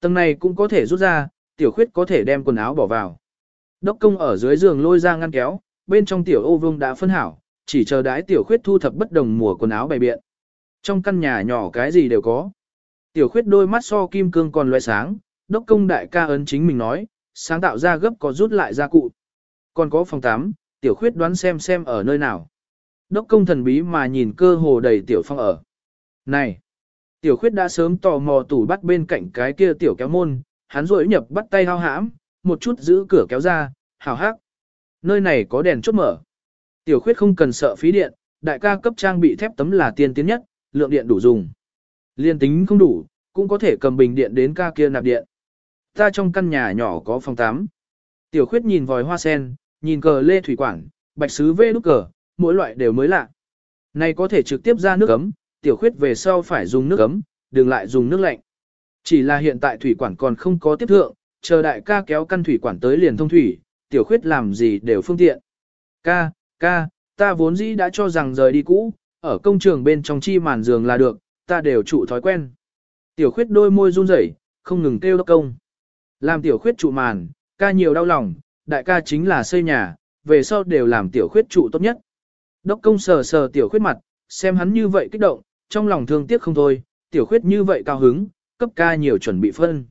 Tầng này cũng có thể rút ra, tiểu khuyết có thể đem quần áo bỏ vào. Đốc công ở dưới giường lôi ra ngăn kéo, bên trong tiểu ô vương đã phân hảo, chỉ chờ đái tiểu khuyết thu thập bất đồng mùa quần áo bày biện. Trong căn nhà nhỏ cái gì đều có. Tiểu khuyết đôi mắt so kim cương còn loại sáng, đốc công đại ca ấn chính mình nói, sáng tạo ra gấp có rút lại gia cụ. Còn có phòng 8, tiểu khuyết đoán xem xem ở nơi nào. Đốc công thần bí mà nhìn cơ hồ đầy tiểu phong ở. Này! Tiểu khuyết đã sớm tò mò tủ bắt bên cạnh cái kia tiểu kéo môn, hắn rỗi nhập bắt tay hao hãm, một chút giữ cửa kéo ra, hào hắc. Nơi này có đèn chốt mở. Tiểu khuyết không cần sợ phí điện, đại ca cấp trang bị thép tấm là tiên tiến nhất, lượng điện đủ dùng. Liên tính không đủ, cũng có thể cầm bình điện đến ca kia nạp điện. Ta trong căn nhà nhỏ có phòng 8. Tiểu khuyết nhìn vòi hoa sen, nhìn cờ lê thủy quản, bạch sứ vê nút cờ, mỗi loại đều mới lạ. Này có thể trực tiếp ra nước ấm, tiểu khuyết về sau phải dùng nước ấm, đừng lại dùng nước lạnh. Chỉ là hiện tại thủy quản còn không có tiếp thượng, chờ đại ca kéo căn thủy quản tới liền thông thủy, tiểu khuyết làm gì đều phương tiện. Ca, ca, ta vốn dĩ đã cho rằng rời đi cũ, ở công trường bên trong chi màn giường là được, ta đều trụ thói quen. Tiểu khuyết đôi môi run rẩy, không ngừng kêu đốc công. Làm tiểu khuyết trụ màn, ca nhiều đau lòng, đại ca chính là xây nhà, về sau đều làm tiểu khuyết trụ tốt nhất. Đốc công sờ sờ tiểu khuyết mặt, xem hắn như vậy kích động, trong lòng thương tiếc không thôi, tiểu khuyết như vậy cao hứng, cấp ca nhiều chuẩn bị phân.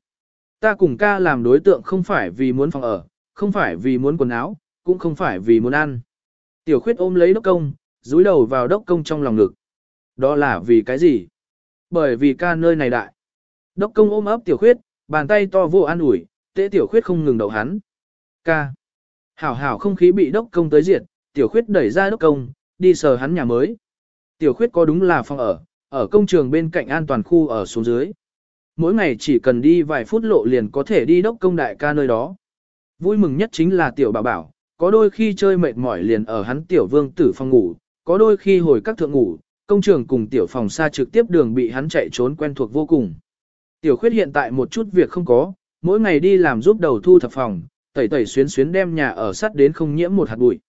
Ta cùng ca làm đối tượng không phải vì muốn phòng ở, không phải vì muốn quần áo, cũng không phải vì muốn ăn. Tiểu khuyết ôm lấy đốc công, rúi đầu vào đốc công trong lòng ngực. Đó là vì cái gì? Bởi vì ca nơi này đại. Đốc công ôm ấp tiểu khuyết, bàn tay to vô an ủi, tế tiểu khuyết không ngừng đậu hắn. Ca. Hảo hảo không khí bị đốc công tới diệt, tiểu khuyết đẩy ra đốc công, đi sờ hắn nhà mới. Tiểu khuyết có đúng là phòng ở, ở công trường bên cạnh an toàn khu ở xuống dưới. Mỗi ngày chỉ cần đi vài phút lộ liền có thể đi đốc công đại ca nơi đó. Vui mừng nhất chính là tiểu bảo bảo, có đôi khi chơi mệt mỏi liền ở hắn tiểu vương tử phòng ngủ, có đôi khi hồi các thượng ngủ, công trường cùng tiểu phòng xa trực tiếp đường bị hắn chạy trốn quen thuộc vô cùng. Tiểu khuyết hiện tại một chút việc không có, mỗi ngày đi làm giúp đầu thu thập phòng, tẩy tẩy xuyến xuyến đem nhà ở sắt đến không nhiễm một hạt bụi.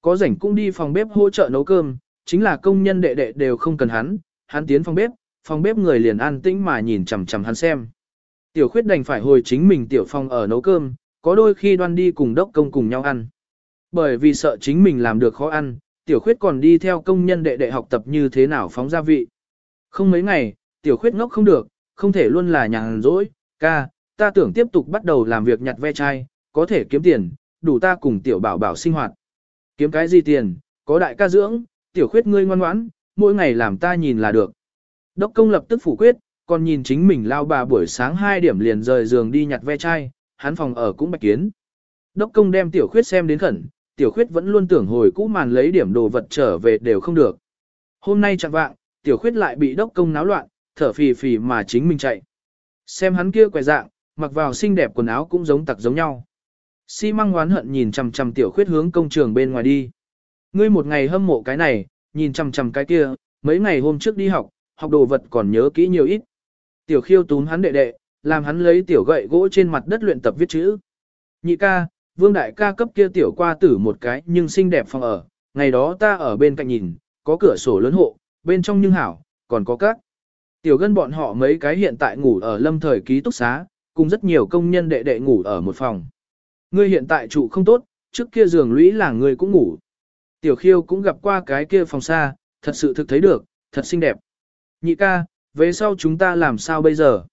Có rảnh cũng đi phòng bếp hỗ trợ nấu cơm, chính là công nhân đệ đệ đều không cần hắn, hắn tiến phòng bếp, phòng bếp người liền an tĩnh mà nhìn chằm chằm hắn xem. Tiểu khuyết đành phải hồi chính mình tiểu phòng ở nấu cơm, có đôi khi đoan đi cùng đốc công cùng nhau ăn. Bởi vì sợ chính mình làm được khó ăn, tiểu khuyết còn đi theo công nhân đệ đệ học tập như thế nào phóng gia vị. Không mấy ngày, tiểu khuyết ngốc không được, không thể luôn là nhàn rỗi, ca, ta tưởng tiếp tục bắt đầu làm việc nhặt ve chai, có thể kiếm tiền, đủ ta cùng tiểu bảo bảo sinh hoạt. Kiếm cái gì tiền, có đại ca dưỡng, tiểu khuyết ngươi ngoan ngoãn, mỗi ngày làm ta nhìn là được. Đốc công lập tức phủ quyết, còn nhìn chính mình lao bà buổi sáng 2 điểm liền rời giường đi nhặt ve chai, hắn phòng ở cũng bạch kiến. Đốc công đem tiểu khuyết xem đến khẩn, tiểu khuyết vẫn luôn tưởng hồi cũ màn lấy điểm đồ vật trở về đều không được. Hôm nay chẳng vạng, tiểu khuyết lại bị đốc công náo loạn, thở phì phì mà chính mình chạy. Xem hắn kia quẻ dạng, mặc vào xinh đẹp quần áo cũng giống tặc giống nhau. Si măng oán hận nhìn chằm chằm tiểu khuyết hướng công trường bên ngoài đi. Ngươi một ngày hâm mộ cái này, nhìn chằm chằm cái kia, mấy ngày hôm trước đi học, học đồ vật còn nhớ kỹ nhiều ít. Tiểu khiêu túm hắn đệ đệ, làm hắn lấy tiểu gậy gỗ trên mặt đất luyện tập viết chữ. Nhị ca, vương đại ca cấp kia tiểu qua tử một cái nhưng xinh đẹp phòng ở, ngày đó ta ở bên cạnh nhìn, có cửa sổ lớn hộ, bên trong nhưng hảo, còn có các. Tiểu gân bọn họ mấy cái hiện tại ngủ ở lâm thời ký túc xá, cùng rất nhiều công nhân đệ đệ ngủ ở một phòng. Ngươi hiện tại trụ không tốt, trước kia giường lũy là ngươi cũng ngủ. Tiểu khiêu cũng gặp qua cái kia phòng xa, thật sự thực thấy được, thật xinh đẹp. Nhị ca, về sau chúng ta làm sao bây giờ?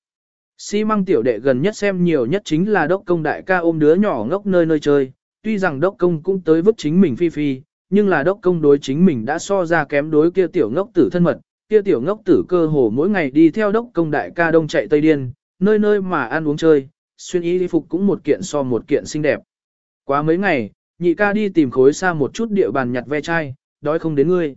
Xi măng tiểu đệ gần nhất xem nhiều nhất chính là đốc công đại ca ôm đứa nhỏ ngốc nơi nơi chơi, tuy rằng đốc công cũng tới vứt chính mình phi phi, nhưng là đốc công đối chính mình đã so ra kém đối kia tiểu ngốc tử thân mật, kia tiểu ngốc tử cơ hồ mỗi ngày đi theo đốc công đại ca đông chạy tây điên, nơi nơi mà ăn uống chơi, xuyên y đi phục cũng một kiện so một kiện xinh đẹp. Quá mấy ngày, nhị ca đi tìm khối xa một chút địa bàn nhặt ve chai, đói không đến ngươi.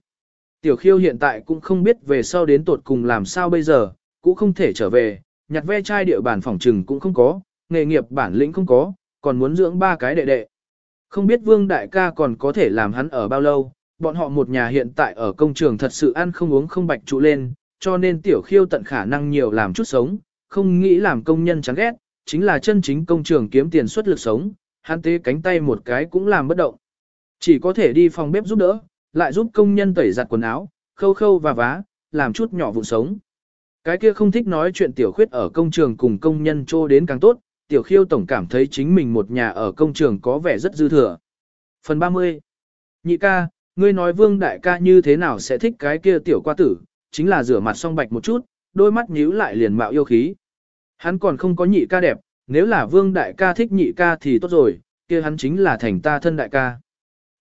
Tiểu khiêu hiện tại cũng không biết về sau đến tột cùng làm sao bây giờ, cũng không thể trở về, nhặt ve chai địa bàn phòng trừng cũng không có, nghề nghiệp bản lĩnh không có, còn muốn dưỡng ba cái đệ đệ. Không biết vương đại ca còn có thể làm hắn ở bao lâu, bọn họ một nhà hiện tại ở công trường thật sự ăn không uống không bạch trụ lên, cho nên tiểu khiêu tận khả năng nhiều làm chút sống, không nghĩ làm công nhân chán ghét, chính là chân chính công trường kiếm tiền xuất lực sống, hắn tế cánh tay một cái cũng làm bất động. Chỉ có thể đi phòng bếp giúp đỡ, lại giúp công nhân tẩy giặt quần áo, khâu khâu và vá, làm chút nhỏ vụ sống. Cái kia không thích nói chuyện tiểu khuyết ở công trường cùng công nhân trô đến càng tốt, tiểu khiêu tổng cảm thấy chính mình một nhà ở công trường có vẻ rất dư thừa. Phần 30 Nhị ca, ngươi nói vương đại ca như thế nào sẽ thích cái kia tiểu qua tử, chính là rửa mặt song bạch một chút, đôi mắt nhíu lại liền mạo yêu khí. Hắn còn không có nhị ca đẹp, nếu là vương đại ca thích nhị ca thì tốt rồi, kia hắn chính là thành ta thân đại ca.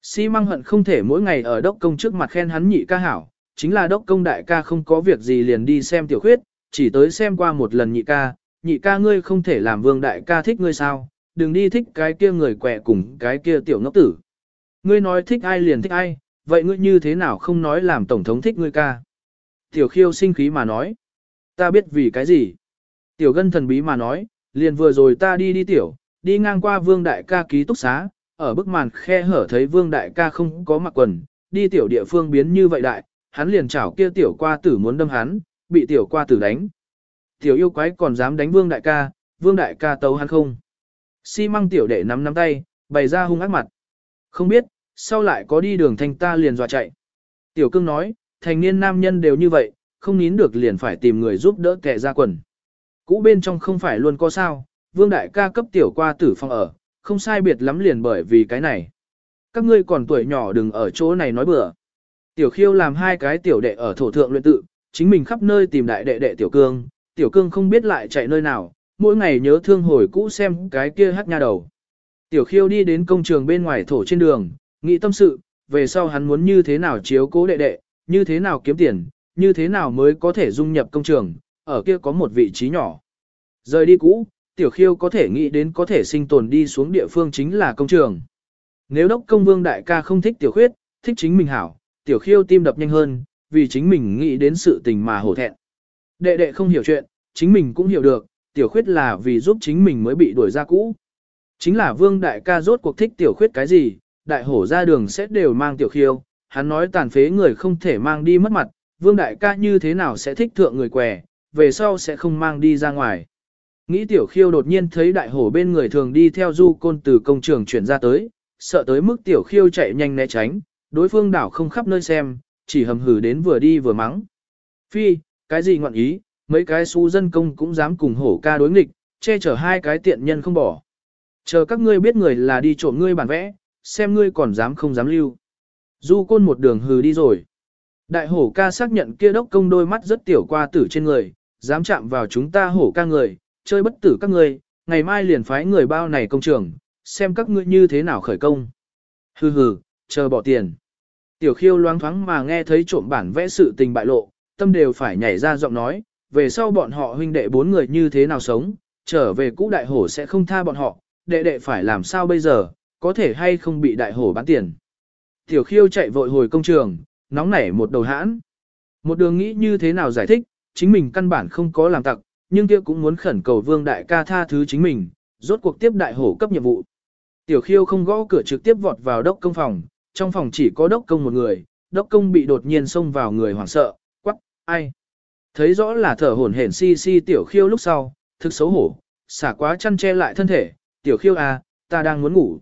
Si măng hận không thể mỗi ngày ở đốc công trước mặt khen hắn nhị ca hảo, chính là đốc công đại ca không có việc gì liền đi xem tiểu khuyết, chỉ tới xem qua một lần nhị ca, nhị ca ngươi không thể làm vương đại ca thích ngươi sao, đừng đi thích cái kia người quẹ cùng cái kia tiểu ngốc tử. Ngươi nói thích ai liền thích ai, vậy ngươi như thế nào không nói làm tổng thống thích ngươi ca. Tiểu khiêu sinh khí mà nói, ta biết vì cái gì. Tiểu gân thần bí mà nói, liền vừa rồi ta đi đi tiểu, đi ngang qua vương đại ca ký túc xá, ở bức màn khe hở thấy vương đại ca không có mặc quần, đi tiểu địa phương biến như vậy đại, hắn liền chảo kia tiểu qua tử muốn đâm hắn, bị tiểu qua tử đánh. Tiểu yêu quái còn dám đánh vương đại ca, vương đại ca tấu hắn không. Xi măng tiểu đệ nắm nắm tay, bày ra hung ác mặt. Không biết, sau lại có đi đường thanh ta liền dọa chạy. Tiểu cương nói, thành niên nam nhân đều như vậy, không nín được liền phải tìm người giúp đỡ kẻ ra quần. Cũ bên trong không phải luôn có sao, vương đại ca cấp tiểu qua tử phong ở, không sai biệt lắm liền bởi vì cái này. Các ngươi còn tuổi nhỏ đừng ở chỗ này nói bừa. Tiểu khiêu làm hai cái tiểu đệ ở thổ thượng luyện tự, chính mình khắp nơi tìm đại đệ đệ tiểu cương, tiểu cương không biết lại chạy nơi nào, mỗi ngày nhớ thương hồi cũ xem cái kia hát nha đầu. Tiểu khiêu đi đến công trường bên ngoài thổ trên đường, nghĩ tâm sự, về sau hắn muốn như thế nào chiếu cố đệ đệ, như thế nào kiếm tiền, như thế nào mới có thể dung nhập công trường, ở kia có một vị trí nhỏ. Rời đi cũ, tiểu khiêu có thể nghĩ đến có thể sinh tồn đi xuống địa phương chính là công trường. Nếu đốc công vương đại ca không thích tiểu khuyết, thích chính mình hảo, tiểu khiêu tim đập nhanh hơn, vì chính mình nghĩ đến sự tình mà hổ thẹn. Đệ đệ không hiểu chuyện, chính mình cũng hiểu được, tiểu khuyết là vì giúp chính mình mới bị đuổi ra cũ. Chính là vương đại ca rốt cuộc thích tiểu khuyết cái gì, đại hổ ra đường sẽ đều mang tiểu khiêu, hắn nói tàn phế người không thể mang đi mất mặt, vương đại ca như thế nào sẽ thích thượng người què, về sau sẽ không mang đi ra ngoài. Nghĩ tiểu khiêu đột nhiên thấy đại hổ bên người thường đi theo du côn từ công trường chuyển ra tới, sợ tới mức tiểu khiêu chạy nhanh né tránh, đối phương đảo không khắp nơi xem, chỉ hầm hử đến vừa đi vừa mắng. Phi, cái gì ngọn ý, mấy cái xú dân công cũng dám cùng hổ ca đối nghịch, che chở hai cái tiện nhân không bỏ. Chờ các ngươi biết người là đi trộm ngươi bản vẽ, xem ngươi còn dám không dám lưu. Du côn một đường hừ đi rồi. Đại hổ ca xác nhận kia đốc công đôi mắt rất tiểu qua tử trên người, dám chạm vào chúng ta hổ ca người, chơi bất tử các ngươi, ngày mai liền phái người bao này công trường, xem các ngươi như thế nào khởi công. Hừ hừ, chờ bỏ tiền. Tiểu khiêu loáng thoáng mà nghe thấy trộm bản vẽ sự tình bại lộ, tâm đều phải nhảy ra giọng nói, về sau bọn họ huynh đệ bốn người như thế nào sống, trở về cũ đại hổ sẽ không tha bọn họ, đệ đệ phải làm sao bây giờ, có thể hay không bị đại hổ bán tiền. Tiểu khiêu chạy vội hồi công trường, nóng nảy một đầu hãn. Một đường nghĩ như thế nào giải thích, chính mình căn bản không có làm tặc, nhưng kia cũng muốn khẩn cầu vương đại ca tha thứ chính mình, rốt cuộc tiếp đại hổ cấp nhiệm vụ. Tiểu khiêu không gõ cửa trực tiếp vọt vào đốc công phòng, trong phòng chỉ có đốc công một người, đốc công bị đột nhiên xông vào người hoảng sợ, quắc, ai. Thấy rõ là thở hổn hển si si tiểu khiêu lúc sau, thực xấu hổ, xả quá chăn che lại thân thể, tiểu khiêu à, ta đang muốn ngủ.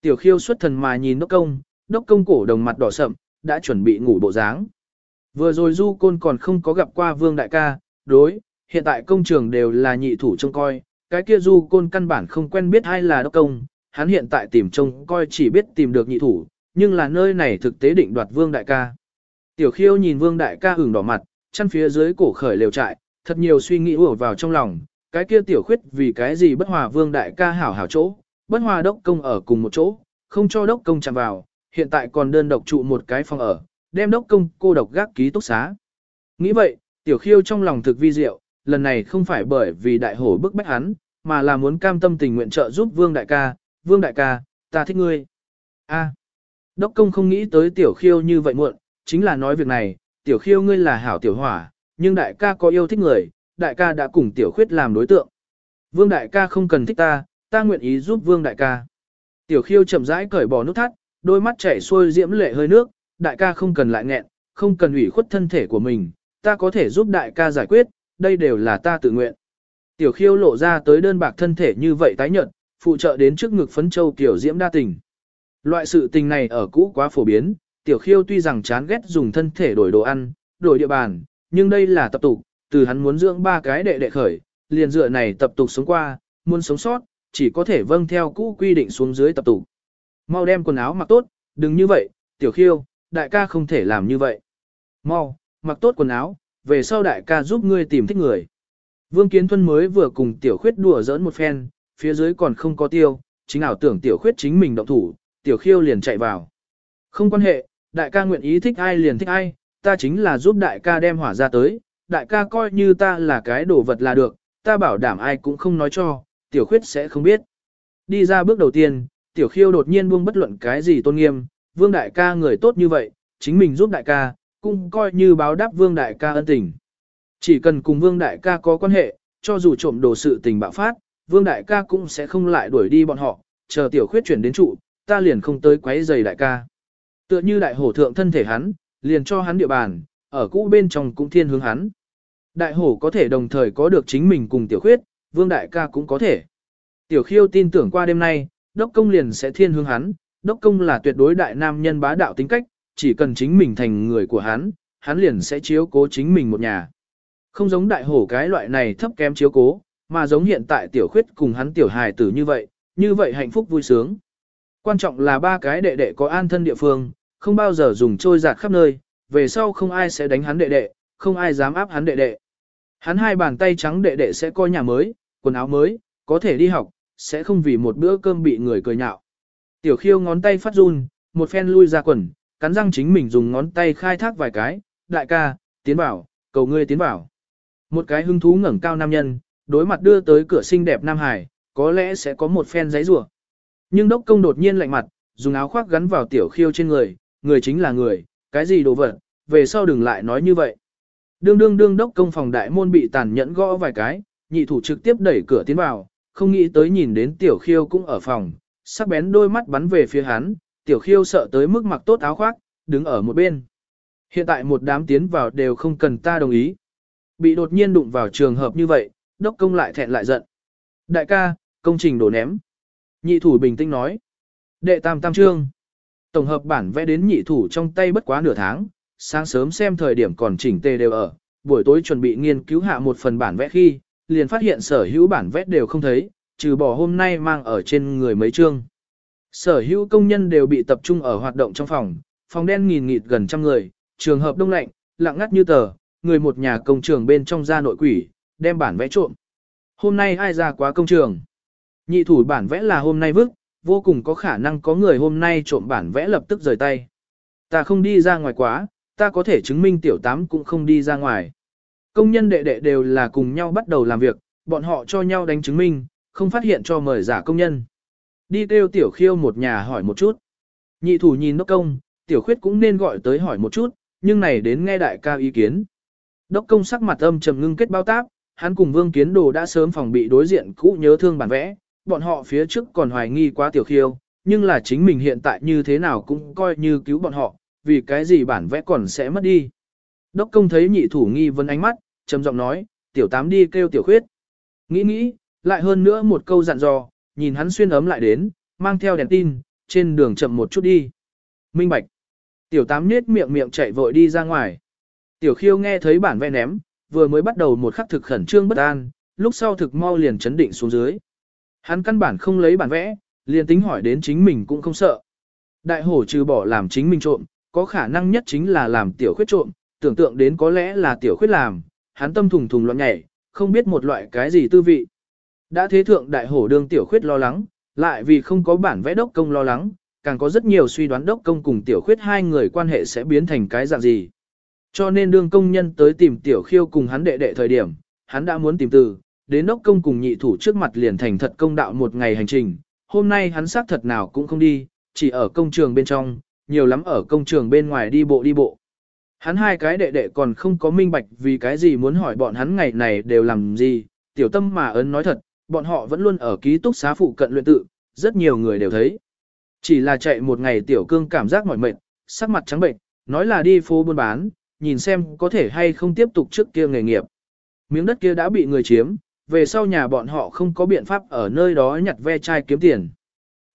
Tiểu khiêu xuất thần mà nhìn đốc công, đốc công cổ đồng mặt đỏ sậm, đã chuẩn bị ngủ bộ dáng. Vừa rồi du côn còn không có gặp qua vương đại ca, đối, hiện tại công trường đều là nhị thủ trông coi, cái kia du côn căn bản không quen biết ai là đốc công, hắn hiện tại tìm trông coi chỉ biết tìm được nhị thủ, nhưng là nơi này thực tế định đoạt vương đại ca. Tiểu khiêu nhìn vương đại ca ửng đỏ mặt, chăn phía dưới cổ khởi lều trại, thật nhiều suy nghĩ ùa vào trong lòng, cái kia tiểu khuyết vì cái gì bất hòa vương đại ca hảo hảo chỗ, bất hòa đốc công ở cùng một chỗ, không cho đốc công chạm vào, hiện tại còn đơn độc trụ một cái phòng ở, đem đốc công cô độc gác ký túc xá. Nghĩ vậy, tiểu khiêu trong lòng thực vi diệu, lần này không phải bởi vì đại hổ bức bách hắn, mà là muốn cam tâm tình nguyện trợ giúp vương đại ca, vương đại ca, ta thích ngươi. A. đốc công không nghĩ tới tiểu khiêu như vậy muộn, chính là nói việc này, tiểu khiêu ngươi là hảo tiểu hỏa, nhưng đại ca có yêu thích người, đại ca đã cùng tiểu khuyết làm đối tượng. Vương đại ca không cần thích ta, ta nguyện ý giúp vương đại ca. Tiểu khiêu chậm rãi cởi bỏ nút thắt, đôi mắt chảy xuôi diễm lệ hơi nước, đại ca không cần lại nghẹn, không cần ủy khuất thân thể của mình, ta có thể giúp đại ca giải quyết, đây đều là ta tự nguyện. Tiểu khiêu lộ ra tới đơn bạc thân thể như vậy tái nhợt, phụ trợ đến trước ngực phấn châu kiểu diễm đa tình. Loại sự tình này ở cũ quá phổ biến, tiểu khiêu tuy rằng chán ghét dùng thân thể đổi đồ ăn, đổi địa bàn, nhưng đây là tập tục, từ hắn muốn dưỡng ba cái đệ đệ khởi, liền dựa này tập tục sống qua, muốn sống sót, chỉ có thể vâng theo cũ quy định xuống dưới tập tục. Mau đem quần áo mặc tốt, đừng như vậy, tiểu khiêu, đại ca không thể làm như vậy. Mau, mặc tốt quần áo, về sau đại ca giúp ngươi tìm thích người. Vương Kiến Thuân mới vừa cùng tiểu khuyết đùa giỡn một phen, phía dưới còn không có tiêu, chính ảo tưởng tiểu khuyết chính mình động thủ, tiểu khiêu liền chạy vào. Không quan hệ, đại ca nguyện ý thích ai liền thích ai, ta chính là giúp đại ca đem hỏa ra tới, đại ca coi như ta là cái đồ vật là được, ta bảo đảm ai cũng không nói cho, tiểu khuyết sẽ không biết. Đi ra bước đầu tiên, tiểu khiêu đột nhiên buông bất luận cái gì tôn nghiêm, vương đại ca người tốt như vậy, chính mình giúp đại ca, cũng coi như báo đáp vương đại ca ân tình. Chỉ cần cùng vương đại ca có quan hệ, cho dù trộm đồ sự tình bạo phát, vương đại ca cũng sẽ không lại đuổi đi bọn họ, chờ tiểu khuyết chuyển đến trụ, ta liền không tới quấy giày đại ca. Tựa như đại hổ thượng thân thể hắn, liền cho hắn địa bàn, ở cũ bên trong cũng thiên hướng hắn. Đại hổ có thể đồng thời có được chính mình cùng tiểu khuyết, vương đại ca cũng có thể. Tiểu khiêu tin tưởng qua đêm nay, đốc công liền sẽ thiên hướng hắn, đốc công là tuyệt đối đại nam nhân bá đạo tính cách, chỉ cần chính mình thành người của hắn, hắn liền sẽ chiếu cố chính mình một nhà. Không giống đại hổ cái loại này thấp kém chiếu cố, mà giống hiện tại tiểu khuyết cùng hắn tiểu hài tử như vậy, như vậy hạnh phúc vui sướng. Quan trọng là ba cái đệ đệ có an thân địa phương, không bao giờ dùng trôi giạt khắp nơi, về sau không ai sẽ đánh hắn đệ đệ, không ai dám áp hắn đệ đệ. Hắn hai bàn tay trắng đệ đệ sẽ coi nhà mới, quần áo mới, có thể đi học, sẽ không vì một bữa cơm bị người cười nhạo. Tiểu khiêu ngón tay phát run, một phen lui ra quần, cắn răng chính mình dùng ngón tay khai thác vài cái, đại ca, tiến bảo, cầu ngươi tiến bảo. Một cái hứng thú ngẩng cao nam nhân, đối mặt đưa tới cửa xinh đẹp Nam Hải, có lẽ sẽ có một phen giấy rủa. Nhưng đốc công đột nhiên lạnh mặt, dùng áo khoác gắn vào tiểu khiêu trên người, người chính là người, cái gì đồ vật, về sau đừng lại nói như vậy. Đương đương đương đốc công phòng đại môn bị tàn nhẫn gõ vài cái, nhị thủ trực tiếp đẩy cửa tiến vào, không nghĩ tới nhìn đến tiểu khiêu cũng ở phòng, sắc bén đôi mắt bắn về phía hắn, tiểu khiêu sợ tới mức mặc tốt áo khoác, đứng ở một bên. Hiện tại một đám tiến vào đều không cần ta đồng ý. Bị đột nhiên đụng vào trường hợp như vậy, đốc công lại thẹn lại giận. Đại ca, công trình đổ ném. Nhị thủ bình tĩnh nói. Đệ tam tam trương. Tổng hợp bản vẽ đến nhị thủ trong tay bất quá nửa tháng, sáng sớm xem thời điểm còn chỉnh tề đều ở, buổi tối chuẩn bị nghiên cứu hạ một phần bản vẽ khi, liền phát hiện sở hữu bản vẽ đều không thấy, trừ bỏ hôm nay mang ở trên người mấy chương. Sở hữu công nhân đều bị tập trung ở hoạt động trong phòng, phòng đen nghìn nghịt gần trăm người, trường hợp đông lạnh, lặng ngắt như tờ, người một nhà công trường bên trong ra nội quỷ, đem bản vẽ trộm. Hôm nay ai ra quá công trường? Nhị thủ bản vẽ là hôm nay vứt, vô cùng có khả năng có người hôm nay trộm bản vẽ lập tức rời tay. Ta không đi ra ngoài quá, ta có thể chứng minh tiểu tám cũng không đi ra ngoài. Công nhân đệ đệ đều là cùng nhau bắt đầu làm việc, bọn họ cho nhau đánh chứng minh, không phát hiện cho mời giả công nhân. Đi kêu tiểu khiêu một nhà hỏi một chút. Nhị thủ nhìn đốc công, tiểu khuyết cũng nên gọi tới hỏi một chút, nhưng này đến nghe đại ca ý kiến. Đốc công sắc mặt âm trầm ngưng kết bao táp, hắn cùng vương kiến đồ đã sớm phòng bị đối diện cũ nhớ thương bản vẽ, bọn họ phía trước còn hoài nghi quá tiểu khiêu, nhưng là chính mình hiện tại như thế nào cũng coi như cứu bọn họ, vì cái gì bản vẽ còn sẽ mất đi. Đốc công thấy nhị thủ nghi vấn ánh mắt, trầm giọng nói, tiểu tám đi kêu tiểu khuyết. Nghĩ nghĩ, lại hơn nữa một câu dặn dò, nhìn hắn xuyên ấm lại đến, mang theo đèn tin, trên đường chậm một chút đi. Minh bạch. Tiểu tám nết miệng miệng chạy vội đi ra ngoài. Tiểu khiêu nghe thấy bản vẽ ném, vừa mới bắt đầu một khắc thực khẩn trương bất an, lúc sau thực mau liền chấn định xuống dưới. Hắn căn bản không lấy bản vẽ, liền tính hỏi đến chính mình cũng không sợ. Đại hổ trừ bỏ làm chính mình trộm, có khả năng nhất chính là làm tiểu khuyết trộm, tưởng tượng đến có lẽ là tiểu khuyết làm, hắn tâm thùng thùng loạn nhảy, không biết một loại cái gì tư vị. Đã thế thượng đại hổ đương tiểu khuyết lo lắng, lại vì không có bản vẽ đốc công lo lắng, càng có rất nhiều suy đoán đốc công cùng tiểu khuyết hai người quan hệ sẽ biến thành cái dạng gì. Cho nên đương công nhân tới tìm tiểu khiêu cùng hắn đệ đệ thời điểm, hắn đã muốn tìm từ, đến đốc công cùng nhị thủ trước mặt liền thành thật công đạo một ngày hành trình. Hôm nay hắn xác thật nào cũng không đi, chỉ ở công trường bên trong, nhiều lắm ở công trường bên ngoài đi bộ đi bộ. Hắn hai cái đệ đệ còn không có minh bạch vì cái gì muốn hỏi bọn hắn ngày này đều làm gì, tiểu tâm mà ấn nói thật, bọn họ vẫn luôn ở ký túc xá phụ cận luyện tự, rất nhiều người đều thấy. Chỉ là chạy một ngày tiểu cương cảm giác mỏi mệt, sắc mặt trắng bệnh, nói là đi phố buôn bán, nhìn xem có thể hay không tiếp tục trước kia nghề nghiệp. Miếng đất kia đã bị người chiếm, về sau nhà bọn họ không có biện pháp ở nơi đó nhặt ve chai kiếm tiền.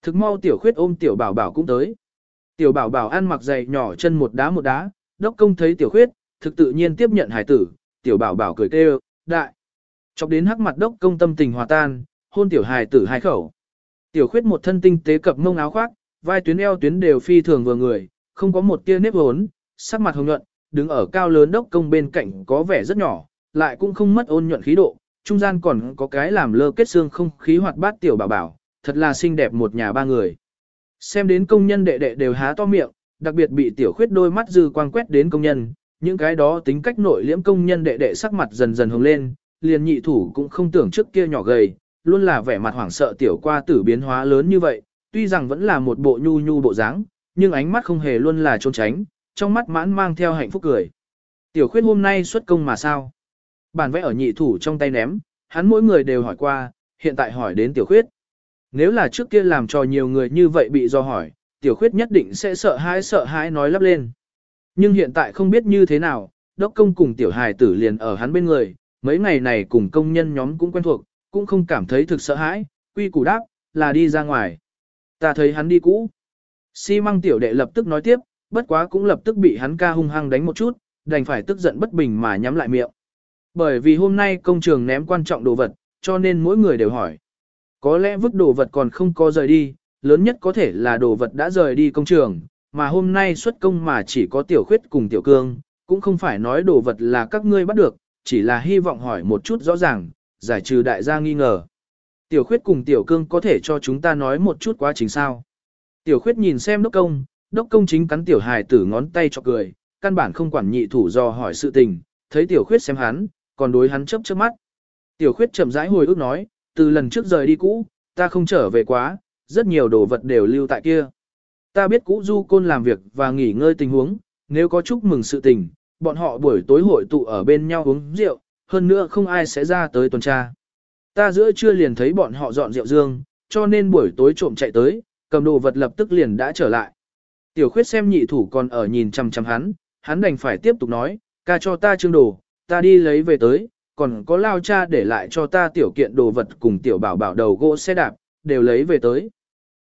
Thực mau tiểu khuyết ôm tiểu bảo bảo cũng tới. Tiểu bảo bảo ăn mặc giày nhỏ chân một đá một đá, đốc công thấy tiểu khuyết, thực tự nhiên tiếp nhận hải tử, tiểu bảo bảo cười kêu, đại. Chọc đến hắc mặt đốc công tâm tình hòa tan, hôn tiểu hài tử hai khẩu. Tiểu khuyết một thân tinh tế cập mông áo khoác, vai tuyến eo tuyến đều phi thường vừa người, không có một tia nếp hốn, sắc mặt hồng nhuận, đứng ở cao lớn đốc công bên cạnh có vẻ rất nhỏ, lại cũng không mất ôn nhuận khí độ, trung gian còn có cái làm lơ kết xương không khí hoạt bát tiểu bảo bảo, thật là xinh đẹp một nhà ba người. Xem đến công nhân đệ đệ đều há to miệng, đặc biệt bị tiểu khuyết đôi mắt dư quang quét đến công nhân, những cái đó tính cách nội liễm công nhân đệ đệ sắc mặt dần dần hồng lên, liền nhị thủ cũng không tưởng trước kia nhỏ gầy, luôn là vẻ mặt hoảng sợ tiểu qua tử biến hóa lớn như vậy, tuy rằng vẫn là một bộ nhu nhu bộ dáng, nhưng ánh mắt không hề luôn là trốn tránh, trong mắt mãn mang theo hạnh phúc cười. Tiểu khuyết hôm nay xuất công mà sao? Bản vẽ ở nhị thủ trong tay ném, hắn mỗi người đều hỏi qua, hiện tại hỏi đến tiểu khuyết. Nếu là trước kia làm cho nhiều người như vậy bị do hỏi, tiểu khuyết nhất định sẽ sợ hãi sợ hãi nói lắp lên. Nhưng hiện tại không biết như thế nào, đốc công cùng tiểu hài tử liền ở hắn bên người, mấy ngày này cùng công nhân nhóm cũng quen thuộc, cũng không cảm thấy thực sợ hãi, quy củ đáp, là đi ra ngoài. Ta thấy hắn đi cũ. Xi măng tiểu đệ lập tức nói tiếp, bất quá cũng lập tức bị hắn ca hung hăng đánh một chút, đành phải tức giận bất bình mà nhắm lại miệng. Bởi vì hôm nay công trường ném quan trọng đồ vật, cho nên mỗi người đều hỏi. Có lẽ vứt đồ vật còn không có rời đi, lớn nhất có thể là đồ vật đã rời đi công trường, mà hôm nay xuất công mà chỉ có tiểu khuyết cùng tiểu cương, cũng không phải nói đồ vật là các ngươi bắt được, chỉ là hy vọng hỏi một chút rõ ràng, giải trừ đại gia nghi ngờ. Tiểu khuyết cùng tiểu cương có thể cho chúng ta nói một chút quá trình sao. Tiểu khuyết nhìn xem đốc công, đốc công chính cắn tiểu hài tử ngón tay cho cười, căn bản không quản nhị thủ do hỏi sự tình, thấy tiểu khuyết xem hắn, còn đối hắn chớp chớp mắt. Tiểu khuyết chậm rãi hồi ức nói, từ lần trước rời đi cũ, ta không trở về quá, rất nhiều đồ vật đều lưu tại kia. Ta biết cũ du côn làm việc và nghỉ ngơi tình huống, nếu có chúc mừng sự tình, bọn họ buổi tối hội tụ ở bên nhau uống rượu, hơn nữa không ai sẽ ra tới tuần tra. Ta giữa trưa liền thấy bọn họ dọn rượu dương, cho nên buổi tối trộm chạy tới, cầm đồ vật lập tức liền đã trở lại. Tiểu khuyết xem nhị thủ còn ở nhìn chằm chằm hắn, hắn đành phải tiếp tục nói, ca cho ta trương đồ, ta đi lấy về tới, còn có lao cha để lại cho ta tiểu kiện đồ vật cùng tiểu bảo bảo đầu gỗ xe đạp, đều lấy về tới.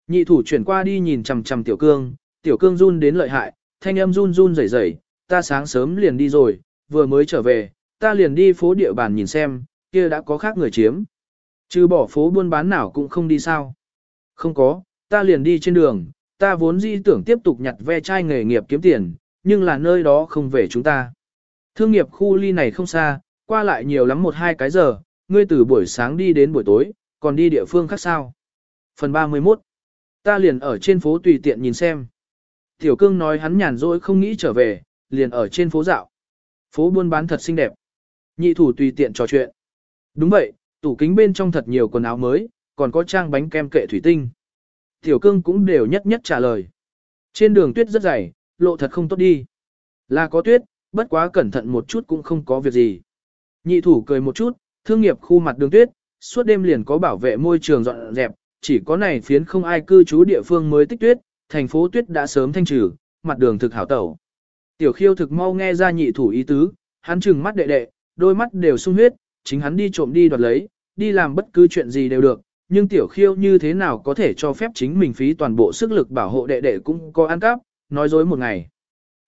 Nhị thủ chuyển qua đi nhìn chằm chằm tiểu cương, tiểu cương run đến lợi hại, thanh âm run run rẩy rẩy, ta sáng sớm liền đi rồi, vừa mới trở về, ta liền đi phố địa bàn nhìn xem, kia đã có khác người chiếm. Chứ bỏ phố buôn bán nào cũng không đi sao. Không có, ta liền đi trên đường, ta vốn di tưởng tiếp tục nhặt ve chai nghề nghiệp kiếm tiền, nhưng là nơi đó không về chúng ta. Thương nghiệp khu ly này không xa, qua lại nhiều lắm một hai cái giờ, ngươi từ buổi sáng đi đến buổi tối, còn đi địa phương khác sao. Phần 31 Ta liền ở trên phố tùy tiện nhìn xem. Tiểu cương nói hắn nhàn rỗi không nghĩ trở về, liền ở trên phố dạo. Phố buôn bán thật xinh đẹp. Nhị thủ tùy tiện trò chuyện. Đúng vậy, tủ kính bên trong thật nhiều quần áo mới, còn có trang bánh kem kệ thủy tinh. Tiểu cương cũng đều nhất nhất trả lời. Trên đường tuyết rất dày, lộ thật không tốt đi. Là có tuyết, bất quá cẩn thận một chút cũng không có việc gì. Nhị thủ cười một chút, thương nghiệp khu mặt đường tuyết, suốt đêm liền có bảo vệ môi trường dọn dẹp, chỉ có này phiến không ai cư trú địa phương mới tích tuyết, thành phố tuyết đã sớm thanh trừ, mặt đường thực hảo tẩu. Tiểu khiêu thực mau nghe ra nhị thủ ý tứ, hắn trừng mắt đệ đệ, đôi mắt đều sung huyết, chính hắn đi trộm đi đoạt lấy, đi làm bất cứ chuyện gì đều được, nhưng tiểu khiêu như thế nào có thể cho phép chính mình phí toàn bộ sức lực bảo hộ đệ đệ cũng có ăn cắp, nói dối một ngày.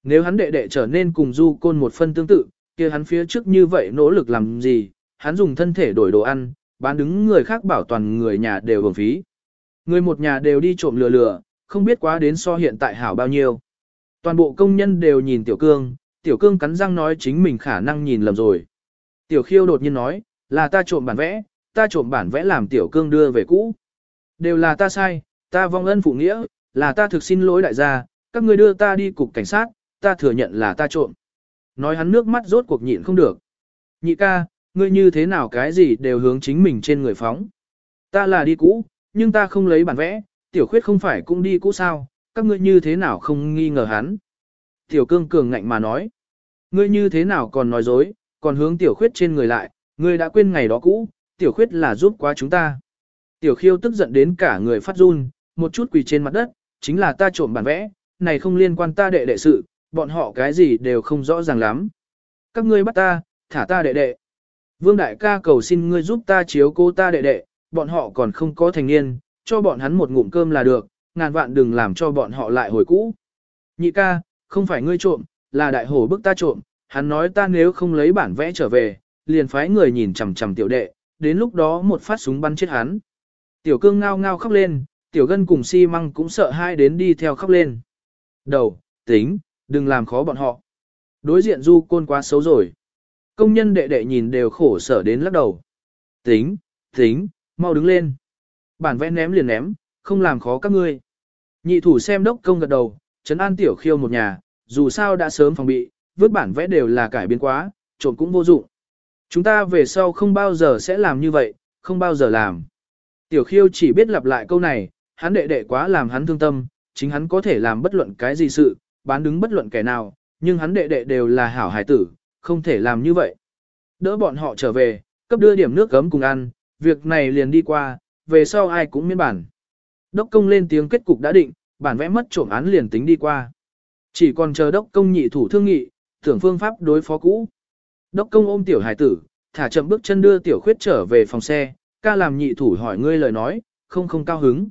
Nếu hắn đệ đệ trở nên cùng du côn một phân tương tự, kia hắn phía trước như vậy nỗ lực làm gì, hắn dùng thân thể đổi đồ ăn, bán đứng người khác bảo toàn người nhà đều hưởng phí. Người một nhà đều đi trộm lừa lừa, không biết quá đến so hiện tại hảo bao nhiêu. Toàn bộ công nhân đều nhìn tiểu cương, tiểu cương cắn răng nói chính mình khả năng nhìn lầm rồi. Tiểu khiêu đột nhiên nói, là ta trộm bản vẽ, ta trộm bản vẽ làm tiểu cương đưa về cũ. Đều là ta sai, ta vong ân phụ nghĩa, là ta thực xin lỗi đại gia, các người đưa ta đi cục cảnh sát, ta thừa nhận là ta trộm. Nói hắn nước mắt rốt cuộc nhịn không được. Nhị ca, ngươi như thế nào cái gì đều hướng chính mình trên người phóng. Ta là đi cũ, nhưng ta không lấy bản vẽ, tiểu khuyết không phải cũng đi cũ sao, các ngươi như thế nào không nghi ngờ hắn. Tiểu cương cường ngạnh mà nói, ngươi như thế nào còn nói dối, còn hướng tiểu khuyết trên người lại, ngươi đã quên ngày đó cũ, tiểu khuyết là giúp quá chúng ta. Tiểu khiêu tức giận đến cả người phát run, một chút quỳ trên mặt đất, chính là ta trộm bản vẽ, này không liên quan ta đệ đệ sự, bọn họ cái gì đều không rõ ràng lắm. Các ngươi bắt ta, thả ta đệ đệ. Vương đại ca cầu xin ngươi giúp ta chiếu cô ta đệ đệ, bọn họ còn không có thành niên, cho bọn hắn một ngụm cơm là được, ngàn vạn đừng làm cho bọn họ lại hồi cũ. Nhị ca, không phải ngươi trộm, là đại hổ bức ta trộm, hắn nói ta nếu không lấy bản vẽ trở về, liền phái người nhìn chằm chằm tiểu đệ, đến lúc đó một phát súng bắn chết hắn. Tiểu cương ngao ngao khóc lên, tiểu gân cùng xi si măng cũng sợ hai đến đi theo khóc lên. Đầu, tính, đừng làm khó bọn họ. Đối diện du côn quá xấu rồi. Công nhân đệ đệ nhìn đều khổ sở đến lắc đầu. Tính, tính, mau đứng lên. Bản vẽ ném liền ném, không làm khó các ngươi. Nhị thủ xem đốc công gật đầu, chấn an tiểu khiêu một nhà, dù sao đã sớm phòng bị, vứt bản vẽ đều là cải biến quá, trộm cũng vô dụng. Chúng ta về sau không bao giờ sẽ làm như vậy, không bao giờ làm. Tiểu khiêu chỉ biết lặp lại câu này, hắn đệ đệ quá làm hắn thương tâm, chính hắn có thể làm bất luận cái gì sự, bán đứng bất luận kẻ nào, nhưng hắn đệ đệ đều là hảo hải tử, không thể làm như vậy. Đỡ bọn họ trở về, cấp đưa điểm nước gấm cùng ăn, việc này liền đi qua, về sau ai cũng miễn bản. Đốc công lên tiếng kết cục đã định, bản vẽ mất trộm án liền tính đi qua. Chỉ còn chờ đốc công nhị thủ thương nghị, tưởng phương pháp đối phó cũ. Đốc công ôm tiểu hải tử, thả chậm bước chân đưa tiểu khuyết trở về phòng xe, ca làm nhị thủ hỏi ngươi lời nói, không không cao hứng.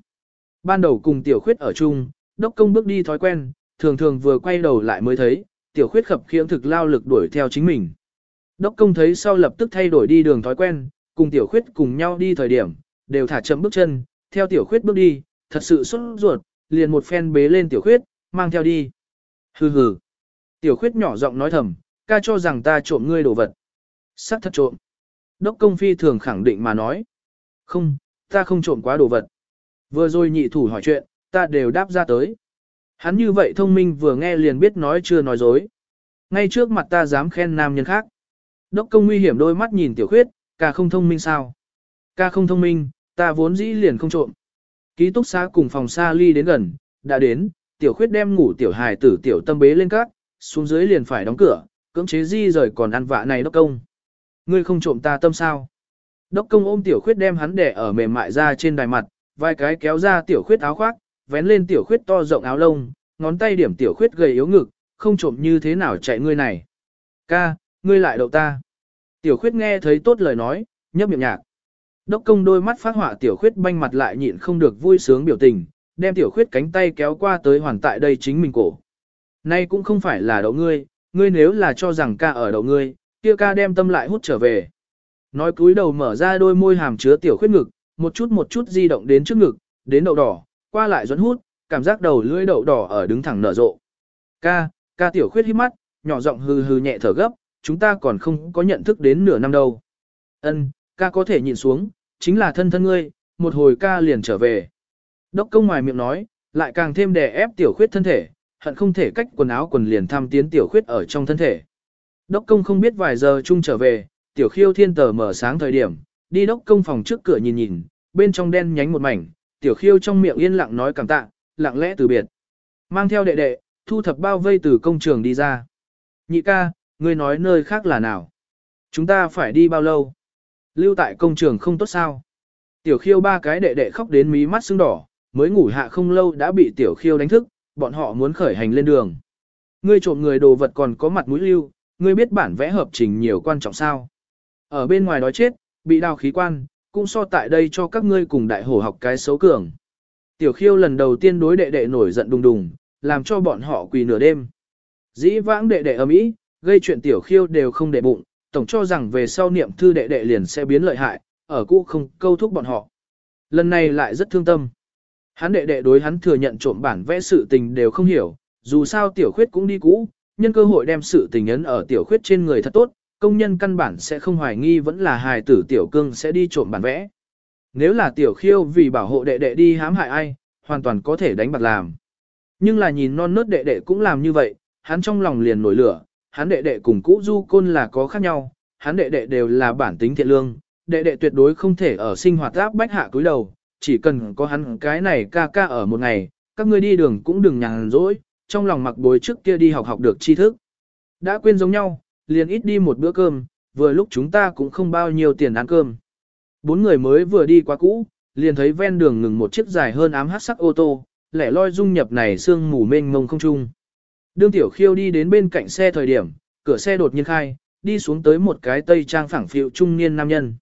Ban đầu cùng tiểu khuyết ở chung, đốc công bước đi thói quen, thường thường vừa quay đầu lại mới thấy, tiểu khuyết khập khiễng thực lao lực đuổi theo chính mình. Đốc công thấy sau lập tức thay đổi đi đường thói quen, cùng tiểu khuyết cùng nhau đi thời điểm, đều thả chậm bước chân, theo tiểu khuyết bước đi, thật sự xuất ruột, liền một phen bế lên tiểu khuyết, mang theo đi. Hừ hừ. Tiểu khuyết nhỏ giọng nói thầm, ca cho rằng ta trộm ngươi đồ vật. Sắc thật trộm. Đốc công phi thường khẳng định mà nói. Không, ta không trộm quá đồ vật. Vừa rồi nhị thủ hỏi chuyện, ta đều đáp ra tới. Hắn như vậy thông minh vừa nghe liền biết nói chưa nói dối. Ngay trước mặt ta dám khen nam nhân khác. Đốc công nguy hiểm đôi mắt nhìn tiểu khuyết, ca không thông minh sao. Ca không thông minh, ta vốn dĩ liền không trộm. Ký túc xá cùng phòng xa ly đến gần, đã đến, tiểu khuyết đem ngủ tiểu hài tử tiểu tâm bế lên các, xuống dưới liền phải đóng cửa, cưỡng chế di rời còn ăn vạ này đốc công. Ngươi không trộm ta tâm sao? Đốc công ôm tiểu khuyết đem hắn để ở mềm mại ra trên đài mặt, vai cái kéo ra tiểu khuyết áo khoác, vén lên tiểu khuyết to rộng áo lông, ngón tay điểm tiểu khuyết gầy yếu ngực, không trộm như thế nào chạy ngươi này. Ca, ngươi lại đậu ta. Tiểu khuyết nghe thấy tốt lời nói, nhấp miệng nhạc. Đốc công đôi mắt phát họa tiểu khuyết banh mặt lại nhịn không được vui sướng biểu tình, đem tiểu khuyết cánh tay kéo qua tới hoàn tại đây chính mình cổ. Nay cũng không phải là đậu ngươi, ngươi nếu là cho rằng ca ở đậu ngươi, kia ca đem tâm lại hút trở về. Nói cúi đầu mở ra đôi môi hàm chứa tiểu khuyết ngực, một chút một chút di động đến trước ngực, đến đậu đỏ, qua lại dẫn hút, cảm giác đầu lưỡi đậu đỏ ở đứng thẳng nở rộ. Ca, ca tiểu khuyết hít mắt, nhỏ giọng hừ hừ nhẹ thở gấp, chúng ta còn không có nhận thức đến nửa năm đâu. Ân, ca có thể nhìn xuống, chính là thân thân ngươi, một hồi ca liền trở về. Đốc công ngoài miệng nói, lại càng thêm đè ép tiểu khuyết thân thể, hận không thể cách quần áo quần liền thăm tiến tiểu khuyết ở trong thân thể. Đốc công không biết vài giờ chung trở về, tiểu khiêu thiên tờ mở sáng thời điểm, đi đốc công phòng trước cửa nhìn nhìn, bên trong đen nhánh một mảnh, tiểu khiêu trong miệng yên lặng nói cảm tạ, lặng lẽ từ biệt. Mang theo đệ đệ, thu thập bao vây từ công trường đi ra. Nhị ca, ngươi nói nơi khác là nào? Chúng ta phải đi bao lâu? Lưu tại công trường không tốt sao? Tiểu khiêu ba cái đệ đệ khóc đến mí mắt sưng đỏ, mới ngủ hạ không lâu đã bị tiểu khiêu đánh thức, bọn họ muốn khởi hành lên đường. Ngươi trộm người đồ vật còn có mặt mũi lưu, ngươi biết bản vẽ hợp trình nhiều quan trọng sao? Ở bên ngoài đói chết, bị đào khí quan, cũng so tại đây cho các ngươi cùng đại hổ học cái xấu cường. Tiểu khiêu lần đầu tiên đối đệ đệ nổi giận đùng đùng, làm cho bọn họ quỳ nửa đêm. Dĩ vãng đệ đệ ấm ý, gây chuyện tiểu khiêu đều không để bụng, tổng cho rằng về sau niệm thư đệ đệ liền sẽ biến lợi hại, ở cũ không câu thúc bọn họ. Lần này lại rất thương tâm. Hắn đệ đệ đối hắn thừa nhận trộm bản vẽ sự tình đều không hiểu, dù sao tiểu khuyết cũng đi cũ, nhân cơ hội đem sự tình ấn ở tiểu khuyết trên người thật tốt, công nhân căn bản sẽ không hoài nghi vẫn là hài tử tiểu cương sẽ đi trộm bản vẽ. Nếu là tiểu khiêu vì bảo hộ đệ đệ đi hãm hại ai, hoàn toàn có thể đánh bạc làm. Nhưng là nhìn non nớt đệ đệ cũng làm như vậy, hắn trong lòng liền nổi lửa, hắn đệ đệ cùng cũ du côn là có khác nhau, hắn đệ đệ đều là bản tính thiện lương, đệ đệ tuyệt đối không thể ở sinh hoạt áp bách hạ cúi đầu, chỉ cần có hắn cái này ca ca ở một ngày, các ngươi đi đường cũng đừng nhàn rỗi, trong lòng mặc bối trước kia đi học học được tri thức. Đã quên giống nhau, liền ít đi một bữa cơm, vừa lúc chúng ta cũng không bao nhiêu tiền ăn cơm. Bốn người mới vừa đi qua cũ, liền thấy ven đường ngừng một chiếc dài hơn ám hát sắc ô tô, lẻ loi dung nhập này sương mù mênh mông không trung. Đương tiểu khiêu đi đến bên cạnh xe thời điểm, cửa xe đột nhiên khai, đi xuống tới một cái tây trang phẳng phiu trung niên nam nhân.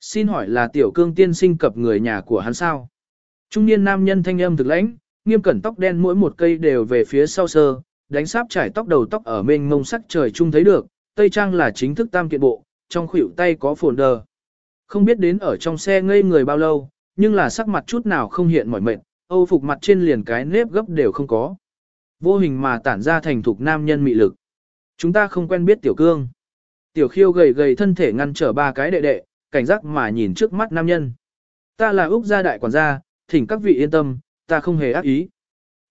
Xin hỏi là tiểu cương tiên sinh cập người nhà của hắn sao? Trung niên nam nhân thanh âm thực lãnh, nghiêm cẩn tóc đen mỗi một cây đều về phía sau sơ, đánh sáp trải tóc đầu tóc ở mênh mông sắc trời trung thấy được, tây trang là chính thức tam kiện bộ, trong khuỷu tay có phồn đờ. Không biết đến ở trong xe ngây người bao lâu, nhưng là sắc mặt chút nào không hiện mỏi mệt, âu phục mặt trên liền cái nếp gấp đều không có. Vô hình mà tản ra thành thục nam nhân mị lực. Chúng ta không quen biết tiểu cương. Tiểu khiêu gầy gầy thân thể ngăn trở ba cái đệ đệ, cảnh giác mà nhìn trước mắt nam nhân. Ta là Úc gia đại quản gia, thỉnh các vị yên tâm, ta không hề ác ý.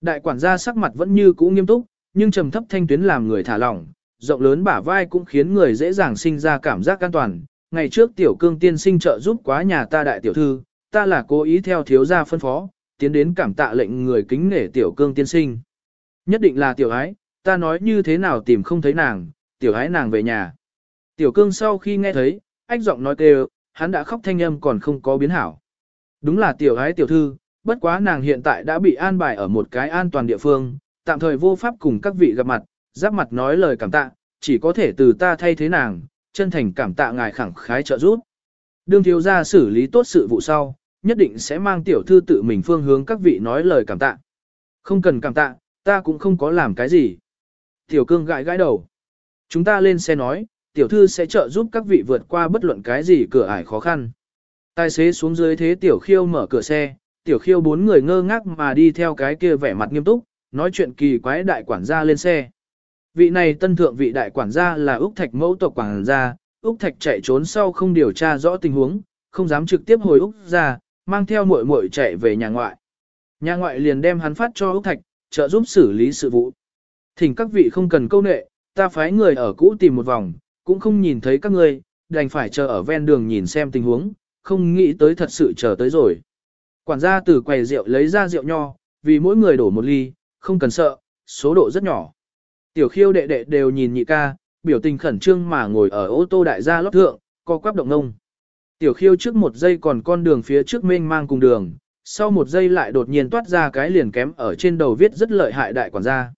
Đại quản gia sắc mặt vẫn như cũ nghiêm túc, nhưng trầm thấp thanh tuyến làm người thả lỏng, rộng lớn bả vai cũng khiến người dễ dàng sinh ra cảm giác an toàn. Ngày trước tiểu cương tiên sinh trợ giúp quá nhà ta đại tiểu thư, ta là cố ý theo thiếu gia phân phó, tiến đến cảm tạ lệnh người kính nể tiểu cương tiên sinh. Nhất định là tiểu ái, ta nói như thế nào tìm không thấy nàng, tiểu ái nàng về nhà. Tiểu cương sau khi nghe thấy, ách giọng nói kêu, hắn đã khóc thanh âm còn không có biến hảo. Đúng là tiểu ái tiểu thư, bất quá nàng hiện tại đã bị an bài ở một cái an toàn địa phương, tạm thời vô pháp cùng các vị gặp mặt, giáp mặt nói lời cảm tạ, chỉ có thể từ ta thay thế nàng, chân thành cảm tạ ngài khẳng khái trợ giúp. Đương thiếu gia xử lý tốt sự vụ sau, nhất định sẽ mang tiểu thư tự mình phương hướng các vị nói lời cảm tạ. Không cần cảm tạ, ta cũng không có làm cái gì. Tiểu cương gãi gãi đầu. Chúng ta lên xe nói, tiểu thư sẽ trợ giúp các vị vượt qua bất luận cái gì cửa ải khó khăn. Tài xế xuống dưới thế tiểu khiêu mở cửa xe, tiểu khiêu bốn người ngơ ngác mà đi theo cái kia vẻ mặt nghiêm túc, nói chuyện kỳ quái đại quản gia lên xe. Vị này tân thượng vị đại quản gia là Úc Thạch mẫu tộc quản gia, Úc Thạch chạy trốn sau không điều tra rõ tình huống, không dám trực tiếp hồi Úc ra, mang theo muội muội chạy về nhà ngoại. Nhà ngoại liền đem hắn phát cho Úc Thạch, trợ giúp xử lý sự vụ. Thỉnh các vị không cần câu nệ, ta phái người ở cũ tìm một vòng, cũng không nhìn thấy các ngươi, đành phải chờ ở ven đường nhìn xem tình huống, không nghĩ tới thật sự chờ tới rồi. Quản gia từ quầy rượu lấy ra rượu nho, vì mỗi người đổ một ly, không cần sợ, số độ rất nhỏ. Tiểu khiêu đệ đệ đều nhìn nhị ca, biểu tình khẩn trương mà ngồi ở ô tô đại gia lót thượng, co quắp động ngông. Tiểu khiêu trước một giây còn con đường phía trước mênh mang cùng đường, sau một giây lại đột nhiên toát ra cái liền kém ở trên đầu viết rất lợi hại đại quản gia.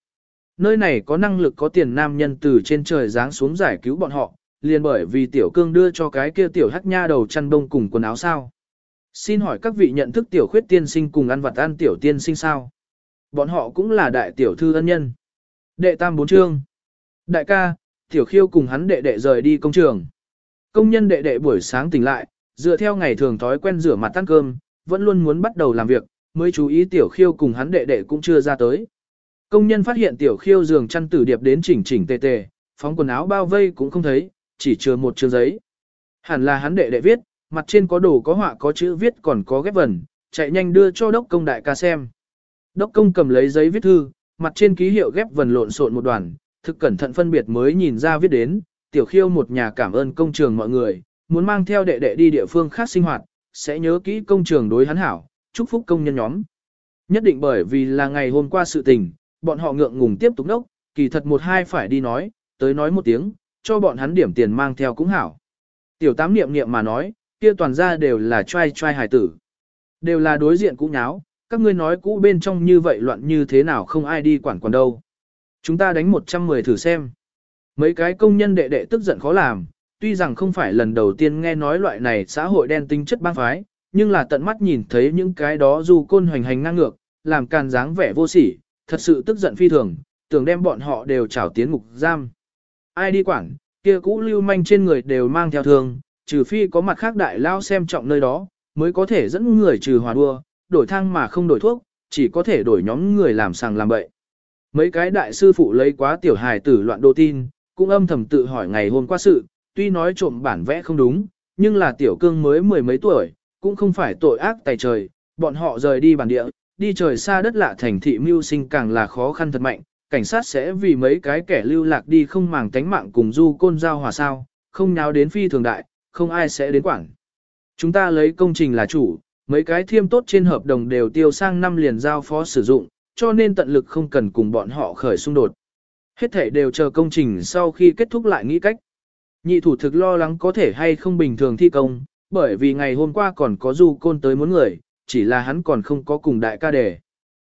Nơi này có năng lực có tiền nam nhân từ trên trời giáng xuống giải cứu bọn họ, liền bởi vì tiểu cương đưa cho cái kia tiểu hắc nha đầu chăn bông cùng quần áo sao. Xin hỏi các vị nhận thức tiểu khuyết tiên sinh cùng ăn vặt ăn tiểu tiên sinh sao? Bọn họ cũng là đại tiểu thư ân nhân. Đệ tam bốn trương, Đại ca, tiểu khiêu cùng hắn đệ đệ rời đi công trường. Công nhân đệ đệ buổi sáng tỉnh lại, dựa theo ngày thường thói quen rửa mặt ăn cơm, vẫn luôn muốn bắt đầu làm việc, mới chú ý tiểu khiêu cùng hắn đệ đệ cũng chưa ra tới. Công nhân phát hiện tiểu khiêu giường chăn tử điệp đến chỉnh chỉnh tề tề, phóng quần áo bao vây cũng không thấy, chỉ chừa một chương giấy. Hẳn là hắn đệ đệ viết, mặt trên có đồ có họa có chữ viết còn có ghép vần, chạy nhanh đưa cho đốc công đại ca xem. Đốc công cầm lấy giấy viết thư, mặt trên ký hiệu ghép vần lộn xộn một đoàn, thực cẩn thận phân biệt mới nhìn ra viết đến, tiểu khiêu một nhà cảm ơn công trường mọi người, muốn mang theo đệ đệ đi địa phương khác sinh hoạt, sẽ nhớ kỹ công trường đối hắn hảo, chúc phúc công nhân nhóm. Nhất định bởi vì là ngày hôm qua sự tình, bọn họ ngượng ngùng tiếp tục nốc, kỳ thật một hai phải đi nói, tới nói một tiếng, cho bọn hắn điểm tiền mang theo cũng hảo. Tiểu tám niệm niệm mà nói, kia toàn ra đều là trai trai hài tử. Đều là đối diện cũ nháo, các ngươi nói cũ bên trong như vậy loạn như thế nào không ai đi quản quản đâu. Chúng ta đánh 110 thử xem. Mấy cái công nhân đệ đệ tức giận khó làm, tuy rằng không phải lần đầu tiên nghe nói loại này xã hội đen tinh chất bang phái, nhưng là tận mắt nhìn thấy những cái đó dù côn hoành hành ngang ngược, làm càn dáng vẻ vô sỉ, thật sự tức giận phi thường, tưởng đem bọn họ đều trảo tiến ngục giam. Ai đi quản, kia cũ lưu manh trên người đều mang theo thương, trừ phi có mặt khác đại lao xem trọng nơi đó, mới có thể dẫn người trừ hòa đua, đổi thang mà không đổi thuốc, chỉ có thể đổi nhóm người làm sàng làm bậy. Mấy cái đại sư phụ lấy quá tiểu hài tử loạn đô tin, cũng âm thầm tự hỏi ngày hôm qua sự, tuy nói trộm bản vẽ không đúng, nhưng là tiểu cương mới mười mấy tuổi, cũng không phải tội ác tài trời, bọn họ rời đi bản địa, đi trời xa đất lạ thành thị mưu sinh càng là khó khăn thật mạnh, cảnh sát sẽ vì mấy cái kẻ lưu lạc đi không màng tánh mạng cùng du côn giao hòa sao, không nháo đến phi thường đại, không ai sẽ đến quản. Chúng ta lấy công trình là chủ, mấy cái thiêm tốt trên hợp đồng đều tiêu sang năm liền giao phó sử dụng, cho nên tận lực không cần cùng bọn họ khởi xung đột. Hết thể đều chờ công trình sau khi kết thúc lại nghĩ cách. Nhị thủ thực lo lắng có thể hay không bình thường thi công, bởi vì ngày hôm qua còn có du côn tới muốn người, chỉ là hắn còn không có cùng đại ca đề.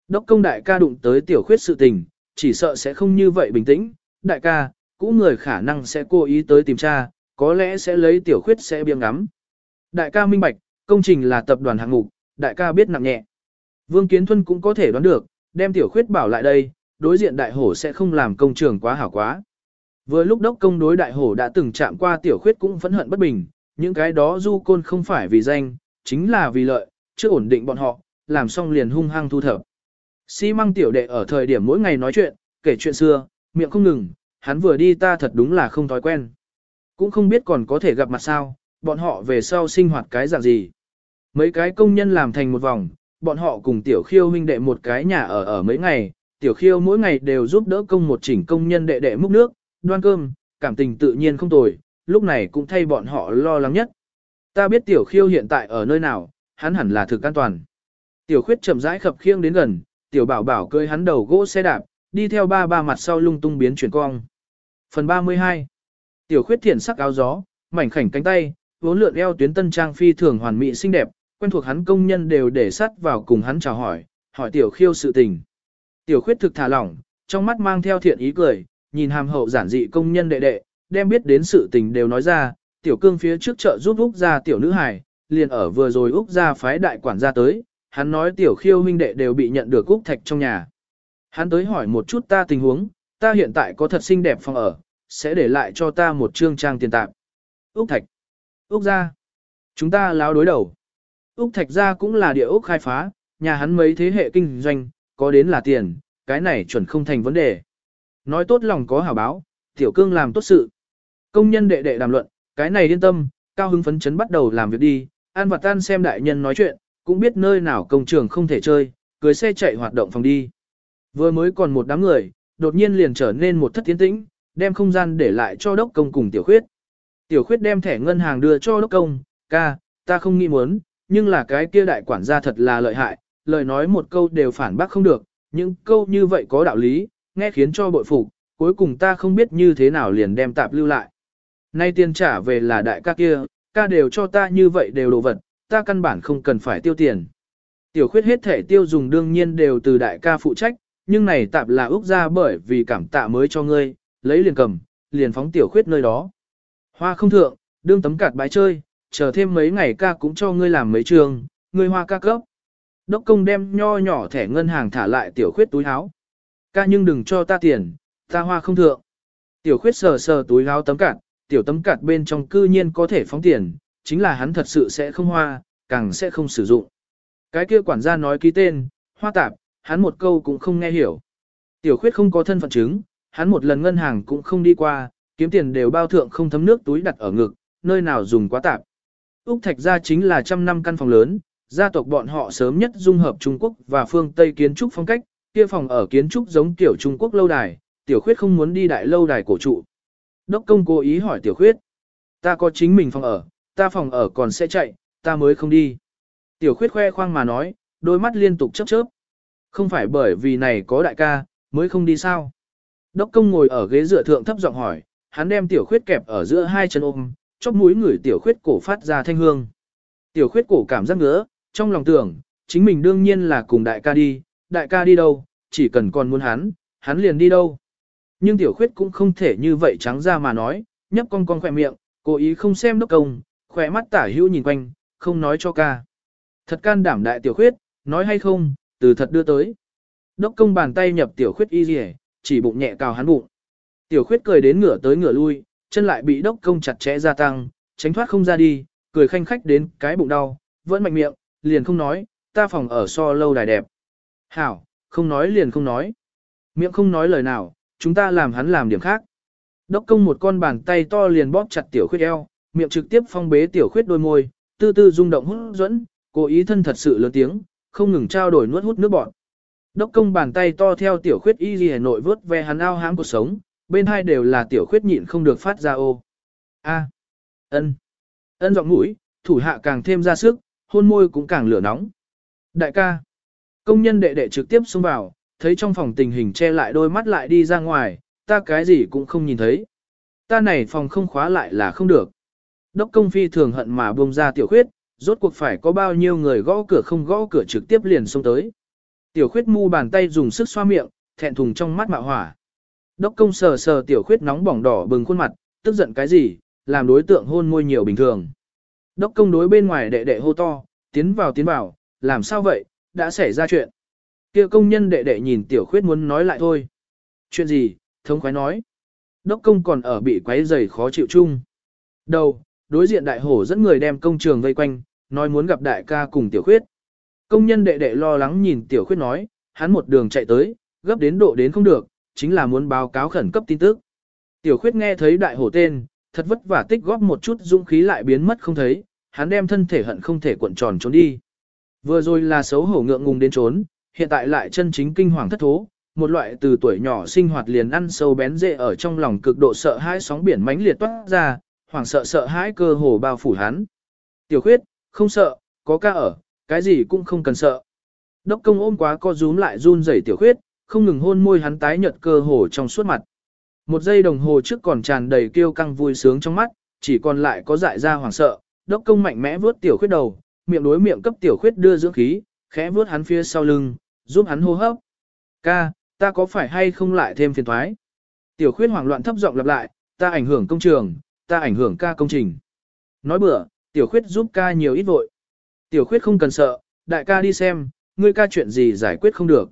Đốc công đại ca đụng tới tiểu khuyết sự tình, chỉ sợ sẽ không như vậy bình tĩnh, đại ca, cũ người khả năng sẽ cố ý tới tìm tra, có lẽ sẽ lấy tiểu khuyết sẽ biếng ngắm. Đại ca minh bạch, công trình là tập đoàn hạng mục, đại ca biết nặng nhẹ. Vương Kiến Thuân cũng có thể đoán được, đem tiểu khuyết bảo lại đây, đối diện đại hổ sẽ không làm công trường quá hảo quá. Vừa lúc đốc công đối đại hổ đã từng chạm qua tiểu khuyết cũng phẫn hận bất bình, những cái đó du côn không phải vì danh, chính là vì lợi, chưa ổn định bọn họ, làm xong liền hung hăng thu thập. Xi măng tiểu đệ ở thời điểm mỗi ngày nói chuyện, kể chuyện xưa, miệng không ngừng, hắn vừa đi ta thật đúng là không thói quen. Cũng không biết còn có thể gặp mặt sao, bọn họ về sau sinh hoạt cái dạng gì. Mấy cái công nhân làm thành một vòng, bọn họ cùng tiểu khiêu huynh đệ một cái nhà ở ở mấy ngày, tiểu khiêu mỗi ngày đều giúp đỡ công một chỉnh công nhân đệ đệ múc nước, đoan cơm, cảm tình tự nhiên không tồi, lúc này cũng thay bọn họ lo lắng nhất. Ta biết tiểu khiêu hiện tại ở nơi nào, hắn hẳn là thực an toàn. Tiểu khuyết chậm rãi khập khiêng đến gần, tiểu bảo bảo cưỡi hắn đầu gỗ xe đạp, đi theo ba ba mặt sau lung tung biến chuyển cong. Phần 32 Tiểu khuyết thiện sắc áo gió, mảnh khảnh cánh tay, vốn lượn eo tuyến tân trang phi thường hoàn mỹ xinh đẹp, quen thuộc hắn công nhân đều để sắt vào cùng hắn chào hỏi, hỏi tiểu khiêu sự tình. Tiểu khuyết thực thả lỏng, trong mắt mang theo thiện ý cười, nhìn hàm hậu giản dị công nhân đệ đệ, đem biết đến sự tình đều nói ra, tiểu cương phía trước chợ giúp Úc ra tiểu nữ hài, liền ở vừa rồi Úc ra phái đại quản gia tới, hắn nói tiểu khiêu huynh đệ đều bị nhận được Úc thạch trong nhà. Hắn tới hỏi một chút ta tình huống, ta hiện tại có thật xinh đẹp phòng ở, sẽ để lại cho ta một trương trang tiền tạp. Úc thạch. Úc ra. Chúng ta láo đối đầu. Úc thạch ra cũng là địa Úc khai phá, nhà hắn mấy thế hệ kinh doanh, có đến là tiền, cái này chuẩn không thành vấn đề. Nói tốt lòng có hảo báo, tiểu cương làm tốt sự. Công nhân đệ đệ đàm luận, cái này yên tâm, cao hứng phấn chấn bắt đầu làm việc đi, an và tan xem đại nhân nói chuyện, cũng biết nơi nào công trường không thể chơi, cưới xe chạy hoạt động phòng đi. Vừa mới còn một đám người, đột nhiên liền trở nên một thất tiến tĩnh, đem không gian để lại cho đốc công cùng tiểu khuyết. Tiểu khuyết đem thẻ ngân hàng đưa cho đốc công, ca, ta không nghĩ muốn, nhưng là cái kia đại quản gia thật là lợi hại, lời nói một câu đều phản bác không được, những câu như vậy có đạo lý, nghe khiến cho bội phục, cuối cùng ta không biết như thế nào liền đem tạp lưu lại. Nay tiền trả về là đại ca kia, ca đều cho ta như vậy đều đồ vật, ta căn bản không cần phải tiêu tiền. Tiểu khuyết hết thể tiêu dùng đương nhiên đều từ đại ca phụ trách, nhưng này tạp là ước ra bởi vì cảm tạ mới cho ngươi, lấy liền cầm, liền phóng tiểu khuyết nơi đó. Hoa không thượng, đương tấm cạt bãi chơi, chờ thêm mấy ngày ca cũng cho ngươi làm mấy trường, ngươi hoa ca cấp. Đốc công đem nho nhỏ thẻ ngân hàng thả lại tiểu khuyết túi áo. Ca nhưng đừng cho ta tiền, ta hoa không thượng. Tiểu khuyết sờ sờ túi áo tấm cạt, tiểu tấm cạt bên trong cư nhiên có thể phóng tiền, chính là hắn thật sự sẽ không hoa, càng sẽ không sử dụng. Cái kia quản gia nói ký tên, hoa tạp, hắn một câu cũng không nghe hiểu. Tiểu khuyết không có thân phận chứng, hắn một lần ngân hàng cũng không đi qua, kiếm tiền đều bao thượng không thấm nước túi đặt ở ngực, nơi nào dùng quá tạp. Úc Thạch gia chính là trăm năm căn phòng lớn, gia tộc bọn họ sớm nhất dung hợp Trung Quốc và phương Tây kiến trúc phong cách, kia phòng ở kiến trúc giống kiểu Trung Quốc lâu đài, tiểu khuyết không muốn đi đại lâu đài cổ trụ. Đốc công cố ý hỏi tiểu khuyết, ta có chính mình phòng ở, ta phòng ở còn sẽ chạy, ta mới không đi. Tiểu khuyết khoe khoang mà nói, đôi mắt liên tục chớp chớp. Không phải bởi vì này có đại ca, mới không đi sao. Đốc công ngồi ở ghế dựa thượng thấp giọng hỏi, hắn đem tiểu khuyết kẹp ở giữa hai chân ôm, chóp mũi người tiểu khuyết cổ phát ra thanh hương. Tiểu khuyết cổ cảm giác ngứa, trong lòng tưởng, chính mình đương nhiên là cùng đại ca đi, đại ca đi đâu, chỉ cần còn muốn hắn, hắn liền đi đâu. Nhưng tiểu khuyết cũng không thể như vậy trắng ra mà nói, nhấp con con khỏe miệng, cố ý không xem đốc công, khỏe mắt tả hữu nhìn quanh, không nói cho ca. Thật can đảm đại tiểu khuyết, nói hay không, từ thật đưa tới. Đốc công bàn tay nhập tiểu khuyết y rỉ, chỉ bụng nhẹ cào hắn bụng. Tiểu khuyết cười đến ngửa tới ngửa lui, chân lại bị đốc công chặt chẽ gia tăng, tránh thoát không ra đi, cười khanh khách đến cái bụng đau, vẫn mạnh miệng, liền không nói, ta phòng ở so lâu đài đẹp. Hảo, không nói liền không nói. Miệng không nói lời nào, chúng ta làm hắn làm điểm khác. Đốc công một con bàn tay to liền bóp chặt tiểu khuyết eo, miệng trực tiếp phong bế tiểu khuyết đôi môi, tư tư rung động hút dẫn, cố ý thân thật sự lớn tiếng, không ngừng trao đổi nuốt hút nước bọt. Đốc công bàn tay to theo tiểu khuyết y gì nội vớt ve hắn ao hãm cuộc sống, bên hai đều là tiểu khuyết nhịn không được phát ra ô. A. ân, ân giọng mũi, thủ hạ càng thêm ra sức, hôn môi cũng càng lửa nóng. Đại ca. Công nhân đệ đệ trực tiếp xông vào, thấy trong phòng tình hình che lại đôi mắt lại đi ra ngoài, ta cái gì cũng không nhìn thấy. Ta này phòng không khóa lại là không được. Đốc công phi thường hận mà buông ra tiểu khuyết, rốt cuộc phải có bao nhiêu người gõ cửa không gõ cửa trực tiếp liền xông tới. Tiểu khuyết mu bàn tay dùng sức xoa miệng, thẹn thùng trong mắt mạo hỏa. Đốc công sờ sờ tiểu khuyết nóng bỏng đỏ bừng khuôn mặt, tức giận cái gì, làm đối tượng hôn môi nhiều bình thường. Đốc công đối bên ngoài đệ đệ hô to, tiến vào tiến vào, làm sao vậy, đã xảy ra chuyện. Kia công nhân đệ đệ nhìn tiểu khuyết muốn nói lại thôi, Chuyện gì, thống khoái nói. Đốc công còn ở bị quấy rầy khó chịu chung. Đầu, đối diện đại hổ dẫn người đem công trường vây quanh, nói muốn gặp đại ca cùng tiểu khuyết. Công nhân đệ đệ lo lắng nhìn tiểu khuyết nói, hắn một đường chạy tới, gấp đến độ đến không được, chính là muốn báo cáo khẩn cấp tin tức. Tiểu khuyết nghe thấy đại hổ tên, thật vất vả tích góp một chút dũng khí lại biến mất không thấy, hắn đem thân thể hận không thể cuộn tròn trốn đi. Vừa rồi là xấu hổ ngượng ngùng đến trốn, hiện tại lại chân chính kinh hoàng thất thố, một loại từ tuổi nhỏ sinh hoạt liền ăn sâu bén rễ ở trong lòng cực độ sợ hãi sóng biển mãnh liệt toát ra, hoảng sợ sợ hãi cơ hồ bao phủ hắn. Tiểu khuyết, không sợ, có ca ở, cái gì cũng không cần sợ. Đốc công ôm quá co rúm lại run rẩy tiểu khuyết, không ngừng hôn môi hắn tái nhợt cơ hồ trong suốt mặt. Một giây đồng hồ trước còn tràn đầy kêu căng vui sướng trong mắt, chỉ còn lại có dại ra hoảng sợ, đốc công mạnh mẽ vớt tiểu khuyết đầu, miệng đối miệng cấp tiểu khuyết đưa dưỡng khí, khẽ vuốt hắn phía sau lưng, giúp hắn hô hấp. Ca, ta có phải hay không lại thêm phiền thoái? Tiểu khuyết hoảng loạn thấp giọng lặp lại, ta ảnh hưởng công trường, ta ảnh hưởng ca công trình. Nói bữa, tiểu khuyết giúp ca nhiều ít vội. Tiểu khuyết không cần sợ, đại ca đi xem, ngươi ca chuyện gì giải quyết không được.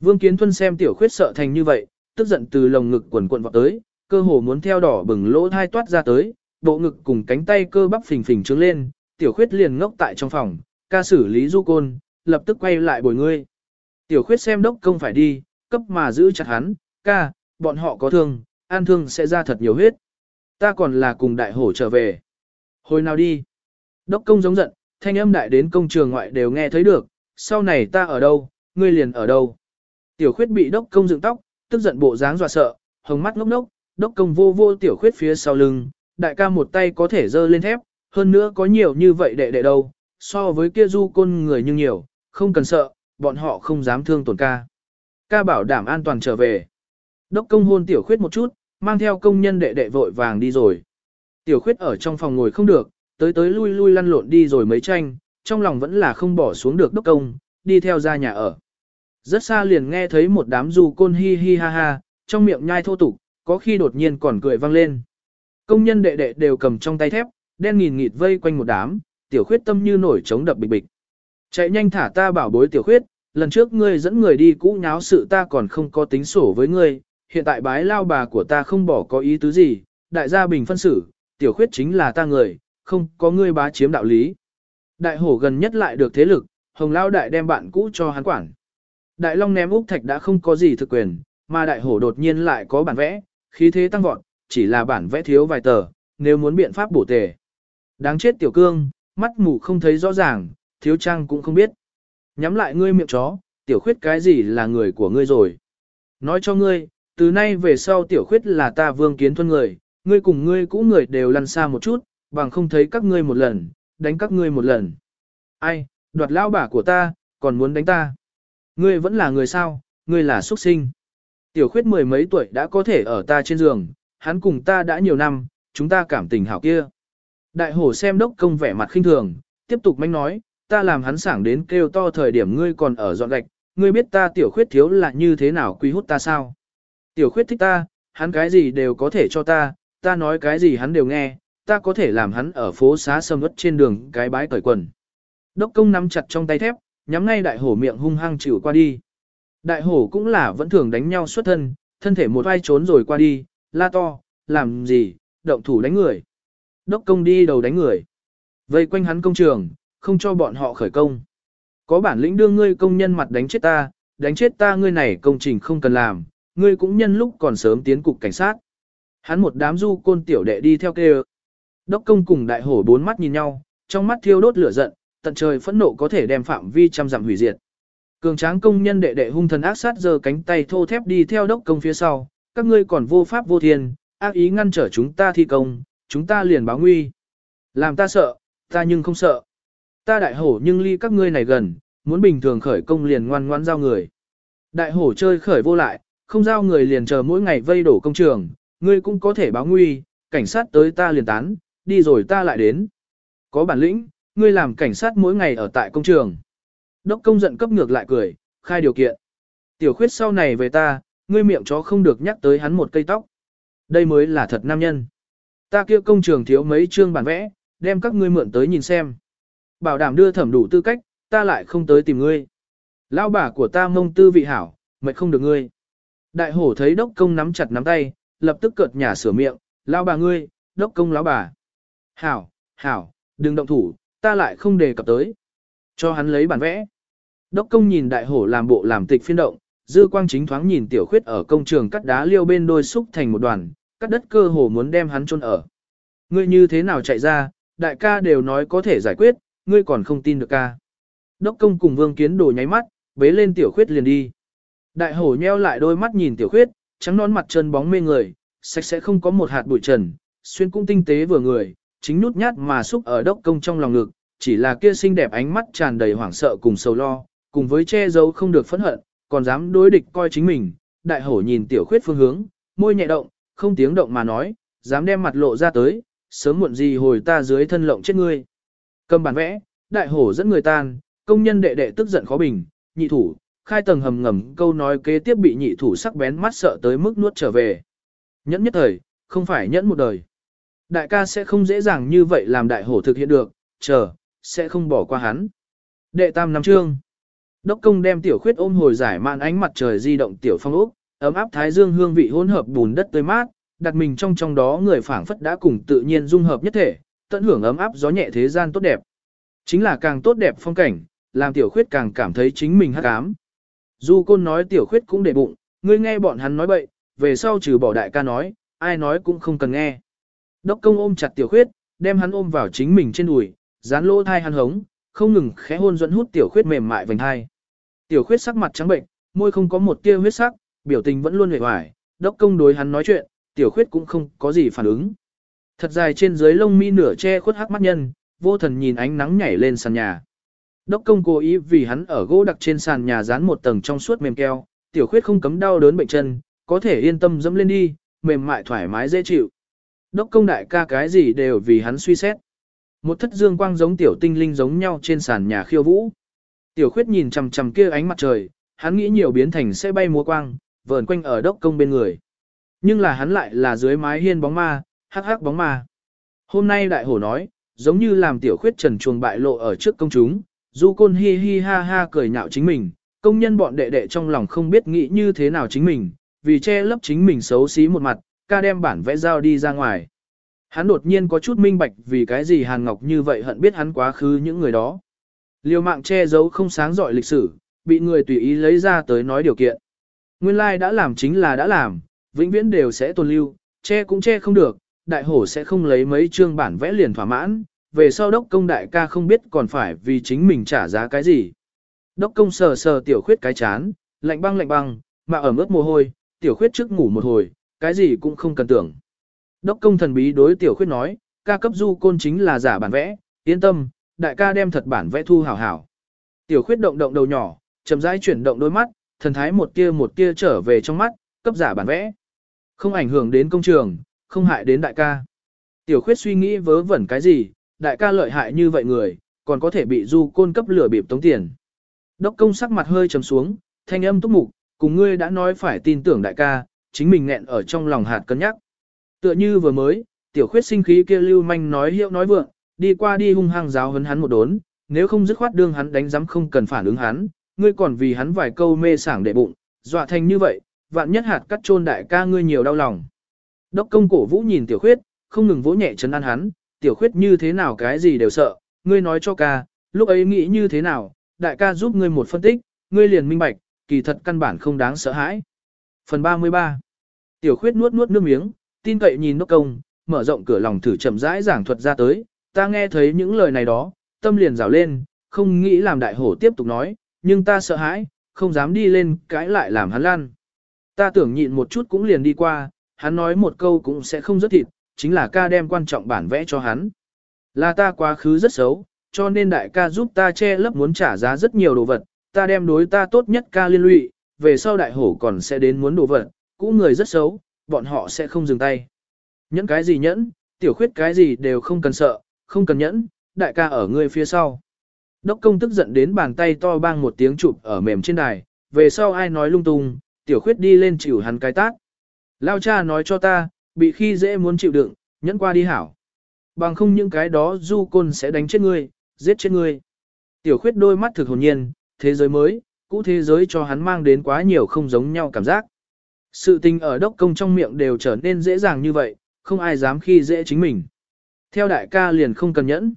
Vương Kiến Thuân xem tiểu khuyết sợ thành như vậy, tức giận từ lồng ngực quần quần vọt tới, cơ hồ muốn theo đỏ bừng lỗ thai toát ra tới, bộ ngực cùng cánh tay cơ bắp phình phình trướng lên, tiểu khuyết liền ngốc tại trong phòng, ca xử lý du côn, lập tức quay lại bồi ngươi. Tiểu khuyết xem đốc công phải đi, cấp mà giữ chặt hắn, ca, bọn họ có thương, an thương sẽ ra thật nhiều huyết. Ta còn là cùng đại hổ trở về. Hồi nào đi? Đốc công giống giận, thanh âm đại đến công trường ngoại đều nghe thấy được, sau này ta ở đâu, ngươi liền ở đâu. Tiểu khuyết bị đốc công dựng tóc, tức giận bộ dáng dọa sợ, hồng mắt ngốc ngốc, đốc công vô vô tiểu khuyết phía sau lưng, đại ca một tay có thể dơ lên thép, hơn nữa có nhiều như vậy đệ đệ đâu, so với kia du côn người nhưng nhiều, không cần sợ, bọn họ không dám thương tổn ca. Ca bảo đảm an toàn trở về. Đốc công hôn tiểu khuyết một chút, mang theo công nhân đệ đệ vội vàng đi rồi. Tiểu khuyết ở trong phòng ngồi không được, tới tới lui lui lăn lộn đi rồi mấy tranh, trong lòng vẫn là không bỏ xuống được đốc công, đi theo ra nhà ở. Rất xa liền nghe thấy một đám du côn hi hi ha ha, trong miệng nhai thô tục, có khi đột nhiên còn cười vang lên. Công nhân đệ đệ đều cầm trong tay thép, đen nghìn nghịt vây quanh một đám, tiểu khuyết tâm như nổi trống đập bịch bịch. Chạy nhanh thả ta bảo bối tiểu khuyết, lần trước ngươi dẫn người đi cũ nháo sự ta còn không có tính sổ với ngươi, hiện tại bái lao bà của ta không bỏ có ý tứ gì, đại gia bình phân xử, tiểu khuyết chính là ta người, không có ngươi bá chiếm đạo lý. Đại hổ gần nhất lại được thế lực, hồng lao đại đem bạn cũ cho hắn quản. Đại long ném úc thạch đã không có gì thực quyền, mà đại hổ đột nhiên lại có bản vẽ, khí thế tăng vọt, chỉ là bản vẽ thiếu vài tờ, nếu muốn biện pháp bổ tề. Đáng chết tiểu cương, mắt mù không thấy rõ ràng, thiếu trang cũng không biết. Nhắm lại ngươi miệng chó, tiểu khuyết cái gì là người của ngươi rồi. Nói cho ngươi, từ nay về sau tiểu khuyết là ta vương kiến thuân người, ngươi cùng ngươi cũ người đều lăn xa một chút, bằng không thấy các ngươi một lần, đánh các ngươi một lần. Ai, đoạt lao bả của ta, còn muốn đánh ta. Ngươi vẫn là người sao, ngươi là xuất sinh. Tiểu khuyết mười mấy tuổi đã có thể ở ta trên giường, hắn cùng ta đã nhiều năm, chúng ta cảm tình hảo kia. Đại hổ xem đốc công vẻ mặt khinh thường, tiếp tục manh nói, ta làm hắn sảng đến kêu to thời điểm ngươi còn ở dọn gạch, ngươi biết ta tiểu khuyết thiếu là như thế nào quý hút ta sao? Tiểu khuyết thích ta, hắn cái gì đều có thể cho ta, ta nói cái gì hắn đều nghe, ta có thể làm hắn ở phố xá sâm ướt trên đường cái bái cởi quần. Đốc công nắm chặt trong tay thép, nhắm ngay đại hổ miệng hung hăng chịu qua đi. Đại hổ cũng là vẫn thường đánh nhau xuất thân, thân thể một vai trốn rồi qua đi, la to, làm gì, động thủ đánh người. Đốc công đi đầu đánh người. Vây quanh hắn công trường, không cho bọn họ khởi công. Có bản lĩnh đưa ngươi công nhân mặt đánh chết ta, đánh chết ta ngươi này công trình không cần làm, ngươi cũng nhân lúc còn sớm tiến cục cảnh sát. Hắn một đám du côn tiểu đệ đi theo kêu. Đốc công cùng đại hổ bốn mắt nhìn nhau, trong mắt thiêu đốt lửa giận, tận trời phẫn nộ có thể đem phạm vi trăm dặm hủy diệt. Cường tráng công nhân đệ đệ hung thần ác sát giơ cánh tay thô thép đi theo đốc công phía sau, các ngươi còn vô pháp vô thiên, ác ý ngăn trở chúng ta thi công, chúng ta liền báo nguy. Làm ta sợ, ta nhưng không sợ. Ta đại hổ nhưng ly các ngươi này gần, muốn bình thường khởi công liền ngoan ngoan giao người. Đại hổ chơi khởi vô lại, không giao người liền chờ mỗi ngày vây đổ công trường, ngươi cũng có thể báo nguy, cảnh sát tới ta liền tán, đi rồi ta lại đến. Có bản lĩnh, ngươi làm cảnh sát mỗi ngày ở tại công trường. Đốc công giận cấp ngược lại cười, khai điều kiện. Tiểu khuyết sau này về ta, ngươi miệng chó không được nhắc tới hắn một cây tóc. Đây mới là thật nam nhân. Ta kia công trường thiếu mấy chương bản vẽ, đem các ngươi mượn tới nhìn xem. Bảo đảm đưa thẩm đủ tư cách, ta lại không tới tìm ngươi. Lão bà của ta mông tư vị hảo, mệt không được ngươi. Đại hổ thấy đốc công nắm chặt nắm tay, lập tức cợt nhả sửa miệng, lao bà ngươi, đốc công lão bà. Hảo, hảo, đừng động thủ, ta lại không đề cập tới. Cho hắn lấy bản vẽ. Đốc công nhìn đại hổ làm bộ làm tịch phiên động, dư quang chính thoáng nhìn tiểu khuyết ở công trường cắt đá liêu bên đôi xúc thành một đoàn, cắt đất cơ hồ muốn đem hắn chôn ở. Ngươi như thế nào chạy ra, đại ca đều nói có thể giải quyết, ngươi còn không tin được ca. Đốc công cùng vương kiến đồ nháy mắt, bế lên tiểu khuyết liền đi. Đại hổ nheo lại đôi mắt nhìn tiểu khuyết, trắng nón mặt chân bóng mê người, sạch sẽ không có một hạt bụi trần, xuyên cũng tinh tế vừa người, chính nút nhát mà xúc ở đốc công trong lòng ngực, chỉ là kia xinh đẹp ánh mắt tràn đầy hoảng sợ cùng sầu lo, cùng với che giấu không được phẫn hận, còn dám đối địch coi chính mình. Đại hổ nhìn tiểu khuyết phương hướng, môi nhẹ động, không tiếng động mà nói, dám đem mặt lộ ra tới, sớm muộn gì hồi ta dưới thân lộng chết ngươi. Cầm bản vẽ, đại hổ dẫn người tan, công nhân đệ đệ tức giận khó bình, nhị thủ, khai tầng hầm ngầm câu nói kế tiếp bị nhị thủ sắc bén mắt sợ tới mức nuốt trở về. Nhẫn nhất thời, không phải nhẫn một đời. Đại ca sẽ không dễ dàng như vậy làm đại hổ thực hiện được, chờ, sẽ không bỏ qua hắn. Đệ tam năm trương, Đốc công đem tiểu khuyết ôm hồi giải mạn ánh mặt trời di động tiểu phong ốc, ấm áp thái dương hương vị hỗn hợp bùn đất tươi mát, đặt mình trong trong đó người phảng phất đã cùng tự nhiên dung hợp nhất thể, tận hưởng ấm áp gió nhẹ thế gian tốt đẹp. Chính là càng tốt đẹp phong cảnh, làm tiểu khuyết càng cảm thấy chính mình hắc ám. Du côn nói tiểu khuyết cũng để bụng, ngươi nghe bọn hắn nói bậy, về sau trừ bỏ đại ca nói, ai nói cũng không cần nghe. Đốc công ôm chặt tiểu khuyết, đem hắn ôm vào chính mình trên đùi, dán lỗ thai hắn hống, không ngừng khẽ hôn dẫn hút tiểu khuyết mềm mại vành hai. Tiểu khuyết sắc mặt trắng bệnh, môi không có một tia huyết sắc, biểu tình vẫn luôn hề hoài, đốc công đối hắn nói chuyện, tiểu khuyết cũng không có gì phản ứng. Thật dài trên dưới lông mi nửa che khuất hắc mắt nhân, vô thần nhìn ánh nắng nhảy lên sàn nhà. Đốc công cố ý vì hắn ở gỗ đặc trên sàn nhà dán một tầng trong suốt mềm keo, tiểu khuyết không cấm đau đớn bệnh chân, có thể yên tâm dẫm lên đi, mềm mại thoải mái dễ chịu. Đốc công đại ca cái gì đều vì hắn suy xét. Một thất dương quang giống tiểu tinh linh giống nhau trên sàn nhà khiêu vũ. Tiểu khuyết nhìn chằm chằm kia ánh mặt trời, hắn nghĩ nhiều biến thành sẽ bay múa quang, vờn quanh ở đốc công bên người. Nhưng là hắn lại là dưới mái hiên bóng ma, hắc hắc bóng ma. Hôm nay đại hổ nói, giống như làm tiểu khuyết trần chuồng bại lộ ở trước công chúng, du côn hi hi ha ha cười nhạo chính mình, công nhân bọn đệ đệ trong lòng không biết nghĩ như thế nào chính mình, vì che lấp chính mình xấu xí một mặt, ca đem bản vẽ giao đi ra ngoài. Hắn đột nhiên có chút minh bạch vì cái gì Hàn Ngọc như vậy hận biết hắn quá khứ những người đó. Liều mạng che giấu không sáng giỏi lịch sử, bị người tùy ý lấy ra tới nói điều kiện. Nguyên lai đã làm chính là đã làm, vĩnh viễn đều sẽ tồn lưu, che cũng che không được, đại hổ sẽ không lấy mấy chương bản vẽ liền thỏa mãn, về sau đốc công đại ca không biết còn phải vì chính mình trả giá cái gì. Đốc công sờ sờ tiểu khuyết cái chán, lạnh băng lạnh băng, mà ở ướt mồ hôi, tiểu khuyết trước ngủ một hồi, cái gì cũng không cần tưởng. Đốc công thần bí đối tiểu khuyết nói, ca cấp du côn chính là giả bản vẽ, yên tâm, đại ca đem thật bản vẽ thu hảo hảo. Tiểu khuyết động động đầu nhỏ, chậm rãi chuyển động đôi mắt, thần thái một tia một tia trở về trong mắt, cấp giả bản vẽ. Không ảnh hưởng đến công trường, không hại đến đại ca. Tiểu khuyết suy nghĩ vớ vẩn cái gì, đại ca lợi hại như vậy người, còn có thể bị du côn cấp lửa bịp tống tiền. Đốc công sắc mặt hơi trầm xuống, thanh âm túc mục, cùng ngươi đã nói phải tin tưởng đại ca, chính mình nghẹn ở trong lòng hạt cân nhắc. Tựa như vừa mới, tiểu khuyết sinh khí kia lưu manh nói hiệu nói vượng, đi qua đi hung hăng giáo hấn hắn một đốn, nếu không dứt khoát đương hắn đánh giám không cần phản ứng hắn, ngươi còn vì hắn vài câu mê sảng để bụng, dọa thành như vậy, vạn nhất hạt cắt chôn đại ca ngươi nhiều đau lòng. Đốc công cổ vũ nhìn tiểu khuyết, không ngừng vỗ nhẹ chấn an hắn, tiểu khuyết như thế nào cái gì đều sợ, ngươi nói cho ca, lúc ấy nghĩ như thế nào, đại ca giúp ngươi một phân tích, ngươi liền minh bạch, kỳ thật căn bản không đáng sợ hãi. Phần 33 Tiểu khuyết nuốt nuốt nước miếng, tin cậy nhìn đốc công, mở rộng cửa lòng thử chậm rãi giảng thuật ra tới, ta nghe thấy những lời này đó, tâm liền rào lên, không nghĩ làm đại hổ tiếp tục nói, nhưng ta sợ hãi, không dám đi lên cãi lại làm hắn lăn. Ta tưởng nhịn một chút cũng liền đi qua, hắn nói một câu cũng sẽ không rất thịt, chính là ca đem quan trọng bản vẽ cho hắn. Là ta quá khứ rất xấu, cho nên đại ca giúp ta che lấp muốn trả giá rất nhiều đồ vật, ta đem đối ta tốt nhất ca liên lụy, về sau đại hổ còn sẽ đến muốn đồ vật, cũ người rất xấu, bọn họ sẽ không dừng tay. Nhẫn cái gì nhẫn, tiểu khuyết cái gì đều không cần sợ, không cần nhẫn, đại ca ở ngươi phía sau. Đốc công tức giận đến bàn tay to bang một tiếng chụp ở mềm trên đài, về sau ai nói lung tung, tiểu khuyết đi lên chịu hắn cái tát. Lao cha nói cho ta, bị khi dễ muốn chịu đựng, nhẫn qua đi hảo. Bằng không những cái đó du côn sẽ đánh chết ngươi, giết chết ngươi. Tiểu khuyết đôi mắt thực hồn nhiên, thế giới mới, cũ thế giới cho hắn mang đến quá nhiều không giống nhau cảm giác. Sự tình ở đốc công trong miệng đều trở nên dễ dàng như vậy, không ai dám khi dễ chính mình. Theo đại ca liền không cần nhẫn.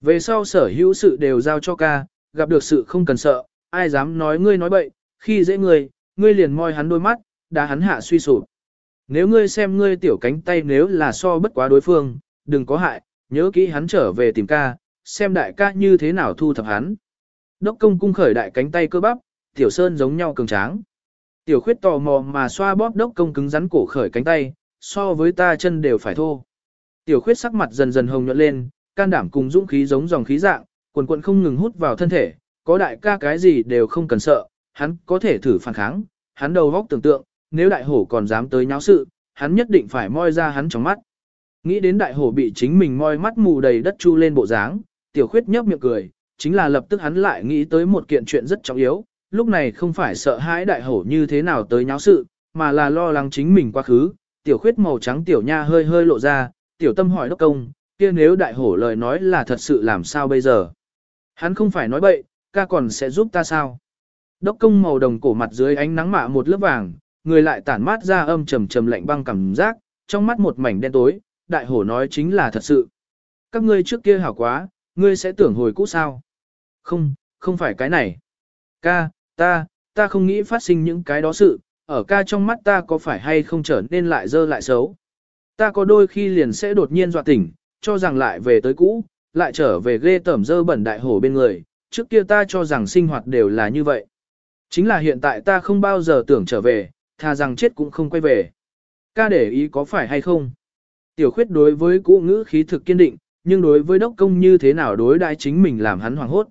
Về sau sở hữu sự đều giao cho ca, gặp được sự không cần sợ, ai dám nói ngươi nói bậy, khi dễ ngươi, ngươi liền moi hắn đôi mắt, đã hắn hạ suy sụp. Nếu ngươi xem ngươi tiểu cánh tay nếu là so bất quá đối phương, đừng có hại, nhớ kỹ hắn trở về tìm ca, xem đại ca như thế nào thu thập hắn. Đốc công cung khởi đại cánh tay cơ bắp, tiểu sơn giống nhau cường tráng. Tiểu khuyết tò mò mà xoa bóp đốc công cứng rắn cổ khởi cánh tay, so với ta chân đều phải thô. Tiểu khuyết sắc mặt dần dần hồng nhuận lên, can đảm cùng dũng khí giống dòng khí dạng, quần quần không ngừng hút vào thân thể, có đại ca cái gì đều không cần sợ, hắn có thể thử phản kháng, hắn đầu góc tưởng tượng, nếu đại hổ còn dám tới nháo sự, hắn nhất định phải moi ra hắn trong mắt. Nghĩ đến đại hổ bị chính mình moi mắt mù đầy đất chu lên bộ dáng, tiểu khuyết nhấp miệng cười, chính là lập tức hắn lại nghĩ tới một kiện chuyện rất trọng yếu, lúc này không phải sợ hãi đại hổ như thế nào tới nháo sự, mà là lo lắng chính mình quá khứ, tiểu khuyết màu trắng tiểu nha hơi hơi lộ ra, tiểu tâm hỏi đốc công, kia nếu đại hổ lời nói là thật sự làm sao bây giờ? Hắn không phải nói bậy, ca còn sẽ giúp ta sao? Đốc công màu đồng cổ mặt dưới ánh nắng mạ một lớp vàng, người lại tản mát ra âm trầm trầm lạnh băng cảm giác, trong mắt một mảnh đen tối, đại hổ nói chính là thật sự. Các ngươi trước kia hảo quá, ngươi sẽ tưởng hồi cũ sao? Không, không phải cái này. Ca, ta, ta không nghĩ phát sinh những cái đó sự, ở ca trong mắt ta có phải hay không trở nên lại dơ lại xấu. Ta có đôi khi liền sẽ đột nhiên dọa tỉnh, cho rằng lại về tới cũ, lại trở về ghê tẩm dơ bẩn đại hổ bên người, trước kia ta cho rằng sinh hoạt đều là như vậy. Chính là hiện tại ta không bao giờ tưởng trở về, thà rằng chết cũng không quay về. Ca để ý có phải hay không? Tiểu khuyết đối với cũ ngữ khí thực kiên định, nhưng đối với đốc công như thế nào đối đại chính mình làm hắn hoảng hốt.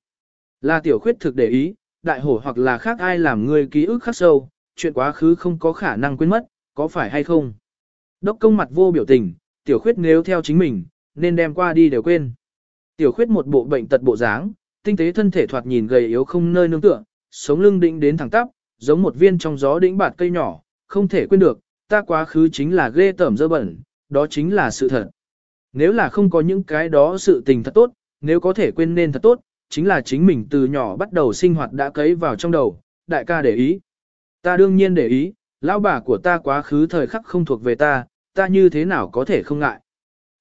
Là tiểu khuyết thực để ý, đại hổ hoặc là khác ai làm người ký ức khắc sâu, chuyện quá khứ không có khả năng quên mất, có phải hay không? Đốc công mặt vô biểu tình, tiểu khuyết nếu theo chính mình, nên đem qua đi đều quên. Tiểu khuyết một bộ bệnh tật bộ dáng, tinh tế thân thể thoạt nhìn gầy yếu không nơi nương tựa, sống lưng định đến thẳng tắp, giống một viên trong gió đĩnh bạt cây nhỏ, không thể quên được, ta quá khứ chính là ghê tởm dơ bẩn, đó chính là sự thật. Nếu là không có những cái đó sự tình thật tốt, nếu có thể quên nên thật tốt, chính là chính mình từ nhỏ bắt đầu sinh hoạt đã cấy vào trong đầu, đại ca để ý. Ta đương nhiên để ý, lão bà của ta quá khứ thời khắc không thuộc về ta, ta như thế nào có thể không ngại.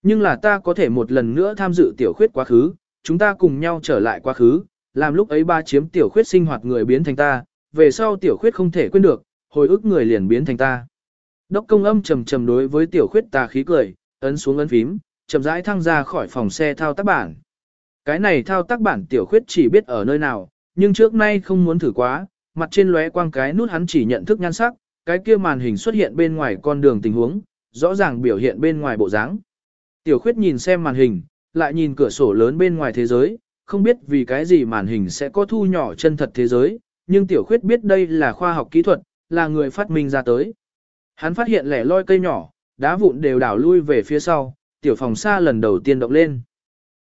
Nhưng là ta có thể một lần nữa tham dự tiểu khuyết quá khứ, chúng ta cùng nhau trở lại quá khứ, làm lúc ấy ba chiếm tiểu khuyết sinh hoạt người biến thành ta, về sau tiểu khuyết không thể quên được, hồi ức người liền biến thành ta. Đốc công âm trầm trầm đối với tiểu khuyết ta khí cười, ấn xuống ấn phím, chậm rãi thăng ra khỏi phòng xe thao tác bản. Cái này thao tác bản tiểu khuyết chỉ biết ở nơi nào, nhưng trước nay không muốn thử quá, mặt trên lóe quang cái nút hắn chỉ nhận thức nhan sắc, cái kia màn hình xuất hiện bên ngoài con đường tình huống, rõ ràng biểu hiện bên ngoài bộ dáng. Tiểu khuyết nhìn xem màn hình, lại nhìn cửa sổ lớn bên ngoài thế giới, không biết vì cái gì màn hình sẽ có thu nhỏ chân thật thế giới, nhưng tiểu khuyết biết đây là khoa học kỹ thuật, là người phát minh ra tới. Hắn phát hiện lẻ loi cây nhỏ, đá vụn đều đảo lui về phía sau, tiểu phòng xa lần đầu tiên động lên.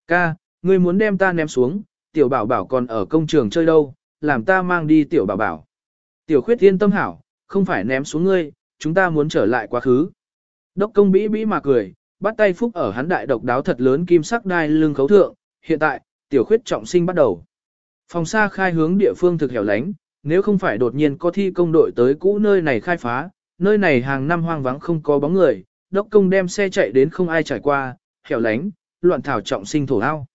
Ca, ngươi muốn đem ta ném xuống, tiểu bảo bảo còn ở công trường chơi đâu, làm ta mang đi tiểu bảo bảo. Tiểu khuyết yên tâm hảo, không phải ném xuống ngươi, chúng ta muốn trở lại quá khứ. Đốc công bĩ bĩ mà cười, bắt tay phúc ở hắn đại độc đáo thật lớn kim sắc đai lưng khấu thượng, hiện tại, tiểu khuyết trọng sinh bắt đầu. Phòng xa khai hướng địa phương thực hẻo lánh, nếu không phải đột nhiên có thi công đội tới cũ nơi này khai phá, nơi này hàng năm hoang vắng không có bóng người, đốc công đem xe chạy đến không ai trải qua, hẻo lánh, loạn thảo trọng sinh thổ ao.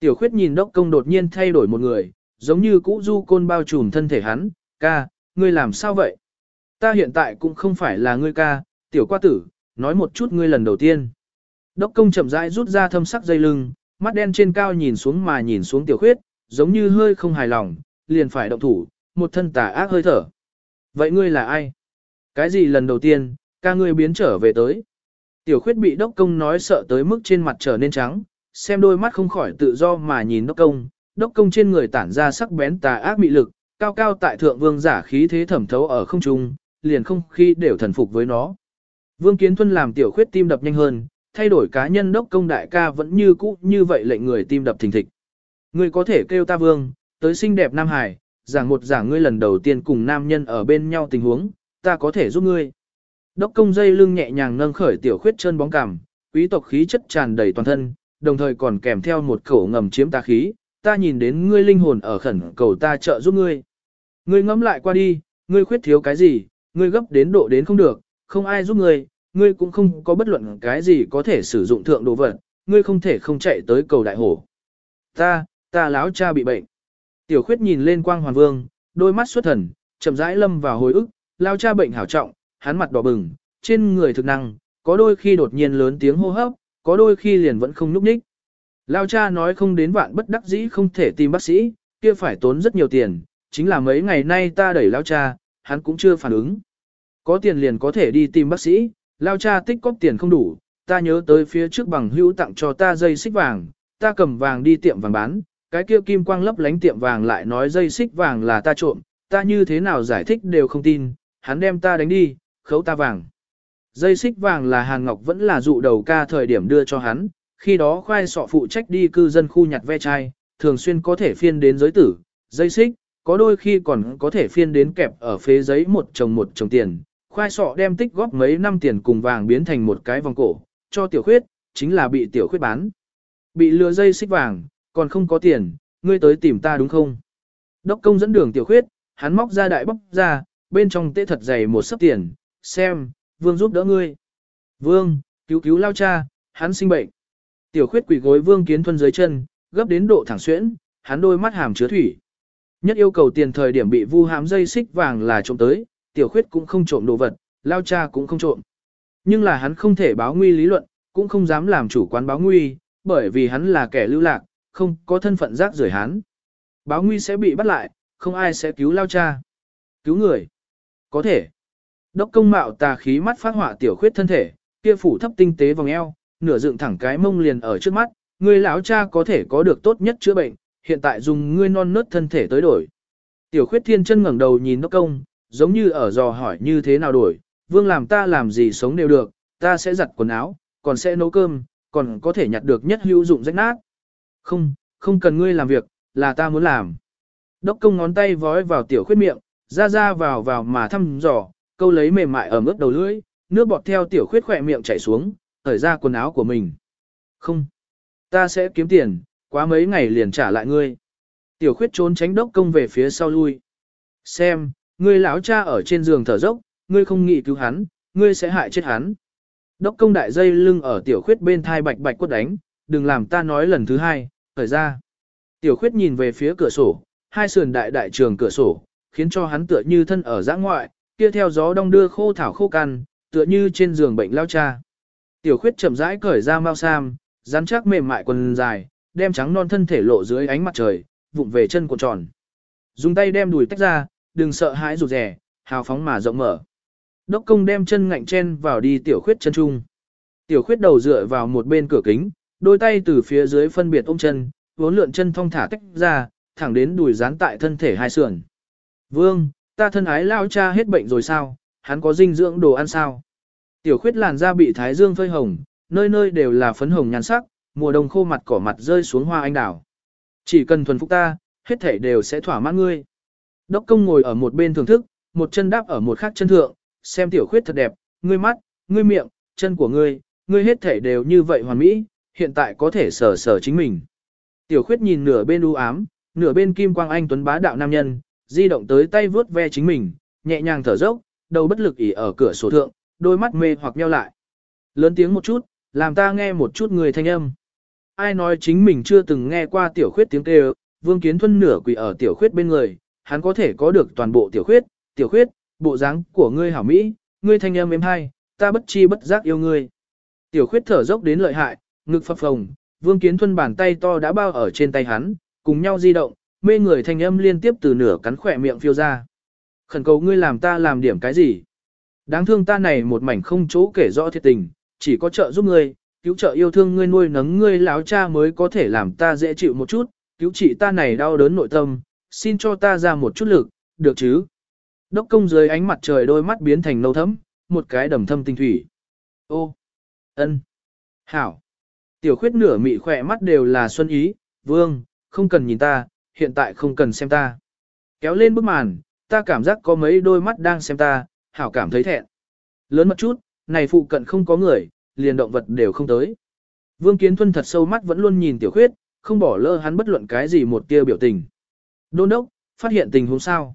Tiểu khuyết nhìn đốc công đột nhiên thay đổi một người, giống như cũ du côn bao trùm thân thể hắn, ca, ngươi làm sao vậy? Ta hiện tại cũng không phải là ngươi ca, tiểu qua tử, nói một chút ngươi lần đầu tiên. Đốc công chậm rãi rút ra thâm sắc dây lưng, mắt đen trên cao nhìn xuống mà nhìn xuống tiểu khuyết, giống như hơi không hài lòng, liền phải động thủ, một thân tà ác hơi thở. Vậy ngươi là ai? Cái gì lần đầu tiên, ca ngươi biến trở về tới? Tiểu khuyết bị đốc công nói sợ tới mức trên mặt trở nên trắng, xem đôi mắt không khỏi tự do mà nhìn đốc công, đốc công trên người tản ra sắc bén tà ác mị lực, cao cao tại thượng vương giả khí thế thẩm thấu ở không trung, liền không khi đều thần phục với nó. Vương Kiến Thuân làm tiểu khuyết tim đập nhanh hơn, thay đổi cá nhân đốc công đại ca vẫn như cũ như vậy lệnh người tim đập thình thịch. Ngươi có thể kêu ta vương, tới xinh đẹp Nam Hải, giảng một giảng ngươi lần đầu tiên cùng nam nhân ở bên nhau tình huống, ta có thể giúp ngươi. Đốc công dây lưng nhẹ nhàng nâng khởi tiểu khuyết chân bóng cảm quý tộc khí chất tràn đầy toàn thân, đồng thời còn kèm theo một khẩu ngầm chiếm ta khí, ta nhìn đến ngươi linh hồn ở khẩn cầu ta trợ giúp ngươi. Ngươi ngẫm lại qua đi, ngươi khuyết thiếu cái gì, ngươi gấp đến độ đến không được, không ai giúp ngươi, ngươi cũng không có bất luận cái gì có thể sử dụng thượng đồ vật, ngươi không thể không chạy tới cầu đại hổ. Ta, ta láo cha bị bệnh. Tiểu khuyết nhìn lên quang hoàn vương, đôi mắt xuất thần, chậm rãi lâm vào hồi ức, lao cha bệnh hảo trọng, hắn mặt đỏ bừng, trên người thực năng, có đôi khi đột nhiên lớn tiếng hô hấp, có đôi khi liền vẫn không núp ních. Lao cha nói không đến vạn bất đắc dĩ không thể tìm bác sĩ, kia phải tốn rất nhiều tiền, chính là mấy ngày nay ta đẩy lao cha, hắn cũng chưa phản ứng. Có tiền liền có thể đi tìm bác sĩ, lao cha tích cóp tiền không đủ, ta nhớ tới phía trước bằng hữu tặng cho ta dây xích vàng, ta cầm vàng đi tiệm vàng bán, cái kia kim quang lấp lánh tiệm vàng lại nói dây xích vàng là ta trộm, ta như thế nào giải thích đều không tin, hắn đem ta đánh đi, khấu ta vàng. Dây xích vàng là Hàn Ngọc vẫn là dụ đầu ca thời điểm đưa cho hắn, khi đó khoai sọ phụ trách đi cư dân khu nhặt ve chai, thường xuyên có thể phiên đến giới tử, dây xích, có đôi khi còn có thể phiên đến kẹp ở phế giấy một chồng một chồng tiền. Khoai sọ đem tích góp mấy năm tiền cùng vàng biến thành một cái vòng cổ, cho tiểu khuyết, chính là bị tiểu khuyết bán. Bị lừa dây xích vàng, còn không có tiền, ngươi tới tìm ta đúng không? Đốc công dẫn đường tiểu khuyết, hắn móc ra đại bóc ra, bên trong tê thật dày một sấp tiền, xem, vương giúp đỡ ngươi. Vương, cứu cứu lao cha, hắn sinh bệnh. Tiểu khuyết quỷ gối vương kiến thuân dưới chân, gấp đến độ thẳng xuyễn, hắn đôi mắt hàm chứa thủy. Nhất yêu cầu tiền thời điểm bị vu hám dây xích vàng là trộm tới, tiểu khuyết cũng không trộm đồ vật, lao cha cũng không trộm. Nhưng là hắn không thể báo nguy lý luận, cũng không dám làm chủ quán báo nguy, bởi vì hắn là kẻ lưu lạc, không có thân phận rác rưởi hắn. Báo nguy sẽ bị bắt lại, không ai sẽ cứu lao cha. Cứu người. Có thể. Đốc công mạo tà khí mắt phát hỏa tiểu khuyết thân thể, kia phủ thấp tinh tế vòng eo, nửa dựng thẳng cái mông liền ở trước mắt, người lão cha có thể có được tốt nhất chữa bệnh, hiện tại dùng ngươi non nớt thân thể tới đổi. Tiểu khuyết thiên chân ngẩng đầu nhìn đốc công, giống như ở dò hỏi như thế nào đổi, vương làm ta làm gì sống đều được, ta sẽ giặt quần áo, còn sẽ nấu cơm, còn có thể nhặt được nhất hữu dụng rách nát. Không, không cần ngươi làm việc, là ta muốn làm. Đốc công ngón tay vói vào tiểu khuyết miệng, ra ra vào vào mà thăm dò, câu lấy mềm mại ở mức đầu lưỡi, nước bọt theo tiểu khuyết khỏe miệng chảy xuống, thở ra quần áo của mình. Không, ta sẽ kiếm tiền, quá mấy ngày liền trả lại ngươi. Tiểu khuyết trốn tránh đốc công về phía sau lui. Xem, ngươi lão cha ở trên giường thở dốc, ngươi không nghĩ cứu hắn, ngươi sẽ hại chết hắn. Đốc công đại dây lưng ở tiểu khuyết bên thai bạch bạch quất đánh, đừng làm ta nói lần thứ hai, khởi ra. Tiểu khuyết nhìn về phía cửa sổ, hai sườn đại đại trường cửa sổ, khiến cho hắn tựa như thân ở giã ngoại, kia theo gió đông đưa khô thảo khô căn, tựa như trên giường bệnh lao cha. Tiểu khuyết chậm rãi cởi ra mau sam, rắn chắc mềm mại quần dài, đem trắng non thân thể lộ dưới ánh mặt trời, vụng về chân cuộn tròn. Dùng tay đem đùi tách ra, đừng sợ hãi rụt rẻ, hào phóng mà rộng mở. Đốc công đem chân ngạnh chen vào đi tiểu khuyết chân trung. Tiểu khuyết đầu dựa vào một bên cửa kính, đôi tay từ phía dưới phân biệt ôm chân, vốn lượn chân thong thả tách ra, thẳng đến đùi dán tại thân thể hai sườn. Vương, ta thân ái lao cha hết bệnh rồi sao, hắn có dinh dưỡng đồ ăn sao? Tiểu khuyết làn da bị thái dương phơi hồng, nơi nơi đều là phấn hồng nhan sắc, mùa đông khô mặt cỏ mặt rơi xuống hoa anh đào. Chỉ cần thuần phục ta, hết thể đều sẽ thỏa mãn ngươi. Đốc công ngồi ở một bên thưởng thức, một chân đáp ở một khác chân thượng, xem tiểu khuyết thật đẹp, ngươi mắt, ngươi miệng, chân của ngươi, ngươi hết thể đều như vậy hoàn mỹ, hiện tại có thể sở sở chính mình. Tiểu khuyết nhìn nửa bên u ám, nửa bên kim quang anh tuấn bá đạo nam nhân, di động tới tay vướt ve chính mình, nhẹ nhàng thở dốc, đầu bất lực ỉ ở cửa sổ thượng, đôi mắt mê hoặc nheo lại. Lớn tiếng một chút, làm ta nghe một chút người thanh âm. Ai nói chính mình chưa từng nghe qua tiểu khuyết tiếng kêu, vương kiến thuân nửa quỷ ở tiểu khuyết bên người, hắn có thể có được toàn bộ tiểu khuyết, tiểu khuyết, bộ dáng của ngươi hảo mỹ, ngươi thanh âm êm hay, ta bất chi bất giác yêu ngươi. Tiểu khuyết thở dốc đến lợi hại, ngực phập phồng, vương kiến thuân bàn tay to đã bao ở trên tay hắn, cùng nhau di động, mê người thanh âm liên tiếp từ nửa cắn khỏe miệng phiêu ra. Khẩn cầu ngươi làm ta làm điểm cái gì? Đáng thương ta này một mảnh không chỗ kể rõ thiệt tình, chỉ có trợ giúp ngươi, cứu trợ yêu thương ngươi nuôi nấng ngươi láo cha mới có thể làm ta dễ chịu một chút, cứu trị ta này đau đớn nội tâm, xin cho ta ra một chút lực, được chứ? Đốc công dưới ánh mặt trời đôi mắt biến thành nâu thấm, một cái đầm thâm tinh thủy. Ô, ân, hảo. Tiểu khuyết nửa mị khỏe mắt đều là xuân ý, vương, không cần nhìn ta, hiện tại không cần xem ta. Kéo lên bức màn, ta cảm giác có mấy đôi mắt đang xem ta, hảo cảm thấy thẹn. Lớn một chút, này phụ cận không có người, liền động vật đều không tới. Vương Kiến Thuân thật sâu mắt vẫn luôn nhìn tiểu khuyết, không bỏ lỡ hắn bất luận cái gì một tia biểu tình. Đôn đốc, phát hiện tình huống sao.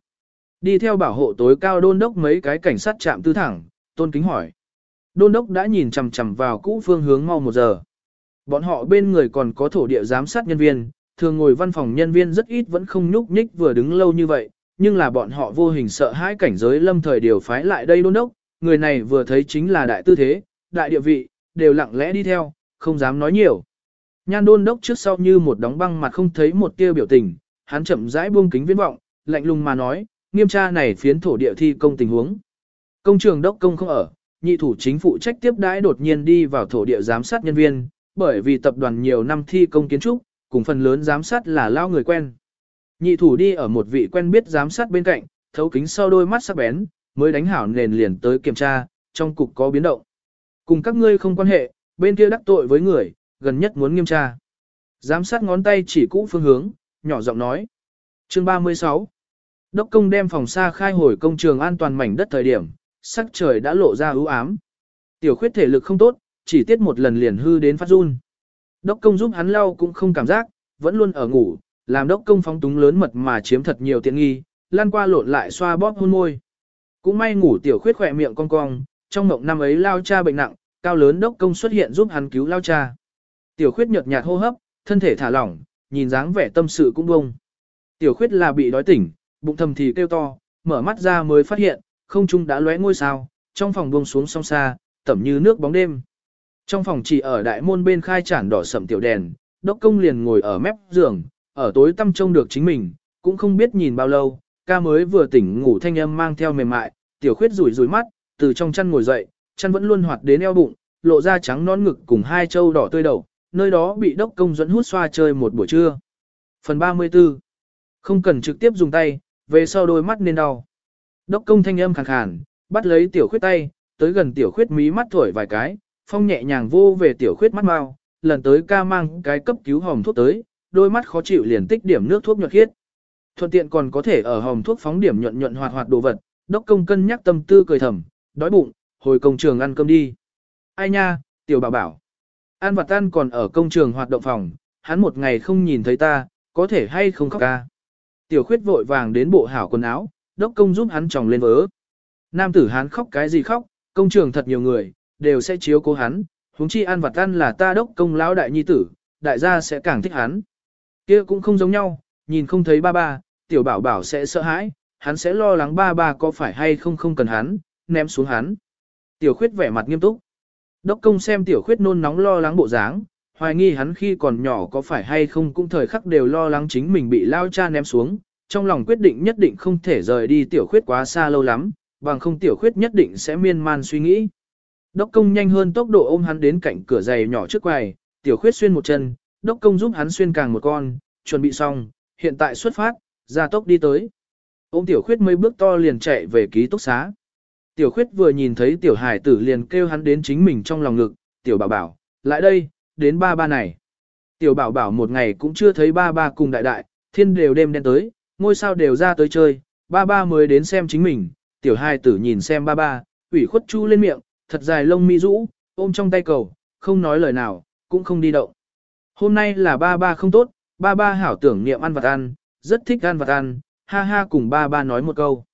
Đi theo bảo hộ tối cao đôn đốc mấy cái cảnh sát chạm tư thẳng, tôn kính hỏi. Đôn đốc đã nhìn chằm chằm vào cũ phương hướng mau một giờ. Bọn họ bên người còn có thổ địa giám sát nhân viên, thường ngồi văn phòng nhân viên rất ít vẫn không nhúc nhích vừa đứng lâu như vậy, nhưng là bọn họ vô hình sợ hãi cảnh giới lâm thời điều phái lại đây đôn đốc, người này vừa thấy chính là đại tư thế, đại địa vị, đều lặng lẽ đi theo, không dám nói nhiều. Nhan đôn đốc trước sau như một đóng băng mặt không thấy một tia biểu tình, hắn chậm rãi buông kính viễn vọng, lạnh lùng mà nói, nghiêm tra này phiến thổ địa thi công tình huống. Công trường đốc công không ở, nhị thủ chính phụ trách tiếp đãi đột nhiên đi vào thổ địa giám sát nhân viên, bởi vì tập đoàn nhiều năm thi công kiến trúc, cùng phần lớn giám sát là lao người quen. Nhị thủ đi ở một vị quen biết giám sát bên cạnh, thấu kính sau đôi mắt sắc bén, mới đánh hảo nền liền tới kiểm tra, trong cục có biến động. Cùng các ngươi không quan hệ, bên kia đắc tội với người, gần nhất muốn nghiêm tra. Giám sát ngón tay chỉ cũ phương hướng, nhỏ giọng nói. Chương 36 Đốc công đem phòng xa khai hồi công trường an toàn mảnh đất thời điểm, sắc trời đã lộ ra ưu ám. Tiểu khuyết thể lực không tốt, chỉ tiết một lần liền hư đến phát run. Đốc công giúp hắn lau cũng không cảm giác, vẫn luôn ở ngủ, làm đốc công phóng túng lớn mật mà chiếm thật nhiều tiện nghi, lan qua lộn lại xoa bóp hôn môi. Cũng may ngủ tiểu khuyết khỏe miệng cong cong, trong mộng năm ấy lao cha bệnh nặng, cao lớn đốc công xuất hiện giúp hắn cứu lao cha. Tiểu khuyết nhợt nhạt hô hấp, thân thể thả lỏng, nhìn dáng vẻ tâm sự cũng bông. Tiểu khuyết là bị đói tỉnh, bụng thầm thì kêu to, mở mắt ra mới phát hiện, không trung đã lóe ngôi sao, trong phòng buông xuống song xa, tẩm như nước bóng đêm. Trong phòng chỉ ở đại môn bên khai chản đỏ sậm tiểu đèn, đốc công liền ngồi ở mép giường, ở tối tăm trông được chính mình, cũng không biết nhìn bao lâu, ca mới vừa tỉnh ngủ thanh âm mang theo mềm mại, tiểu khuyết rủi rủi mắt, từ trong chăn ngồi dậy, chăn vẫn luôn hoạt đến eo bụng, lộ ra trắng non ngực cùng hai châu đỏ tươi đầu, nơi đó bị đốc công dẫn hút xoa chơi một buổi trưa. Phần 34 Không cần trực tiếp dùng tay, về sau đôi mắt nên đau. Đốc công thanh âm khàn khàn, bắt lấy tiểu khuyết tay, tới gần tiểu khuyết mí mắt thổi vài cái, phong nhẹ nhàng vô về tiểu khuyết mắt mau, lần tới ca mang cái cấp cứu hòm thuốc tới, đôi mắt khó chịu liền tích điểm nước thuốc nhuận khiết. Thuận tiện còn có thể ở hòm thuốc phóng điểm nhuận nhuận hoạt hoạt đồ vật, đốc công cân nhắc tâm tư cười thầm, đói bụng, hồi công trường ăn cơm đi. Ai nha, tiểu bảo bảo. An và Tan còn ở công trường hoạt động phòng, hắn một ngày không nhìn thấy ta, có thể hay không khóc ca. Tiểu khuyết vội vàng đến bộ hảo quần áo, đốc công giúp hắn tròng lên vớ. Nam tử hắn khóc cái gì khóc, công trường thật nhiều người, đều sẽ chiếu cố hắn, huống chi an và Tan là ta đốc công lão đại nhi tử, đại gia sẽ càng thích hắn. kia cũng không giống nhau, nhìn không thấy ba ba, tiểu bảo bảo sẽ sợ hãi, hắn sẽ lo lắng ba ba có phải hay không không cần hắn, ném xuống hắn. Tiểu khuyết vẻ mặt nghiêm túc. Đốc công xem tiểu khuyết nôn nóng lo lắng bộ dáng, hoài nghi hắn khi còn nhỏ có phải hay không cũng thời khắc đều lo lắng chính mình bị lao cha ném xuống, trong lòng quyết định nhất định không thể rời đi tiểu khuyết quá xa lâu lắm, bằng không tiểu khuyết nhất định sẽ miên man suy nghĩ. Đốc công nhanh hơn tốc độ ôm hắn đến cạnh cửa giày nhỏ trước quầy, tiểu khuyết xuyên một chân, đốc công giúp hắn xuyên càng một con, chuẩn bị xong, hiện tại xuất phát, ra tốc đi tới. Ôm tiểu khuyết mấy bước to liền chạy về ký túc xá. Tiểu khuyết vừa nhìn thấy tiểu hải tử liền kêu hắn đến chính mình trong lòng ngực, tiểu bảo bảo, lại đây, đến ba ba này. Tiểu bảo bảo một ngày cũng chưa thấy ba ba cùng đại đại, thiên đều đêm đen tới, ngôi sao đều ra tới chơi, ba ba mới đến xem chính mình, tiểu hải tử nhìn xem ba ba, ủy khuất chu lên miệng, thật dài lông mi rũ, ôm trong tay cầu, không nói lời nào, cũng không đi động. Hôm nay là ba ba không tốt, ba ba hảo tưởng niệm ăn vật ăn, rất thích ăn vật ăn, ha ha cùng ba ba nói một câu.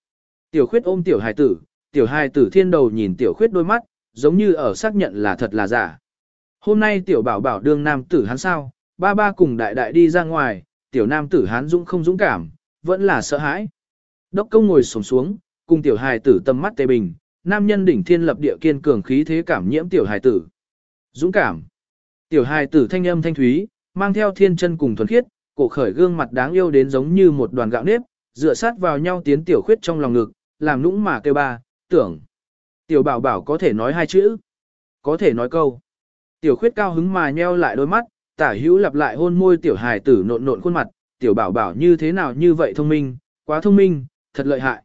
Tiểu khuyết ôm tiểu hải tử, tiểu hài tử thiên đầu nhìn tiểu khuyết đôi mắt, giống như ở xác nhận là thật là giả. Hôm nay tiểu bảo bảo đương nam tử hắn sao, ba ba cùng đại đại đi ra ngoài, tiểu nam tử hắn dũng không dũng cảm, vẫn là sợ hãi. Đốc công ngồi sổng xuống, cùng tiểu hài tử tâm mắt tê bình, nam nhân đỉnh thiên lập địa kiên cường khí thế cảm nhiễm tiểu hài tử. Dũng cảm. Tiểu hài tử thanh âm thanh thúy, mang theo thiên chân cùng thuần khiết, cổ khởi gương mặt đáng yêu đến giống như một đoàn gạo nếp, dựa sát vào nhau tiến tiểu khuyết trong lòng ngực, làm nũng mà kêu ba, tưởng. Tiểu bảo bảo có thể nói hai chữ. Có thể nói câu. Tiểu khuyết cao hứng mà nheo lại đôi mắt, tả hữu lặp lại hôn môi tiểu hài tử nộn nộn khuôn mặt, tiểu bảo bảo như thế nào như vậy thông minh, quá thông minh, thật lợi hại.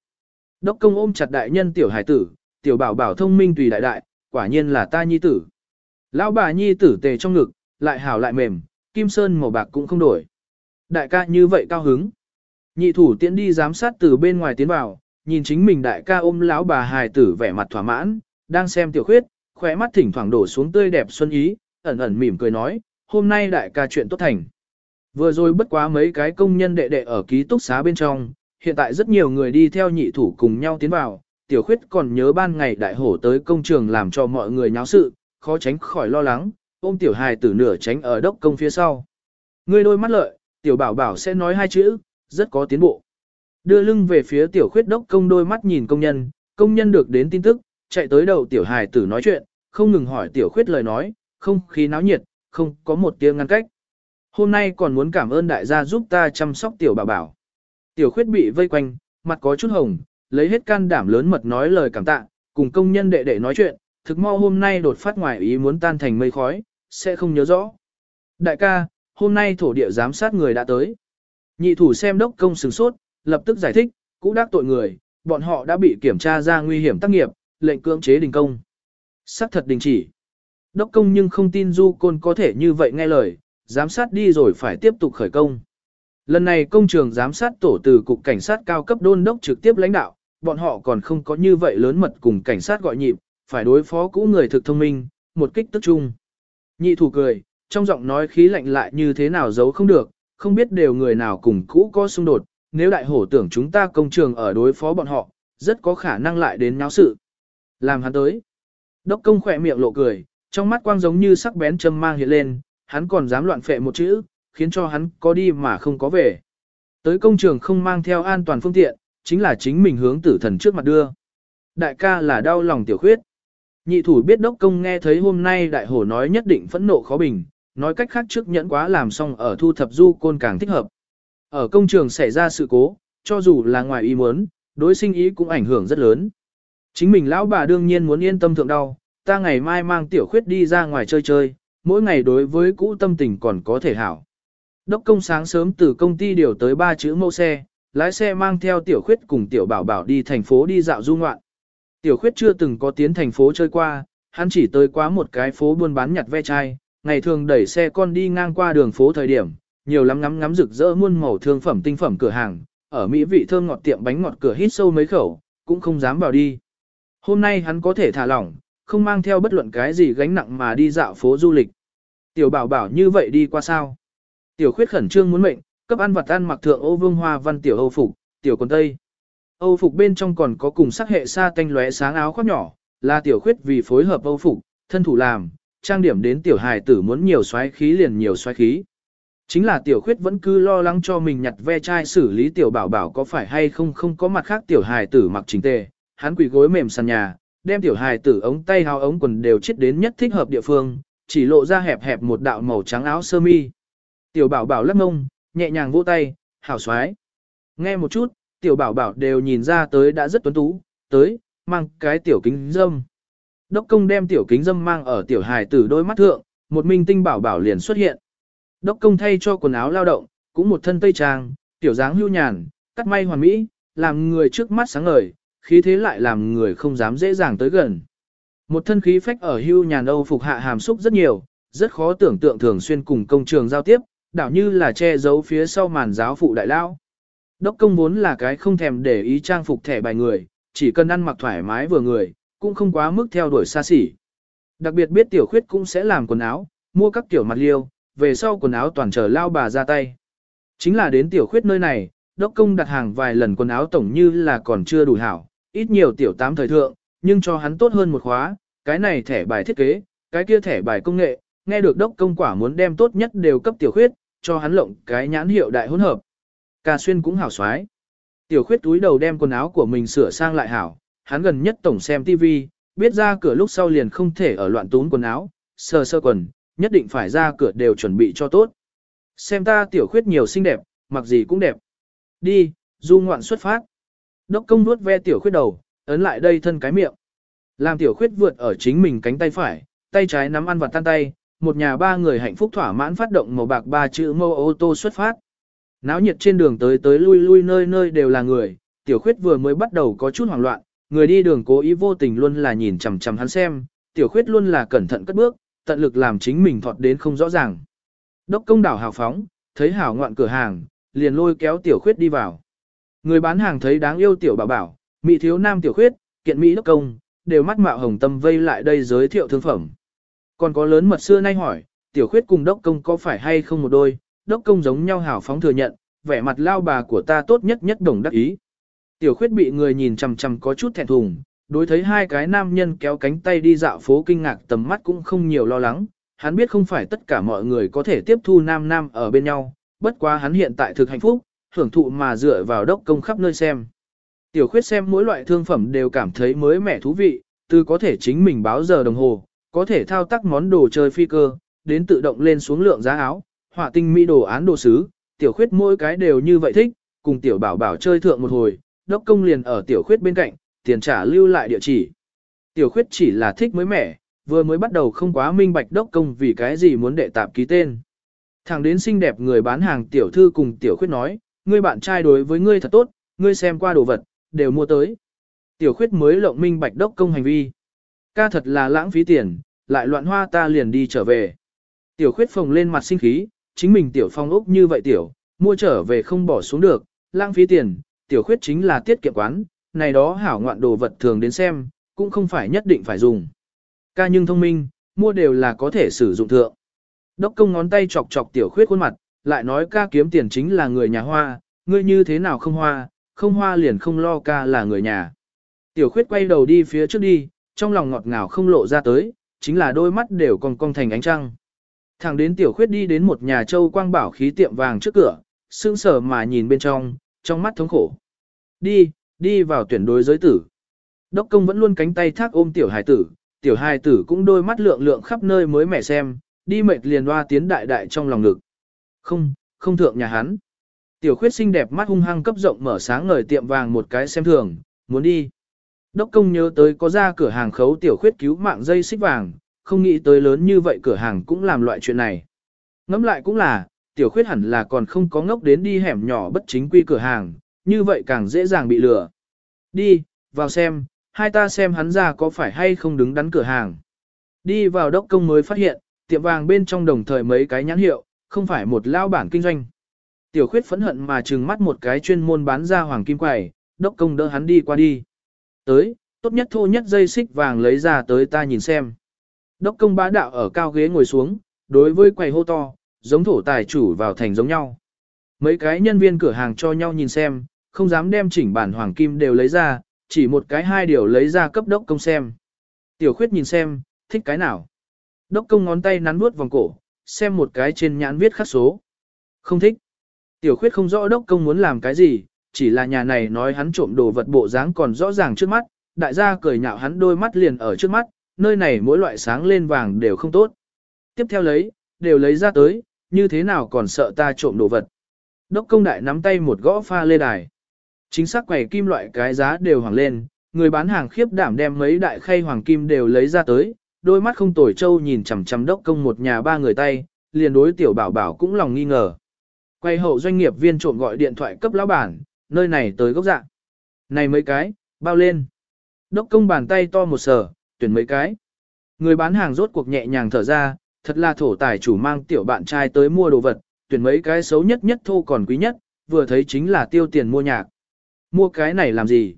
Đốc công ôm chặt đại nhân tiểu hài tử, tiểu bảo bảo thông minh tùy đại đại, quả nhiên là ta nhi tử. Lão bà nhi tử tề trong ngực, lại hảo lại mềm, kim sơn màu bạc cũng không đổi. Đại ca như vậy cao hứng. Nhị thủ tiễn đi giám sát từ bên ngoài tiến vào, nhìn chính mình đại ca ôm lão bà hài tử vẻ mặt thỏa mãn, đang xem tiểu khuyết, khóe mắt thỉnh thoảng đổ xuống tươi đẹp xuân ý, ẩn ẩn mỉm cười nói, hôm nay đại ca chuyện tốt thành. Vừa rồi bất quá mấy cái công nhân đệ đệ ở ký túc xá bên trong, hiện tại rất nhiều người đi theo nhị thủ cùng nhau tiến vào, tiểu khuyết còn nhớ ban ngày đại hổ tới công trường làm cho mọi người nháo sự, khó tránh khỏi lo lắng, ôm tiểu hài tử nửa tránh ở đốc công phía sau. Ngươi đôi mắt lợi, tiểu bảo bảo sẽ nói hai chữ, rất có tiến bộ. Đưa lưng về phía tiểu khuyết đốc công đôi mắt nhìn công nhân, công nhân được đến tin tức, chạy tới đầu tiểu hài tử nói chuyện, không ngừng hỏi tiểu khuyết lời nói, không khí náo nhiệt, không có một tiếng ngăn cách. Hôm nay còn muốn cảm ơn đại gia giúp ta chăm sóc tiểu bảo bảo. Tiểu khuyết bị vây quanh, mặt có chút hồng, lấy hết can đảm lớn mật nói lời cảm tạ, cùng công nhân đệ đệ nói chuyện, thực mau hôm nay đột phát ngoài ý muốn tan thành mây khói, sẽ không nhớ rõ. Đại ca, hôm nay thổ địa giám sát người đã tới. Nhị thủ xem đốc công sừng sốt, lập tức giải thích, cũ đắc tội người, bọn họ đã bị kiểm tra ra nguy hiểm tác nghiệp, lệnh cưỡng chế đình công. Sắc thật đình chỉ. Đốc công nhưng không tin du côn có thể như vậy nghe lời, giám sát đi rồi phải tiếp tục khởi công. Lần này công trường giám sát tổ từ cục cảnh sát cao cấp đôn đốc trực tiếp lãnh đạo, bọn họ còn không có như vậy lớn mật cùng cảnh sát gọi nhịp, phải đối phó cũ người thực thông minh, một kích tức chung. Nhị thủ cười, trong giọng nói khí lạnh lại như thế nào giấu không được, không biết đều người nào cùng cũ có xung đột, nếu đại hổ tưởng chúng ta công trường ở đối phó bọn họ, rất có khả năng lại đến nháo sự. Làm hắn tới. Đốc công khỏe miệng lộ cười, trong mắt quang giống như sắc bén châm mang hiện lên, hắn còn dám loạn phệ một chữ, khiến cho hắn có đi mà không có về. Tới công trường không mang theo an toàn phương tiện, chính là chính mình hướng tử thần trước mặt đưa. Đại ca là đau lòng tiểu khuyết. Nhị thủ biết đốc công nghe thấy hôm nay đại hổ nói nhất định phẫn nộ khó bình, nói cách khác trước nhẫn quá làm xong ở thu thập du côn càng thích hợp. Ở công trường xảy ra sự cố, cho dù là ngoài ý muốn, đối sinh ý cũng ảnh hưởng rất lớn. Chính mình lão bà đương nhiên muốn yên tâm thượng đau, ta ngày mai mang tiểu khuyết đi ra ngoài chơi chơi, mỗi ngày đối với cũ tâm tình còn có thể hảo. Đốc công sáng sớm từ công ty điều tới ba chữ mẫu xe, lái xe mang theo tiểu khuyết cùng tiểu bảo bảo đi thành phố đi dạo du ngoạn. Tiểu khuyết chưa từng có tiến thành phố chơi qua, hắn chỉ tới quá một cái phố buôn bán nhặt ve chai, ngày thường đẩy xe con đi ngang qua đường phố thời điểm, nhiều lắm ngắm ngắm rực rỡ muôn màu thương phẩm tinh phẩm cửa hàng, ở mỹ vị thơm ngọt tiệm bánh ngọt cửa hít sâu mấy khẩu, cũng không dám vào đi. Hôm nay hắn có thể thả lỏng, không mang theo bất luận cái gì gánh nặng mà đi dạo phố du lịch. Tiểu bảo bảo như vậy đi qua sao? Tiểu khuyết khẩn trương muốn mệnh, cấp ăn vật ăn mặc thượng ô vương hoa văn tiểu Âu phục, tiểu quần tây. Âu phục bên trong còn có cùng sắc hệ sa tanh lóe sáng áo khoác nhỏ, là tiểu khuyết vì phối hợp Âu phục, thân thủ làm, trang điểm đến tiểu hài tử muốn nhiều xoáy khí liền nhiều xoáy khí. Chính là tiểu khuyết vẫn cứ lo lắng cho mình nhặt ve chai xử lý tiểu bảo bảo có phải hay không không có mặt khác tiểu hài tử mặc chính tề, hắn quỳ gối mềm sàn nhà, đem tiểu hài tử ống tay áo ống quần đều chết đến nhất thích hợp địa phương, chỉ lộ ra hẹp hẹp một đạo màu trắng áo sơ mi. Tiểu bảo bảo lắc mông, nhẹ nhàng vỗ tay, hảo xoái. Nghe một chút, tiểu bảo bảo đều nhìn ra tới đã rất tuấn tú, tới, mang cái tiểu kính dâm. Đốc công đem tiểu kính dâm mang ở tiểu hài tử đôi mắt thượng, một minh tinh bảo bảo liền xuất hiện. Đốc công thay cho quần áo lao động, cũng một thân tây trang, tiểu dáng hưu nhàn, cắt may hoàn mỹ, làm người trước mắt sáng ngời, khí thế lại làm người không dám dễ dàng tới gần. Một thân khí phách ở hưu nhàn Âu phục hạ hàm xúc rất nhiều, rất khó tưởng tượng thường xuyên cùng công trường giao tiếp, đảo như là che giấu phía sau màn giáo phụ đại lao. Đốc công vốn là cái không thèm để ý trang phục thẻ bài người, chỉ cần ăn mặc thoải mái vừa người, cũng không quá mức theo đuổi xa xỉ. Đặc biệt biết tiểu khuyết cũng sẽ làm quần áo, mua các tiểu mặt liêu, về sau quần áo toàn chờ lao bà ra tay. Chính là đến tiểu khuyết nơi này, đốc công đặt hàng vài lần quần áo tổng như là còn chưa đủ hảo, ít nhiều tiểu tám thời thượng, nhưng cho hắn tốt hơn một khóa, cái này thẻ bài thiết kế, cái kia thẻ bài công nghệ, nghe được đốc công quả muốn đem tốt nhất đều cấp tiểu khuyết, cho hắn lộng cái nhãn hiệu đại hỗn hợp. Ca xuyên cũng hảo xoái. Tiểu khuyết túi đầu đem quần áo của mình sửa sang lại hảo, hắn gần nhất tổng xem TV, biết ra cửa lúc sau liền không thể ở loạn tún quần áo, sờ sơ quần, nhất định phải ra cửa đều chuẩn bị cho tốt. Xem ta tiểu khuyết nhiều xinh đẹp, mặc gì cũng đẹp. Đi, du ngoạn xuất phát. Đốc công nuốt ve tiểu khuyết đầu, ấn lại đây thân cái miệng. Làm tiểu khuyết vượt ở chính mình cánh tay phải, tay trái nắm ăn vặt tan tay, một nhà ba người hạnh phúc thỏa mãn phát động màu bạc ba chữ mô ô tô xuất phát. Náo nhiệt trên đường tới tới lui lui nơi nơi đều là người, tiểu khuyết vừa mới bắt đầu có chút hoảng loạn, người đi đường cố ý vô tình luôn là nhìn chằm chằm hắn xem, tiểu khuyết luôn là cẩn thận cất bước, tận lực làm chính mình thọt đến không rõ ràng. Đốc công đảo hào phóng, thấy hảo ngoạn cửa hàng, liền lôi kéo tiểu khuyết đi vào. Người bán hàng thấy đáng yêu tiểu bảo bảo, mỹ thiếu nam tiểu khuyết, kiện mỹ đốc công, đều mắt mạo hồng tâm vây lại đây giới thiệu thương phẩm. Còn có lớn mật xưa nay hỏi, tiểu khuyết cùng đốc công có phải hay không một đôi, đốc công giống nhau hảo phóng thừa nhận, vẻ mặt lao bà của ta tốt nhất nhất đồng đắc ý. Tiểu khuyết bị người nhìn chằm chằm có chút thẹn thùng, đối thấy hai cái nam nhân kéo cánh tay đi dạo phố kinh ngạc tầm mắt cũng không nhiều lo lắng, hắn biết không phải tất cả mọi người có thể tiếp thu nam nam ở bên nhau, bất quá hắn hiện tại thực hạnh phúc, hưởng thụ mà dựa vào đốc công khắp nơi xem. Tiểu khuyết xem mỗi loại thương phẩm đều cảm thấy mới mẻ thú vị, từ có thể chính mình báo giờ đồng hồ, có thể thao tác món đồ chơi phi cơ, đến tự động lên xuống lượng giá áo, họa tinh mỹ đồ án đồ sứ, tiểu khuyết mỗi cái đều như vậy thích, cùng tiểu bảo bảo chơi thượng một hồi, đốc công liền ở tiểu khuyết bên cạnh, tiền trả lưu lại địa chỉ. Tiểu khuyết chỉ là thích mới mẻ, vừa mới bắt đầu không quá minh bạch đốc công vì cái gì muốn đệ tạp ký tên. Thẳng đến xinh đẹp người bán hàng tiểu thư cùng tiểu khuyết nói, ngươi bạn trai đối với ngươi thật tốt, ngươi xem qua đồ vật, đều mua tới. Tiểu khuyết mới lộng minh bạch đốc công hành vi. Ca thật là lãng phí tiền, lại loạn hoa ta liền đi trở về. Tiểu khuyết phồng lên mặt sinh khí, chính mình tiểu phong ốc như vậy tiểu, mua trở về không bỏ xuống được, lãng phí tiền, tiểu khuyết chính là tiết kiệm quán, này đó hảo ngoạn đồ vật thường đến xem, cũng không phải nhất định phải dùng. Ca nhưng thông minh, mua đều là có thể sử dụng thượng. Đốc công ngón tay chọc chọc tiểu khuyết khuôn mặt, lại nói ca kiếm tiền chính là người nhà hoa, ngươi như thế nào không hoa, không hoa liền không lo ca là người nhà. Tiểu khuyết quay đầu đi phía trước đi, trong lòng ngọt ngào không lộ ra tới, chính là đôi mắt đều còn cong thành ánh trăng. Thẳng đến tiểu khuyết đi đến một nhà châu quang bảo khí tiệm vàng trước cửa, sững sờ mà nhìn bên trong, trong mắt thống khổ. Đi, đi vào tuyển đối giới tử. Đốc công vẫn luôn cánh tay thác ôm tiểu hài tử, tiểu hài tử cũng đôi mắt lượng lượng khắp nơi mới mẹ xem, đi mệt liền hoa tiến đại đại trong lòng ngực. Không, không thượng nhà hắn. Tiểu khuyết xinh đẹp mắt hung hăng cấp rộng mở sáng ngời tiệm vàng một cái xem thường, muốn đi. Đốc công nhớ tới có ra cửa hàng khấu tiểu khuyết cứu mạng dây xích vàng, không nghĩ tới lớn như vậy cửa hàng cũng làm loại chuyện này. Ngẫm lại cũng là, tiểu khuyết hẳn là còn không có ngốc đến đi hẻm nhỏ bất chính quy cửa hàng, như vậy càng dễ dàng bị lừa. Đi, vào xem, hai ta xem hắn ra có phải hay không đứng đắn cửa hàng. Đi vào đốc công mới phát hiện, tiệm vàng bên trong đồng thời mấy cái nhãn hiệu, không phải một lao bản kinh doanh. Tiểu khuyết phẫn hận mà trừng mắt một cái chuyên môn bán ra hoàng kim quầy, đốc công đỡ hắn đi qua đi. Tới, tốt nhất thô nhất dây xích vàng lấy ra tới ta nhìn xem. Đốc công bá đạo ở cao ghế ngồi xuống, đối với quầy hô to, giống thổ tài chủ vào thành giống nhau. Mấy cái nhân viên cửa hàng cho nhau nhìn xem, không dám đem chỉnh bản hoàng kim đều lấy ra, chỉ một cái hai điều lấy ra cấp đốc công xem. Tiểu khuyết nhìn xem, thích cái nào. Đốc công ngón tay nắn nuốt vòng cổ, xem một cái trên nhãn viết khắc số. Không thích. Tiểu khuyết không rõ đốc công muốn làm cái gì, chỉ là nhà này nói hắn trộm đồ vật bộ dáng còn rõ ràng trước mắt, đại gia cười nhạo hắn đôi mắt liền ở trước mắt, nơi này mỗi loại sáng lên vàng đều không tốt. Tiếp theo lấy, đều lấy ra tới, như thế nào còn sợ ta trộm đồ vật. Đốc công đại nắm tay một gõ pha lê đài. Chính xác quầy kim loại cái giá đều hoàng lên, người bán hàng khiếp đảm đem mấy đại khay hoàng kim đều lấy ra tới, đôi mắt không tồi trâu nhìn chằm chằm đốc công một nhà ba người tay, liền đối tiểu bảo bảo cũng lòng nghi ngờ. Quay hậu doanh nghiệp viên trộm gọi điện thoại cấp lão bản, nơi này tới gốc dạng. Này mấy cái, bao lên. Đốc công bàn tay to một sở, tuyển mấy cái. Người bán hàng rốt cuộc nhẹ nhàng thở ra, thật là thổ tài chủ mang tiểu bạn trai tới mua đồ vật, tuyển mấy cái xấu nhất nhất thô còn quý nhất, vừa thấy chính là tiêu tiền mua nhạc. Mua cái này làm gì?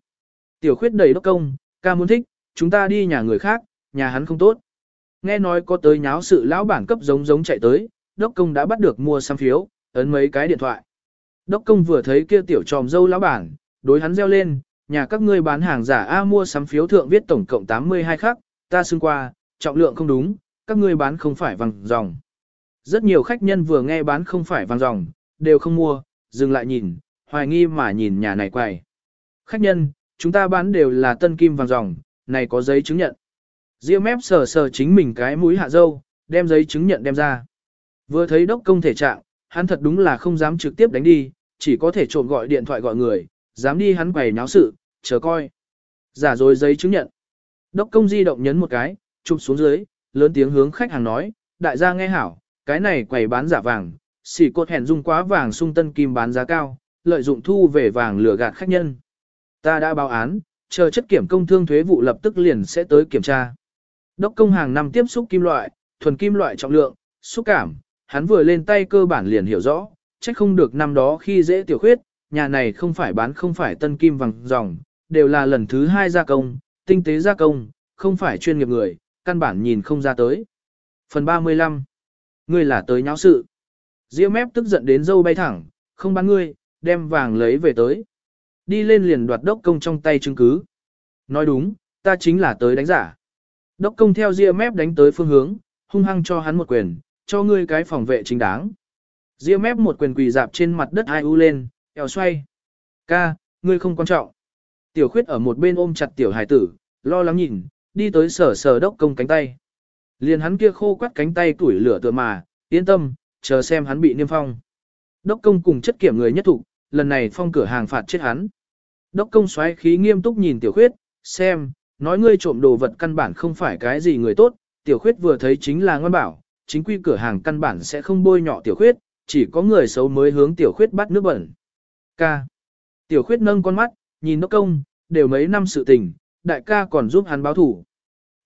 Tiểu khuyết đầy đốc công, ca muốn thích, chúng ta đi nhà người khác, nhà hắn không tốt. Nghe nói có tới nháo sự lão bản cấp giống giống chạy tới, đốc công đã bắt được mua xăm phiếu, ấn mấy cái điện thoại. Đốc công vừa thấy kia tiểu tròm dâu lão bản, đối hắn reo lên, nhà các ngươi bán hàng giả A mua sắm phiếu thượng viết tổng cộng 82 khắc, ta xưng qua, trọng lượng không đúng, các ngươi bán không phải vàng dòng. Rất nhiều khách nhân vừa nghe bán không phải vàng dòng, đều không mua, dừng lại nhìn, hoài nghi mà nhìn nhà này quầy. Khách nhân, chúng ta bán đều là tân kim vàng dòng, này có giấy chứng nhận. Diêu mép sờ sờ chính mình cái mũi hạ dâu, đem giấy chứng nhận đem ra. Vừa thấy đốc công thể trạng, hắn thật đúng là không dám trực tiếp đánh đi, chỉ có thể trộm gọi điện thoại gọi người, dám đi hắn quầy náo sự, chờ coi. Giả rồi giấy chứng nhận. Đốc công di động nhấn một cái, chụp xuống dưới, lớn tiếng hướng khách hàng nói, đại gia nghe hảo, cái này quầy bán giả vàng, xỉ cột hẹn dùng quá vàng sung tân kim bán giá cao, lợi dụng thu về vàng lừa gạt khách nhân. Ta đã báo án, chờ chất kiểm công thương thuế vụ lập tức liền sẽ tới kiểm tra. Đốc công hàng năm tiếp xúc kim loại, thuần kim loại trọng lượng, xúc cảm, hắn vừa lên tay cơ bản liền hiểu rõ, trách không được năm đó khi dễ tiểu khuyết, nhà này không phải bán không phải tân kim vàng dòng, đều là lần thứ hai gia công, tinh tế gia công, không phải chuyên nghiệp người, căn bản nhìn không ra tới. Phần 35 Ngươi là tới nháo sự. Diễm mép tức giận đến dâu bay thẳng, không bán ngươi, đem vàng lấy về tới. Đi lên liền đoạt đốc công trong tay chứng cứ. Nói đúng, ta chính là tới đánh giả. Đốc công theo ria mép đánh tới phương hướng, hung hăng cho hắn một quyền, cho ngươi cái phòng vệ chính đáng. Ria mép một quyền quỳ dạp trên mặt đất ai u lên, eo xoay. Ca, ngươi không quan trọng. Tiểu khuyết ở một bên ôm chặt tiểu hải tử, lo lắng nhìn, đi tới sở sở đốc công cánh tay. Liền hắn kia khô quắt cánh tay tuổi lửa tựa mà, yên tâm, chờ xem hắn bị niêm phong. Đốc công cùng chất kiểm người nhất thủ, lần này phong cửa hàng phạt chết hắn. Đốc công xoáy khí nghiêm túc nhìn tiểu khuyết, xem, nói ngươi trộm đồ vật căn bản không phải cái gì người tốt, tiểu khuyết vừa thấy chính là ngoan bảo, chính quy cửa hàng căn bản sẽ không bôi nhọ tiểu khuyết, chỉ có người xấu mới hướng tiểu khuyết bắt nước bẩn. Ca. Tiểu khuyết nâng con mắt, nhìn đốc công, đều mấy năm sự tình, đại ca còn giúp hắn báo thủ.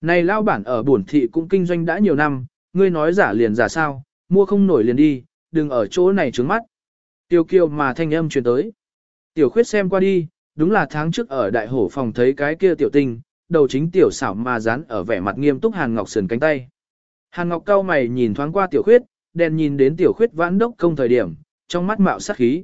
Này lao bản ở buồn thị cũng kinh doanh đã nhiều năm, ngươi nói giả liền giả sao, mua không nổi liền đi, đừng ở chỗ này trướng mắt. Tiêu kiều mà thanh âm truyền tới. Tiểu khuyết xem qua đi, đúng là tháng trước ở đại hổ phòng thấy cái kia tiểu tinh, đầu chính tiểu xảo mà dán ở vẻ mặt nghiêm túc Hàn Ngọc sườn cánh tay. Hàn Ngọc cao mày nhìn thoáng qua tiểu khuyết, đèn nhìn đến tiểu khuyết vãn đốc công thời điểm, trong mắt mạo sát khí.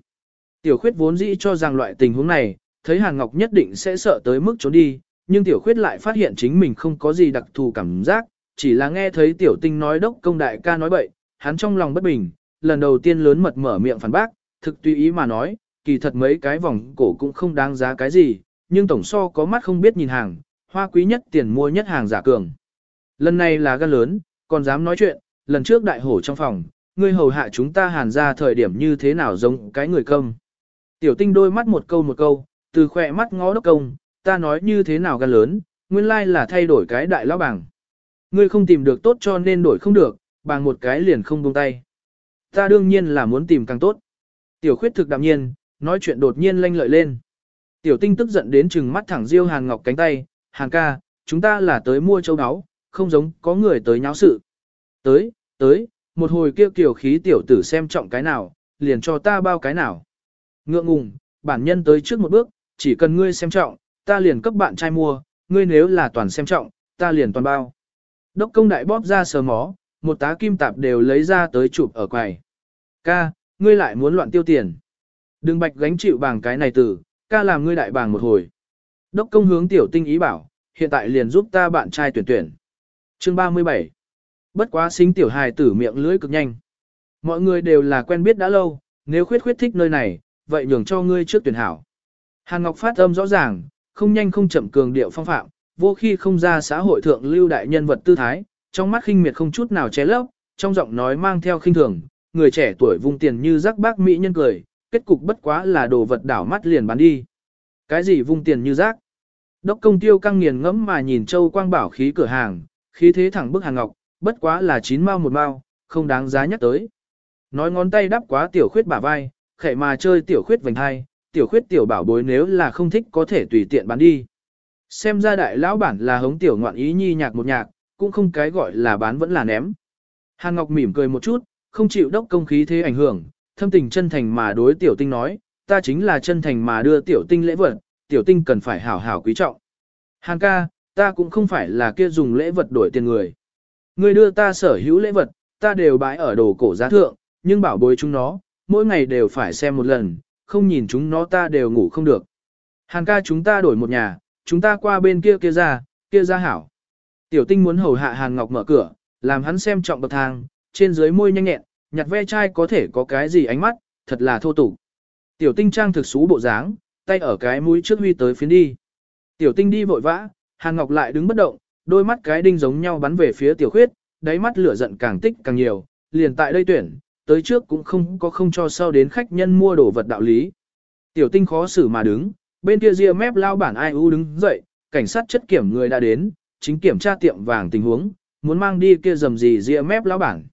Tiểu khuyết vốn dĩ cho rằng loại tình huống này, thấy Hàn Ngọc nhất định sẽ sợ tới mức trốn đi, nhưng tiểu khuyết lại phát hiện chính mình không có gì đặc thù cảm giác, chỉ là nghe thấy tiểu tinh nói đốc công đại ca nói bậy, hắn trong lòng bất bình, lần đầu tiên lớn mật mở miệng phản bác, thực tùy ý mà nói, kỳ thật mấy cái vòng cổ cũng không đáng giá cái gì, nhưng tổng so có mắt không biết nhìn hàng, hoa quý nhất tiền mua nhất hàng giả cường. Lần này là gan lớn, còn dám nói chuyện, lần trước đại hổ trong phòng, ngươi hầu hạ chúng ta hàn ra thời điểm như thế nào giống cái người công. Tiểu tinh đôi mắt một câu một câu, từ khỏe mắt ngó đốc công, ta nói như thế nào gan lớn, nguyên lai là thay đổi cái đại lão bảng. Ngươi không tìm được tốt cho nên đổi không được, bằng một cái liền không buông tay. Ta đương nhiên là muốn tìm càng tốt. Tiểu khuyết thực đạm nhiên, nói chuyện đột nhiên lanh lợi lên. Tiểu tinh tức giận đến chừng mắt thẳng Diêu Hàn Ngọc cánh tay, Hàn ca, chúng ta là tới mua châu áo, không giống có người tới nháo sự. Tới, tới, một hồi kêu kiểu khí tiểu tử xem trọng cái nào, liền cho ta bao cái nào. Ngượng ngùng, bản nhân tới trước một bước, chỉ cần ngươi xem trọng, ta liền cấp bạn trai mua, ngươi nếu là toàn xem trọng, ta liền toàn bao. Đốc công đại bóp ra sờ mó, một tá kim tạp đều lấy ra tới chụp ở quầy. Ca, ngươi lại muốn loạn tiêu tiền. Đừng bạch gánh chịu bằng cái này tử, ca làm ngươi đại bàng một hồi. Đốc công hướng tiểu tinh ý bảo, hiện tại liền giúp ta bạn trai tuyển tuyển. Chương 37 Bất quá xính tiểu hài tử miệng lưỡi cực nhanh. Mọi người đều là quen biết đã lâu, nếu khuyết khuyết thích nơi này, vậy nhường cho ngươi trước tuyển hảo. Hàn Ngọc phát âm rõ ràng, không nhanh không chậm cường điệu phong phạm, vô khi không ra xã hội thượng lưu đại nhân vật tư thái, trong mắt khinh miệt không chút nào che lấp, trong giọng nói mang theo khinh thường, người trẻ tuổi vung tiền như rắc bác mỹ nhân cười, kết cục bất quá là đồ vật đảo mắt liền bán đi. Cái gì vung tiền như rác? Đốc công tiêu căng nghiền ngẫm mà nhìn Châu Quang Bảo khí cửa hàng, khí thế thẳng bức hàng ngọc, bất quá là chín mao một mao, không đáng giá nhắc tới. Nói ngón tay đắp quá tiểu khuyết bả vai, khệ mà chơi tiểu khuyết vành hai, tiểu khuyết tiểu bảo bối nếu là không thích có thể tùy tiện bán đi. Xem ra đại lão bản là hống tiểu ngoạn ý nhi nhạc một nhạc, cũng không cái gọi là bán vẫn là ném. Hàn Ngọc mỉm cười một chút, không chịu đốc công khí thế ảnh hưởng, thâm tình chân thành mà đối tiểu tinh nói, ta chính là chân thành mà đưa tiểu tinh lễ vật, tiểu tinh cần phải hảo hảo quý trọng. Hàn ca, ta cũng không phải là kia dùng lễ vật đổi tiền người. Người đưa ta sở hữu lễ vật, ta đều bãi ở đồ cổ giá thượng, nhưng bảo bối chúng nó, mỗi ngày đều phải xem một lần, không nhìn chúng nó ta đều ngủ không được. Hàn ca chúng ta đổi một nhà, chúng ta qua bên kia kia ra, kia ra hảo. Tiểu tinh muốn hầu hạ Hàn Ngọc mở cửa, làm hắn xem trọng bậc thang, trên dưới môi nhanh nhẹn, nhặt ve chai có thể có cái gì ánh mắt, thật là thô tục. Tiểu tinh trang thực xú bộ dáng, tay ở cái mũi trước huy tới phiến đi. Tiểu tinh đi vội vã, Hàn Ngọc lại đứng bất động, đôi mắt cái đinh giống nhau bắn về phía tiểu khuyết, đáy mắt lửa giận càng tích càng nhiều, liền tại đây tuyển, tới trước cũng không có không cho sau đến khách nhân mua đồ vật đạo lý. Tiểu tinh khó xử mà đứng, bên kia ria mép lao bản ai u đứng dậy, cảnh sát chất kiểm người đã đến, chính kiểm tra tiệm vàng tình huống, muốn mang đi kia dầm gì ria mép lao bản.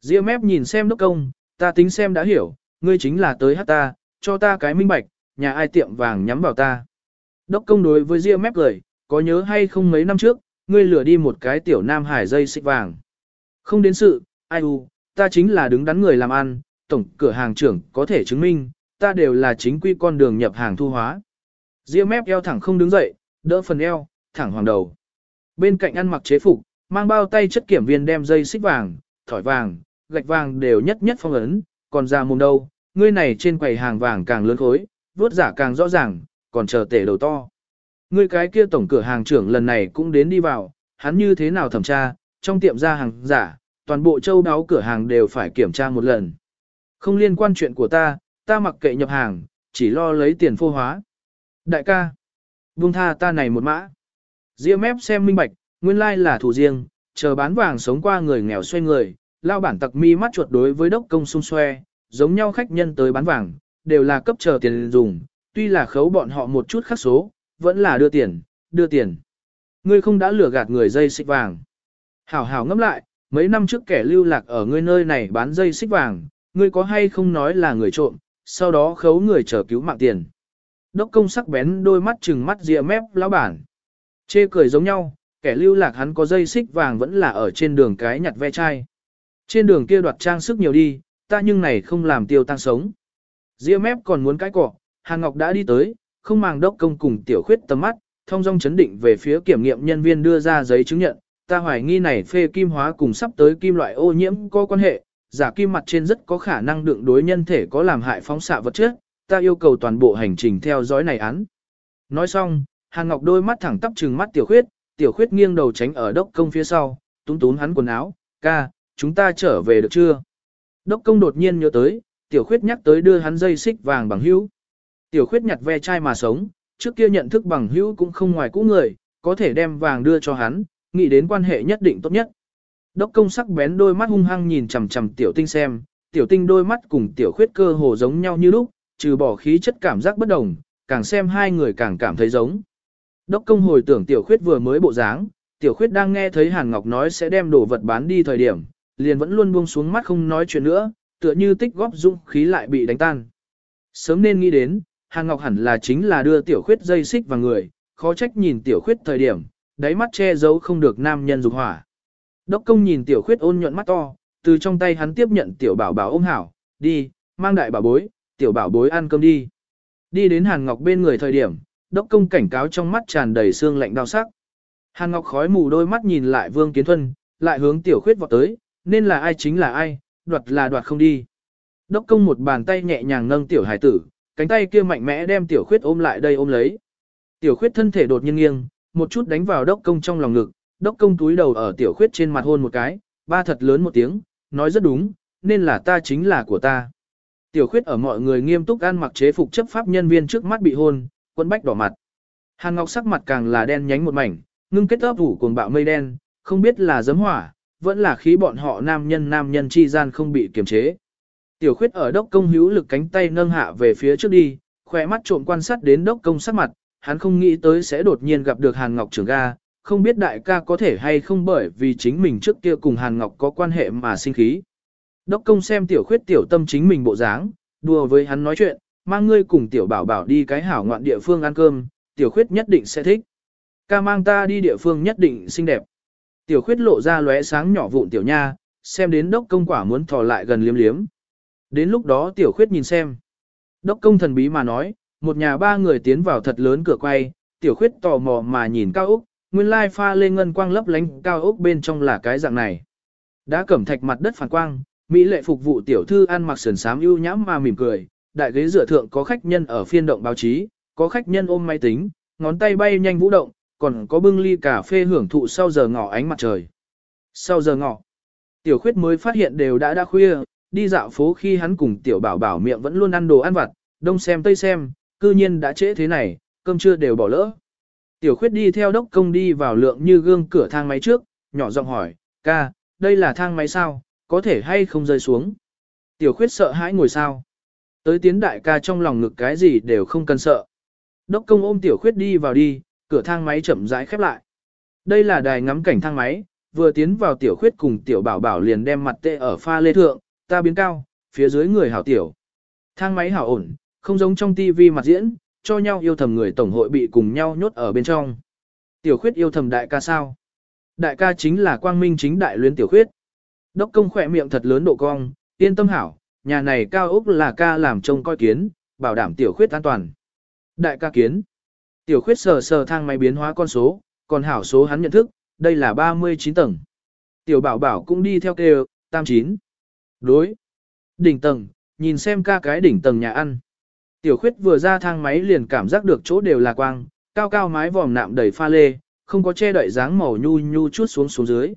Ria mép nhìn xem đốc công, ta tính xem đã hiểu, ngươi chính là tới hát ta, cho ta cái minh bạch, nhà ai tiệm vàng nhắm vào ta. Đốc công đối với ria mép cười, có nhớ hay không mấy năm trước, ngươi lừa đi một cái tiểu nam hải dây xích vàng. Không đến sự, ai u, ta chính là đứng đắn người làm ăn, tổng cửa hàng trưởng có thể chứng minh, ta đều là chính quy con đường nhập hàng thu hóa. Ria mép eo thẳng không đứng dậy, đỡ phần eo, thẳng hoàng đầu. Bên cạnh ăn mặc chế phục, mang bao tay chất kiểm viên đem dây xích vàng, thỏi vàng, gạch vàng đều nhất nhất phong ấn, còn ra mồm đâu, ngươi này trên quầy hàng vàng càng lớn khối, vốt giả càng rõ ràng, còn chờ tể đầu to. Ngươi cái kia tổng cửa hàng trưởng lần này cũng đến đi vào, hắn như thế nào thẩm tra, trong tiệm ra hàng giả, toàn bộ châu đáo cửa hàng đều phải kiểm tra một lần. Không liên quan chuyện của ta, ta mặc kệ nhập hàng, chỉ lo lấy tiền phô hóa. Đại ca, buông tha ta này một mã. Diêm mép xem minh bạch, nguyên lai là thủ riêng, chờ bán vàng sống qua người nghèo xoay người, lao bản tặc mi mắt chuột đối với đốc công xung xoe, giống nhau khách nhân tới bán vàng, đều là cấp chờ tiền dùng, tuy là khấu bọn họ một chút khắc số, vẫn là đưa tiền, đưa tiền. Ngươi không đã lừa gạt người dây xích vàng. Hảo hảo ngẫm lại, mấy năm trước kẻ lưu lạc ở ngươi nơi này bán dây xích vàng, ngươi có hay không nói là người trộm, sau đó khấu người chờ cứu mạng tiền. Đốc công sắc bén đôi mắt trừng mắt rìa mép lão bản. Chê cười giống nhau, kẻ lưu lạc hắn có dây xích vàng vẫn là ở trên đường cái nhặt ve chai. Trên đường kia đoạt trang sức nhiều đi, ta nhưng này không làm tiêu tăng sống. Ria mép còn muốn cái cọ, Hàn Ngọc đã đi tới, không màng đốc công cùng tiểu khuyết tầm mắt, thông dong chấn định về phía kiểm nghiệm nhân viên đưa ra giấy chứng nhận. Ta hoài nghi này phê kim hóa cùng sắp tới kim loại ô nhiễm có quan hệ, giả kim mặt trên rất có khả năng đựng đối nhân thể có làm hại phóng xạ vật chất, ta yêu cầu toàn bộ hành trình theo dõi này án. Nói xong, Hàn Ngọc đôi mắt thẳng tắp trừng mắt tiểu khuyết, tiểu khuyết nghiêng đầu tránh ở đốc công phía sau, túm túm hắn quần áo, ca, chúng ta trở về được chưa? Đốc công đột nhiên nhớ tới, tiểu khuyết nhắc tới đưa hắn dây xích vàng bằng hữu. Tiểu khuyết nhặt ve chai mà sống, trước kia nhận thức bằng hữu cũng không ngoài cũ người, có thể đem vàng đưa cho hắn, nghĩ đến quan hệ nhất định tốt nhất. Đốc công sắc bén đôi mắt hung hăng nhìn chằm chằm tiểu tinh xem, tiểu tinh đôi mắt cùng tiểu khuyết cơ hồ giống nhau như lúc, trừ bỏ khí chất cảm giác bất đồng, càng xem hai người càng cảm thấy giống. Đốc công hồi tưởng tiểu khuyết vừa mới bộ dáng, tiểu khuyết đang nghe thấy Hàn Ngọc nói sẽ đem đồ vật bán đi thời điểm, liền vẫn luôn buông xuống mắt không nói chuyện nữa, tựa như tích góp dũng khí lại bị đánh tan. Sớm nên nghĩ đến, Hàn Ngọc hẳn là chính là đưa tiểu khuyết dây xích vào người, khó trách nhìn tiểu khuyết thời điểm, đáy mắt che giấu không được nam nhân dục hỏa. Đốc công nhìn tiểu khuyết ôn nhuận mắt to, từ trong tay hắn tiếp nhận tiểu bảo bảo ôm hảo, đi, mang đại bảo bối, tiểu bảo bối ăn cơm đi. Đi đến Hàn Ngọc bên người thời điểm, đốc công cảnh cáo trong mắt tràn đầy xương lạnh đau sắc. Hàn Ngọc khói mù đôi mắt nhìn lại Vương Kiến Thuân, lại hướng tiểu khuyết vọt tới, nên là ai chính là ai, đoạt là đoạt không đi. Đốc công một bàn tay nhẹ nhàng nâng tiểu hải tử, cánh tay kia mạnh mẽ đem tiểu khuyết ôm lại đây ôm lấy. Tiểu khuyết thân thể đột nhiên nghiêng, một chút đánh vào đốc công trong lòng ngực, đốc công túi đầu ở tiểu khuyết trên mặt hôn một cái, ba thật lớn một tiếng, nói rất đúng, nên là ta chính là của ta. Tiểu khuyết ở mọi người nghiêm túc ăn mặc chế phục chấp pháp nhân viên trước mắt bị hôn, quân bách đỏ mặt. Hàn Ngọc sắc mặt càng là đen nhánh một mảnh, ngưng kết ấp ủ cuồng bạo mây đen, không biết là giấm hỏa, vẫn là khí bọn họ nam nhân nam nhân chi gian không bị kiềm chế. Tiểu khuyết ở đốc công hữu lực cánh tay nâng hạ về phía trước đi, khỏe mắt trộm quan sát đến đốc công sắc mặt, hắn không nghĩ tới sẽ đột nhiên gặp được Hàn Ngọc trưởng ga, không biết đại ca có thể hay không bởi vì chính mình trước kia cùng Hàn Ngọc có quan hệ mà sinh khí. Đốc công xem tiểu khuyết tiểu tâm chính mình bộ dáng, đùa với hắn nói chuyện, mang ngươi cùng tiểu bảo bảo đi cái hảo ngoạn địa phương ăn cơm, tiểu khuyết nhất định sẽ thích. Ca mang ta đi địa phương nhất định xinh đẹp. Tiểu khuyết lộ ra lóe sáng nhỏ vụn tiểu nha, xem đến đốc công quả muốn thò lại gần liếm liếm. Đến lúc đó tiểu khuyết nhìn xem. Đốc công thần bí mà nói, một nhà ba người tiến vào thật lớn cửa quay, tiểu khuyết tò mò mà nhìn cao ốc, nguyên lai pha lên ngân quang lấp lánh cao ốc bên trong là cái dạng này. Đã cẩm thạch mặt đất phản quang, Mỹ lệ phục vụ tiểu thư ăn mặc sườn sám ưu nhãm mà mỉm cười, đại ghế dựa thượng có khách nhân ở phiên động báo chí, có khách nhân ôm máy tính, ngón tay bay nhanh vũ động, còn có bưng ly cà phê hưởng thụ sau giờ ngọ ánh mặt trời. Sau giờ ngọ, tiểu khuyết mới phát hiện đều đã đã khuya, đi dạo phố khi hắn cùng tiểu bảo bảo miệng vẫn luôn ăn đồ ăn vặt, đông xem tây xem, cư nhiên đã trễ thế này, cơm trưa đều bỏ lỡ. Tiểu khuyết đi theo đốc công đi vào lượng như gương cửa thang máy trước, nhỏ giọng hỏi, ca, đây là thang máy sao, có thể hay không rơi xuống. Tiểu khuyết sợ hãi ngồi sao. Tới tiến đại ca trong lòng ngực cái gì đều không cần sợ. Đốc công ôm tiểu khuyết đi vào đi, cửa thang máy chậm rãi khép lại. Đây là đài ngắm cảnh thang máy, vừa tiến vào tiểu khuyết cùng tiểu bảo bảo liền đem mặt tệ ở pha lê thượng, ta biến cao, phía dưới người hảo tiểu. Thang máy hảo ổn, không giống trong tivi mặt diễn, cho nhau yêu thầm người tổng hội bị cùng nhau nhốt ở bên trong. Tiểu khuyết yêu thầm đại ca sao? Đại ca chính là quang minh chính đại luyến tiểu khuyết. Đốc công khỏe miệng thật lớn độ cong, yên tâm hảo, nhà này cao úc là ca làm trông coi kiến, bảo đảm tiểu khuyết an toàn. Đại ca kiến. Tiểu khuyết sờ sờ thang máy biến hóa con số, còn hảo số hắn nhận thức, đây là 39 tầng. Tiểu bảo bảo cũng đi theo kêu, tam chín. Đối. Đỉnh tầng, nhìn xem ca cái đỉnh tầng nhà ăn. Tiểu khuyết vừa ra thang máy liền cảm giác được chỗ đều là quang, cao cao mái vòm nạm đầy pha lê, không có che đậy dáng màu nhu nhu chút xuống xuống dưới.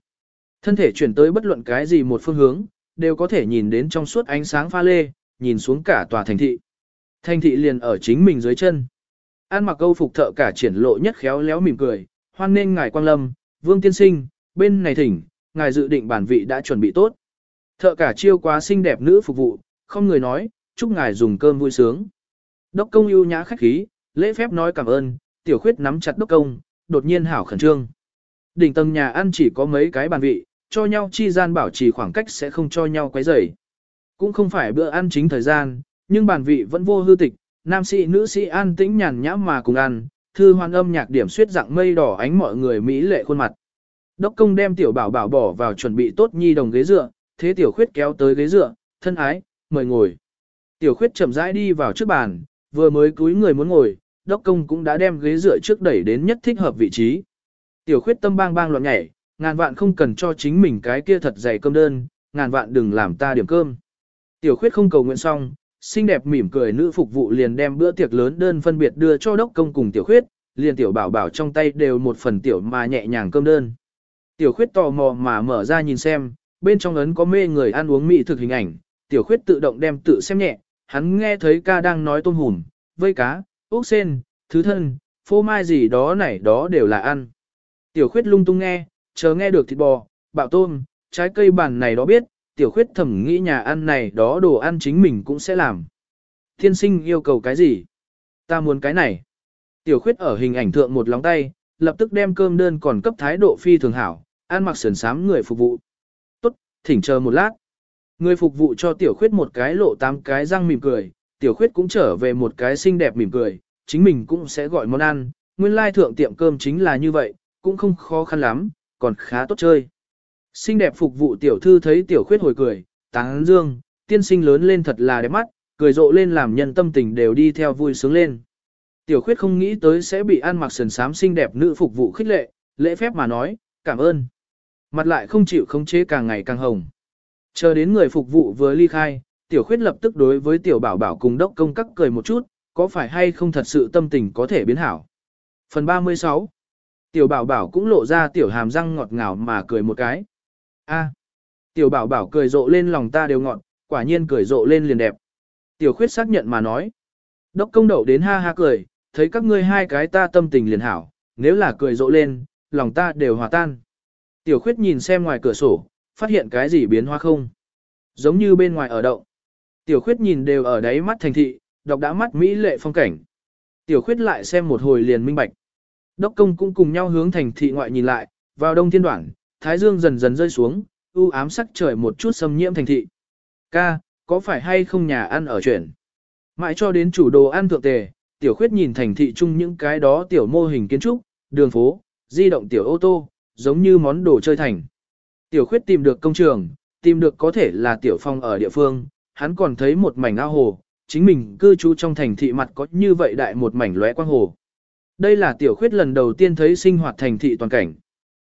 Thân thể chuyển tới bất luận cái gì một phương hướng, đều có thể nhìn đến trong suốt ánh sáng pha lê, nhìn xuống cả tòa thành thị. Thành thị liền ở chính mình dưới chân. An mặc câu phục thợ cả triển lộ nhất khéo léo mỉm cười, hoan nên ngài quang lâm, vương tiên sinh, bên này thỉnh, ngài dự định bản vị đã chuẩn bị tốt. Thợ cả chiêu quá xinh đẹp nữ phục vụ, không người nói, chúc ngài dùng cơm vui sướng. Đốc công ưu nhã khách khí, lễ phép nói cảm ơn, tiểu khuyết nắm chặt đốc công, đột nhiên hảo khẩn trương. Đỉnh tầng nhà ăn chỉ có mấy cái bàn vị, cho nhau chi gian bảo trì khoảng cách sẽ không cho nhau quấy rầy. Cũng không phải bữa ăn chính thời gian, nhưng bàn vị vẫn vô hư tịch, nam sĩ nữ sĩ an tĩnh nhàn nhã mà cùng ăn, thư hoan âm nhạc điểm suyết dạng mây đỏ ánh mọi người mỹ lệ khuôn mặt. Đốc công đem tiểu bảo bảo bỏ vào chuẩn bị tốt nhi đồng ghế dựa, thế tiểu khuyết kéo tới ghế dựa, thân ái, mời ngồi. Tiểu khuyết chậm rãi đi vào trước bàn, vừa mới cúi người muốn ngồi, đốc công cũng đã đem ghế dựa trước đẩy đến nhất thích hợp vị trí. Tiểu khuyết tâm bang bang loạn nhảy, ngàn vạn không cần cho chính mình cái kia thật dày cơm đơn, ngàn vạn đừng làm ta điểm cơm. Tiểu khuyết không cầu nguyện xong, xinh đẹp mỉm cười nữ phục vụ liền đem bữa tiệc lớn đơn phân biệt đưa cho đốc công cùng tiểu khuyết, liền tiểu bảo bảo trong tay đều một phần tiểu mà nhẹ nhàng cơm đơn. Tiểu khuyết tò mò mà mở ra nhìn xem, bên trong ấn có mê người ăn uống mỹ thực hình ảnh, tiểu khuyết tự động đem tự xem nhẹ, hắn nghe thấy ca đang nói tôm hùm, vây cá, ốc sen, thứ thân, phô mai gì đó này đó đều là ăn. Tiểu khuyết lung tung nghe, chờ nghe được thịt bò, bạo tôm, trái cây bản này đó biết, tiểu khuyết thầm nghĩ nhà ăn này đó đồ ăn chính mình cũng sẽ làm. Thiên sinh yêu cầu cái gì? Ta muốn cái này. Tiểu khuyết ở hình ảnh thượng một lóng tay, lập tức đem cơm đơn còn cấp thái độ phi thường hảo, ăn mặc sườn sám người phục vụ. Tốt, thỉnh chờ một lát. Người phục vụ cho tiểu khuyết một cái lộ tám cái răng mỉm cười, tiểu khuyết cũng trở về một cái xinh đẹp mỉm cười, chính mình cũng sẽ gọi món ăn, nguyên lai thượng tiệm cơm chính là như vậy, cũng không khó khăn lắm, còn khá tốt chơi. Xinh đẹp phục vụ tiểu thư thấy tiểu khuyết hồi cười, tán dương, tiên sinh lớn lên thật là đẹp mắt, cười rộ lên làm nhân tâm tình đều đi theo vui sướng lên. Tiểu khuyết không nghĩ tới sẽ bị ăn mặc sườn sám xinh đẹp nữ phục vụ khích lệ, lễ phép mà nói, cảm ơn. Mặt lại không chịu khống chế càng ngày càng hồng. Chờ đến người phục vụ vừa ly khai, tiểu khuyết lập tức đối với tiểu bảo bảo cùng đốc công cắc cười một chút, có phải hay không thật sự tâm tình có thể biến hảo. Phần 36 Tiểu bảo bảo cũng lộ ra tiểu hàm răng ngọt ngào mà cười một cái. A. tiểu bảo bảo cười rộ lên lòng ta đều ngọn. quả nhiên cười rộ lên liền đẹp. Tiểu khuyết xác nhận mà nói. Đốc công đậu đến ha ha cười, thấy các ngươi hai cái ta tâm tình liền hảo, nếu là cười rộ lên, lòng ta đều hòa tan. Tiểu khuyết nhìn xem ngoài cửa sổ, phát hiện cái gì biến hóa không. Giống như bên ngoài ở động. Tiểu khuyết nhìn đều ở đáy mắt thành thị, đọc đã mắt mỹ lệ phong cảnh. Tiểu khuyết lại xem một hồi liền minh bạch. Đốc công cũng cùng nhau hướng thành thị ngoại nhìn lại, vào đông thiên đoạn, thái dương dần dần rơi xuống, u ám sắc trời một chút xâm nhiễm thành thị. Ca, có phải hay không nhà ăn ở chuyển? Mãi cho đến chủ đồ ăn thượng tề, tiểu khuyết nhìn thành thị chung những cái đó tiểu mô hình kiến trúc, đường phố, di động tiểu ô tô, giống như món đồ chơi thành. Tiểu khuyết tìm được công trường, tìm được có thể là tiểu phong ở địa phương, hắn còn thấy một mảnh ao hồ, chính mình cư trú trong thành thị mặt có như vậy đại một mảnh lóe quang hồ. Đây là tiểu khuyết lần đầu tiên thấy sinh hoạt thành thị toàn cảnh.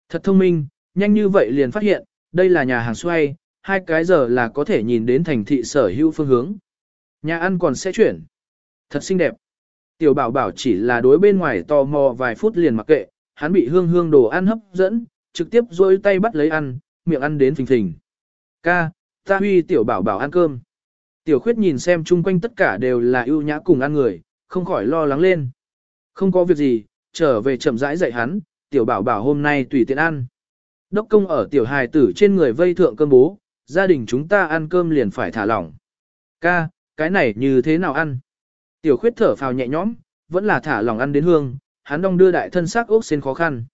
Thật thông minh, nhanh như vậy liền phát hiện, đây là nhà hàng xoay, hai cái giờ là có thể nhìn đến thành thị sở hữu phương hướng. Nhà ăn còn sẽ chuyển. Thật xinh đẹp. Tiểu bảo bảo chỉ là đối bên ngoài tò mò vài phút liền mặc kệ, hắn bị hương hương đồ ăn hấp dẫn, trực tiếp dôi tay bắt lấy ăn, miệng ăn đến phình phình. Ca, ta huy tiểu bảo bảo ăn cơm. Tiểu khuyết nhìn xem chung quanh tất cả đều là ưu nhã cùng ăn người, không khỏi lo lắng lên. Không có việc gì, trở về chậm rãi dạy hắn, tiểu bảo bảo hôm nay tùy tiện ăn. Đốc công ở tiểu hài tử trên người vây thượng cơm bố, gia đình chúng ta ăn cơm liền phải thả lỏng. Ca, cái này như thế nào ăn? Tiểu khuyết thở phào nhẹ nhõm, vẫn là thả lỏng ăn đến hương, hắn đong đưa đại thân xác ốc xin khó khăn.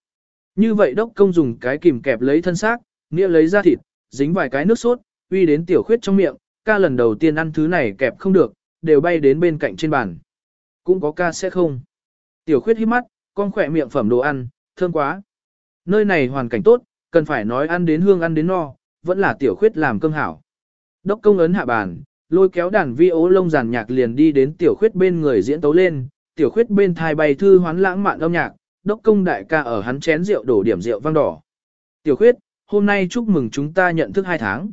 Như vậy đốc công dùng cái kìm kẹp lấy thân xác, nghĩa lấy ra thịt, dính vài cái nước sốt, uy đến tiểu khuyết trong miệng, ca lần đầu tiên ăn thứ này kẹp không được, đều bay đến bên cạnh trên bàn. Cũng có ca sẽ không. Tiểu khuyết hít mắt, con khỏe miệng phẩm đồ ăn, thơm quá. Nơi này hoàn cảnh tốt, cần phải nói ăn đến hương ăn đến no, vẫn là tiểu khuyết làm cơm hảo. Đốc công ấn hạ bàn, lôi kéo đàn vi ố lông giàn nhạc liền đi đến tiểu khuyết bên người diễn tấu lên, tiểu khuyết bên thai bày thư hoán lãng mạn âm nhạc, đốc công đại ca ở hắn chén rượu đổ điểm rượu vang đỏ. Tiểu khuyết, hôm nay chúc mừng chúng ta nhận thức hai tháng.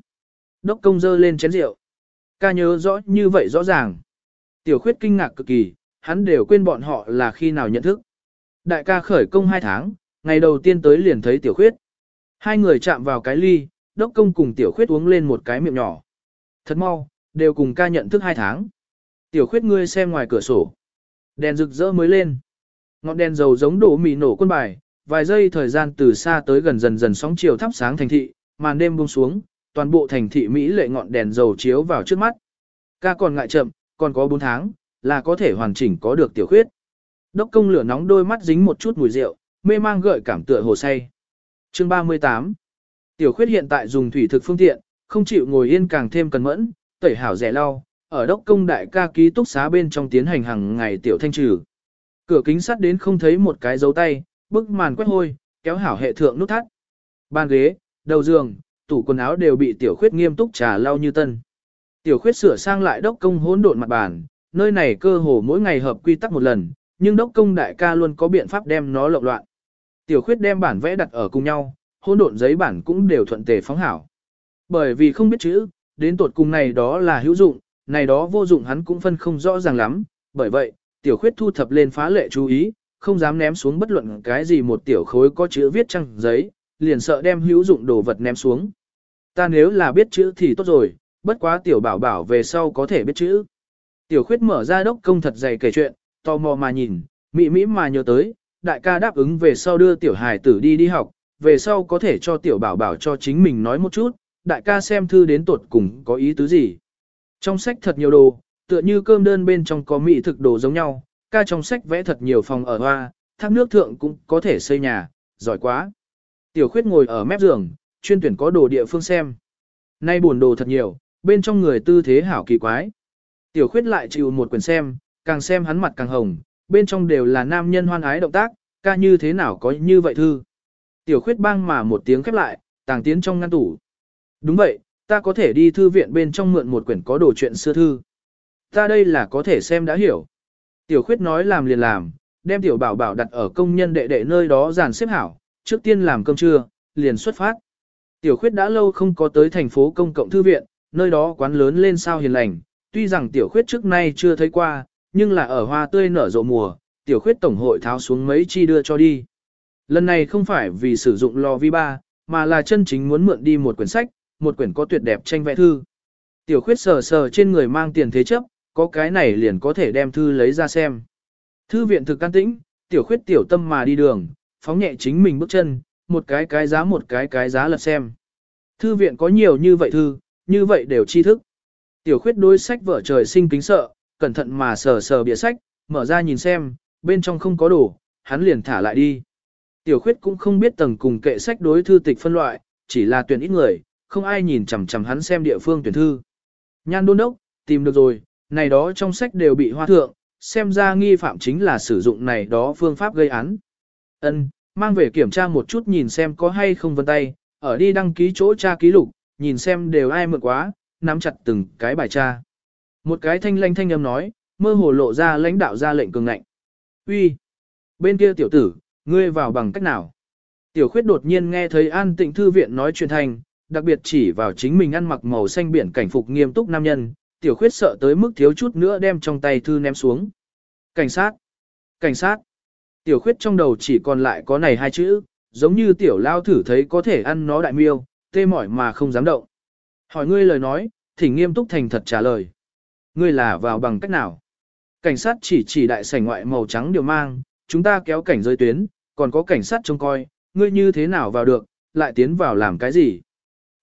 Đốc công dơ lên chén rượu. Ca nhớ rõ như vậy rõ ràng. Tiểu khuyết kinh ngạc cực kỳ, hắn đều quên bọn họ là khi nào nhận thức. Đại ca khởi công hai tháng, ngày đầu tiên tới liền thấy tiểu khuyết. Hai người chạm vào cái ly, đốc công cùng tiểu khuyết uống lên một cái miệng nhỏ. Thật mau, đều cùng ca nhận thức hai tháng. Tiểu khuyết ngươi xem ngoài cửa sổ. Đèn rực rỡ mới lên. Ngọn đèn dầu giống đổ mì nổ quân bài, vài giây thời gian từ xa tới gần dần dần sóng chiều thắp sáng thành thị, màn đêm buông xuống, toàn bộ thành thị Mỹ lệ ngọn đèn dầu chiếu vào trước mắt. Ca còn ngại chậm, còn có 4 tháng, là có thể hoàn chỉnh có được tiểu khuyết. Đốc công lửa nóng đôi mắt dính một chút mùi rượu, mê mang gợi cảm tựa hồ say. Chương 38 Tiểu khuyết hiện tại dùng thủy thực phương tiện, không chịu ngồi yên càng thêm cần mẫn, tẩy hảo rẻ lau, ở đốc công đại ca ký túc xá bên trong tiến hành hàng ngày tiểu thanh trừ. Cửa kính sắt đến không thấy một cái dấu tay, bức màn quét hôi, kéo hảo hệ thượng nút thắt. Bàn ghế, đầu giường, tủ quần áo đều bị tiểu khuyết nghiêm túc trà lau như tân. Tiểu khuyết sửa sang lại đốc công hỗn độn mặt bàn, nơi này cơ hồ mỗi ngày hợp quy tắc một lần, nhưng đốc công đại ca luôn có biện pháp đem nó lộn loạn. Tiểu khuyết đem bản vẽ đặt ở cùng nhau, hôn độn giấy bản cũng đều thuận tề phóng hảo. Bởi vì không biết chữ, đến tột cùng này đó là hữu dụng, này đó vô dụng hắn cũng phân không rõ ràng lắm, bởi vậy, tiểu khuyết thu thập lên phá lệ chú ý, không dám ném xuống bất luận cái gì một tiểu khối có chữ viết trăng giấy, liền sợ đem hữu dụng đồ vật ném xuống. Ta nếu là biết chữ thì tốt rồi, bất quá tiểu bảo bảo về sau có thể biết chữ. Tiểu khuyết mở ra đốc công thật dày kể chuyện, tò mò mà nhìn, mị mỹ mà nhớ tới, đại ca đáp ứng về sau đưa tiểu hài tử đi đi học, về sau có thể cho tiểu bảo bảo cho chính mình nói một chút, đại ca xem thư đến tuột cùng có ý tứ gì. Trong sách thật nhiều đồ, tựa như cơm đơn bên trong có mỹ thực đồ giống nhau, ca trong sách vẽ thật nhiều phòng ở hoa, thác nước thượng cũng có thể xây nhà, giỏi quá. Tiểu khuyết ngồi ở mép giường, chuyên tuyển có đồ địa phương xem. Nay buồn đồ thật nhiều, bên trong người tư thế hảo kỳ quái. Tiểu khuyết lại chịu một quyển xem, càng xem hắn mặt càng hồng, bên trong đều là nam nhân hoan ái động tác, ca như thế nào có như vậy thư. Tiểu khuyết bang mà một tiếng khép lại, tàng tiến trong ngăn tủ. Đúng vậy, ta có thể đi thư viện bên trong mượn một quyển có đồ chuyện xưa thư. Ta đây là có thể xem đã hiểu. Tiểu khuyết nói làm liền làm, đem tiểu bảo bảo đặt ở công nhân đệ đệ nơi đó dàn xếp hảo, trước tiên làm cơm trưa, liền xuất phát. Tiểu khuyết đã lâu không có tới thành phố công cộng thư viện, nơi đó quán lớn lên sao hiền lành, tuy rằng tiểu khuyết trước nay chưa thấy qua, nhưng là ở hoa tươi nở rộ mùa, tiểu khuyết tổng hội tháo xuống mấy chi đưa cho đi. Lần này không phải vì sử dụng lò vi ba, mà là chân chính muốn mượn đi một quyển sách, một quyển có tuyệt đẹp tranh vẽ thư. Tiểu khuyết sờ sờ trên người mang tiền thế chấp, có cái này liền có thể đem thư lấy ra xem. Thư viện thực can tĩnh, tiểu khuyết tiểu tâm mà đi đường, phóng nhẹ chính mình bước chân, một cái cái giá một cái cái giá lật xem. Thư viện có nhiều như vậy thư, như vậy đều tri thức. Tiểu khuyết đôi sách vở trời sinh kính sợ, cẩn thận mà sờ sờ bìa sách, mở ra nhìn xem, bên trong không có đồ, hắn liền thả lại đi. Tiểu khuyết cũng không biết tầng cùng kệ sách đối thư tịch phân loại, chỉ là tuyển ít người, không ai nhìn chằm chằm hắn xem địa phương tuyển thư. Nhan đôn đốc, tìm được rồi, này đó trong sách đều bị hoa thượng, xem ra nghi phạm chính là sử dụng này đó phương pháp gây án. Ân, mang về kiểm tra một chút nhìn xem có hay không vân tay, ở đi đăng ký chỗ tra ký lục, nhìn xem đều ai mượn quá, nắm chặt từng cái bài tra. Một cái thanh lanh thanh âm nói, mơ hồ lộ ra lãnh đạo ra lệnh cường ngạnh. Uy, bên kia tiểu tử, ngươi vào bằng cách nào? Tiểu khuyết đột nhiên nghe thấy an tịnh thư viện nói chuyện thành, đặc biệt chỉ vào chính mình ăn mặc màu xanh biển cảnh phục nghiêm túc nam nhân, tiểu khuyết sợ tới mức thiếu chút nữa đem trong tay thư ném xuống. Cảnh sát! Cảnh sát! Tiểu khuyết trong đầu chỉ còn lại có này hai chữ, giống như tiểu lao thử thấy có thể ăn nó đại miêu, tê mỏi mà không dám động. Hỏi ngươi lời nói, thỉnh nghiêm túc thành thật trả lời. Ngươi là vào bằng cách nào? Cảnh sát chỉ chỉ đại sảnh ngoại màu trắng điều mang, chúng ta kéo cảnh giới tuyến, còn có cảnh sát trông coi, ngươi như thế nào vào được, lại tiến vào làm cái gì?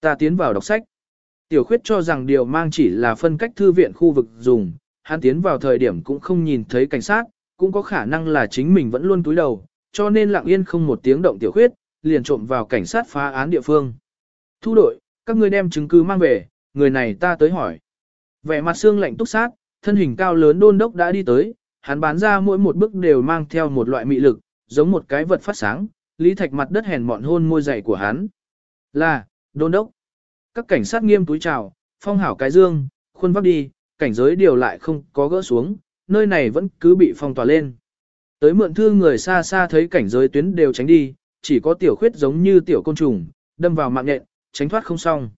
Ta tiến vào đọc sách. Tiểu khuyết cho rằng điều mang chỉ là phân cách thư viện khu vực dùng, hắn tiến vào thời điểm cũng không nhìn thấy cảnh sát, cũng có khả năng là chính mình vẫn luôn túi đầu, cho nên lặng yên không một tiếng động tiểu khuyết, liền trộm vào cảnh sát phá án địa phương. Thu đội, các ngươi đem chứng cứ mang về, người này ta tới hỏi. Vẻ mặt xương lạnh túc sát, thân hình cao lớn đôn đốc đã đi tới, hắn bán ra mỗi một bước đều mang theo một loại mị lực, giống một cái vật phát sáng, lý thạch mặt đất hèn mọn hôn môi dày của hắn. Là, đôn đốc. Các cảnh sát nghiêm túi chào, phong hảo cái dương, khuôn vác đi, cảnh giới điều lại không có gỡ xuống, nơi này vẫn cứ bị phong tỏa lên. Tới mượn thư người xa xa thấy cảnh giới tuyến đều tránh đi, chỉ có tiểu khuyết giống như tiểu côn trùng, đâm vào mạng nhện, tránh thoát không xong.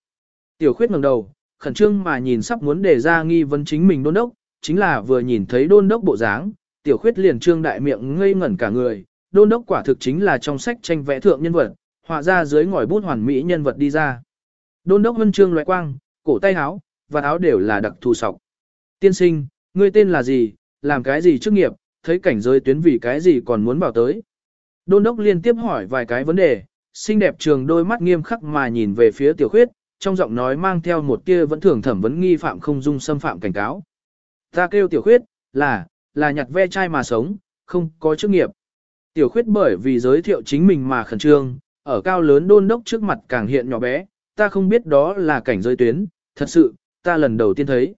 Tiểu khuyết ngẩng đầu, khẩn trương mà nhìn sắp muốn đề ra nghi vấn chính mình đôn đốc, chính là vừa nhìn thấy đôn đốc bộ dáng, tiểu khuyết liền trương đại miệng ngây ngẩn cả người, đôn đốc quả thực chính là trong sách tranh vẽ thượng nhân vật, họa ra dưới ngòi bút hoàn mỹ nhân vật đi ra. Đôn đốc vân trương loại quang, cổ tay áo, và áo đều là đặc thù sọc. Tiên sinh, ngươi tên là gì, làm cái gì chức nghiệp, thấy cảnh giới tuyến vì cái gì còn muốn bảo tới. Đôn đốc liên tiếp hỏi vài cái vấn đề, xinh đẹp trường đôi mắt nghiêm khắc mà nhìn về phía tiểu khuyết, trong giọng nói mang theo một tia vẫn thường thẩm vấn nghi phạm không dung xâm phạm cảnh cáo. Ta kêu tiểu khuyết, là, là nhặt ve chai mà sống, không có chức nghiệp. Tiểu khuyết bởi vì giới thiệu chính mình mà khẩn trương, ở cao lớn đôn đốc trước mặt càng hiện nhỏ bé, ta không biết đó là cảnh giới tuyến, thật sự, ta lần đầu tiên thấy.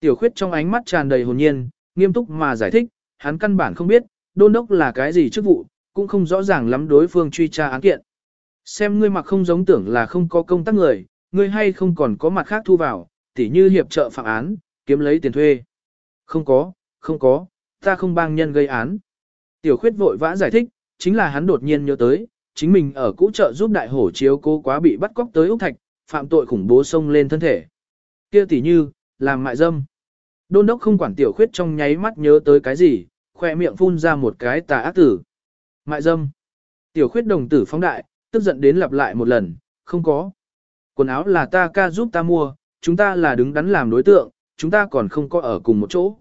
Tiểu khuyết trong ánh mắt tràn đầy hồn nhiên, nghiêm túc mà giải thích, hắn căn bản không biết, đôn đốc là cái gì chức vụ, cũng không rõ ràng lắm đối phương truy tra án kiện. Xem ngươi mặc không giống tưởng là không có công tác người, ngươi hay không còn có mặt khác thu vào, tỉ như hiệp trợ phạm án, kiếm lấy tiền thuê. Không có, không có, ta không bang nhân gây án. Tiểu khuyết vội vã giải thích, chính là hắn đột nhiên nhớ tới, chính mình ở cũ chợ giúp đại hổ chiếu cố quá bị bắt cóc tới Úc Thạch, phạm tội khủng bố xông lên thân thể. Kia tỉ như, làm mại dâm. Đôn đốc không quản tiểu khuyết trong nháy mắt nhớ tới cái gì, khoe miệng phun ra một cái tà ác tử. Mại dâm. Tiểu khuyết đồng tử phóng đại, tức giận đến lặp lại một lần, không có. Quần áo là ta ca giúp ta mua, chúng ta là đứng đắn làm đối tượng, chúng ta còn không có ở cùng một chỗ.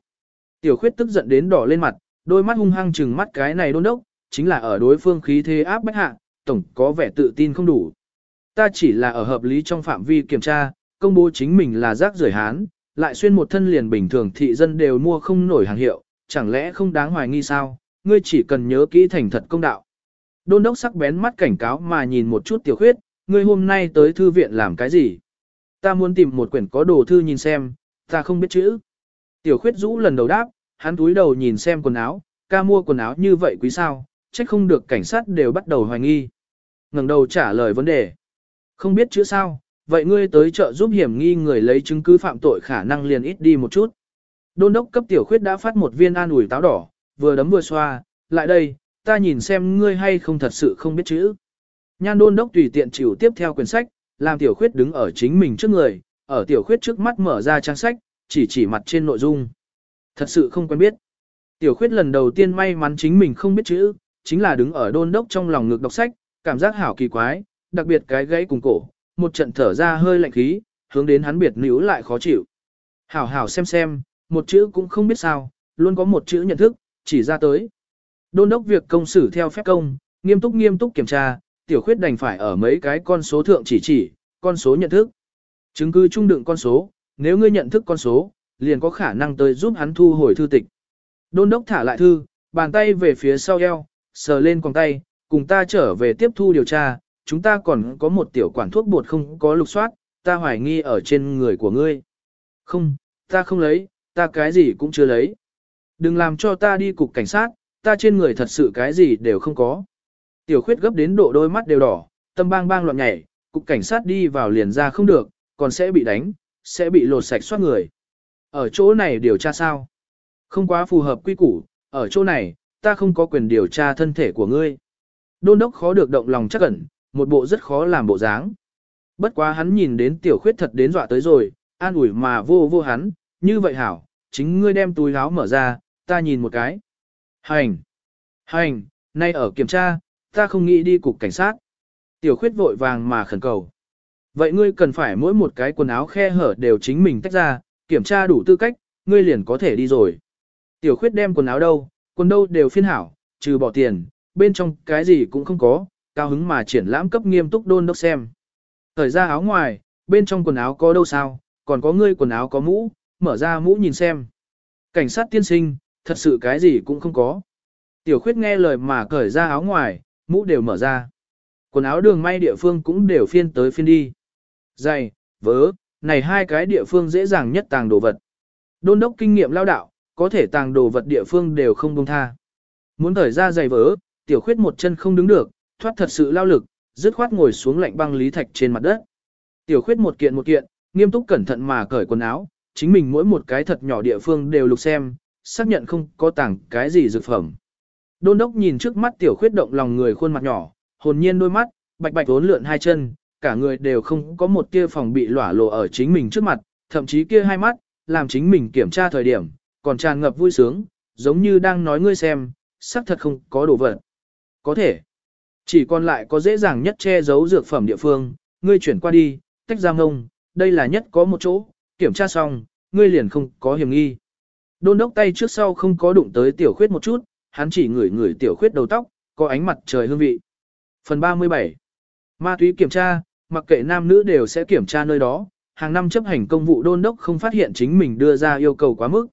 Tiểu khuyết tức giận đến đỏ lên mặt, đôi mắt hung hăng chừng mắt cái này đôn đốc, chính là ở đối phương khí thế áp bách hạ, tổng có vẻ tự tin không đủ. Ta chỉ là ở hợp lý trong phạm vi kiểm tra, công bố chính mình là rác rưởi hán, lại xuyên một thân liền bình thường thị dân đều mua không nổi hàng hiệu, chẳng lẽ không đáng hoài nghi sao, ngươi chỉ cần nhớ kỹ thành thật công đạo. Đôn đốc sắc bén mắt cảnh cáo mà nhìn một chút tiểu khuyết, ngươi hôm nay tới thư viện làm cái gì? Ta muốn tìm một quyển có đồ thư nhìn xem, ta không biết chữ. Tiểu khuyết rũ lần đầu đáp, hắn túi đầu nhìn xem quần áo, ca mua quần áo như vậy quý sao, trách không được cảnh sát đều bắt đầu hoài nghi. ngẩng đầu trả lời vấn đề. Không biết chữ sao, vậy ngươi tới chợ giúp hiểm nghi người lấy chứng cứ phạm tội khả năng liền ít đi một chút. Đôn đốc cấp tiểu khuyết đã phát một viên an ủi táo đỏ, vừa đấm vừa xoa, lại đây, ta nhìn xem ngươi hay không thật sự không biết chữ. Nhan đôn đốc tùy tiện chịu tiếp theo quyển sách, làm tiểu khuyết đứng ở chính mình trước người, ở tiểu khuyết trước mắt mở ra trang sách, chỉ chỉ mặt trên nội dung. Thật sự không quen biết. Tiểu khuyết lần đầu tiên may mắn chính mình không biết chữ, chính là đứng ở đôn đốc trong lòng ngực đọc sách, cảm giác hảo kỳ quái, đặc biệt cái gãy cùng cổ, một trận thở ra hơi lạnh khí, hướng đến hắn biệt níu lại khó chịu. Hảo hảo xem xem, một chữ cũng không biết sao, luôn có một chữ nhận thức, chỉ ra tới. Đôn đốc việc công xử theo phép công, nghiêm túc nghiêm túc kiểm tra, tiểu khuyết đành phải ở mấy cái con số thượng chỉ chỉ, con số nhận thức. Chứng cứ trung đựng con số, nếu ngươi nhận thức con số, liền có khả năng tới giúp hắn thu hồi thư tịch. Đôn đốc thả lại thư, bàn tay về phía sau eo, sờ lên quòng tay, cùng ta trở về tiếp thu điều tra, chúng ta còn có một tiểu quản thuốc bột không có lục soát, ta hoài nghi ở trên người của ngươi. Không, ta không lấy, ta cái gì cũng chưa lấy. Đừng làm cho ta đi cục cảnh sát, ta trên người thật sự cái gì đều không có. Tiểu khuyết gấp đến độ đôi mắt đều đỏ, tâm bang bang loạn nhảy, cục cảnh sát đi vào liền ra không được, còn sẽ bị đánh, sẽ bị lột sạch soát người. Ở chỗ này điều tra sao? Không quá phù hợp quy củ, ở chỗ này, ta không có quyền điều tra thân thể của ngươi. Đôn đốc khó được động lòng chắc ẩn, một bộ rất khó làm bộ dáng. Bất quá hắn nhìn đến tiểu khuyết thật đến dọa tới rồi, an ủi mà vô vô hắn, như vậy hảo, chính ngươi đem túi áo mở ra, ta nhìn một cái. Hành! Hành! Nay ở kiểm tra, ta không nghĩ đi cục cảnh sát. Tiểu khuyết vội vàng mà khẩn cầu. Vậy ngươi cần phải mỗi một cái quần áo khe hở đều chính mình tách ra, kiểm tra đủ tư cách, ngươi liền có thể đi rồi. Tiểu khuyết đem quần áo đâu, quần đâu đều phiên hảo, trừ bỏ tiền, bên trong cái gì cũng không có, cao hứng mà triển lãm cấp nghiêm túc đôn đốc xem. Thời ra áo ngoài, bên trong quần áo có đâu sao, còn có ngươi quần áo có mũ, mở ra mũ nhìn xem. Cảnh sát tiên sinh, thật sự cái gì cũng không có. Tiểu khuyết nghe lời mà cởi ra áo ngoài, mũ đều mở ra. Quần áo đường may địa phương cũng đều phiên tới phiên đi. Dày, vớ, này hai cái địa phương dễ dàng nhất tàng đồ vật. Đôn đốc kinh nghiệm lao đạo, có thể tàng đồ vật địa phương đều không buông tha. Muốn thở ra giày vớ, tiểu khuyết một chân không đứng được, thoát thật sự lao lực, dứt khoát ngồi xuống lạnh băng lý thạch trên mặt đất. Tiểu khuyết một kiện một kiện, nghiêm túc cẩn thận mà cởi quần áo, chính mình mỗi một cái thật nhỏ địa phương đều lục xem, xác nhận không có tàng cái gì dược phẩm. Đôn đốc nhìn trước mắt tiểu khuyết động lòng người khuôn mặt nhỏ, hồn nhiên đôi mắt, bạch bạch vốn lượn hai chân, cả người đều không có một tia phòng bị lỏa lộ ở chính mình trước mặt, thậm chí kia hai mắt, làm chính mình kiểm tra thời điểm, còn tràn ngập vui sướng, giống như đang nói ngươi xem, xác thật không có đồ vật. Có thể, chỉ còn lại có dễ dàng nhất che giấu dược phẩm địa phương, ngươi chuyển qua đi, tách ra ngông, đây là nhất có một chỗ, kiểm tra xong, ngươi liền không có hiểm nghi. Đôn đốc tay trước sau không có đụng tới tiểu khuyết một chút, hắn chỉ ngửi ngửi tiểu khuyết đầu tóc, có ánh mặt trời hương vị. Phần 37 Ma túy kiểm tra, mặc kệ nam nữ đều sẽ kiểm tra nơi đó, hàng năm chấp hành công vụ đôn đốc không phát hiện chính mình đưa ra yêu cầu quá mức.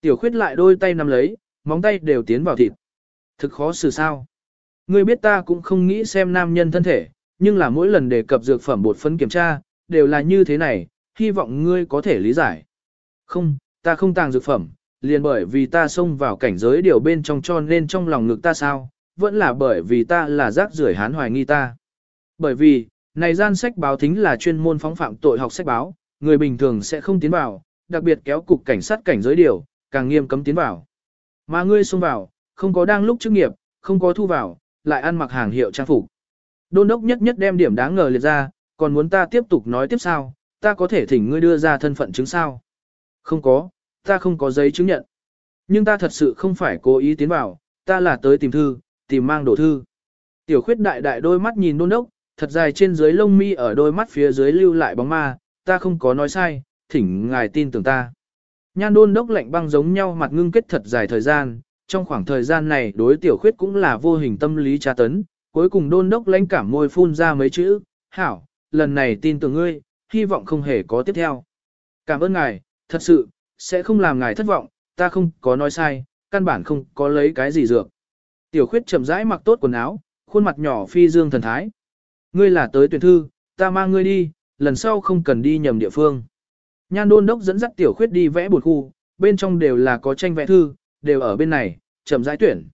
Tiểu khuyết lại đôi tay nắm lấy, móng tay đều tiến vào thịt. Thực khó xử sao. Ngươi biết ta cũng không nghĩ xem nam nhân thân thể, nhưng là mỗi lần đề cập dược phẩm bột phấn kiểm tra, đều là như thế này, hy vọng ngươi có thể lý giải. Không, ta không tàng dược phẩm, liền bởi vì ta xông vào cảnh giới điều bên trong cho nên trong lòng ngực ta sao, vẫn là bởi vì ta là rác rưởi hán hoài nghi ta. Bởi vì, này gian sách báo thính là chuyên môn phóng phạm tội học sách báo, người bình thường sẽ không tiến vào, đặc biệt kéo cục cảnh sát cảnh giới điều, càng nghiêm cấm tiến vào. Mà ngươi xông vào, không có đang lúc chức nghiệp, không có thu vào, lại ăn mặc hàng hiệu trang phục. Đôn đốc nhất nhất đem điểm đáng ngờ liệt ra, còn muốn ta tiếp tục nói tiếp sao, ta có thể thỉnh ngươi đưa ra thân phận chứng sao. Không có, ta không có giấy chứng nhận. Nhưng ta thật sự không phải cố ý tiến vào, ta là tới tìm thư, tìm mang đồ thư. Tiểu khuyết đại đại đôi mắt nhìn đôn đốc, thật dài trên dưới lông mi ở đôi mắt phía dưới lưu lại bóng ma, ta không có nói sai, thỉnh ngài tin tưởng ta. Nhan đôn đốc lạnh băng giống nhau mặt ngưng kết thật dài thời gian, trong khoảng thời gian này đối tiểu khuyết cũng là vô hình tâm lý tra tấn, cuối cùng đôn đốc lãnh cảm môi phun ra mấy chữ, hảo, lần này tin tưởng ngươi, hy vọng không hề có tiếp theo. Cảm ơn ngài, thật sự, sẽ không làm ngài thất vọng, ta không có nói sai, căn bản không có lấy cái gì dược. Tiểu khuyết chậm rãi mặc tốt quần áo, khuôn mặt nhỏ phi dương thần thái. Ngươi là tới tuyển thư, ta mang ngươi đi, lần sau không cần đi nhầm địa phương. Nhan đôn đốc dẫn dắt tiểu khuyết đi vẽ bột khu, bên trong đều là có tranh vẽ thư, đều ở bên này, chậm rãi tuyển.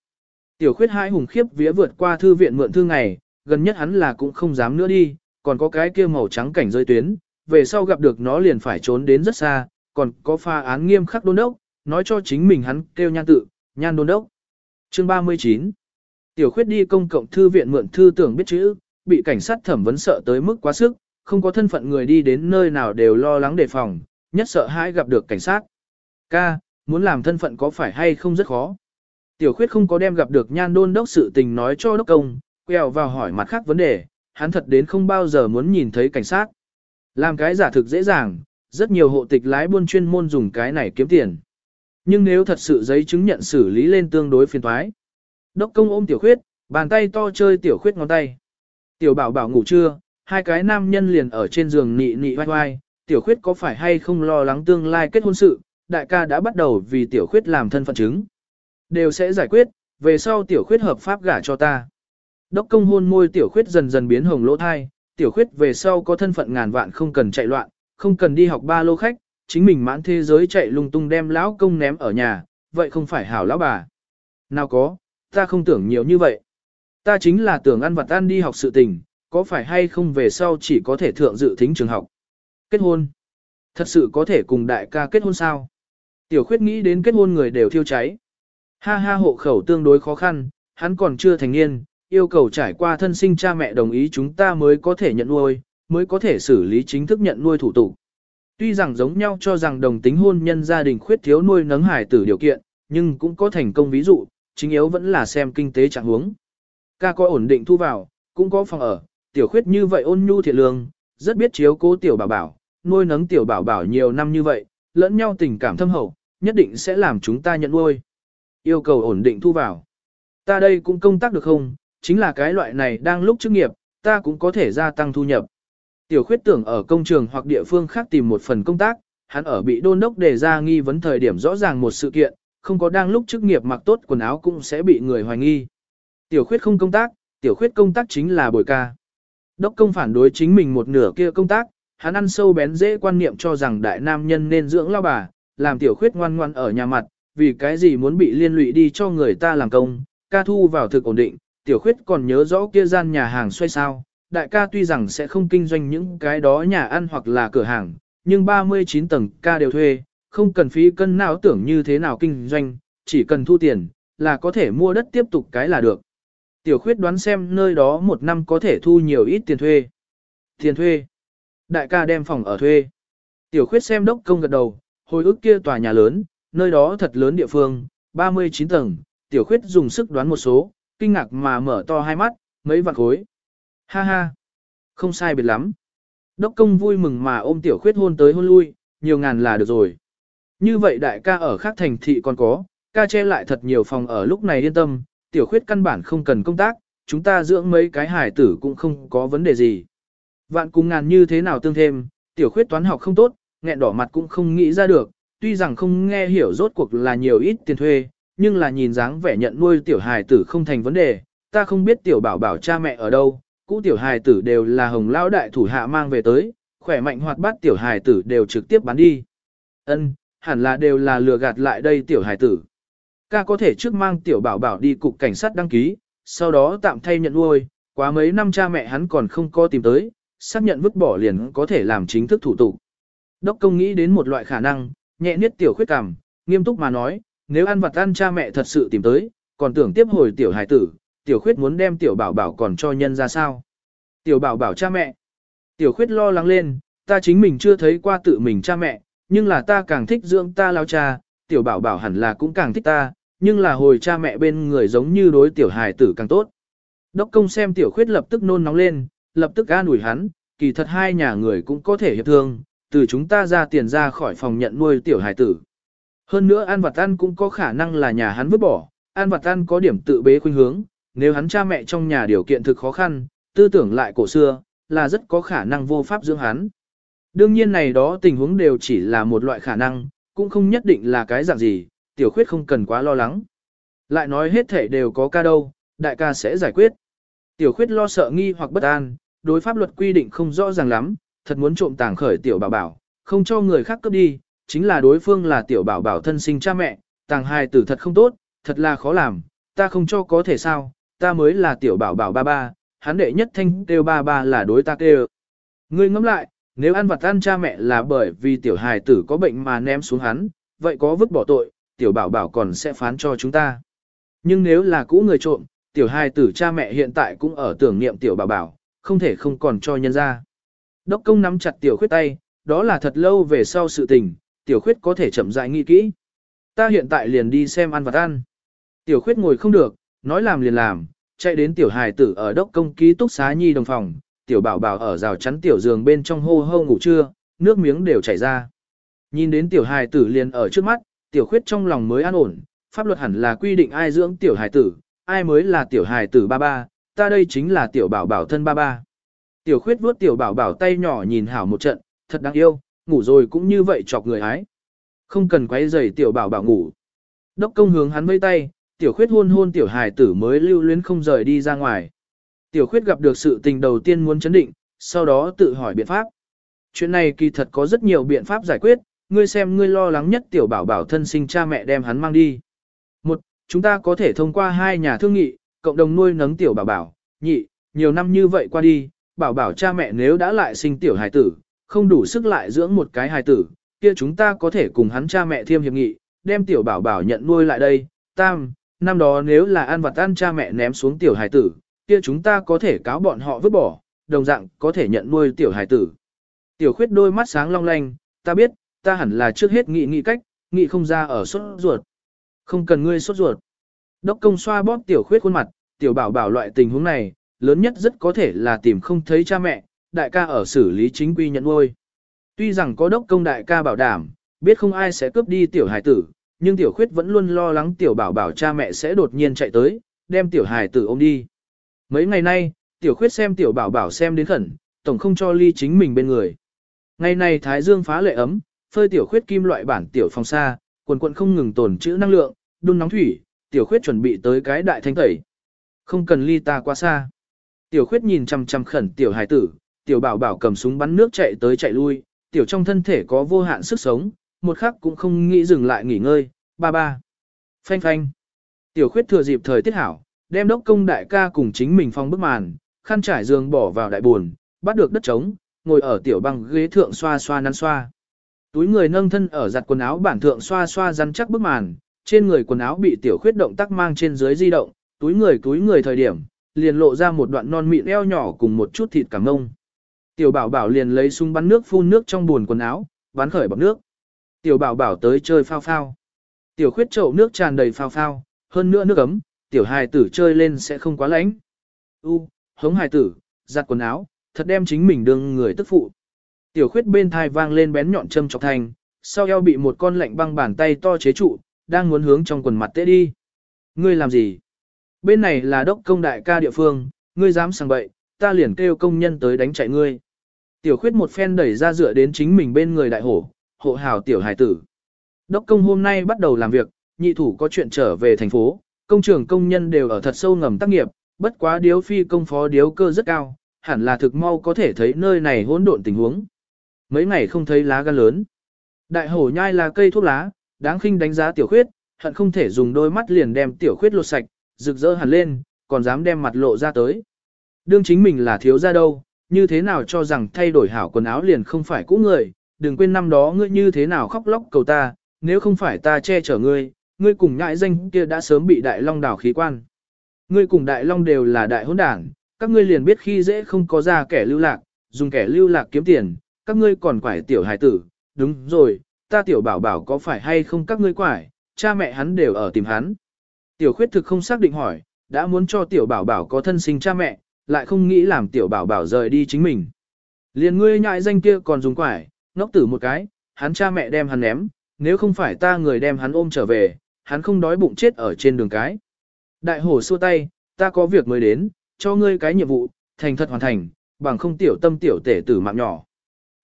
Tiểu khuyết hai hùng khiếp vía vượt qua thư viện mượn thư ngày, gần nhất hắn là cũng không dám nữa đi, còn có cái kia màu trắng cảnh rơi tuyến, về sau gặp được nó liền phải trốn đến rất xa, còn có pha án nghiêm khắc đôn đốc, nói cho chính mình hắn kêu nhan tự, nhan đôn đốc. Chương 39 Tiểu khuyết đi công cộng thư viện mượn thư tưởng biết chữ, bị cảnh sát thẩm vấn sợ tới mức quá sức, không có thân phận người đi đến nơi nào đều lo lắng đề phòng, nhất sợ hãi gặp được cảnh sát. Ca, muốn làm thân phận có phải hay không rất khó. Tiểu khuyết không có đem gặp được nhan đôn đốc sự tình nói cho đốc công, quẹo vào hỏi mặt khác vấn đề, hắn thật đến không bao giờ muốn nhìn thấy cảnh sát. Làm cái giả thực dễ dàng, rất nhiều hộ tịch lái buôn chuyên môn dùng cái này kiếm tiền. Nhưng nếu thật sự giấy chứng nhận xử lý lên tương đối phiền thoái. Đốc công ôm tiểu khuyết, bàn tay to chơi tiểu khuyết ngón tay. Tiểu bảo bảo ngủ trưa, hai cái nam nhân liền ở trên giường nị nị vai vai, tiểu khuyết có phải hay không lo lắng tương lai kết hôn sự, đại ca đã bắt đầu vì tiểu khuyết làm thân phận chứng. Đều sẽ giải quyết, về sau tiểu khuyết hợp pháp gả cho ta. Đốc công hôn môi tiểu khuyết dần dần biến hồng lỗ thai, tiểu khuyết về sau có thân phận ngàn vạn không cần chạy loạn, không cần đi học ba lô khách, chính mình mãn thế giới chạy lung tung đem lão công ném ở nhà, vậy không phải hảo lão bà. Nào có, ta không tưởng nhiều như vậy. Ta chính là tưởng ăn vặt ăn đi học sự tình, có phải hay không về sau chỉ có thể thượng dự thính trường học. Kết hôn. Thật sự có thể cùng đại ca kết hôn sao? Tiểu khuyết nghĩ đến kết hôn người đều thiêu cháy. Ha ha hộ khẩu tương đối khó khăn, hắn còn chưa thành niên, yêu cầu trải qua thân sinh cha mẹ đồng ý chúng ta mới có thể nhận nuôi, mới có thể xử lý chính thức nhận nuôi thủ tục. Tuy rằng giống nhau cho rằng đồng tính hôn nhân gia đình khuyết thiếu nuôi nấng hải tử điều kiện, nhưng cũng có thành công ví dụ, chính yếu vẫn là xem kinh tế trạng huống. Ca có ổn định thu vào, cũng có phòng ở, tiểu khuyết như vậy ôn nhu thiện lương, rất biết chiếu cố tiểu bảo bảo, nuôi nấng tiểu bảo bảo nhiều năm như vậy, lẫn nhau tình cảm thâm hậu, nhất định sẽ làm chúng ta nhận nuôi. Yêu cầu ổn định thu vào. Ta đây cũng công tác được không, chính là cái loại này đang lúc chức nghiệp, ta cũng có thể gia tăng thu nhập. Tiểu khuyết tưởng ở công trường hoặc địa phương khác tìm một phần công tác, hắn ở bị đôn đốc đề ra nghi vấn thời điểm rõ ràng một sự kiện, không có đang lúc chức nghiệp mặc tốt quần áo cũng sẽ bị người hoài nghi. Tiểu khuyết không công tác, tiểu khuyết công tác chính là bồi ca. Đốc công phản đối chính mình một nửa kia công tác, hắn ăn sâu bén dễ quan niệm cho rằng đại nam nhân nên dưỡng lao bà, làm tiểu khuyết ngoan ngoan ở nhà mặt, vì cái gì muốn bị liên lụy đi cho người ta làm công, ca thu vào thực ổn định, tiểu khuyết còn nhớ rõ kia gian nhà hàng xoay sao, đại ca tuy rằng sẽ không kinh doanh những cái đó nhà ăn hoặc là cửa hàng, nhưng 39 tầng ca đều thuê, không cần phí cân não tưởng như thế nào kinh doanh, chỉ cần thu tiền, là có thể mua đất tiếp tục cái là được. Tiểu khuyết đoán xem nơi đó một năm có thể thu nhiều ít tiền thuê. Tiền thuê. Đại ca đem phòng ở thuê. Tiểu khuyết xem đốc công gật đầu, hồi ức kia tòa nhà lớn, nơi đó thật lớn địa phương, 39 tầng, tiểu khuyết dùng sức đoán một số, kinh ngạc mà mở to hai mắt, mấy vạn khối. Ha ha, không sai biệt lắm. Đốc công vui mừng mà ôm tiểu khuyết hôn tới hôn lui, nhiều ngàn là được rồi. Như vậy đại ca ở khác thành thị còn có, ca che lại thật nhiều phòng ở lúc này yên tâm, tiểu khuyết căn bản không cần công tác, chúng ta dưỡng mấy cái hải tử cũng không có vấn đề gì. Vạn cùng ngàn như thế nào tương thêm, tiểu khuyết toán học không tốt, nghẹn đỏ mặt cũng không nghĩ ra được, tuy rằng không nghe hiểu rốt cuộc là nhiều ít tiền thuê, nhưng là nhìn dáng vẻ nhận nuôi tiểu hài tử không thành vấn đề, ta không biết tiểu bảo bảo cha mẹ ở đâu, cũ tiểu hài tử đều là hồng lão đại thủ hạ mang về tới, khỏe mạnh hoạt bát tiểu hài tử đều trực tiếp bán đi. Ân, hẳn là đều là lừa gạt lại đây tiểu hài tử. Ca có thể trước mang tiểu bảo bảo đi cục cảnh sát đăng ký, sau đó tạm thay nhận nuôi, quá mấy năm cha mẹ hắn còn không có tìm tới, xác nhận vứt bỏ liền có thể làm chính thức thủ tục. Đốc công nghĩ đến một loại khả năng, nhẹ niết tiểu khuyết cảm, nghiêm túc mà nói, nếu ăn vặt ăn cha mẹ thật sự tìm tới, còn tưởng tiếp hồi tiểu hài tử, tiểu khuyết muốn đem tiểu bảo bảo còn cho nhân ra sao. Tiểu bảo bảo cha mẹ. Tiểu khuyết lo lắng lên, ta chính mình chưa thấy qua tự mình cha mẹ, nhưng là ta càng thích dưỡng ta lao cha, tiểu bảo bảo hẳn là cũng càng thích ta, nhưng là hồi cha mẹ bên người giống như đối tiểu hài tử càng tốt. Đốc công xem tiểu khuyết lập tức nôn nóng lên, lập tức an ủi hắn, kỳ thật hai nhà người cũng có thể hiệp thương, từ chúng ta ra tiền ra khỏi phòng nhận nuôi tiểu hài tử. Hơn nữa ăn vặt ăn cũng có khả năng là nhà hắn vứt bỏ, ăn vặt ăn có điểm tự bế khuynh hướng, nếu hắn cha mẹ trong nhà điều kiện thực khó khăn, tư tưởng lại cổ xưa, là rất có khả năng vô pháp dưỡng hắn. Đương nhiên này đó tình huống đều chỉ là một loại khả năng, cũng không nhất định là cái dạng gì, tiểu khuyết không cần quá lo lắng. Lại nói hết thể đều có ca đâu, đại ca sẽ giải quyết. Tiểu khuyết lo sợ nghi hoặc bất an, đối pháp luật quy định không rõ ràng lắm, thật muốn trộm tàng khởi tiểu bảo bảo, không cho người khác cướp đi, chính là đối phương là tiểu bảo bảo thân sinh cha mẹ, tàng hài tử thật không tốt, thật là khó làm, ta không cho có thể sao, ta mới là tiểu bảo bảo ba ba, hắn đệ nhất thanh kêu ba ba là đối ta kêu. Ngươi ngẫm lại, nếu ăn vặt ăn cha mẹ là bởi vì tiểu hài tử có bệnh mà ném xuống hắn, vậy có vứt bỏ tội, tiểu bảo bảo còn sẽ phán cho chúng ta. Nhưng nếu là cũ người trộm, tiểu hài tử cha mẹ hiện tại cũng ở tưởng niệm tiểu bảo bảo, không thể không còn cho nhân ra. Đốc công nắm chặt tiểu khuyết tay, đó là thật lâu về sau sự tình, tiểu khuyết có thể chậm rãi nghĩ kỹ. Ta hiện tại liền đi xem ăn vặt ăn. Tiểu khuyết ngồi không được, nói làm liền làm, chạy đến tiểu hài tử ở đốc công ký túc xá nhi đồng phòng, tiểu bảo bảo ở rào chắn tiểu giường bên trong hô hô ngủ trưa, nước miếng đều chảy ra. Nhìn đến tiểu hài tử liền ở trước mắt, tiểu khuyết trong lòng mới an ổn, pháp luật hẳn là quy định ai dưỡng tiểu hài tử, ai mới là tiểu hài tử ba ba, ta đây chính là tiểu bảo bảo thân ba ba. Tiểu khuyết vuốt tiểu bảo bảo tay nhỏ nhìn hảo một trận, thật đáng yêu, ngủ rồi cũng như vậy chọc người ái. Không cần quấy rầy tiểu bảo bảo ngủ. Đốc công hướng hắn vây tay, tiểu khuyết hôn hôn tiểu hài tử mới lưu luyến không rời đi ra ngoài. Tiểu khuyết gặp được sự tình đầu tiên muốn chấn định, sau đó tự hỏi biện pháp. Chuyện này kỳ thật có rất nhiều biện pháp giải quyết, ngươi xem ngươi lo lắng nhất tiểu bảo bảo thân sinh cha mẹ đem hắn mang đi. Một, chúng ta có thể thông qua hai nhà thương nghị, cộng đồng nuôi nấng tiểu bảo bảo. Nhị, nhiều năm như vậy qua đi, bảo bảo cha mẹ nếu đã lại sinh tiểu hài tử, không đủ sức lại dưỡng một cái hài tử, kia chúng ta có thể cùng hắn cha mẹ thiêm hiệp nghị, đem tiểu bảo bảo nhận nuôi lại đây. Tam, năm đó nếu là ăn vặt ăn cha mẹ ném xuống tiểu hải tử, kia chúng ta có thể cáo bọn họ vứt bỏ, đồng dạng có thể nhận nuôi tiểu hải tử. Tiểu khuyết đôi mắt sáng long lanh, ta biết, ta hẳn là trước hết nghị nghị cách, nghị không ra ở sốt ruột. Không cần ngươi sốt ruột. Đốc công xoa bóp tiểu khuyết khuôn mặt, tiểu bảo bảo loại tình huống này, lớn nhất rất có thể là tìm không thấy cha mẹ, đại ca ở xử lý chính quy nhận nuôi. Tuy rằng có đốc công đại ca bảo đảm, biết không ai sẽ cướp đi tiểu hải tử, nhưng tiểu khuyết vẫn luôn lo lắng tiểu bảo bảo cha mẹ sẽ đột nhiên chạy tới, đem tiểu hài tử ôm đi. Mấy ngày nay, tiểu khuyết xem tiểu bảo bảo xem đến khẩn, tổng không cho ly chính mình bên người. Ngày này thái dương phá lệ ấm, phơi tiểu khuyết kim loại bản tiểu phòng xa, quần quần không ngừng tồn trữ năng lượng, đun nóng thủy, tiểu khuyết chuẩn bị tới cái đại thanh tẩy. Không cần ly ta quá xa. Tiểu khuyết nhìn chăm chăm khẩn tiểu hài tử, tiểu bảo bảo cầm súng bắn nước chạy tới chạy lui, tiểu trong thân thể có vô hạn sức sống, một khắc cũng không nghĩ dừng lại nghỉ ngơi, ba ba. Phanh phanh. Tiểu khuyết thừa dịp thời tiết hảo, đem đốc công đại ca cùng chính mình phong bức màn, khăn trải giường bỏ vào đại buồn, bắt được đất trống, ngồi ở tiểu băng ghế thượng xoa xoa nắn xoa. Túi người nâng thân ở giặt quần áo bản thượng xoa xoa rắn chắc bức màn, trên người quần áo bị tiểu khuyết động tác mang trên dưới di động, túi người túi người thời điểm, liền lộ ra một đoạn non mịn eo nhỏ cùng một chút thịt cảm ngông. Tiểu bảo bảo liền lấy súng bắn nước phun nước trong buồn quần áo, bắn khởi bọc nước. Tiểu bảo bảo tới chơi phao phao. Tiểu khuyết chậu nước tràn đầy phao phao, hơn nữa nước ấm, tiểu hài tử chơi lên sẽ không quá lạnh. U, hống hài tử, giặt quần áo, thật đem chính mình đương người tức phụ. Tiểu khuyết bên thai vang lên bén nhọn châm chọc thành, sau eo bị một con lạnh băng bàn tay to chế trụ, đang muốn hướng trong quần mặt tê đi. Ngươi làm gì? Bên này là đốc công đại ca địa phương, ngươi dám sang bậy, ta liền kêu công nhân tới đánh chạy ngươi. Tiểu khuyết một phen đẩy ra dựa đến chính mình bên người đại hổ, hộ hào tiểu hải tử. Đốc công hôm nay bắt đầu làm việc, nhị thủ có chuyện trở về thành phố, công trường công nhân đều ở thật sâu ngầm tác nghiệp, bất quá điếu phi công phó điếu cơ rất cao, hẳn là thực mau có thể thấy nơi này hỗn độn tình huống. Mấy ngày không thấy lá gan lớn. Đại hổ nhai là cây thuốc lá, đáng khinh đánh giá tiểu khuyết, hận không thể dùng đôi mắt liền đem tiểu khuyết lột sạch, rực rỡ hẳn lên, còn dám đem mặt lộ ra tới. Đương chính mình là thiếu ra đâu, như thế nào cho rằng thay đổi hảo quần áo liền không phải cũ người, đừng quên năm đó ngươi như thế nào khóc lóc cầu ta, nếu không phải ta che chở ngươi, ngươi cùng ngại danh kia đã sớm bị đại long đảo khí quan. Ngươi cùng đại long đều là đại hỗn đảng, các ngươi liền biết khi dễ không có ra kẻ lưu lạc, dùng kẻ lưu lạc kiếm tiền, các ngươi còn quải tiểu hài tử, đúng rồi, ta tiểu bảo bảo có phải hay không các ngươi quải, cha mẹ hắn đều ở tìm hắn. Tiểu khuyết thực không xác định hỏi, đã muốn cho tiểu bảo bảo có thân sinh cha mẹ, lại không nghĩ làm tiểu bảo bảo rời đi chính mình. Liền ngươi nhại danh kia còn dùng quải, ngốc tử một cái, hắn cha mẹ đem hắn ném, nếu không phải ta người đem hắn ôm trở về, hắn không đói bụng chết ở trên đường cái. Đại hổ xua tay, ta có việc mới đến, cho ngươi cái nhiệm vụ, thành thật hoàn thành, bằng không tiểu tâm tiểu tể tử mạng nhỏ.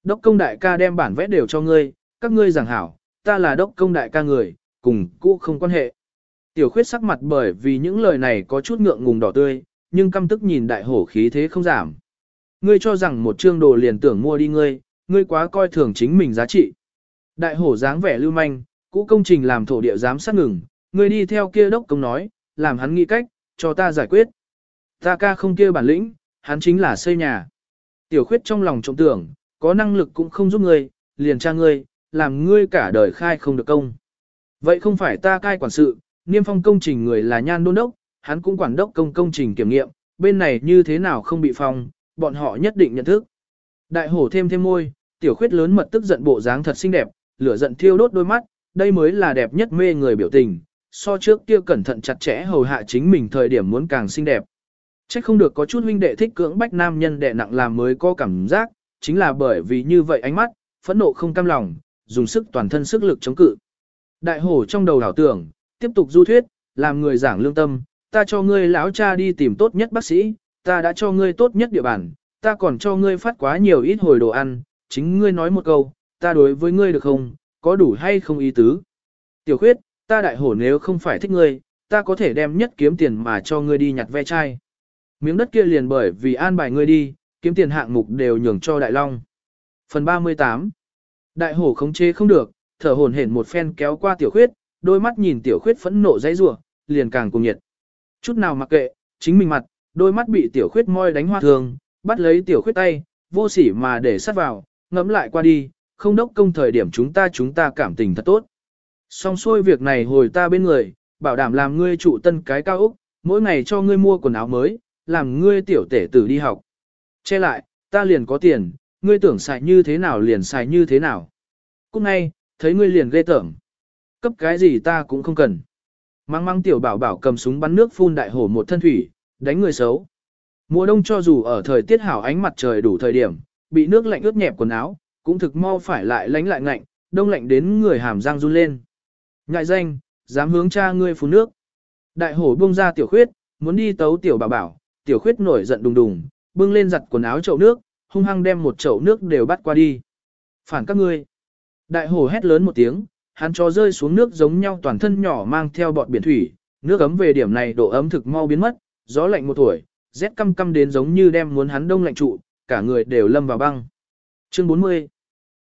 Đốc công đại ca đem bản vẽ đều cho ngươi, các ngươi giảng hảo, ta là đốc công đại ca người, cùng cũ không quan hệ. Tiểu khuyết sắc mặt bởi vì những lời này có chút ngượng ngùng đỏ tươi, nhưng căm tức nhìn đại hổ khí thế không giảm. Ngươi cho rằng một trương đồ liền tưởng mua đi ngươi, ngươi quá coi thường chính mình giá trị. Đại hổ dáng vẻ lưu manh, cũ công trình làm thổ địa giám sát ngừng, ngươi đi theo kia đốc công nói, làm hắn nghĩ cách, cho ta giải quyết. Ta ca không kia bản lĩnh, hắn chính là xây nhà. Tiểu khuyết trong lòng trọng tưởng, có năng lực cũng không giúp ngươi, liền tra ngươi, làm ngươi cả đời khai không được công. Vậy không phải ta cai quản sự, niêm phong công trình người là nhan đôn đốc, hắn cũng quản đốc công công trình kiểm nghiệm, bên này như thế nào không bị phong, bọn họ nhất định nhận thức. Đại hổ thêm thêm môi, tiểu khuyết lớn mật tức giận bộ dáng thật xinh đẹp, lửa giận thiêu đốt đôi mắt, đây mới là đẹp nhất mê người biểu tình, so trước kia cẩn thận chặt chẽ hầu hạ chính mình thời điểm muốn càng xinh đẹp. Chắc không được có chút huynh đệ thích cưỡng bách nam nhân đệ nặng làm mới có cảm giác, chính là bởi vì như vậy ánh mắt, phẫn nộ không cam lòng, dùng sức toàn thân sức lực chống cự. Đại hổ trong đầu đảo tưởng, tiếp tục du thuyết, làm người giảng lương tâm, ta cho ngươi lão cha đi tìm tốt nhất bác sĩ, ta đã cho ngươi tốt nhất địa bàn, ta còn cho ngươi phát quá nhiều ít hồi đồ ăn, chính ngươi nói một câu, ta đối với ngươi được không, có đủ hay không ý tứ. Tiểu khuyết, ta đại hổ nếu không phải thích ngươi, ta có thể đem nhất kiếm tiền mà cho ngươi đi nhặt ve chai. Miếng đất kia liền bởi vì an bài ngươi đi, kiếm tiền hạng mục đều nhường cho đại long. Phần 38 Đại hổ khống chế không được, thở hổn hển một phen kéo qua tiểu khuyết, đôi mắt nhìn tiểu khuyết phẫn nộ dãy rủa, liền càng cùng nhiệt. Chút nào mặc kệ, chính mình mặt, đôi mắt bị tiểu khuyết môi đánh hoa thường, bắt lấy tiểu khuyết tay, vô sỉ mà để sát vào, ngẫm lại qua đi, không đốc công thời điểm chúng ta chúng ta cảm tình thật tốt. Xong xuôi việc này hồi ta bên người, bảo đảm làm ngươi trụ tân cái cao Úc, mỗi ngày cho ngươi mua quần áo mới, làm ngươi tiểu tể tử đi học. Che lại, ta liền có tiền, ngươi tưởng xài như thế nào liền xài như thế nào. Cũng ngay, thấy ngươi liền ghê tởm. Cấp cái gì ta cũng không cần. Mang mang tiểu bảo bảo cầm súng bắn nước phun đại hổ một thân thủy, đánh người xấu. Mùa đông cho dù ở thời tiết hảo ánh mặt trời đủ thời điểm, bị nước lạnh ướt nhẹp quần áo, cũng thực mau phải lại lánh lại ngạnh, đông lạnh đến người hàm răng run lên. Ngại danh, dám hướng cha ngươi phun nước. Đại hổ buông ra tiểu khuyết, muốn đi tấu tiểu bảo bảo, tiểu khuyết nổi giận đùng đùng, bưng lên giặt quần áo chậu nước, hung hăng đem một chậu nước đều bắt qua đi. Phản các ngươi. Đại hổ hét lớn một tiếng, hắn cho rơi xuống nước giống nhau toàn thân nhỏ mang theo bọt biển thủy, nước ấm về điểm này độ ấm thực mau biến mất, gió lạnh một tuổi, rét căm căm đến giống như đem muốn hắn đông lạnh trụ, cả người đều lâm vào băng. Chương 40.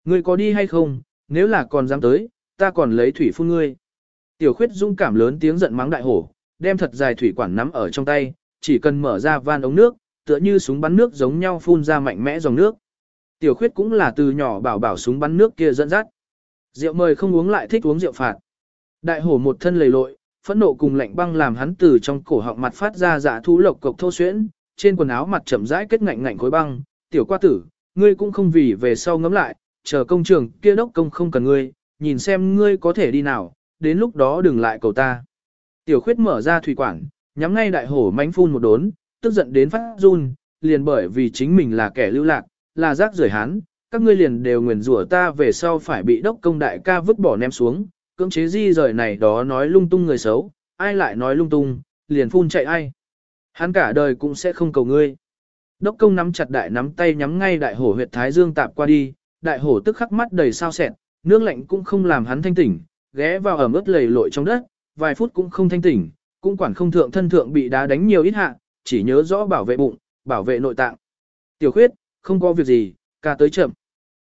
Ngươi có đi hay không, nếu là còn dám tới, ta còn lấy thủy phun ngươi. Tiểu khuyết dung cảm lớn tiếng giận mắng đại hổ, đem thật dài thủy quản nắm ở trong tay, chỉ cần mở ra van ống nước, tựa như súng bắn nước giống nhau phun ra mạnh mẽ dòng nước. Tiểu khuyết cũng là từ nhỏ bảo bảo súng bắn nước kia dẫn dắt. Rượu mời không uống lại thích uống rượu phạt. Đại hổ một thân lầy lội, phẫn nộ cùng lạnh băng làm hắn từ trong cổ họng mặt phát ra dạ thú lộc cộc thô xuyễn, trên quần áo mặt chậm rãi kết ngạnh ngạnh khối băng, tiểu qua tử, ngươi cũng không vì về sau ngẫm lại, chờ công trường kia đốc công không cần ngươi, nhìn xem ngươi có thể đi nào, đến lúc đó đừng lại cầu ta. Tiểu khuyết mở ra thủy quản, nhắm ngay đại hổ mánh phun một đốn, tức giận đến phát run, liền bởi vì chính mình là kẻ lưu lạc, là rác rưởi hán, các ngươi liền đều nguyền rủa ta về sau phải bị đốc công đại ca vứt bỏ ném xuống, cưỡng chế di rời này đó nói lung tung người xấu, ai lại nói lung tung, liền phun chạy ai. Hắn cả đời cũng sẽ không cầu ngươi. Đốc công nắm chặt đại nắm tay nhắm ngay đại hổ huyệt thái dương tạp qua đi, đại hổ tức khắc mắt đầy sao sẹn, nước lạnh cũng không làm hắn thanh tỉnh, ghé vào ẩm ướt lầy lội trong đất, vài phút cũng không thanh tỉnh, cũng quản không thượng thân thượng bị đá đánh nhiều ít hạ, chỉ nhớ rõ bảo vệ bụng, bảo vệ nội tạng. Tiểu khuyết, không có việc gì, ca tới chậm.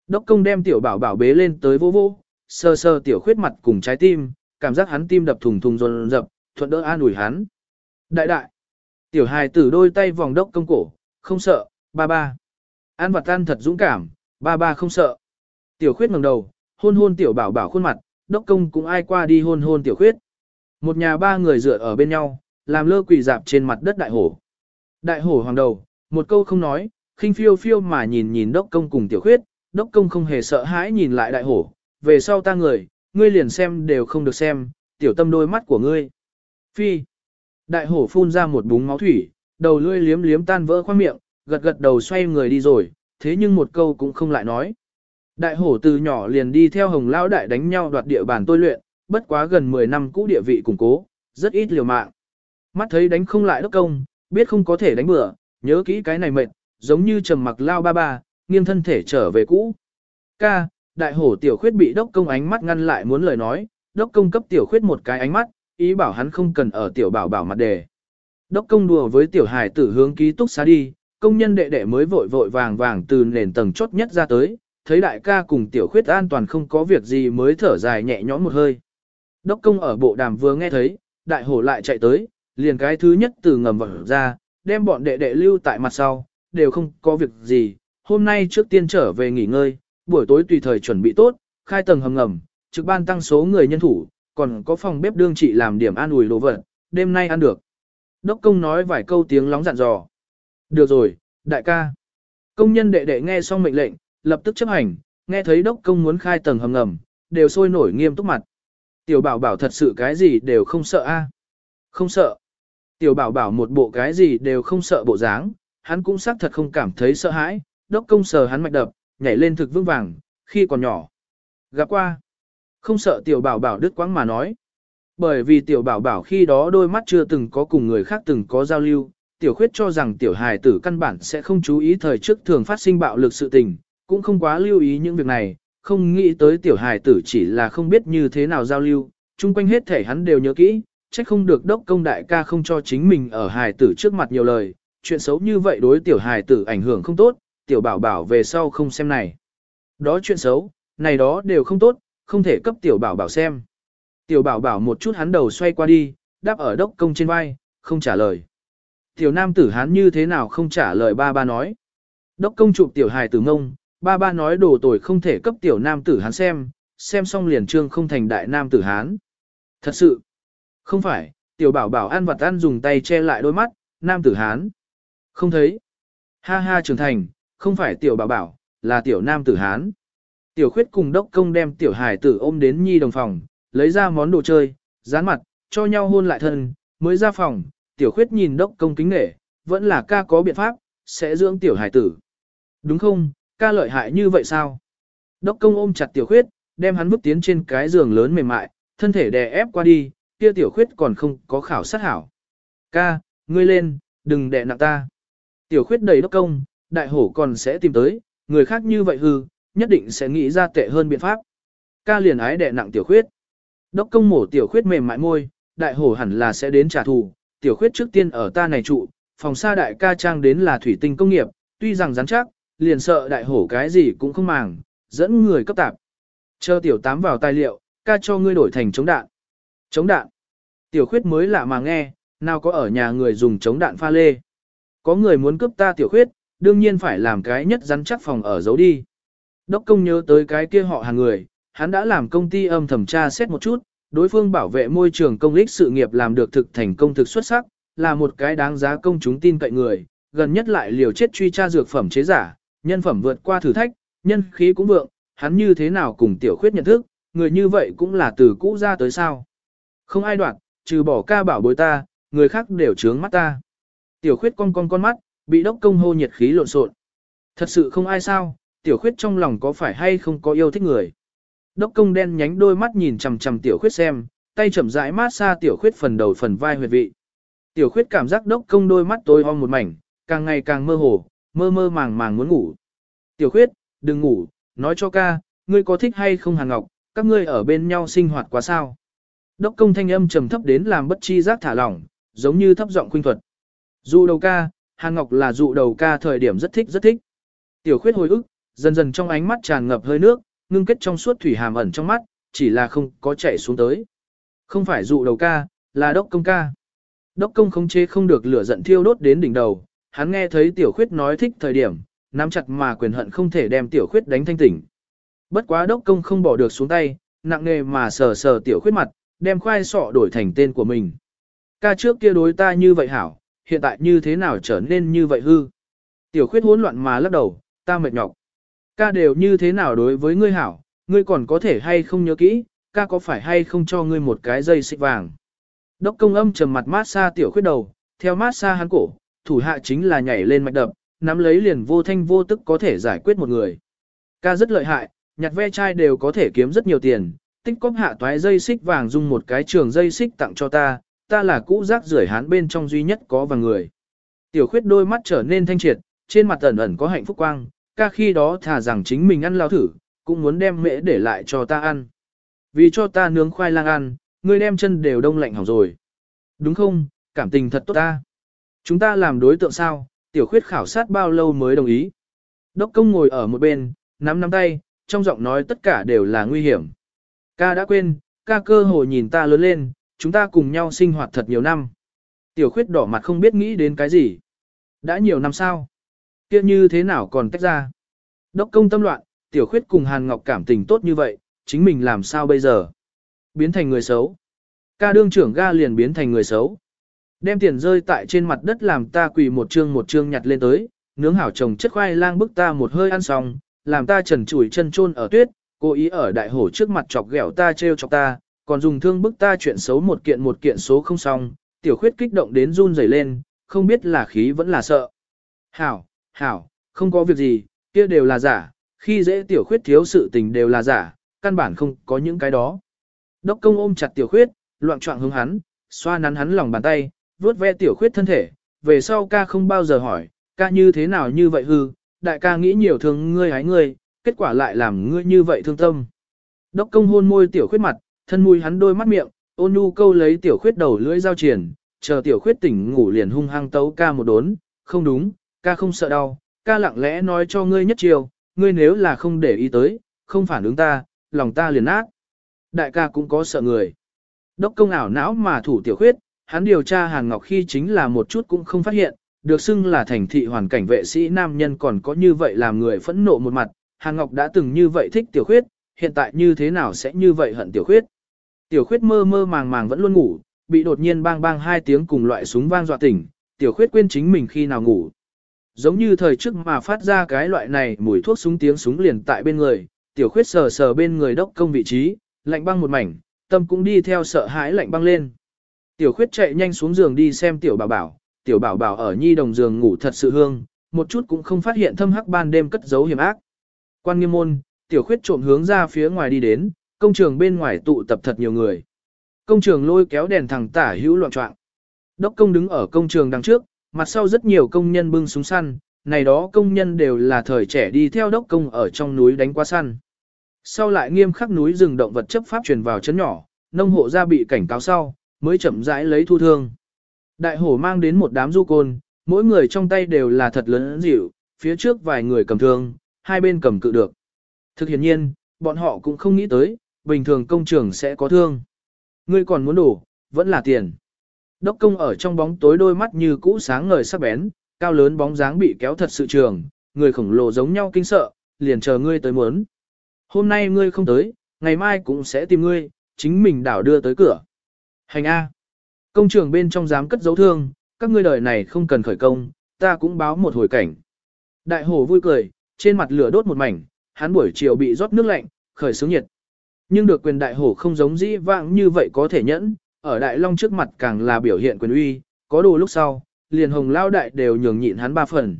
Đốc công đem tiểu bảo bảo bế lên tới vô vô, sơ sơ tiểu khuyết mặt cùng trái tim, cảm giác hắn tim đập thùng thùng rồn rập, thuận đỡ an ủi hắn. Đại đại, tiểu hài tử đôi tay vòng đốc công cổ, không sợ, ba ba. An vật tan thật dũng cảm, ba ba không sợ. Tiểu khuyết ngẩng đầu, hôn hôn tiểu bảo bảo khuôn mặt, đốc công cũng ai qua đi hôn hôn tiểu khuyết. Một nhà ba người dựa ở bên nhau, làm lơ quỳ dạp trên mặt đất đại hổ. Đại hổ hoàng đầu, một câu không nói, khinh phiêu phiêu mà nhìn nhìn đốc công cùng tiểu khuyết, đốc công không hề sợ hãi nhìn lại đại hổ, về sau ta người, ngươi liền xem đều không được xem, tiểu tâm đôi mắt của ngươi. Phi. Đại hổ phun ra một búng máu thủy, đầu lưỡi liếm liếm tan vỡ khoang miệng, gật gật đầu xoay người đi rồi, thế nhưng một câu cũng không lại nói. Đại hổ từ nhỏ liền đi theo hồng lão đại đánh nhau đoạt địa bàn tôi luyện, bất quá gần 10 năm cũ địa vị củng cố, rất ít liều mạng. Mắt thấy đánh không lại đốc công, biết không có thể đánh bừa, nhớ kỹ cái này mệt, giống như trầm mặc lao ba ba, nghiêng thân thể trở về cũ. Ca, đại hổ tiểu khuyết bị đốc công ánh mắt ngăn lại muốn lời nói, đốc công cấp tiểu khuyết một cái ánh mắt, ý bảo hắn không cần ở tiểu bảo bảo mặt đề. Đốc công đùa với tiểu hải tử hướng ký túc xá đi, công nhân đệ đệ mới vội vội vàng vàng từ nền tầng chốt nhất ra tới, thấy đại ca cùng tiểu khuyết an toàn không có việc gì mới thở dài nhẹ nhõm một hơi. Đốc công ở bộ đàm vừa nghe thấy, đại hổ lại chạy tới, liền cái thứ nhất từ ngầm vào ra, đem bọn đệ đệ lưu tại mặt sau, đều không có việc gì, hôm nay trước tiên trở về nghỉ ngơi, buổi tối tùy thời chuẩn bị tốt, khai tầng hầm ngầm, trực ban tăng số người nhân thủ, còn có phòng bếp đương trị làm điểm an ủi đồ vật, đêm nay ăn được. Đốc công nói vài câu tiếng lóng dặn dò. Được rồi, đại ca. Công nhân đệ đệ nghe xong mệnh lệnh, lập tức chấp hành, nghe thấy đốc công muốn khai tầng hầm ngầm, đều sôi nổi nghiêm túc mặt. Tiểu bảo bảo thật sự cái gì đều không sợ a Không sợ. Tiểu bảo bảo một bộ cái gì đều không sợ bộ dáng, hắn cũng xác thật không cảm thấy sợ hãi, đốc công sờ hắn mạch đập, nhảy lên thực vững vàng, khi còn nhỏ. Gặp qua. Không sợ tiểu bảo bảo đứt quãng mà nói. Bởi vì tiểu bảo bảo khi đó đôi mắt chưa từng có cùng người khác từng có giao lưu, tiểu khuyết cho rằng tiểu hài tử căn bản sẽ không chú ý thời trước thường phát sinh bạo lực sự tình, cũng không quá lưu ý những việc này, không nghĩ tới tiểu hài tử chỉ là không biết như thế nào giao lưu, chung quanh hết thể hắn đều nhớ kỹ, trách không được đốc công đại ca không cho chính mình ở hài tử trước mặt nhiều lời, chuyện xấu như vậy đối tiểu hài tử ảnh hưởng không tốt, tiểu bảo bảo về sau không xem này. Đó chuyện xấu, này đó đều không tốt, không thể cấp tiểu bảo bảo xem. Tiểu bảo bảo một chút hắn đầu xoay qua đi, đáp ở đốc công trên vai, không trả lời. Tiểu nam tử hắn như thế nào không trả lời ba ba nói. Đốc công chụp tiểu hài tử ngông, ba ba nói đồ tồi không thể cấp tiểu nam tử hắn xem, xem xong liền trương không thành đại nam tử hán. Thật sự, không phải, tiểu bảo bảo ăn vặt ăn dùng tay che lại đôi mắt, nam tử hán. Không thấy. Ha ha trưởng thành, không phải tiểu bảo bảo, là tiểu nam tử hán. Tiểu khuyết cùng đốc công đem tiểu hải tử ôm đến nhi đồng phòng, lấy ra món đồ chơi, dán mặt, cho nhau hôn lại thân, mới ra phòng, tiểu khuyết nhìn đốc công kính nể, vẫn là ca có biện pháp, sẽ dưỡng tiểu hải tử. Đúng không, ca lợi hại như vậy sao? Đốc công ôm chặt tiểu khuyết, đem hắn bước tiến trên cái giường lớn mềm mại, thân thể đè ép qua đi, kia tiểu khuyết còn không có khảo sát hảo. Ca, ngươi lên, đừng đè nặng ta. Tiểu khuyết đầy đốc công, đại hổ còn sẽ tìm tới, người khác như vậy hư, nhất định sẽ nghĩ ra tệ hơn biện pháp. Ca liền ái đè nặng tiểu khuyết. Đốc công mổ tiểu khuyết mềm mại môi, đại hổ hẳn là sẽ đến trả thù, tiểu khuyết trước tiên ở ta này trụ, phòng xa đại ca trang đến là thủy tinh công nghiệp, tuy rằng rắn chắc, liền sợ đại hổ cái gì cũng không màng, dẫn người cấp tạp. Chờ tiểu tám vào tài liệu, ca cho ngươi đổi thành chống đạn. Chống đạn. Tiểu khuyết mới lạ mà nghe, nào có ở nhà người dùng chống đạn pha lê. Có người muốn cướp ta tiểu khuyết, đương nhiên phải làm cái nhất rắn chắc phòng ở giấu đi. Đốc công nhớ tới cái kia họ hàng người, hắn đã làm công ty âm thẩm tra xét một chút, đối phương bảo vệ môi trường công ích sự nghiệp làm được thực thành công thực xuất sắc, là một cái đáng giá công chúng tin cậy người, gần nhất lại liều chết truy tra dược phẩm chế giả, nhân phẩm vượt qua thử thách, nhân khí cũng vượng, hắn như thế nào cùng tiểu khuyết nhận thức, người như vậy cũng là từ cũ ra tới sao. Không ai đoạt, trừ bỏ ca bảo bối ta, người khác đều trướng mắt ta. Tiểu khuyết con con con mắt, bị đốc công hô nhiệt khí lộn xộn. Thật sự không ai sao, tiểu khuyết trong lòng có phải hay không có yêu thích người. Đốc công đen nhánh đôi mắt nhìn chằm chằm tiểu khuyết xem, tay chậm rãi mát xa tiểu khuyết phần đầu phần vai huyệt vị. Tiểu khuyết cảm giác đốc công đôi mắt tối om một mảnh, càng ngày càng mơ hồ, mơ mơ màng màng muốn ngủ. Tiểu khuyết, đừng ngủ, nói cho ca, ngươi có thích hay không Hàn Ngọc, các ngươi ở bên nhau sinh hoạt quá sao. Đốc công thanh âm trầm thấp đến làm bất chi giác thả lỏng, giống như thấp giọng khuynh thuật. Dụ đầu ca, Hàn Ngọc là dụ đầu ca thời điểm rất thích rất thích. Tiểu khuyết hồi ức, dần dần trong ánh mắt tràn ngập hơi nước, ngưng kết trong suốt thủy hàm ẩn trong mắt, chỉ là không có chảy xuống tới. Không phải dụ đầu ca, là đốc công ca. Đốc công không chế không được lửa giận thiêu đốt đến đỉnh đầu, hắn nghe thấy tiểu khuyết nói thích thời điểm, nắm chặt mà quyền hận không thể đem tiểu khuyết đánh thanh tỉnh. Bất quá đốc công không bỏ được xuống tay, nặng nề mà sờ sờ tiểu khuyết mặt, đem khoai sọ đổi thành tên của mình. Ca trước kia đối ta như vậy hảo, hiện tại như thế nào trở nên như vậy hư. Tiểu khuyết hỗn loạn mà lắc đầu, ta mệt nhọc. Ca đều như thế nào đối với ngươi hảo, ngươi còn có thể hay không nhớ kỹ, ca có phải hay không cho ngươi một cái dây xích vàng. Đốc công âm trầm mặt mát xa tiểu khuyết đầu, theo mát xa hắn cổ, thủ hạ chính là nhảy lên mạch đập, nắm lấy liền vô thanh vô tức có thể giải quyết một người. Ca rất lợi hại, nhặt ve chai đều có thể kiếm rất nhiều tiền, tích cóp hạ toái dây xích vàng dùng một cái trường dây xích tặng cho ta, ta là cũ rác rưởi hán bên trong duy nhất có vàng người. Tiểu khuyết đôi mắt trở nên thanh triệt, trên mặt ẩn ẩn có hạnh phúc quang, ca khi đó thà rằng chính mình ăn lao thử, cũng muốn đem mễ để lại cho ta ăn. Vì cho ta nướng khoai lang ăn, ngươi đem chân đều đông lạnh hỏng rồi. Đúng không, cảm tình thật tốt ta. Chúng ta làm đối tượng sao, tiểu khuyết khảo sát bao lâu mới đồng ý. Đốc công ngồi ở một bên, nắm nắm tay, trong giọng nói tất cả đều là nguy hiểm. Ca đã quên, ca cơ hồ nhìn ta lớn lên, chúng ta cùng nhau sinh hoạt thật nhiều năm. Tiểu khuyết đỏ mặt không biết nghĩ đến cái gì. Đã nhiều năm sao? Kia như thế nào còn tách ra? Đốc công tâm loạn, tiểu khuyết cùng Hàn Ngọc cảm tình tốt như vậy, chính mình làm sao bây giờ? Biến thành người xấu. Ca đương trưởng ga liền biến thành người xấu. Đem tiền rơi tại trên mặt đất làm ta quỳ một chương một chương nhặt lên tới, nướng hảo chồng chất khoai lang bức ta một hơi ăn xong, làm ta trần chủi chân chôn ở tuyết, cố ý ở đại hổ trước mặt chọc ghẹo ta trêu chọc ta, còn dùng thương bức ta chuyện xấu một kiện một kiện số không xong, tiểu khuyết kích động đến run rẩy lên, không biết là khí vẫn là sợ. Hảo, hảo, không có việc gì, kia đều là giả, khi dễ tiểu khuyết thiếu sự tình đều là giả, căn bản không có những cái đó. Đốc công ôm chặt tiểu khuyết, loạn trọng hướng hắn, xoa nắn hắn lòng bàn tay, vuốt ve tiểu khuyết thân thể, về sau ca không bao giờ hỏi, ca như thế nào như vậy hư, đại ca nghĩ nhiều thương ngươi hái ngươi, kết quả lại làm ngươi như vậy thương tâm. Đốc công hôn môi tiểu khuyết mặt, thân mùi hắn đôi mắt miệng, ôn nhu câu lấy tiểu khuyết đầu lưỡi giao triển, chờ tiểu khuyết tỉnh ngủ liền hung hăng tấu ca một đốn, không đúng, ca không sợ đau, ca lặng lẽ nói cho ngươi nhất chiều, ngươi nếu là không để ý tới, không phản ứng ta, lòng ta liền nát. Đại ca cũng có sợ người. Đốc công ảo não mà thủ tiểu khuyết, hắn điều tra Hàn Ngọc khi chính là một chút cũng không phát hiện, được xưng là thành thị hoàn cảnh vệ sĩ nam nhân còn có như vậy làm người phẫn nộ một mặt, Hàn Ngọc đã từng như vậy thích tiểu khuyết, hiện tại như thế nào sẽ như vậy hận tiểu khuyết. Tiểu khuyết mơ mơ màng màng vẫn luôn ngủ, bị đột nhiên bang bang hai tiếng cùng loại súng vang dọa tỉnh, tiểu khuyết quên chính mình khi nào ngủ. Giống như thời trước mà phát ra cái loại này mùi thuốc súng tiếng súng liền tại bên người, tiểu khuyết sờ sờ bên người đốc công vị trí, lạnh băng một mảnh, tâm cũng đi theo sợ hãi lạnh băng lên. Tiểu khuyết chạy nhanh xuống giường đi xem tiểu bảo bảo, tiểu bảo bảo ở nhi đồng giường ngủ thật sự hương, một chút cũng không phát hiện thâm hắc ban đêm cất giấu hiểm ác. Quan nghiêm môn, tiểu khuyết trộm hướng ra phía ngoài đi đến, công trường bên ngoài tụ tập thật nhiều người. Công trường lôi kéo đèn thẳng tả hữu loạn trọng. Đốc công đứng ở công trường đằng trước, mặt sau rất nhiều công nhân bưng súng săn, này đó công nhân đều là thời trẻ đi theo đốc công ở trong núi đánh qua săn. Sau lại nghiêm khắc núi rừng động vật chấp pháp truyền vào chấn nhỏ, nông hộ ra bị cảnh cáo sau, mới chậm rãi lấy thu thương. Đại hổ mang đến một đám du côn, mỗi người trong tay đều là thật lớn dịu, phía trước vài người cầm thương, hai bên cầm cự được. Thực hiện nhiên, bọn họ cũng không nghĩ tới, bình thường công trường sẽ có thương. Ngươi còn muốn đủ, vẫn là tiền. Đốc công ở trong bóng tối đôi mắt như cũ sáng ngời sắc bén, cao lớn bóng dáng bị kéo thật sự trường, người khổng lồ giống nhau kinh sợ, liền chờ ngươi tới muốn. Hôm nay ngươi không tới, ngày mai cũng sẽ tìm ngươi, chính mình đảo đưa tới cửa. Hành A. Công trường bên trong dám cất dấu thương, các ngươi đời này không cần khởi công, ta cũng báo một hồi cảnh. Đại hổ vui cười, trên mặt lửa đốt một mảnh, hắn buổi chiều bị rót nước lạnh, khởi sướng nhiệt. Nhưng được quyền đại hổ không giống dĩ vãng như vậy có thể nhẫn, ở đại long trước mặt càng là biểu hiện quyền uy, có đồ lúc sau, liền hồng lao đại đều nhường nhịn hắn ba phần.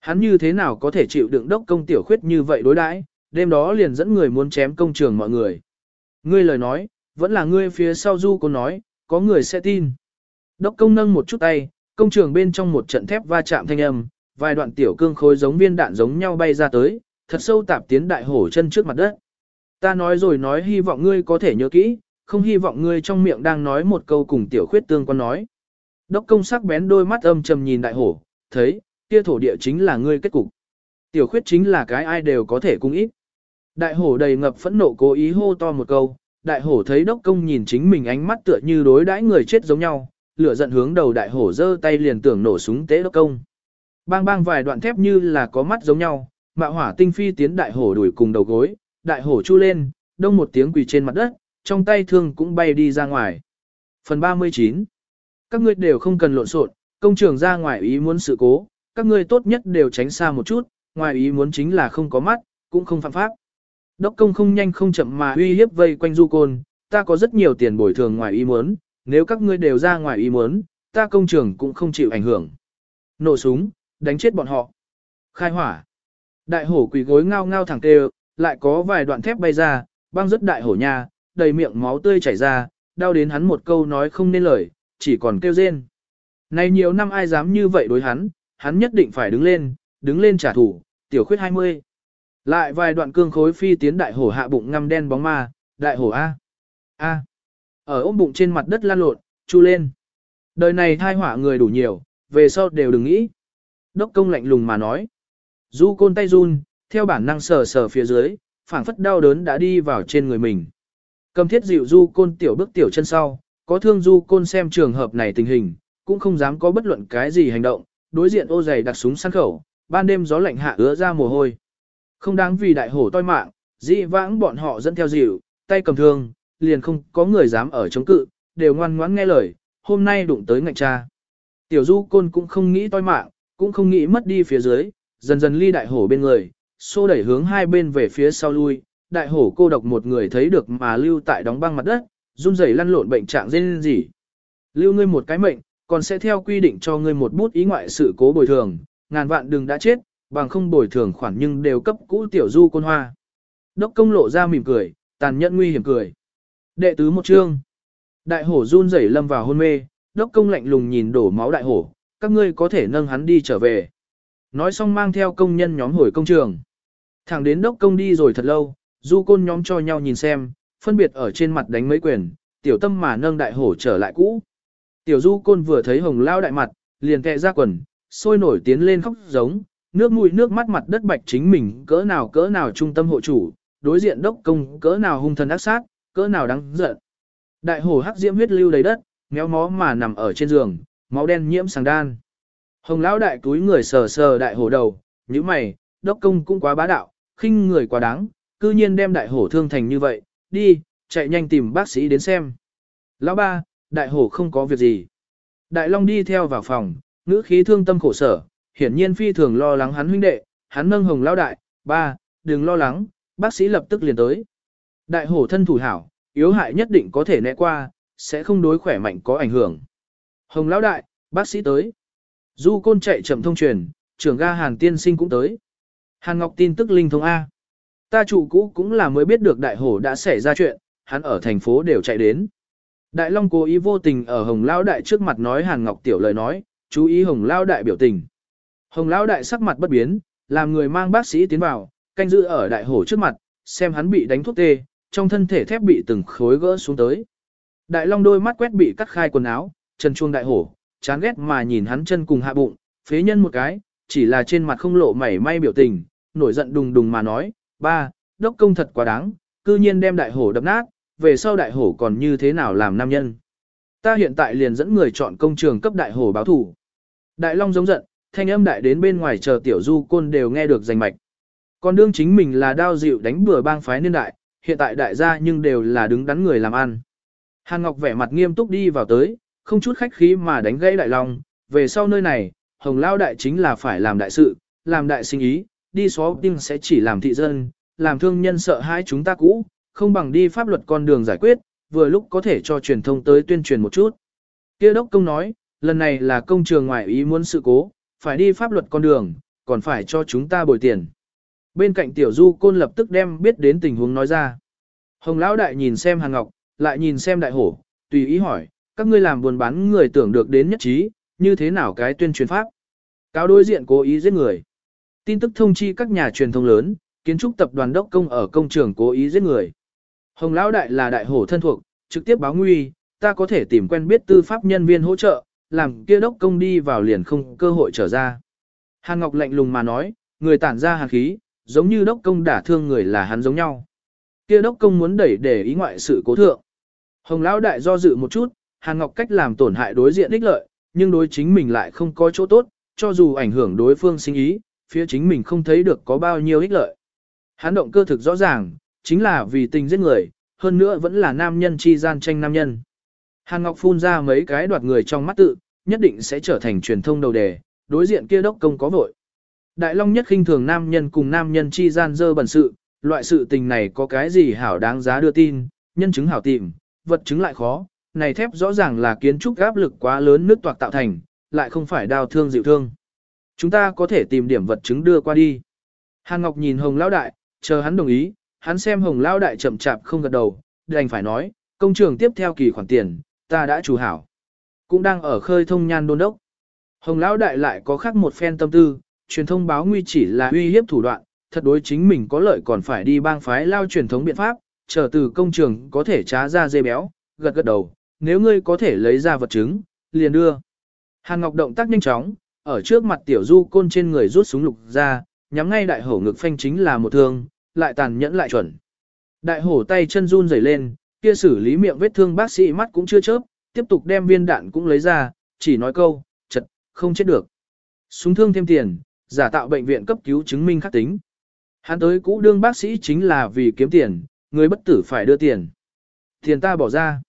Hắn như thế nào có thể chịu đựng đốc công tiểu khuyết như vậy đối đãi, đêm đó liền dẫn người muốn chém công trường mọi người. Ngươi lời nói, vẫn là ngươi phía sau du cô nói, có người sẽ tin. Đốc công nâng một chút tay, công trường bên trong một trận thép va chạm thanh âm, vài đoạn tiểu cương khối giống viên đạn giống nhau bay ra tới, thật sâu tạp tiến đại hổ chân trước mặt đất. Ta nói rồi nói hy vọng ngươi có thể nhớ kỹ, không hy vọng ngươi trong miệng đang nói một câu cùng tiểu khuyết tương quan nói. Đốc công sắc bén đôi mắt âm trầm nhìn đại hổ, thấy, kia thổ địa chính là ngươi kết cục. Tiểu khuyết chính là cái ai đều có thể cung ít. Đại hổ đầy ngập phẫn nộ cố ý hô to một câu, đại hổ thấy đốc công nhìn chính mình ánh mắt tựa như đối đãi người chết giống nhau, lửa giận hướng đầu đại hổ giơ tay liền tưởng nổ súng tế đốc công. Bang bang vài đoạn thép như là có mắt giống nhau, mạo hỏa tinh phi tiến đại hổ đuổi cùng đầu gối, đại hổ chu lên, đông một tiếng quỳ trên mặt đất, trong tay thương cũng bay đi ra ngoài. Phần 39 Các ngươi đều không cần lộn xộn, công trường ra ngoài ý muốn sự cố, các ngươi tốt nhất đều tránh xa một chút, ngoài ý muốn chính là không có mắt, cũng không phạm pháp. Đốc công không nhanh không chậm mà uy hiếp vây quanh du côn, ta có rất nhiều tiền bồi thường ngoài ý muốn, nếu các ngươi đều ra ngoài ý muốn, ta công trường cũng không chịu ảnh hưởng. Nổ súng, đánh chết bọn họ. Khai hỏa. Đại hổ quỳ gối ngao ngao thẳng tê, lại có vài đoạn thép bay ra, băng rất đại hổ nha, đầy miệng máu tươi chảy ra, đau đến hắn một câu nói không nên lời, chỉ còn kêu rên. Này nhiều năm ai dám như vậy đối hắn, hắn nhất định phải đứng lên, đứng lên trả thù, tiểu khuyết 20. Lại vài đoạn cương khối phi tiến đại hổ hạ bụng ngăm đen bóng ma, đại hổ A. A. Ở ôm bụng trên mặt đất lan lộn, chu lên. Đời này thai hỏa người đủ nhiều, về sau đều đừng nghĩ. Đốc công lạnh lùng mà nói. Du côn tay run, theo bản năng sờ sờ phía dưới, phảng phất đau đớn đã đi vào trên người mình. Cầm thiết dịu du côn tiểu bước tiểu chân sau, có thương du côn xem trường hợp này tình hình, cũng không dám có bất luận cái gì hành động, đối diện ô giày đặt súng săn khẩu, ban đêm gió lạnh hạ ứa ra mồ hôi. Không đáng vì đại hổ toi mạng, dị vãng bọn họ dẫn theo dịu, tay cầm thương, liền không có người dám ở chống cự, đều ngoan ngoãn nghe lời, hôm nay đụng tới ngạch cha. Tiểu du côn cũng không nghĩ toi mạng, cũng không nghĩ mất đi phía dưới, dần dần ly đại hổ bên người, xô đẩy hướng hai bên về phía sau lui, đại hổ cô độc một người thấy được mà lưu tại đóng băng mặt đất, run rẩy lăn lộn bệnh trạng dên gì. Lưu ngươi một cái mệnh, còn sẽ theo quy định cho ngươi một bút ý ngoại sự cố bồi thường, ngàn vạn đừng đã chết, bằng không bồi thường khoản nhưng đều cấp cũ tiểu du côn hoa. Đốc công lộ ra mỉm cười, tàn nhẫn nguy hiểm cười. Đệ tứ một chương. Đại hổ run rẩy lâm vào hôn mê, đốc công lạnh lùng nhìn đổ máu đại hổ, các ngươi có thể nâng hắn đi trở về. Nói xong mang theo công nhân nhóm hồi công trường. Thẳng đến đốc công đi rồi thật lâu, du côn nhóm cho nhau nhìn xem, phân biệt ở trên mặt đánh mấy quyền, tiểu tâm mà nâng đại hổ trở lại cũ. Tiểu du côn vừa thấy hồng lao đại mặt, liền kẹ ra quần, sôi nổi tiến lên khóc giống, nước mũi nước mắt mặt đất bạch chính mình cỡ nào cỡ nào trung tâm hộ chủ, đối diện đốc công cỡ nào hung thần ác sát, cỡ nào đáng giận. Đại hổ hắc diễm huyết lưu đầy đất, méo mó mà nằm ở trên giường, máu đen nhiễm sàng đan. Hồng lão đại túi người sờ sờ đại hổ đầu, như mày, đốc công cũng quá bá đạo, khinh người quá đáng, cư nhiên đem đại hổ thương thành như vậy, đi, chạy nhanh tìm bác sĩ đến xem. Lão ba, đại hổ không có việc gì. Đại long đi theo vào phòng, ngữ khí thương tâm khổ sở, hiển nhiên phi thường lo lắng hắn huynh đệ, hắn nâng hồng lão đại, ba, đừng lo lắng, bác sĩ lập tức liền tới. Đại hổ thân thủ hảo, yếu hại nhất định có thể né qua, sẽ không đối khỏe mạnh có ảnh hưởng. Hồng lão đại, bác sĩ tới. Du côn chạy chậm thông truyền, trưởng ga Hàn tiên sinh cũng tới. Hàn Ngọc tin tức linh thông A. Ta chủ cũ cũng là mới biết được đại hổ đã xảy ra chuyện, hắn ở thành phố đều chạy đến. Đại Long cố ý vô tình ở Hồng Lao Đại trước mặt nói Hàn Ngọc tiểu lời nói, chú ý Hồng Lao Đại biểu tình. Hồng Lao Đại sắc mặt bất biến, làm người mang bác sĩ tiến vào, canh giữ ở đại hổ trước mặt, xem hắn bị đánh thuốc tê, trong thân thể thép bị từng khối gỡ xuống tới. Đại Long đôi mắt quét bị cắt khai quần áo, chân chuông đại hổ, chán ghét mà nhìn hắn chân cùng hạ bụng, phế nhân một cái, chỉ là trên mặt không lộ mảy may biểu tình, nổi giận đùng đùng mà nói, ba, đốc công thật quá đáng, cư nhiên đem đại hổ đập nát, về sau đại hổ còn như thế nào làm nam nhân. Ta hiện tại liền dẫn người chọn công trường cấp đại hổ báo thủ. Đại Long giống giận, thanh âm đại đến bên ngoài chờ tiểu du côn đều nghe được danh mạch. Còn đương chính mình là đao dịu đánh bừa bang phái niên đại, hiện tại đại gia nhưng đều là đứng đắn người làm ăn. Hàn Ngọc vẻ mặt nghiêm túc đi vào tới, không chút khách khí mà đánh gãy đại long, về sau nơi này, hồng lao đại chính là phải làm đại sự, làm đại sinh ý, đi xóa tinh sẽ chỉ làm thị dân, làm thương nhân sợ hãi chúng ta cũ, không bằng đi pháp luật con đường giải quyết, vừa lúc có thể cho truyền thông tới tuyên truyền một chút. Kia đốc công nói, lần này là công trường ngoại ý muốn sự cố, phải đi pháp luật con đường, còn phải cho chúng ta bồi tiền. Bên cạnh tiểu du côn lập tức đem biết đến tình huống nói ra. Hồng lão đại nhìn xem hàng Ngọc, lại nhìn xem đại hổ, tùy ý hỏi, các ngươi làm buôn bán người tưởng được đến nhất trí, như thế nào cái tuyên truyền pháp? Cáo đối diện cố ý giết người. Tin tức thông chi các nhà truyền thông lớn, kiến trúc tập đoàn đốc công ở công trường cố ý giết người. Hồng lão đại là đại hổ thân thuộc, trực tiếp báo nguy, ta có thể tìm quen biết tư pháp nhân viên hỗ trợ, làm kia đốc công đi vào liền không cơ hội trở ra. Hàn Ngọc lạnh lùng mà nói, người tản ra hàn khí, giống như đốc công đả thương người là hắn giống nhau. Kia đốc công muốn đẩy để ý ngoại sự cố thượng. Hồng lão đại do dự một chút, Hàn Ngọc cách làm tổn hại đối diện ích lợi, nhưng đối chính mình lại không có chỗ tốt, cho dù ảnh hưởng đối phương sinh ý, phía chính mình không thấy được có bao nhiêu ích lợi. Hắn động cơ thực rõ ràng, chính là vì tình giết người, hơn nữa vẫn là nam nhân chi gian tranh nam nhân. Hàn Ngọc phun ra mấy cái đoạt người trong mắt tự, nhất định sẽ trở thành truyền thông đầu đề, đối diện kia đốc công có vội. Đại Long nhất khinh thường nam nhân cùng nam nhân chi gian dơ bẩn sự, loại sự tình này có cái gì hảo đáng giá đưa tin, nhân chứng hảo tìm, vật chứng lại khó, này thép rõ ràng là kiến trúc áp lực quá lớn nước toạc tạo thành, lại không phải đào thương dịu thương. Chúng ta có thể tìm điểm vật chứng đưa qua đi. Hàn Ngọc nhìn Hồng Lão Đại, chờ hắn đồng ý, hắn xem Hồng Lão Đại chậm chạp không gật đầu, đành phải nói, công trường tiếp theo kỳ khoản tiền, ta đã chủ hảo. Cũng đang ở khơi thông nhan đôn đốc. Hồng Lão Đại lại có khác một phen tâm tư, truyền thông báo nguy chỉ là uy hiếp thủ đoạn, thật đối chính mình có lợi còn phải đi bang phái lao truyền thống biện pháp, chờ từ công trường có thể trá ra dây béo, gật gật đầu, nếu ngươi có thể lấy ra vật chứng, liền đưa. Hàn Ngọc động tác nhanh chóng, ở trước mặt tiểu du côn trên người rút súng lục ra, nhắm ngay đại hổ ngực phanh chính là một thương, lại tàn nhẫn lại chuẩn. Đại hổ tay chân run rẩy lên, kia xử lý miệng vết thương bác sĩ mắt cũng chưa chớp, tiếp tục đem viên đạn cũng lấy ra, chỉ nói câu, chật, không chết được. Súng thương thêm tiền, giả tạo bệnh viện cấp cứu chứng minh khắc tính. Hắn tới cũ đương bác sĩ chính là vì kiếm tiền, người bất tử phải đưa tiền. Tiền ta bỏ ra.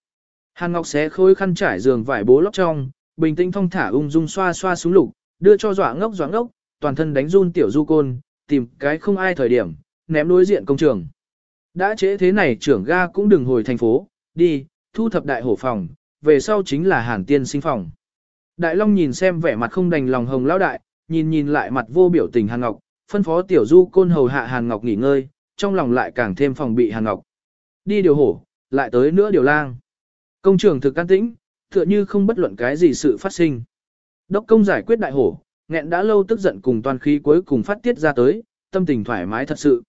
Hàn Ngọc xé khôi khăn trải giường vải bố lóc trong, bình tĩnh thong thả ung dung xoa xoa xuống lục, đưa cho dọa ngốc dọa ngốc, toàn thân đánh run tiểu du côn, tìm cái không ai thời điểm, ném đối diện công trường. Đã trễ thế này trưởng ga cũng đừng hồi thành phố, đi, thu thập đại hổ phòng, về sau chính là hàn tiên sinh phòng. Đại Long nhìn xem vẻ mặt không đành lòng hồng lão đại, nhìn nhìn lại mặt vô biểu tình Hàn Ngọc, phân phó tiểu du côn hầu hạ Hàn Ngọc nghỉ ngơi, trong lòng lại càng thêm phòng bị Hàn Ngọc. Đi điều hổ, lại tới nữa điều lang. Công trường thực can tĩnh, tựa như không bất luận cái gì sự phát sinh. Đốc công giải quyết đại hổ, nghẹn đã lâu tức giận cùng toàn khí cuối cùng phát tiết ra tới, tâm tình thoải mái thật sự.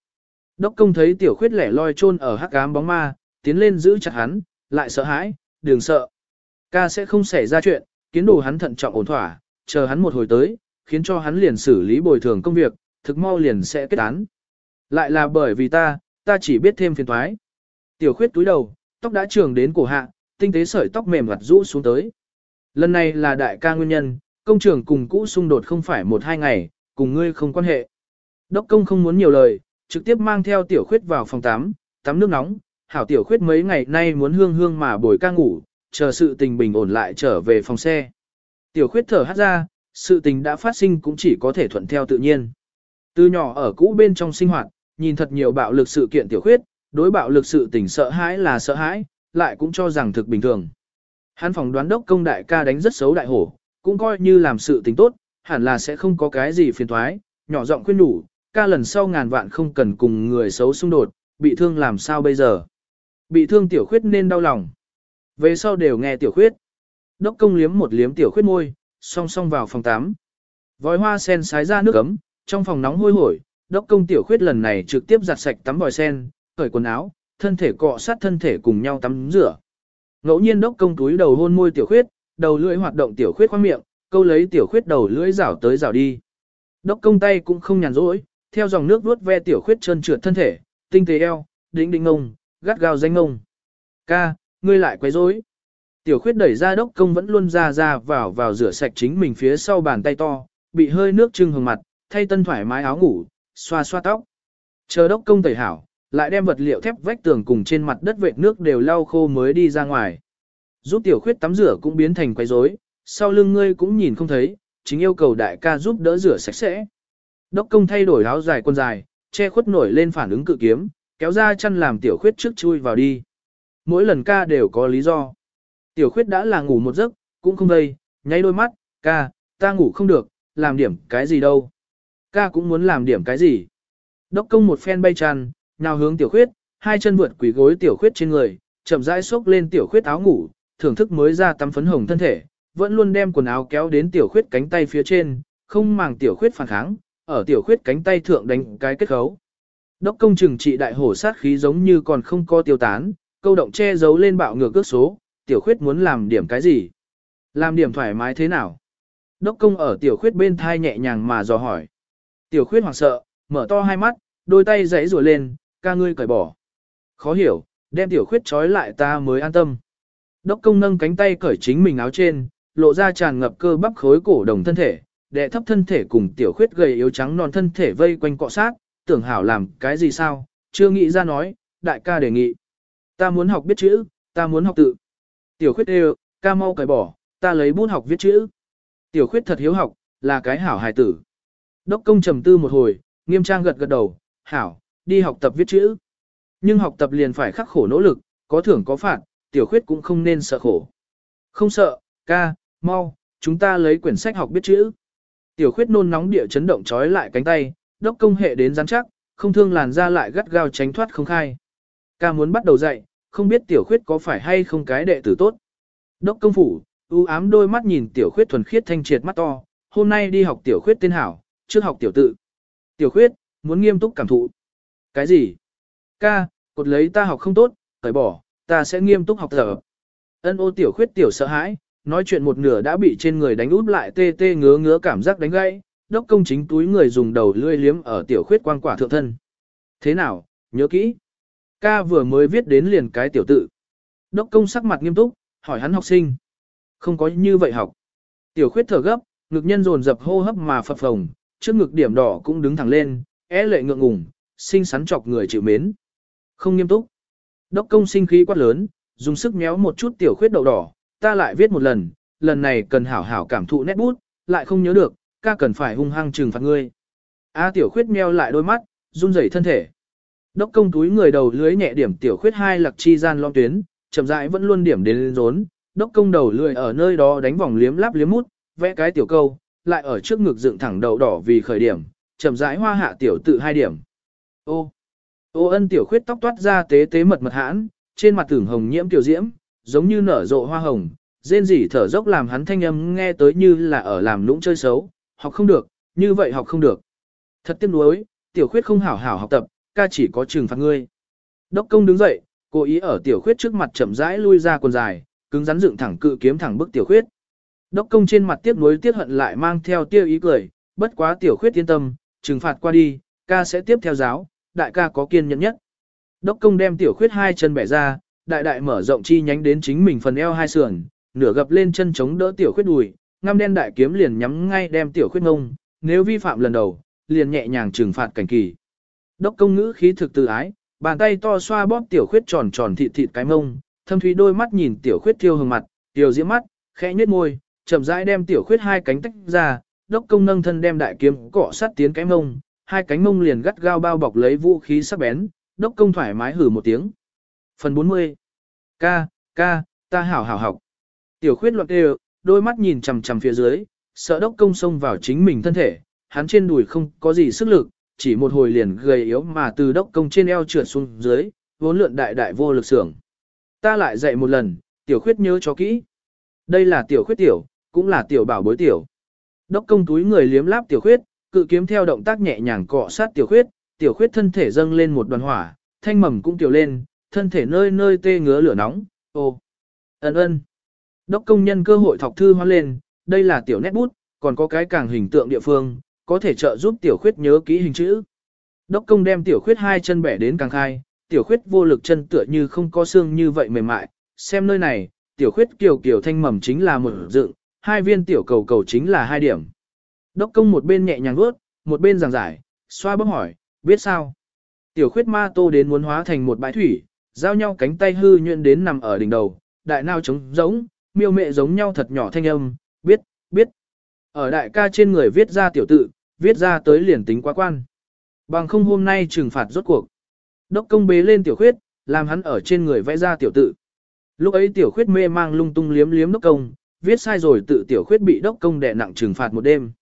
Đốc công thấy tiểu khuyết lẻ loi chôn ở hắc ám bóng ma, tiến lên giữ chặt hắn, lại sợ hãi, đừng sợ. Ca sẽ không xảy ra chuyện, kiến đồ hắn thận trọng ổn thỏa, chờ hắn một hồi tới, khiến cho hắn liền xử lý bồi thường công việc, thực mau liền sẽ kết án. Lại là bởi vì ta, ta chỉ biết thêm phiền toái. Tiểu khuyết túi đầu, tóc đã trường đến cổ hạ, tinh tế sợi tóc mềm mặt rũ xuống tới. Lần này là đại ca nguyên nhân, công trường cùng cũ xung đột không phải một hai ngày, cùng ngươi không quan hệ. Đốc công không muốn nhiều lời, trực tiếp mang theo tiểu khuyết vào phòng tắm, tắm nước nóng, hảo tiểu khuyết mấy ngày nay muốn hương hương mà bồi ca ngủ, chờ sự tình bình ổn lại trở về phòng xe. Tiểu khuyết thở hát ra, sự tình đã phát sinh cũng chỉ có thể thuận theo tự nhiên. Từ nhỏ ở cũ bên trong sinh hoạt, nhìn thật nhiều bạo lực sự kiện tiểu khuyết, đối bạo lực sự tình sợ hãi là sợ hãi, lại cũng cho rằng thực bình thường. Hắn phòng đoán đốc công đại ca đánh rất xấu đại hổ, cũng coi như làm sự tình tốt, hẳn là sẽ không có cái gì phiền thoái, nhỏ giọng khuyên đủ, ca lần sau ngàn vạn không cần cùng người xấu xung đột, bị thương làm sao bây giờ. Bị thương tiểu khuyết nên đau lòng. Về sau đều nghe tiểu khuyết. Đốc công liếm một liếm tiểu khuyết môi, song song vào phòng 8. Vòi hoa sen sái ra nước ấm, trong phòng nóng hôi hổi, đốc công tiểu khuyết lần này trực tiếp giặt sạch tắm vòi sen, cởi quần áo, thân thể cọ sát thân thể cùng nhau tắm rửa. Ngẫu nhiên đốc công túi đầu hôn môi tiểu khuyết, đầu lưỡi hoạt động tiểu khuyết khoang miệng, câu lấy tiểu khuyết đầu lưỡi rảo tới rảo đi. Đốc công tay cũng không nhàn rỗi, theo dòng nước vuốt ve tiểu khuyết trơn trượt thân thể, tinh tế eo, đỉnh đỉnh ngông, gắt gao danh ngông. Ca, ngươi lại quấy rối. Tiểu khuyết đẩy ra đốc công vẫn luôn ra ra vào vào rửa sạch chính mình phía sau bàn tay to, bị hơi nước trưng hừng mặt, thay tân thoải mái áo ngủ, xoa xoa tóc. Chờ đốc công tẩy hảo, lại đem vật liệu thép vách tường cùng trên mặt đất vệt nước đều lau khô mới đi ra ngoài. Giúp tiểu khuyết tắm rửa cũng biến thành quấy rối, sau lưng ngươi cũng nhìn không thấy, chính yêu cầu đại ca giúp đỡ rửa sạch sẽ. Đốc công thay đổi áo dài quần dài, che khuất nổi lên phản ứng cự kiếm, kéo ra chăn làm tiểu khuyết trước chui vào đi. Mỗi lần ca đều có lý do. Tiểu khuyết đã là ngủ một giấc, cũng không đây, nháy đôi mắt, ca, ta ngủ không được, làm điểm cái gì đâu. Ca cũng muốn làm điểm cái gì. Đốc công một phen bay tràn, nào hướng tiểu khuyết, hai chân vượt quỷ gối tiểu khuyết trên người, chậm rãi xốc lên tiểu khuyết áo ngủ, thưởng thức mới ra tắm phấn hồng thân thể, vẫn luôn đem quần áo kéo đến tiểu khuyết cánh tay phía trên, không màng tiểu khuyết phản kháng, ở tiểu khuyết cánh tay thượng đánh cái kết khấu. Đốc công trừng trị đại hổ sát khí giống như còn không có tiêu tán, câu động che giấu lên bạo ngược cước số, tiểu khuyết muốn làm điểm cái gì? Làm điểm thoải mái thế nào? Đốc công ở tiểu khuyết bên thai nhẹ nhàng mà dò hỏi. Tiểu khuyết hoảng sợ, mở to hai mắt, đôi tay giãy rùa lên, ca ngươi cởi bỏ. Khó hiểu, đem tiểu khuyết trói lại ta mới an tâm. Đốc công nâng cánh tay cởi chính mình áo trên, lộ ra tràn ngập cơ bắp khối cổ đồng thân thể, đệ thấp thân thể cùng tiểu khuyết gầy yếu trắng non thân thể vây quanh cọ sát, tưởng hảo làm cái gì sao, chưa nghĩ ra nói, đại ca đề nghị. Ta muốn học biết chữ, ta muốn học tự. Tiểu khuyết đều, ca mau cởi bỏ, ta lấy bút học viết chữ. Tiểu khuyết thật hiếu học, là cái hảo hài tử. Đốc công trầm tư một hồi, nghiêm trang gật gật đầu, hảo, đi học tập viết chữ. Nhưng học tập liền phải khắc khổ nỗ lực, có thưởng có phạt, tiểu khuyết cũng không nên sợ khổ. Không sợ, ca, mau, chúng ta lấy quyển sách học biết chữ. Tiểu khuyết nôn nóng địa chấn động trói lại cánh tay, đốc công hệ đến rắn chắc, không thương làn ra lại gắt gao tránh thoát không khai. Ca muốn bắt đầu dạy, không biết tiểu khuyết có phải hay không cái đệ tử tốt. Đốc công phủ, u ám đôi mắt nhìn tiểu khuyết thuần khiết thanh triệt mắt to, hôm nay đi học tiểu khuyết tên hảo, trước học tiểu tự. Tiểu khuyết, muốn nghiêm túc cảm thụ. Cái gì? Ca, cột lấy ta học không tốt, cởi bỏ, ta sẽ nghiêm túc học tập. Ân ô tiểu khuyết tiểu sợ hãi, nói chuyện một nửa đã bị trên người đánh út lại tê tê ngứa ngứa cảm giác đánh gãy, đốc công chính túi người dùng đầu lươi liếm ở tiểu khuyết quang quả thượng thân. Thế nào, nhớ kỹ. Ca vừa mới viết đến liền cái tiểu tự. Đốc công sắc mặt nghiêm túc, hỏi hắn học sinh. Không có như vậy học. Tiểu khuyết thở gấp, ngực nhân dồn dập hô hấp mà phập phồng, trước ngực điểm đỏ cũng đứng thẳng lên, é lệ ngượng ngùng, xinh xắn chọc người chịu mến. Không nghiêm túc. Đốc công sinh khí quát lớn, dùng sức méo một chút tiểu khuyết đậu đỏ, ta lại viết một lần, lần này cần hảo hảo cảm thụ nét bút, lại không nhớ được, ca cần phải hung hăng trừng phạt ngươi. A tiểu khuyết meo lại đôi mắt, run rẩy thân thể. Đốc công túi người đầu lưới nhẹ điểm tiểu khuyết hai lặc chi gian long tuyến, chậm rãi vẫn luôn điểm đến lên rốn. Đốc công đầu lưới ở nơi đó đánh vòng liếm láp liếm mút, vẽ cái tiểu câu, lại ở trước ngực dựng thẳng đầu đỏ vì khởi điểm, chậm rãi hoa hạ tiểu tự hai điểm. Ô, ô ân tiểu khuyết tóc toát ra tế tế mật mật hãn, trên mặt tưởng hồng nhiễm tiểu diễm, giống như nở rộ hoa hồng, rên rỉ thở dốc làm hắn thanh âm nghe tới như là ở làm lũng chơi xấu, học không được, như vậy học không được. Thật tiếc nuối, tiểu khuyết không hảo hảo học tập, ca chỉ có trừng phạt ngươi. Đốc công đứng dậy, cố ý ở tiểu khuyết trước mặt chậm rãi lui ra quần dài, cứng rắn dựng thẳng cự kiếm thẳng bức tiểu khuyết. Đốc công trên mặt tiếc nuối tiếc hận lại mang theo tiêu ý cười, bất quá tiểu khuyết yên tâm, trừng phạt qua đi, ca sẽ tiếp theo giáo, đại ca có kiên nhẫn nhất. Đốc công đem tiểu khuyết hai chân bẻ ra, đại đại mở rộng chi nhánh đến chính mình phần eo hai sườn, nửa gập lên chân chống đỡ tiểu khuyết đùi, ngăm đen đại kiếm liền nhắm ngay đem tiểu khuyết ngông, nếu vi phạm lần đầu, liền nhẹ nhàng trừng phạt cảnh kỳ. Đốc công ngữ khí thực từ ái, bàn tay to xoa bóp tiểu khuyết tròn tròn thịt thịt cái mông, thâm thúy đôi mắt nhìn tiểu khuyết thiêu hừng mặt, tiểu diễm mắt, khẽ nhếch môi, chậm rãi đem tiểu khuyết hai cánh tách ra, đốc công nâng thân đem đại kiếm cọ sát tiến cái mông, hai cánh mông liền gắt gao bao bọc lấy vũ khí sắc bén, đốc công thoải mái hử một tiếng. Phần 40 Ca, ca, ta hảo hảo học. Tiểu khuyết loạn đều, đôi mắt nhìn chằm chằm phía dưới, sợ đốc công xông vào chính mình thân thể, hắn trên đùi không có gì sức lực, chỉ một hồi liền gầy yếu mà từ đốc công trên eo trượt xuống dưới, vốn lượn đại đại vô lực sưởng. Ta lại dạy một lần, tiểu khuyết nhớ cho kỹ. Đây là tiểu khuyết tiểu, cũng là tiểu bảo bối tiểu. Đốc công túi người liếm láp tiểu khuyết, cự kiếm theo động tác nhẹ nhàng cọ sát tiểu khuyết, tiểu khuyết thân thể dâng lên một đoàn hỏa, thanh mầm cũng tiểu lên, thân thể nơi nơi tê ngứa lửa nóng, ô, ân ân. Đốc công nhân cơ hội thọc thư hoa lên, đây là tiểu nét bút, còn có cái càng hình tượng địa phương, có thể trợ giúp tiểu khuyết nhớ kỹ hình chữ. Đốc công đem tiểu khuyết hai chân bẻ đến càng khai, tiểu khuyết vô lực chân tựa như không có xương như vậy mềm mại, xem nơi này, tiểu khuyết kiều kiều thanh mầm chính là một dựng, hai viên tiểu cầu cầu chính là hai điểm. Đốc công một bên nhẹ nhàng vuốt, một bên giảng giải, xoa bóp hỏi, biết sao? Tiểu khuyết ma tô đến muốn hóa thành một bãi thủy, giao nhau cánh tay hư nhuyễn đến nằm ở đỉnh đầu, đại nao trống giống, miêu mẹ giống nhau thật nhỏ thanh âm, biết, biết. Ở đại ca trên người viết ra tiểu tự, viết ra tới liền tính quá quan. Bằng không hôm nay trừng phạt rốt cuộc. Đốc công bế lên tiểu khuyết, làm hắn ở trên người vẽ ra tiểu tự. Lúc ấy tiểu khuyết mê mang lung tung liếm liếm đốc công, viết sai rồi tự tiểu khuyết bị đốc công đè nặng trừng phạt một đêm.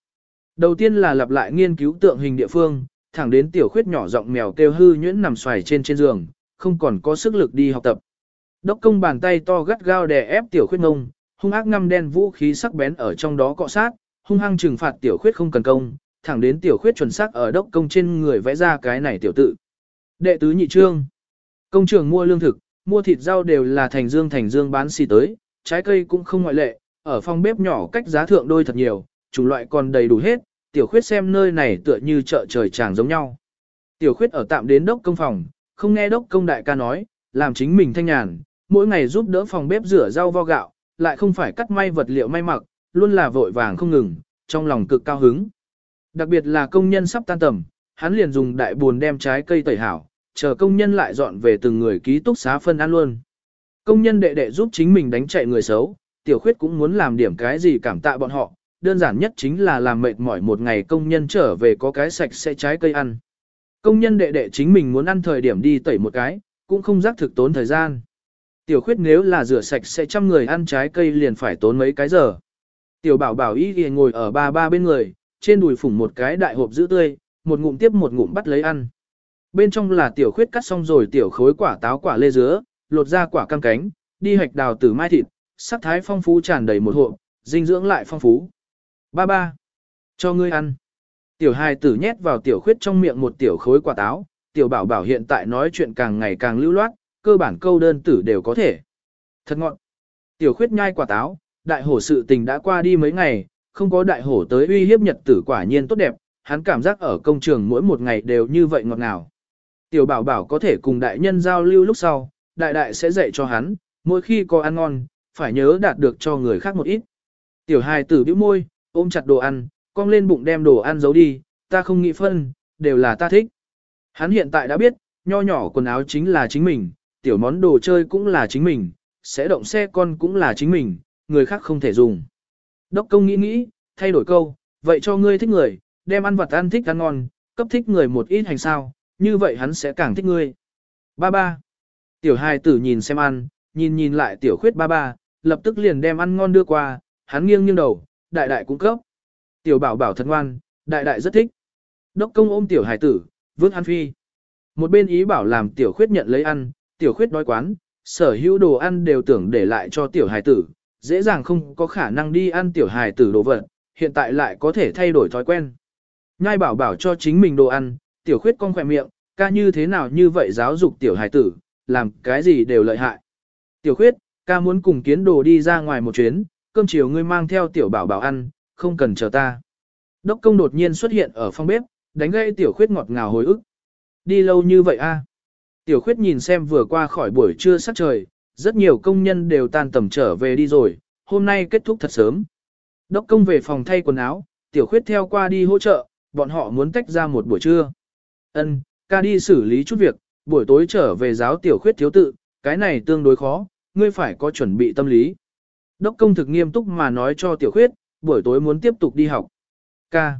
Đầu tiên là lặp lại nghiên cứu tượng hình địa phương, thẳng đến tiểu khuyết nhỏ giọng mèo kêu hư nhuyễn nằm xoài trên trên giường, không còn có sức lực đi học tập. Đốc công bàn tay to gắt gao đè ép tiểu khuyết ngông, hung ác ngăm đen vũ khí sắc bén ở trong đó cọ sát, hung hăng trừng phạt tiểu khuyết không cần công, thẳng đến tiểu khuyết chuẩn xác ở đốc công trên người vẽ ra cái này tiểu tự. Đệ tứ nhị trương. Công trường mua lương thực, mua thịt rau đều là thành dương thành dương bán xì tới, trái cây cũng không ngoại lệ, ở phòng bếp nhỏ cách giá thượng đôi thật nhiều, chủng loại còn đầy đủ hết, tiểu khuyết xem nơi này tựa như chợ trời tràng giống nhau. Tiểu khuyết ở tạm đến đốc công phòng, không nghe đốc công đại ca nói, làm chính mình thanh nhàn, mỗi ngày giúp đỡ phòng bếp rửa rau vo gạo, lại không phải cắt may vật liệu may mặc, luôn là vội vàng không ngừng, trong lòng cực cao hứng. Đặc biệt là công nhân sắp tan tầm, hắn liền dùng đại buồn đem trái cây tẩy hảo, chờ công nhân lại dọn về từng người ký túc xá phân ăn luôn. Công nhân đệ đệ giúp chính mình đánh chạy người xấu, tiểu khuyết cũng muốn làm điểm cái gì cảm tạ bọn họ, đơn giản nhất chính là làm mệt mỏi một ngày công nhân trở về có cái sạch sẽ trái cây ăn. Công nhân đệ đệ chính mình muốn ăn thời điểm đi tẩy một cái, cũng không rắc thực tốn thời gian. Tiểu khuyết nếu là rửa sạch sẽ trăm người ăn trái cây liền phải tốn mấy cái giờ. Tiểu bảo bảo ý ghi ngồi ở ba ba bên người, trên đùi phủng một cái đại hộp giữ tươi, một ngụm tiếp một ngụm bắt lấy ăn. Bên trong là tiểu khuyết cắt xong rồi tiểu khối quả táo quả lê dứa, lột ra quả cam cánh, đi hạch đào tử mai thịt, sắc thái phong phú tràn đầy một hộp, dinh dưỡng lại phong phú. Ba ba, cho ngươi ăn. Tiểu hài tử nhét vào tiểu khuyết trong miệng một tiểu khối quả táo, tiểu bảo bảo hiện tại nói chuyện càng ngày càng lưu loát, cơ bản câu đơn tử đều có thể. Thật ngọn. Tiểu khuyết nhai quả táo, đại hổ sự tình đã qua đi mấy ngày, không có đại hổ tới uy hiếp nhật tử quả nhiên tốt đẹp, hắn cảm giác ở công trường mỗi một ngày đều như vậy ngọt ngào. Tiểu bảo bảo có thể cùng đại nhân giao lưu lúc sau, đại đại sẽ dạy cho hắn, mỗi khi có ăn ngon, phải nhớ đạt được cho người khác một ít. Tiểu hài tử bĩu môi, ôm chặt đồ ăn, cong lên bụng đem đồ ăn giấu đi, ta không nghĩ phân, đều là ta thích. Hắn hiện tại đã biết, nho nhỏ quần áo chính là chính mình, tiểu món đồ chơi cũng là chính mình, sẽ động xe con cũng là chính mình, người khác không thể dùng. Đốc công nghĩ nghĩ, thay đổi câu, vậy cho ngươi thích người, đem ăn vật ăn thích ăn ngon, cấp thích người một ít hành sao, như vậy hắn sẽ càng thích ngươi. Ba ba. Tiểu hài tử nhìn xem ăn, nhìn nhìn lại tiểu khuyết ba ba, lập tức liền đem ăn ngon đưa qua, hắn nghiêng nghiêng đầu, đại đại cung cấp. Tiểu bảo bảo thật ngoan, đại đại rất thích. Đốc công ôm tiểu hải tử, vương ăn phi. Một bên ý bảo làm tiểu khuyết nhận lấy ăn, tiểu khuyết đói quán, sở hữu đồ ăn đều tưởng để lại cho tiểu hải tử, dễ dàng không có khả năng đi ăn tiểu hải tử đồ vật, hiện tại lại có thể thay đổi thói quen. Nhai bảo bảo cho chính mình đồ ăn, tiểu khuyết con khỏe miệng, ca như thế nào như vậy giáo dục tiểu hải tử, làm cái gì đều lợi hại. Tiểu khuyết, ca muốn cùng kiến đồ đi ra ngoài một chuyến, cơm chiều ngươi mang theo tiểu bảo bảo ăn, không cần chờ ta. Đốc công đột nhiên xuất hiện ở phòng bếp, đánh gây tiểu khuyết ngọt ngào hồi ức. Đi lâu như vậy a? Tiểu khuyết nhìn xem vừa qua khỏi buổi trưa sắc trời, rất nhiều công nhân đều tan tầm trở về đi rồi, hôm nay kết thúc thật sớm. Đốc công về phòng thay quần áo, tiểu khuyết theo qua đi hỗ trợ, bọn họ muốn tách ra một buổi trưa. Ân, ca đi xử lý chút việc, buổi tối trở về giáo tiểu khuyết thiếu tự, cái này tương đối khó, ngươi phải có chuẩn bị tâm lý. Đốc công thực nghiêm túc mà nói cho tiểu khuyết, buổi tối muốn tiếp tục đi học. Ca.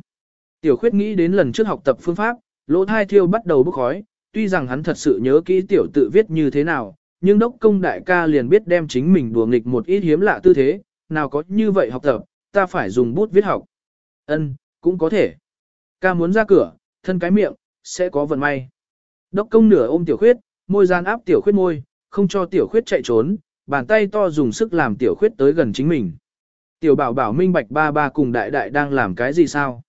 Tiểu khuyết nghĩ đến lần trước học tập phương pháp, lỗ thai thiêu bắt đầu bốc khói, tuy rằng hắn thật sự nhớ kỹ tiểu tự viết như thế nào, nhưng đốc công đại ca liền biết đem chính mình đùa nghịch một ít hiếm lạ tư thế, nào có như vậy học tập, ta phải dùng bút viết học. Ân, cũng có thể. Ca muốn ra cửa, thân cái miệng, sẽ có vận may. Đốc công nửa ôm tiểu khuyết, môi gian áp tiểu khuyết môi, không cho tiểu khuyết chạy trốn, bàn tay to dùng sức làm tiểu khuyết tới gần chính mình. Tiểu bảo bảo minh bạch ba ba cùng đại đại đang làm cái gì sao?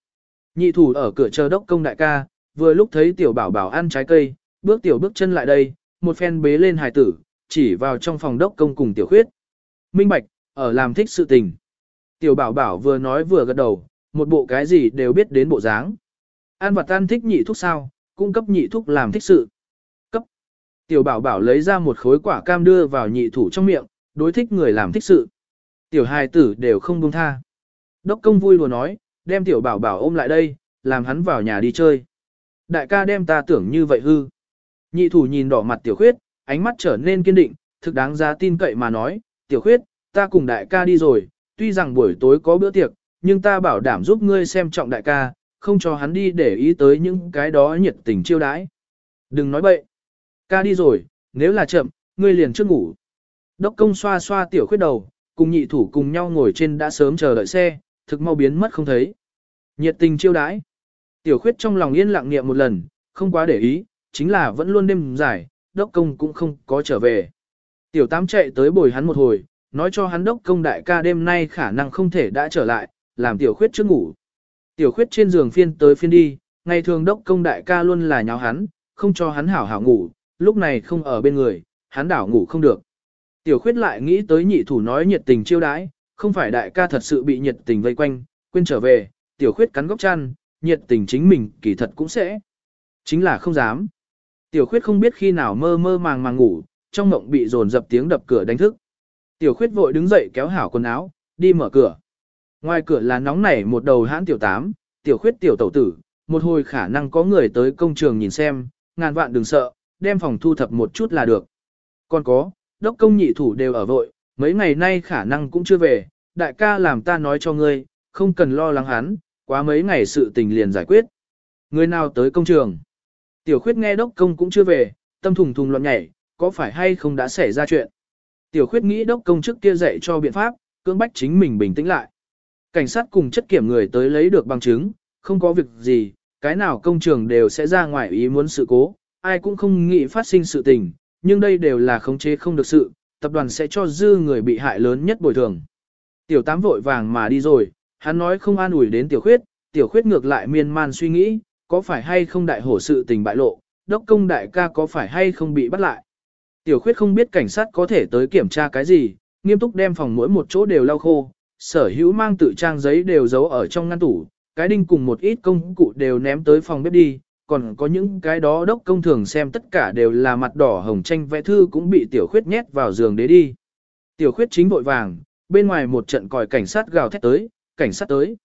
Nhị thủ ở cửa chờ đốc công đại ca, vừa lúc thấy tiểu bảo bảo ăn trái cây, bước tiểu bước chân lại đây, một phen bế lên hài tử, chỉ vào trong phòng đốc công cùng tiểu khuyết. Minh bạch, ở làm thích sự tình. Tiểu bảo bảo vừa nói vừa gật đầu, một bộ cái gì đều biết đến bộ dáng. An vật tan thích nhị thuốc sao, cung cấp nhị thuốc làm thích sự. Tiểu bảo bảo lấy ra một khối quả cam đưa vào nhị thủ trong miệng, đối thích người làm thích sự. Tiểu hài tử đều không buông tha. Đốc công vui lùa nói, đem tiểu bảo bảo ôm lại đây, làm hắn vào nhà đi chơi. Đại ca đem ta tưởng như vậy hư. Nhị thủ nhìn đỏ mặt tiểu khuyết, ánh mắt trở nên kiên định, thực đáng giá tin cậy mà nói, tiểu khuyết, ta cùng đại ca đi rồi, tuy rằng buổi tối có bữa tiệc, nhưng ta bảo đảm giúp ngươi xem trọng đại ca, không cho hắn đi để ý tới những cái đó nhiệt tình chiêu đãi. Đừng nói bậy. Ca đi rồi, nếu là chậm, ngươi liền trước ngủ. Đốc công xoa xoa tiểu khuyết đầu, cùng nhị thủ cùng nhau ngồi trên đã sớm chờ đợi xe, thực mau biến mất không thấy. Nhiệt tình chiêu đãi. Tiểu khuyết trong lòng yên lặng niệm một lần, không quá để ý, chính là vẫn luôn đêm dài, đốc công cũng không có trở về. Tiểu tám chạy tới bồi hắn một hồi, nói cho hắn đốc công đại ca đêm nay khả năng không thể đã trở lại, làm tiểu khuyết trước ngủ. Tiểu khuyết trên giường phiên tới phiên đi, ngày thường đốc công đại ca luôn là nháo hắn, không cho hắn hảo hảo ngủ, lúc này không ở bên người, hắn đảo ngủ không được. Tiểu khuyết lại nghĩ tới nhị thủ nói nhiệt tình chiêu đãi, không phải đại ca thật sự bị nhiệt tình vây quanh, quên trở về, tiểu khuyết cắn góc chăn, nhiệt tình chính mình kỳ thật cũng sẽ. Chính là không dám. Tiểu khuyết không biết khi nào mơ mơ màng màng ngủ, trong mộng bị dồn dập tiếng đập cửa đánh thức. Tiểu khuyết vội đứng dậy kéo hảo quần áo, đi mở cửa. Ngoài cửa là nóng nảy một đầu hãn tiểu tám, tiểu khuyết tiểu tẩu tử, một hồi khả năng có người tới công trường nhìn xem, ngàn vạn đừng sợ, đem phòng thu thập một chút là được. Còn có, đốc công nhị thủ đều ở vội, mấy ngày nay khả năng cũng chưa về, đại ca làm ta nói cho ngươi, không cần lo lắng hắn, quá mấy ngày sự tình liền giải quyết. Người nào tới công trường? Tiểu khuyết nghe đốc công cũng chưa về, tâm thùng thùng loạn nhảy, có phải hay không đã xảy ra chuyện? Tiểu khuyết nghĩ đốc công trước kia dạy cho biện pháp, cưỡng bách chính mình bình tĩnh lại. Cảnh sát cùng chất kiểm người tới lấy được bằng chứng, không có việc gì, cái nào công trường đều sẽ ra ngoài ý muốn sự cố, ai cũng không nghĩ phát sinh sự tình, nhưng đây đều là khống chế không được sự, tập đoàn sẽ cho dư người bị hại lớn nhất bồi thường. Tiểu tám vội vàng mà đi rồi, hắn nói không an ủi đến tiểu khuyết, tiểu khuyết ngược lại miên man suy nghĩ, có phải hay không đại hổ sự tình bại lộ, đốc công đại ca có phải hay không bị bắt lại. Tiểu khuyết không biết cảnh sát có thể tới kiểm tra cái gì, nghiêm túc đem phòng mỗi một chỗ đều lau khô, sở hữu mang tự trang giấy đều giấu ở trong ngăn tủ, cái đinh cùng một ít công cụ đều ném tới phòng bếp đi, còn có những cái đó đốc công thường xem tất cả đều là mặt đỏ hồng tranh vẽ thư cũng bị tiểu khuyết nhét vào giường đế đi. Tiểu khuyết chính vội vàng, bên ngoài một trận còi cảnh sát gào thét tới, cảnh sát tới.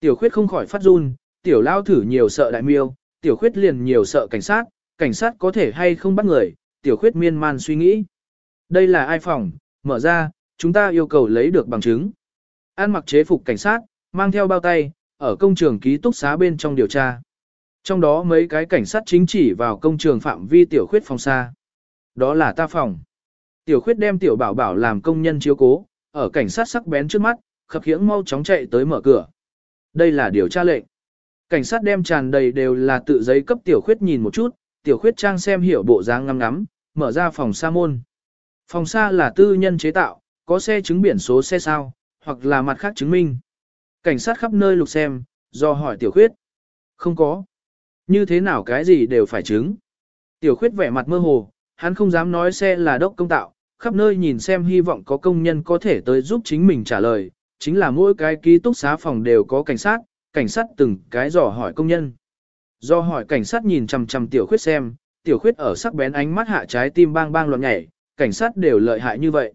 Tiểu khuyết không khỏi phát run, tiểu lao thử nhiều sợ đại miêu, tiểu khuyết liền nhiều sợ cảnh sát, cảnh sát có thể hay không bắt người, tiểu khuyết miên man suy nghĩ. Đây là ai phòng, mở ra, chúng ta yêu cầu lấy được bằng chứng. An mặc chế phục cảnh sát, mang theo bao tay, ở công trường ký túc xá bên trong điều tra. Trong đó mấy cái cảnh sát chính chỉ vào công trường phạm vi tiểu khuyết phòng xa. Đó là ta phòng. Tiểu khuyết đem tiểu bảo bảo làm công nhân chiếu cố, ở cảnh sát sắc bén trước mắt, khập khiễng mau chóng chạy tới mở cửa. Đây là điều tra lệnh. Cảnh sát đem tràn đầy đều là tự giấy cấp tiểu khuyết nhìn một chút, tiểu khuyết trang xem hiểu bộ dáng ngắm ngắm, mở ra phòng xa môn. Phòng xa là tư nhân chế tạo, có xe chứng biển số xe sao, hoặc là mặt khác chứng minh. Cảnh sát khắp nơi lục xem, do hỏi tiểu khuyết. Không có. Như thế nào cái gì đều phải chứng. Tiểu khuyết vẻ mặt mơ hồ, hắn không dám nói xe là đốc công tạo, khắp nơi nhìn xem hy vọng có công nhân có thể tới giúp chính mình trả lời, chính là mỗi cái ký túc xá phòng đều có cảnh sát, cảnh sát từng cái dò hỏi công nhân. Do hỏi cảnh sát nhìn chằm chằm tiểu khuyết xem, tiểu khuyết ở sắc bén ánh mắt hạ trái tim bang bang loạn nhảy, cảnh sát đều lợi hại như vậy.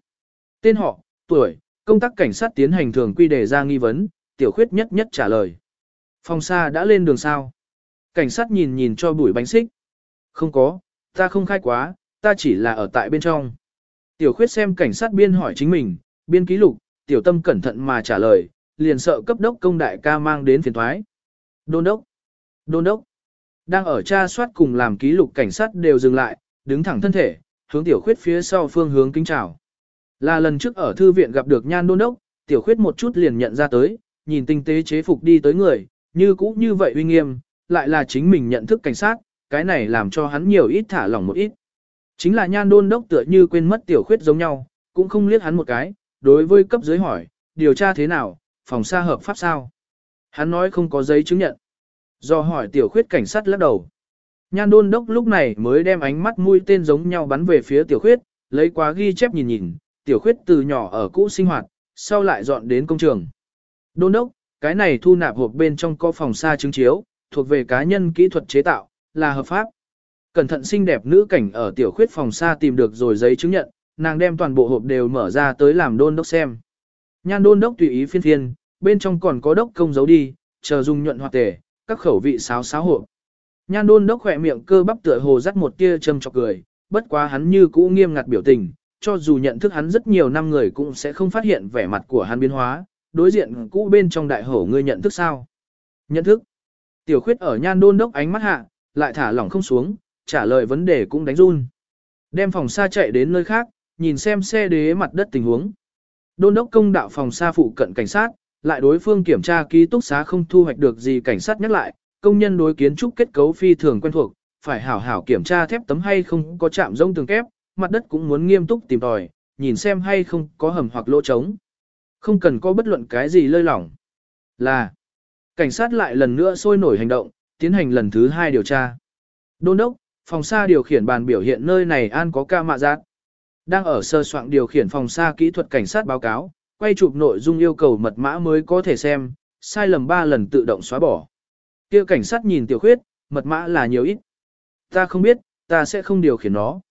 Tên họ, tuổi, công tác cảnh sát tiến hành thường quy đề ra nghi vấn, tiểu khuyết nhất nhất trả lời. Phòng xa đã lên đường sao? Cảnh sát nhìn nhìn cho bụi bánh xích. Không có, ta không khai quá, ta chỉ là ở tại bên trong. Tiểu khuyết xem cảnh sát biên hỏi chính mình, biên ký lục, tiểu tâm cẩn thận mà trả lời, liền sợ cấp đốc công đại ca mang đến phiền thoái. Đôn đốc, đôn đốc, đang ở tra soát cùng làm ký lục cảnh sát đều dừng lại, đứng thẳng thân thể, hướng tiểu khuyết phía sau phương hướng kính chào. Là lần trước ở thư viện gặp được nhan đôn đốc, tiểu khuyết một chút liền nhận ra tới, nhìn tinh tế chế phục đi tới người, như cũ như vậy uy nghiêm, lại là chính mình nhận thức cảnh sát, cái này làm cho hắn nhiều ít thả lỏng một ít. Chính là nhan đôn đốc tựa như quên mất tiểu khuyết giống nhau, cũng không liếc hắn một cái, đối với cấp dưới hỏi, điều tra thế nào, phòng xa hợp pháp sao? Hắn nói không có giấy chứng nhận. Do hỏi tiểu khuyết cảnh sát lắc đầu. Nhan đôn đốc lúc này mới đem ánh mắt mũi tên giống nhau bắn về phía tiểu khuyết, lấy quá ghi chép nhìn nhìn, tiểu khuyết từ nhỏ ở cũ sinh hoạt, sau lại dọn đến công trường. Đôn đốc, cái này thu nạp hộp bên trong có phòng xa chứng chiếu, thuộc về cá nhân kỹ thuật chế tạo, là hợp pháp. Cẩn thận xinh đẹp nữ cảnh ở tiểu khuyết phòng xa tìm được rồi giấy chứng nhận, nàng đem toàn bộ hộp đều mở ra tới làm đôn đốc xem. Nhan đôn đốc tùy ý phiên phiên, bên trong còn có đốc công giấu đi, chờ dùng nhuận hoạt tể, các khẩu vị sáo sáo hộp. Nhan đôn đốc khỏe miệng cơ bắp tựa hồ dắt một tia châm chọc cười, bất quá hắn như cũ nghiêm ngặt biểu tình, cho dù nhận thức hắn rất nhiều năm người cũng sẽ không phát hiện vẻ mặt của hắn biến hóa, đối diện cũ bên trong đại hổ ngươi nhận thức sao? Nhận thức. Tiểu khuyết ở nhan đôn đốc ánh mắt hạ, lại thả lỏng không xuống, trả lời vấn đề cũng đánh run. Đem phòng xa chạy đến nơi khác, nhìn xem xe đế mặt đất tình huống. Đôn đốc công đạo phòng xa phụ cận cảnh sát, lại đối phương kiểm tra ký túc xá không thu hoạch được gì cảnh sát nhắc lại, công nhân đối kiến trúc kết cấu phi thường quen thuộc, phải hảo hảo kiểm tra thép tấm hay không có chạm rông tường kép, mặt đất cũng muốn nghiêm túc tìm tòi, nhìn xem hay không có hầm hoặc lỗ trống. Không cần có bất luận cái gì lơi lỏng. Là, cảnh sát lại lần nữa sôi nổi hành động, tiến hành lần thứ hai điều tra. Đôn đốc, phòng xa điều khiển bàn biểu hiện nơi này an có ca mạ giác. Đang ở sơ soạn điều khiển phòng xa kỹ thuật cảnh sát báo cáo, quay chụp nội dung yêu cầu mật mã mới có thể xem, sai lầm 3 lần tự động xóa bỏ. Kia cảnh sát nhìn tiểu khuyết, mật mã là nhiều ít. Ta không biết, ta sẽ không điều khiển nó.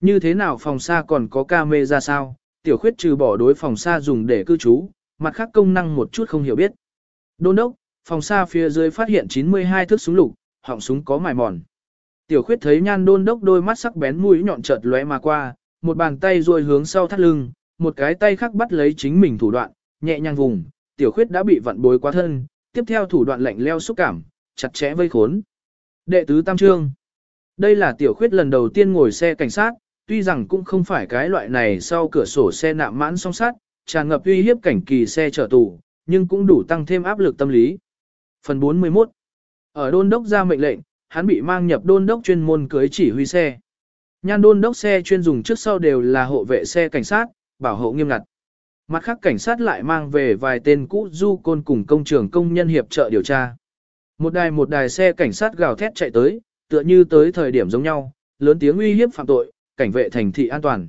Như thế nào phòng xa còn có camera sao? Tiểu khuyết trừ bỏ đối phòng xa dùng để cư trú, mặt khác công năng một chút không hiểu biết. Đôn đốc, phòng xa phía dưới phát hiện 92 thước súng lục, họng súng có mài mòn. Tiểu khuyết thấy nhan đôn đốc đôi mắt sắc bén mũi nhọn chợt lóe mà qua, một bàn tay duỗi hướng sau thắt lưng, một cái tay khác bắt lấy chính mình thủ đoạn, nhẹ nhàng vùng, tiểu khuyết đã bị vặn bối quá thân, tiếp theo thủ đoạn lạnh leo xúc cảm, chặt chẽ vây khốn. Đệ tứ tam trương. Đây là tiểu khuyết lần đầu tiên ngồi xe cảnh sát, tuy rằng cũng không phải cái loại này sau cửa sổ xe nạm mãn song sát, tràn ngập uy hiếp cảnh kỳ xe chở tù, nhưng cũng đủ tăng thêm áp lực tâm lý. Phần 41 Ở đôn đốc ra mệnh lệnh, hắn bị mang nhập đôn đốc chuyên môn cưới chỉ huy xe. Nhan đôn đốc xe chuyên dùng trước sau đều là hộ vệ xe cảnh sát, bảo hộ nghiêm ngặt. Mặt khác cảnh sát lại mang về vài tên cũ du côn cùng công trường công nhân hiệp trợ điều tra. Một đài một đài xe cảnh sát gào thét chạy tới, tựa như tới thời điểm giống nhau, lớn tiếng uy hiếp phạm tội, cảnh vệ thành thị an toàn.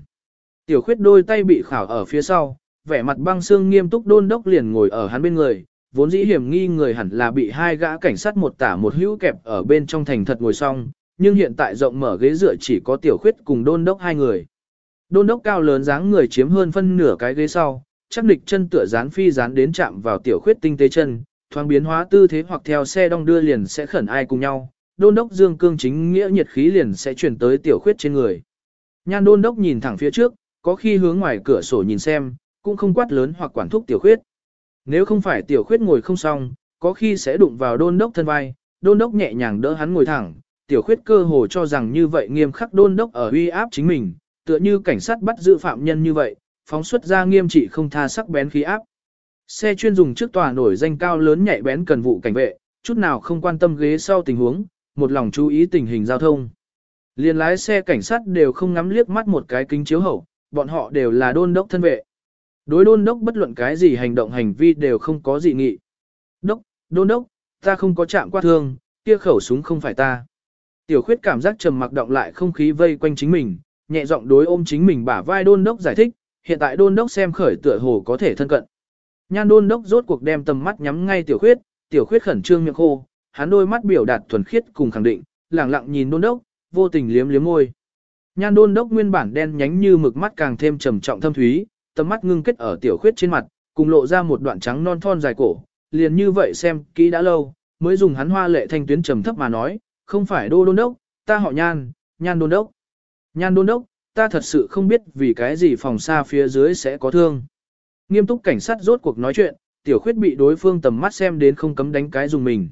Tiểu khuyết đôi tay bị khảo ở phía sau, vẻ mặt băng xương nghiêm túc đôn đốc liền ngồi ở hắn bên người, vốn dĩ hiểm nghi người hẳn là bị hai gã cảnh sát một tả một hữu kẹp ở bên trong thành thật ngồi xong, nhưng hiện tại rộng mở ghế dựa chỉ có tiểu khuyết cùng đôn đốc hai người. Đôn đốc cao lớn dáng người chiếm hơn phân nửa cái ghế sau, chắc địch chân tựa dán phi dán đến chạm vào tiểu khuyết tinh tế chân, thoáng biến hóa tư thế hoặc theo xe đong đưa liền sẽ khẩn ai cùng nhau. Đôn đốc dương cương chính nghĩa nhiệt khí liền sẽ chuyển tới tiểu khuyết trên người. Nhan đôn đốc nhìn thẳng phía trước, có khi hướng ngoài cửa sổ nhìn xem, cũng không quát lớn hoặc quản thúc tiểu khuyết. Nếu không phải tiểu khuyết ngồi không xong, có khi sẽ đụng vào đôn đốc thân vai, đôn đốc nhẹ nhàng đỡ hắn ngồi thẳng, tiểu khuyết cơ hồ cho rằng như vậy nghiêm khắc đôn đốc ở uy áp chính mình, tựa như cảnh sát bắt giữ phạm nhân như vậy, phóng xuất ra nghiêm trị không tha sắc bén khí áp. Xe chuyên dùng trước tòa nổi danh cao lớn nhạy bén cần vụ cảnh vệ, chút nào không quan tâm ghế sau tình huống, một lòng chú ý tình hình giao thông. Liên lái xe cảnh sát đều không ngắm liếc mắt một cái kính chiếu hậu, bọn họ đều là đôn đốc thân vệ. Đối đôn đốc bất luận cái gì hành động hành vi đều không có gì nghị. Đốc, đôn đốc, ta không có chạm qua thương, kia khẩu súng không phải ta. Tiểu khuyết cảm giác trầm mặc động lại không khí vây quanh chính mình, nhẹ giọng đối ôm chính mình bả vai đôn đốc giải thích, hiện tại đôn đốc xem khởi tựa hồ có thể thân cận. Nhan đôn đốc rốt cuộc đem tầm mắt nhắm ngay tiểu khuyết, tiểu khuyết khẩn trương miệng khô, hắn đôi mắt biểu đạt thuần khiết cùng khẳng định, lẳng lặng nhìn đôn đốc, vô tình liếm liếm môi. Nhan đôn đốc nguyên bản đen nhánh như mực mắt càng thêm trầm trọng thâm thúy, tầm mắt ngưng kết ở tiểu khuyết trên mặt, cùng lộ ra một đoạn trắng non thon dài cổ, liền như vậy xem kỹ đã lâu, mới dùng hắn hoa lệ thanh tuyến trầm thấp mà nói, không phải đô đôn đốc, ta họ nhan, nhan đôn đốc. Nhan đôn đốc, ta thật sự không biết vì cái gì phòng xa phía dưới sẽ có thương. Nghiêm túc cảnh sát rốt cuộc nói chuyện, tiểu khuyết bị đối phương tầm mắt xem đến không cấm đánh cái dùng mình.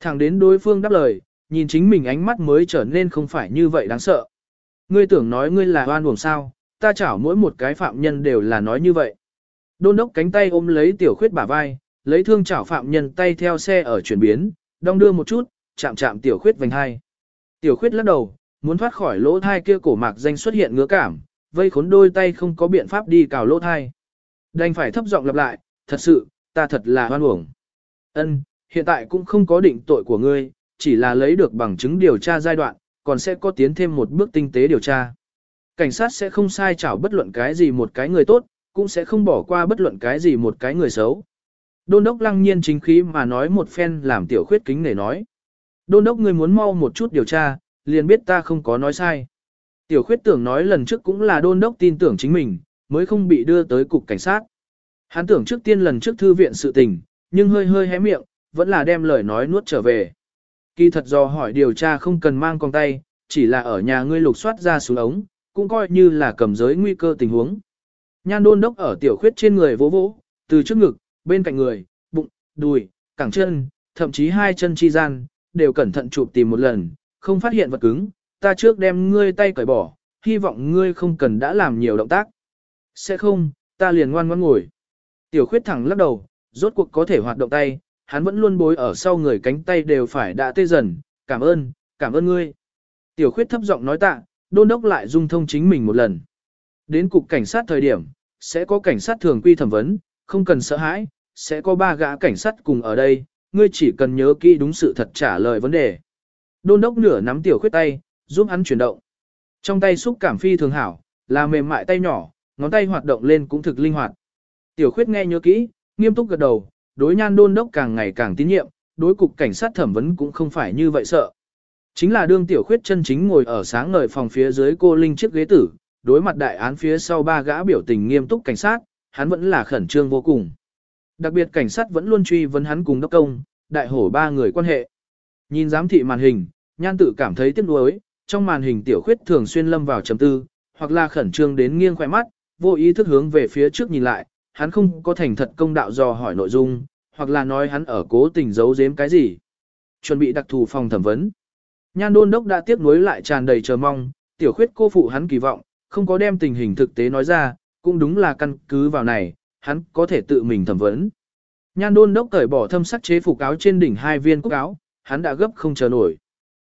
Thẳng đến đối phương đáp lời, nhìn chính mình ánh mắt mới trở nên không phải như vậy đáng sợ. Ngươi tưởng nói ngươi là oan uổng sao, ta chảo mỗi một cái phạm nhân đều là nói như vậy. Đôn đốc cánh tay ôm lấy tiểu khuyết bả vai, lấy thương chảo phạm nhân tay theo xe ở chuyển biến, đong đưa một chút, chạm chạm tiểu khuyết vành hai. Tiểu khuyết lắc đầu, muốn thoát khỏi lỗ thai kia cổ mạc danh xuất hiện ngứa cảm, vây khốn đôi tay không có biện pháp đi cào lỗ thai. Đành phải thấp giọng lặp lại, thật sự, ta thật là hoan uổng. Ân, hiện tại cũng không có định tội của ngươi, chỉ là lấy được bằng chứng điều tra giai đoạn, còn sẽ có tiến thêm một bước tinh tế điều tra. Cảnh sát sẽ không sai chảo bất luận cái gì một cái người tốt, cũng sẽ không bỏ qua bất luận cái gì một cái người xấu. Đôn đốc lăng nhiên chính khí mà nói một phen làm tiểu khuyết kính để nói. Đôn đốc ngươi muốn mau một chút điều tra, liền biết ta không có nói sai. Tiểu khuyết tưởng nói lần trước cũng là đôn đốc tin tưởng chính mình, mới không bị đưa tới cục cảnh sát. Hắn tưởng trước tiên lần trước thư viện sự tình, nhưng hơi hơi hé miệng, vẫn là đem lời nói nuốt trở về. Kỳ thật do hỏi điều tra không cần mang con tay, chỉ là ở nhà ngươi lục soát ra xuống ống, cũng coi như là cầm giới nguy cơ tình huống. Nhan đôn đốc ở tiểu khuyết trên người vỗ vỗ, từ trước ngực, bên cạnh người, bụng, đùi, cẳng chân, thậm chí hai chân chi gian, đều cẩn thận chụp tìm một lần, không phát hiện vật cứng, ta trước đem ngươi tay cởi bỏ, hy vọng ngươi không cần đã làm nhiều động tác. Sẽ không, ta liền ngoan ngoãn ngồi. Tiểu khuyết thẳng lắc đầu, rốt cuộc có thể hoạt động tay, hắn vẫn luôn bối ở sau người cánh tay đều phải đã tê dần, cảm ơn, cảm ơn ngươi. Tiểu khuyết thấp giọng nói tạ, đôn đốc lại dung thông chính mình một lần. Đến cục cảnh sát thời điểm, sẽ có cảnh sát thường quy thẩm vấn, không cần sợ hãi, sẽ có ba gã cảnh sát cùng ở đây, ngươi chỉ cần nhớ kỹ đúng sự thật trả lời vấn đề. Đôn đốc nửa nắm tiểu khuyết tay, giúp hắn chuyển động. Trong tay xúc cảm phi thường hảo, là mềm mại tay nhỏ, ngón tay hoạt động lên cũng thực linh hoạt. Tiểu khuyết nghe nhớ kỹ, nghiêm túc gật đầu, đối nhan đôn đốc càng ngày càng tín nhiệm, đối cục cảnh sát thẩm vấn cũng không phải như vậy sợ. Chính là đương tiểu khuyết chân chính ngồi ở sáng ngời phòng phía dưới cô Linh chiếc ghế tử, đối mặt đại án phía sau ba gã biểu tình nghiêm túc cảnh sát, hắn vẫn là khẩn trương vô cùng. Đặc biệt cảnh sát vẫn luôn truy vấn hắn cùng đốc công, đại hổ ba người quan hệ. Nhìn giám thị màn hình, nhan tự cảm thấy tiếc nuối, trong màn hình tiểu khuyết thường xuyên lâm vào trầm tư, hoặc là khẩn trương đến nghiêng khỏe mắt, vô ý thức hướng về phía trước nhìn lại, hắn không có thành thật công đạo dò hỏi nội dung, hoặc là nói hắn ở cố tình giấu giếm cái gì. Chuẩn bị đặc thù phòng thẩm vấn. Nhan đôn đốc đã tiếp nối lại tràn đầy chờ mong, tiểu khuyết cô phụ hắn kỳ vọng, không có đem tình hình thực tế nói ra, cũng đúng là căn cứ vào này, hắn có thể tự mình thẩm vấn. Nhan đôn đốc cởi bỏ thâm sắc chế phục áo trên đỉnh hai viên cúc áo, hắn đã gấp không chờ nổi.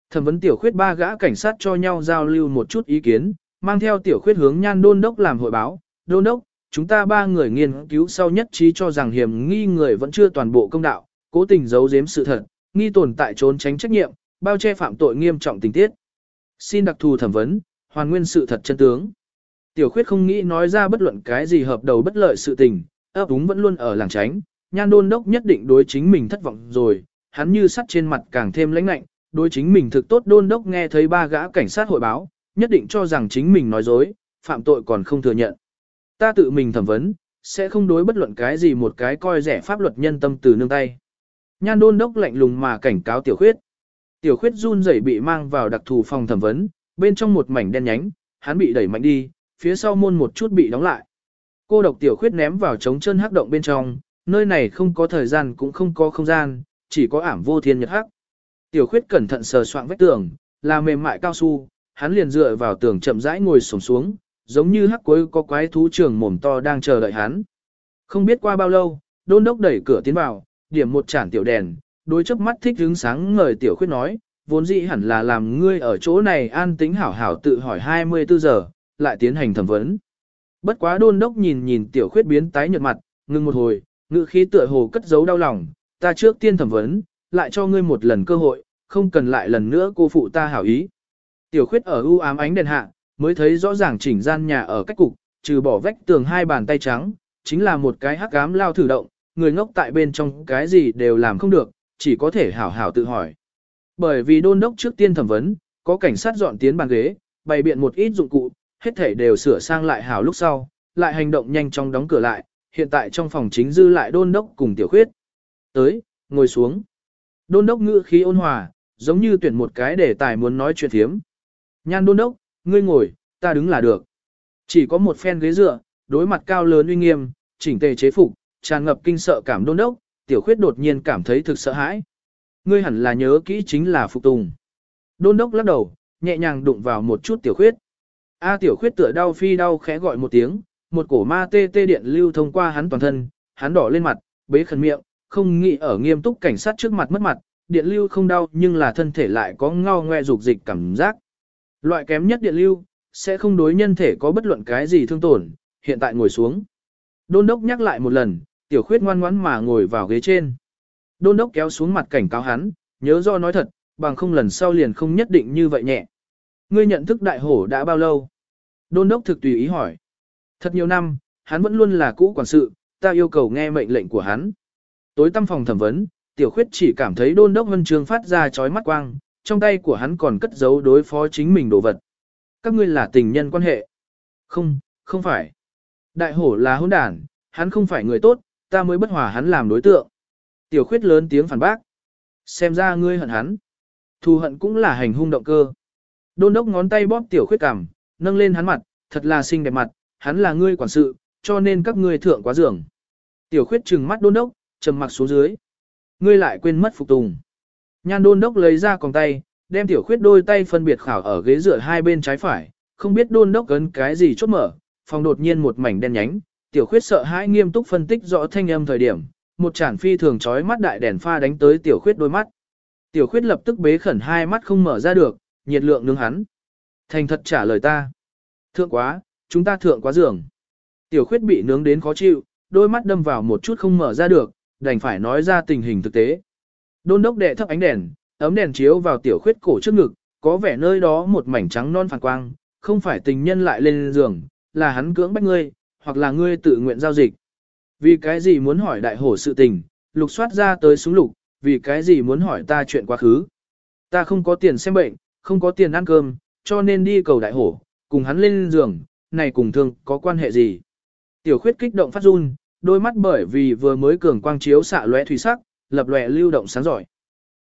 Thẩm vấn tiểu khuyết ba gã cảnh sát cho nhau giao lưu một chút ý kiến, mang theo tiểu khuyết hướng nhan đôn đốc làm hội báo. Đôn đốc, chúng ta ba người nghiên cứu sau nhất trí cho rằng hiểm nghi người vẫn chưa toàn bộ công đạo, cố tình giấu giếm sự thật, nghi tồn tại trốn tránh trách nhiệm, bao che phạm tội nghiêm trọng tình tiết. Xin đặc thù thẩm vấn, hoàn nguyên sự thật chân tướng. Tiểu khuyết không nghĩ nói ra bất luận cái gì hợp đầu bất lợi sự tình, ấp úng vẫn luôn ở làng tránh, nhan đôn đốc nhất định đối chính mình thất vọng rồi, hắn như sắt trên mặt càng thêm lãnh lạnh, đối chính mình thực tốt đôn đốc nghe thấy ba gã cảnh sát hội báo, nhất định cho rằng chính mình nói dối, phạm tội còn không thừa nhận. Ta tự mình thẩm vấn, sẽ không đối bất luận cái gì một cái coi rẻ pháp luật nhân tâm từ nương tay. Nhan đôn đốc lạnh lùng mà cảnh cáo tiểu khuyết. Tiểu khuyết run rẩy bị mang vào đặc thù phòng thẩm vấn, bên trong một mảnh đen nhánh, hắn bị đẩy mạnh đi, phía sau môn một chút bị đóng lại. Cô độc tiểu khuyết ném vào trống chân hắc động bên trong, nơi này không có thời gian cũng không có không gian, chỉ có ảm vô thiên nhật hắc. Tiểu khuyết cẩn thận sờ soạn vách tường, là mềm mại cao su, hắn liền dựa vào tường chậm rãi ngồi sổng xuống, giống như hắc cuối có quái thú trường mồm to đang chờ đợi hắn. Không biết qua bao lâu, đôn đốc đẩy cửa tiến vào, điểm một chản tiểu đèn, đôi chớp mắt thích hứng sáng ngời tiểu khuyết nói, vốn dĩ hẳn là làm ngươi ở chỗ này an tính hảo hảo tự hỏi 24 giờ, lại tiến hành thẩm vấn. Bất quá đôn đốc nhìn nhìn tiểu khuyết biến tái nhợt mặt, ngưng một hồi, ngự khí tựa hồ cất giấu đau lòng, ta trước tiên thẩm vấn, lại cho ngươi một lần cơ hội, không cần lại lần nữa cô phụ ta hảo ý. Tiểu khuyết ở u ám ánh đèn hạ, mới thấy rõ ràng chỉnh gian nhà ở cách cục, trừ bỏ vách tường hai bàn tay trắng, chính là một cái hắc ám lao thử động, người ngốc tại bên trong cái gì đều làm không được, chỉ có thể hảo hảo tự hỏi. Bởi vì đôn đốc trước tiên thẩm vấn, có cảnh sát dọn tiến bàn ghế, bày biện một ít dụng cụ, hết thể đều sửa sang lại hảo lúc sau, lại hành động nhanh chóng đóng cửa lại, hiện tại trong phòng chính dư lại đôn đốc cùng tiểu khuyết. Tới, ngồi xuống. Đôn đốc ngữ khí ôn hòa, giống như tuyển một cái để tài muốn nói chuyện thiếm. Nhan đôn đốc, ngươi ngồi, ta đứng là được. Chỉ có một phen ghế dựa, đối mặt cao lớn uy nghiêm, chỉnh tề chế phục, tràn ngập kinh sợ cảm đôn đốc, tiểu khuyết đột nhiên cảm thấy thực sợ hãi. Ngươi hẳn là nhớ kỹ chính là phục tùng. Đôn đốc lắc đầu, nhẹ nhàng đụng vào một chút tiểu khuyết. A tiểu khuyết tựa đau phi đau khẽ gọi một tiếng, một cổ ma tê tê điện lưu thông qua hắn toàn thân, hắn đỏ lên mặt, bế khẩn miệng, không nghĩ ở nghiêm túc cảnh sát trước mặt mất mặt, điện lưu không đau nhưng là thân thể lại có ngao ngoe dục dịch cảm giác. Loại kém nhất điện lưu, sẽ không đối nhân thể có bất luận cái gì thương tổn, hiện tại ngồi xuống. Đôn đốc nhắc lại một lần, tiểu khuyết ngoan ngoãn mà ngồi vào ghế trên. Đôn đốc kéo xuống mặt cảnh cáo hắn, nhớ do nói thật, bằng không lần sau liền không nhất định như vậy nhẹ. Ngươi nhận thức đại hổ đã bao lâu? Đôn đốc thực tùy ý hỏi. Thật nhiều năm, hắn vẫn luôn là cũ quản sự, ta yêu cầu nghe mệnh lệnh của hắn. Tối tâm phòng thẩm vấn, tiểu khuyết chỉ cảm thấy đôn đốc vân trường phát ra chói mắt quang, trong tay của hắn còn cất giấu đối phó chính mình đồ vật. Các ngươi là tình nhân quan hệ. Không, không phải. Đại hổ là hôn đản, hắn không phải người tốt, ta mới bất hòa hắn làm đối tượng. Tiểu khuyết lớn tiếng phản bác. Xem ra ngươi hận hắn. Thù hận cũng là hành hung động cơ. Đôn đốc ngón tay bóp tiểu khuyết cằm, nâng lên hắn mặt, thật là xinh đẹp mặt, hắn là ngươi quản sự, cho nên các ngươi thượng quá giường. Tiểu khuyết trừng mắt đôn đốc, trầm mặc xuống dưới. ngươi lại quên mất phục tùng. Nhan đôn đốc lấy ra còng tay, đem tiểu khuyết đôi tay phân biệt khảo ở ghế dựa hai bên trái phải, không biết đôn đốc cấn cái gì chốt mở, phòng đột nhiên một mảnh đen nhánh, tiểu khuyết sợ hãi nghiêm túc phân tích rõ thanh âm thời điểm, một chản phi thường chói mắt đại đèn pha đánh tới tiểu khuyết đôi mắt. Tiểu khuyết lập tức bế khẩn hai mắt không mở ra được, nhiệt lượng nướng hắn. Thành thật trả lời ta. Thượng quá, chúng ta thượng quá giường. Tiểu khuyết bị nướng đến khó chịu, đôi mắt đâm vào một chút không mở ra được, đành phải nói ra tình hình thực tế. Đôn đốc đệ thấp ánh đèn, ấm đèn chiếu vào tiểu khuyết cổ trước ngực, có vẻ nơi đó một mảnh trắng non phản quang, không phải tình nhân lại lên giường, là hắn cưỡng bách ngươi, hoặc là ngươi tự nguyện giao dịch. Vì cái gì muốn hỏi đại hổ sự tình, lục soát ra tới súng lục, vì cái gì muốn hỏi ta chuyện quá khứ. Ta không có tiền xem bệnh, không có tiền ăn cơm, cho nên đi cầu đại hổ, cùng hắn lên giường, này cùng thương có quan hệ gì. Tiểu khuyết kích động phát run, đôi mắt bởi vì vừa mới cường quang chiếu xạ lóe thủy sắc, lập lòe lưu động sáng giỏi.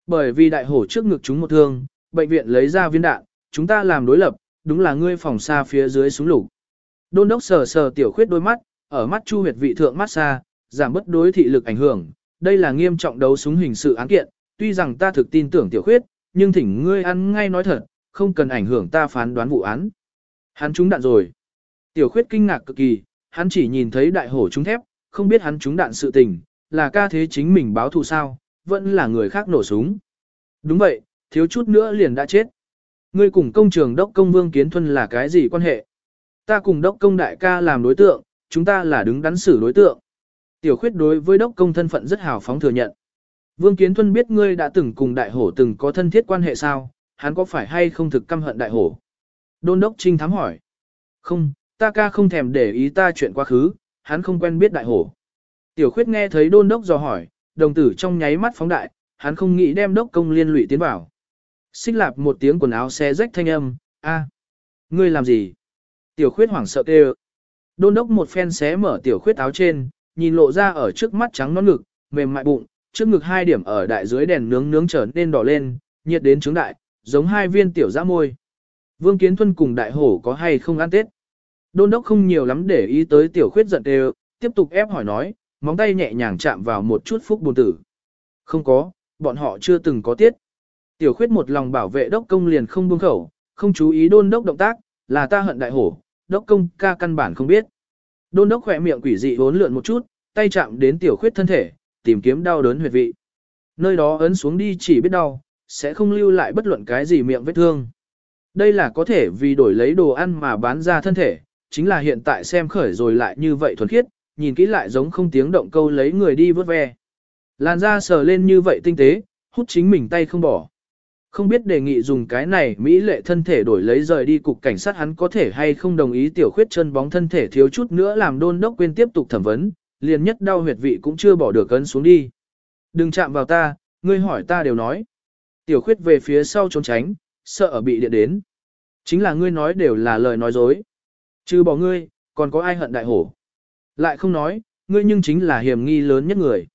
Bởi vì đại hổ trước ngực chúng một thương, bệnh viện lấy ra viên đạn, chúng ta làm đối lập, đúng là ngươi phòng xa phía dưới súng lục. Đôn đốc sờ sờ tiểu khuyết đôi mắt, ở mắt chu huyệt vị thượng mát xa, giảm bất đối thị lực ảnh hưởng. Đây là nghiêm trọng đấu súng hình sự án kiện, tuy rằng ta thực tin tưởng tiểu khuyết, nhưng thỉnh ngươi ăn ngay nói thật, không cần ảnh hưởng ta phán đoán vụ án. Hắn trúng đạn rồi. Tiểu khuyết kinh ngạc cực kỳ, hắn chỉ nhìn thấy đại hổ trúng thép, không biết hắn trúng đạn sự tình, là ca thế chính mình báo thù sao, vẫn là người khác nổ súng. Đúng vậy, thiếu chút nữa liền đã chết. Ngươi cùng công trường đốc công vương kiến thuân là cái gì quan hệ? Ta cùng đốc công đại ca làm đối tượng, chúng ta là đứng đắn xử đối tượng. Tiểu khuyết đối với đốc công thân phận rất hào phóng thừa nhận. Vương Kiến Thuân biết ngươi đã từng cùng đại hổ từng có thân thiết quan hệ sao, hắn có phải hay không thực căm hận đại hổ? Đôn đốc trinh thám hỏi. Không, ta ca không thèm để ý ta chuyện quá khứ, hắn không quen biết đại hổ. Tiểu khuyết nghe thấy đôn đốc dò hỏi, đồng tử trong nháy mắt phóng đại, hắn không nghĩ đem đốc công liên lụy tiến vào. Xích lạp một tiếng quần áo xé rách thanh âm, a, ngươi làm gì? Tiểu khuyết hoảng sợ kêu. Đôn đốc một phen xé mở tiểu khuyết áo trên, nhìn lộ ra ở trước mắt trắng non ngực, mềm mại bụng, trước ngực hai điểm ở đại dưới đèn nướng nướng trở nên đỏ lên, nhiệt đến trứng đại, giống hai viên tiểu dã môi. Vương Kiến Thuân cùng đại hổ có hay không ăn tết? Đôn đốc không nhiều lắm để ý tới tiểu khuyết giận đều, tiếp tục ép hỏi nói, móng tay nhẹ nhàng chạm vào một chút phúc buồn tử. Không có, bọn họ chưa từng có tiết. Tiểu khuyết một lòng bảo vệ đốc công liền không buông khẩu, không chú ý đôn đốc động tác, là ta hận đại hổ, đốc công ca căn bản không biết. Đôn đốc khỏe miệng quỷ dị vốn lượn một chút, tay chạm đến tiểu khuyết thân thể, tìm kiếm đau đớn huyệt vị. Nơi đó ấn xuống đi chỉ biết đau, sẽ không lưu lại bất luận cái gì miệng vết thương. Đây là có thể vì đổi lấy đồ ăn mà bán ra thân thể, chính là hiện tại xem khởi rồi lại như vậy thuần khiết, nhìn kỹ lại giống không tiếng động câu lấy người đi vớt ve. Làn da sờ lên như vậy tinh tế, hút chính mình tay không bỏ. Không biết đề nghị dùng cái này Mỹ lệ thân thể đổi lấy rời đi cục cảnh sát hắn có thể hay không đồng ý tiểu khuyết chân bóng thân thể thiếu chút nữa làm đôn đốc quên tiếp tục thẩm vấn, liền nhất đau huyệt vị cũng chưa bỏ được cân xuống đi. Đừng chạm vào ta, ngươi hỏi ta đều nói. Tiểu khuyết về phía sau trốn tránh, sợ ở bị điện đến. Chính là ngươi nói đều là lời nói dối. Chứ bỏ ngươi, còn có ai hận đại hổ. Lại không nói, ngươi nhưng chính là hiểm nghi lớn nhất người.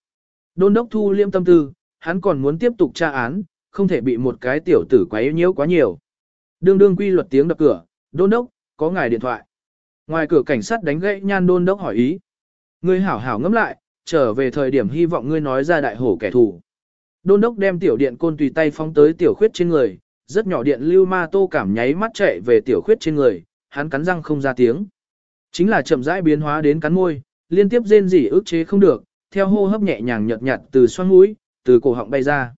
Đôn đốc thu liêm tâm tư, hắn còn muốn tiếp tục tra án, không thể bị một cái tiểu tử quấy nhiễu quá nhiều. Đương đương quy luật tiếng đập cửa, đôn đốc, có ngài điện thoại. Ngoài cửa cảnh sát đánh gãy nhan đôn đốc hỏi ý. Ngươi hảo hảo ngẫm lại, trở về thời điểm hy vọng ngươi nói ra đại hổ kẻ thù. Đôn đốc đem tiểu điện côn tùy tay phóng tới tiểu khuyết trên người, rất nhỏ điện lưu ma tô cảm nháy mắt chạy về tiểu khuyết trên người, hắn cắn răng không ra tiếng. Chính là chậm rãi biến hóa đến cắn môi, liên tiếp rên rỉ ức chế không được, theo hô hấp nhẹ nhàng nhợt nhạt từ xoang mũi, từ cổ họng bay ra.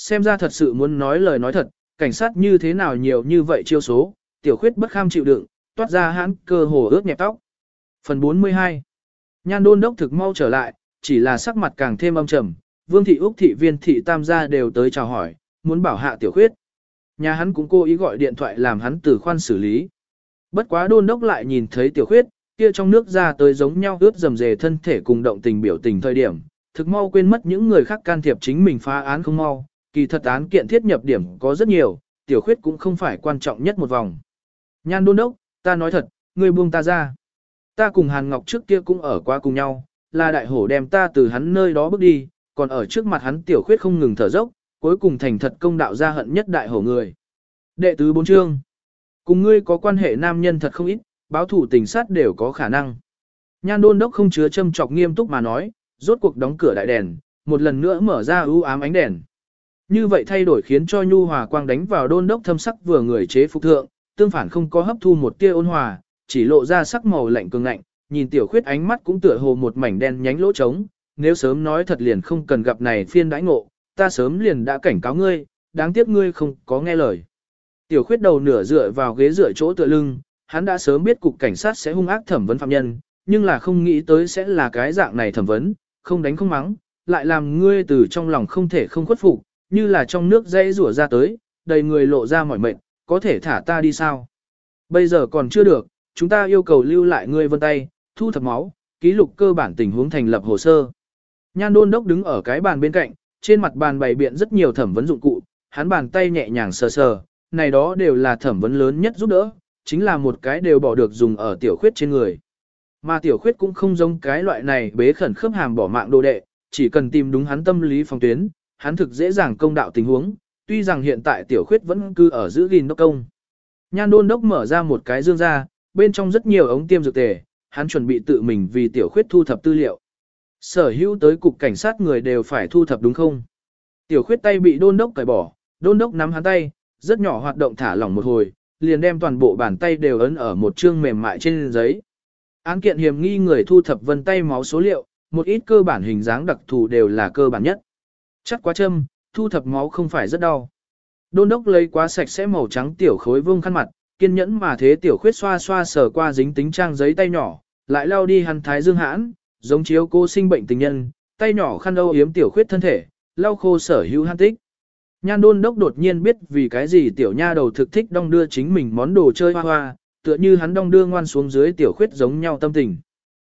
Xem ra thật sự muốn nói lời nói thật, cảnh sát như thế nào nhiều như vậy chiêu số, tiểu khuyết bất kham chịu đựng, toát ra hãn cơ hồ ướt nhẹp tóc. Phần 42 Nhan đôn đốc thực mau trở lại, chỉ là sắc mặt càng thêm âm trầm, vương thị úc thị viên thị tam gia đều tới chào hỏi, muốn bảo hạ tiểu khuyết. Nhà hắn cũng cố ý gọi điện thoại làm hắn từ khoan xử lý. Bất quá đôn đốc lại nhìn thấy tiểu khuyết, kia trong nước ra tới giống nhau ướt dầm dề thân thể cùng động tình biểu tình thời điểm, thực mau quên mất những người khác can thiệp chính mình phá án không mau, kỳ thật án kiện thiết nhập điểm có rất nhiều, tiểu khuyết cũng không phải quan trọng nhất một vòng. Nhan đôn đốc, ta nói thật, ngươi buông ta ra. Ta cùng Hàn Ngọc trước kia cũng ở qua cùng nhau, là đại hổ đem ta từ hắn nơi đó bước đi, còn ở trước mặt hắn tiểu khuyết không ngừng thở dốc, cuối cùng thành thật công đạo ra hận nhất đại hổ người. Đệ tứ bốn chương. Cùng ngươi có quan hệ nam nhân thật không ít, báo thủ tình sát đều có khả năng. Nhan đôn đốc không chứa châm chọc nghiêm túc mà nói, rốt cuộc đóng cửa đại đèn, một lần nữa mở ra ưu ám ánh đèn. Như vậy thay đổi khiến cho nhu hòa quang đánh vào đôn đốc thâm sắc vừa người chế phục thượng, tương phản không có hấp thu một tia ôn hòa, chỉ lộ ra sắc màu lạnh cường lạnh, nhìn tiểu khuyết ánh mắt cũng tựa hồ một mảnh đen nhánh lỗ trống, nếu sớm nói thật liền không cần gặp này phiên đãi ngộ, ta sớm liền đã cảnh cáo ngươi, đáng tiếc ngươi không có nghe lời. Tiểu khuyết đầu nửa dựa vào ghế dựa chỗ tựa lưng, hắn đã sớm biết cục cảnh sát sẽ hung ác thẩm vấn phạm nhân, nhưng là không nghĩ tới sẽ là cái dạng này thẩm vấn, không đánh không mắng, lại làm ngươi từ trong lòng không thể không khuất phục, như là trong nước dãy rủa ra tới, đầy người lộ ra mỏi mệt, có thể thả ta đi sao? Bây giờ còn chưa được, chúng ta yêu cầu lưu lại ngươi vân tay, thu thập máu, ký lục cơ bản tình huống thành lập hồ sơ. Nhan đôn đốc đứng ở cái bàn bên cạnh, trên mặt bàn bày biện rất nhiều thẩm vấn dụng cụ, hắn bàn tay nhẹ nhàng sờ sờ, này đó đều là thẩm vấn lớn nhất giúp đỡ, chính là một cái đều bỏ được dùng ở tiểu khuyết trên người. Mà tiểu khuyết cũng không giống cái loại này bế khẩn khớp hàm bỏ mạng đồ đệ, chỉ cần tìm đúng hắn tâm lý phòng tuyến, hắn thực dễ dàng công đạo tình huống, tuy rằng hiện tại tiểu khuyết vẫn cư ở giữ gìn đốc công. Nhan đôn đốc mở ra một cái dương ra, bên trong rất nhiều ống tiêm dược tề, hắn chuẩn bị tự mình vì tiểu khuyết thu thập tư liệu. Sở hữu tới cục cảnh sát người đều phải thu thập đúng không? Tiểu khuyết tay bị đôn đốc cởi bỏ, đôn đốc nắm hắn tay, rất nhỏ hoạt động thả lỏng một hồi, liền đem toàn bộ bàn tay đều ấn ở một chương mềm mại trên giấy. Án kiện hiểm nghi người thu thập vân tay máu số liệu, một ít cơ bản hình dáng đặc thù đều là cơ bản nhất. Chắc quá châm, thu thập máu không phải rất đau. Đôn đốc lấy quá sạch sẽ màu trắng tiểu khối vương khăn mặt, kiên nhẫn mà thế tiểu khuyết xoa xoa sờ qua dính tính trang giấy tay nhỏ, lại lao đi hắn thái dương hãn, giống chiếu cô sinh bệnh tình nhân, tay nhỏ khăn âu yếm tiểu khuyết thân thể, lau khô sở hữu hắn tích. Nhan đôn đốc đột nhiên biết vì cái gì tiểu nha đầu thực thích đong đưa chính mình món đồ chơi hoa hoa, tựa như hắn đong đưa ngoan xuống dưới tiểu khuyết giống nhau tâm tình.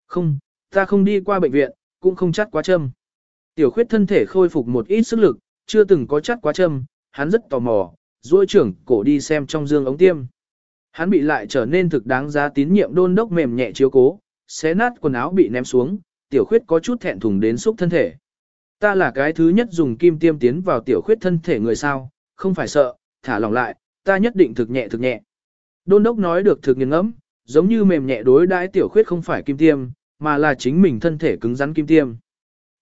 Không, ta không đi qua bệnh viện, cũng không chắc quá châm. Tiểu khuyết thân thể khôi phục một ít sức lực, chưa từng có chắc quá châm, hắn rất tò mò, duỗi trưởng cổ đi xem trong dương ống tiêm. Hắn bị lại trở nên thực đáng giá tín nhiệm đôn đốc mềm nhẹ chiếu cố, xé nát quần áo bị ném xuống, tiểu khuyết có chút thẹn thùng đến xúc thân thể. Ta là cái thứ nhất dùng kim tiêm tiến vào tiểu khuyết thân thể người sao, không phải sợ, thả lòng lại, ta nhất định thực nhẹ thực nhẹ. Đôn đốc nói được thực nghiêng ngẫm, giống như mềm nhẹ đối đãi tiểu khuyết không phải kim tiêm, mà là chính mình thân thể cứng rắn kim tiêm.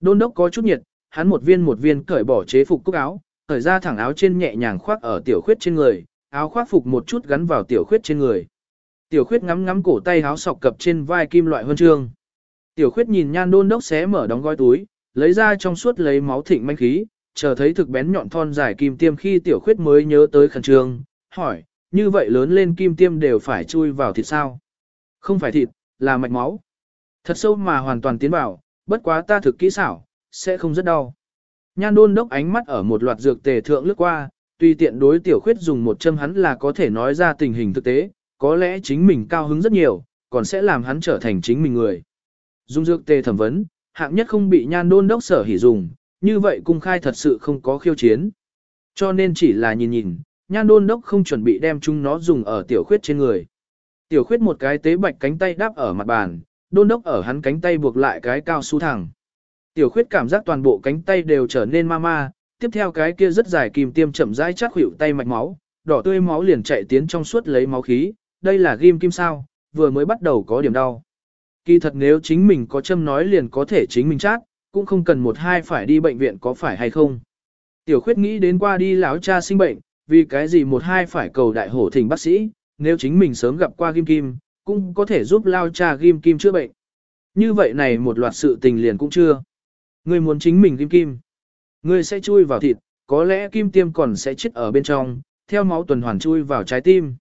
Đôn đốc có chút nhiệt, hắn một viên một viên cởi bỏ chế phục cúc áo, cởi ra thẳng áo trên nhẹ nhàng khoác ở tiểu khuyết trên người, áo khoác phục một chút gắn vào tiểu khuyết trên người. Tiểu khuyết ngắm ngắm cổ tay áo sọc cập trên vai kim loại huân chương. Tiểu khuyết nhìn nhan đôn đốc xé mở đóng gói túi, lấy ra trong suốt lấy máu thịnh manh khí, chờ thấy thực bén nhọn thon dài kim tiêm khi tiểu khuyết mới nhớ tới khẩn trương, hỏi, như vậy lớn lên kim tiêm đều phải chui vào thịt sao? Không phải thịt, là mạch máu. Thật sâu mà hoàn toàn tiến vào, bất quá ta thực kỹ xảo, sẽ không rất đau. Nhan đôn đốc ánh mắt ở một loạt dược tề thượng lướt qua, tùy tiện đối tiểu khuyết dùng một châm hắn là có thể nói ra tình hình thực tế, có lẽ chính mình cao hứng rất nhiều, còn sẽ làm hắn trở thành chính mình người. Dung dược tề thẩm vấn, hạng nhất không bị nhan đôn đốc sở hỉ dùng, như vậy cung khai thật sự không có khiêu chiến. Cho nên chỉ là nhìn nhìn, nhan đôn đốc không chuẩn bị đem chúng nó dùng ở tiểu khuyết trên người. Tiểu khuyết một cái tế bạch cánh tay đáp ở mặt bàn, đôn đốc ở hắn cánh tay buộc lại cái cao su thẳng. Tiểu khuyết cảm giác toàn bộ cánh tay đều trở nên ma ma, tiếp theo cái kia rất dài kìm tiêm chậm rãi chắc hữu tay mạch máu, đỏ tươi máu liền chạy tiến trong suốt lấy máu khí, đây là ghim kim sao, vừa mới bắt đầu có điểm đau. Kỳ thật nếu chính mình có châm nói liền có thể chính mình chát, cũng không cần một hai phải đi bệnh viện có phải hay không. Tiểu khuyết nghĩ đến qua đi lão cha sinh bệnh, vì cái gì một hai phải cầu đại hổ thỉnh bác sĩ, nếu chính mình sớm gặp qua ghim kim, cũng có thể giúp lao cha ghim kim chữa bệnh. Như vậy này một loạt sự tình liền cũng chưa. Ngươi muốn chính mình ghim kim. Ngươi sẽ chui vào thịt, có lẽ kim tiêm còn sẽ chết ở bên trong, theo máu tuần hoàn chui vào trái tim.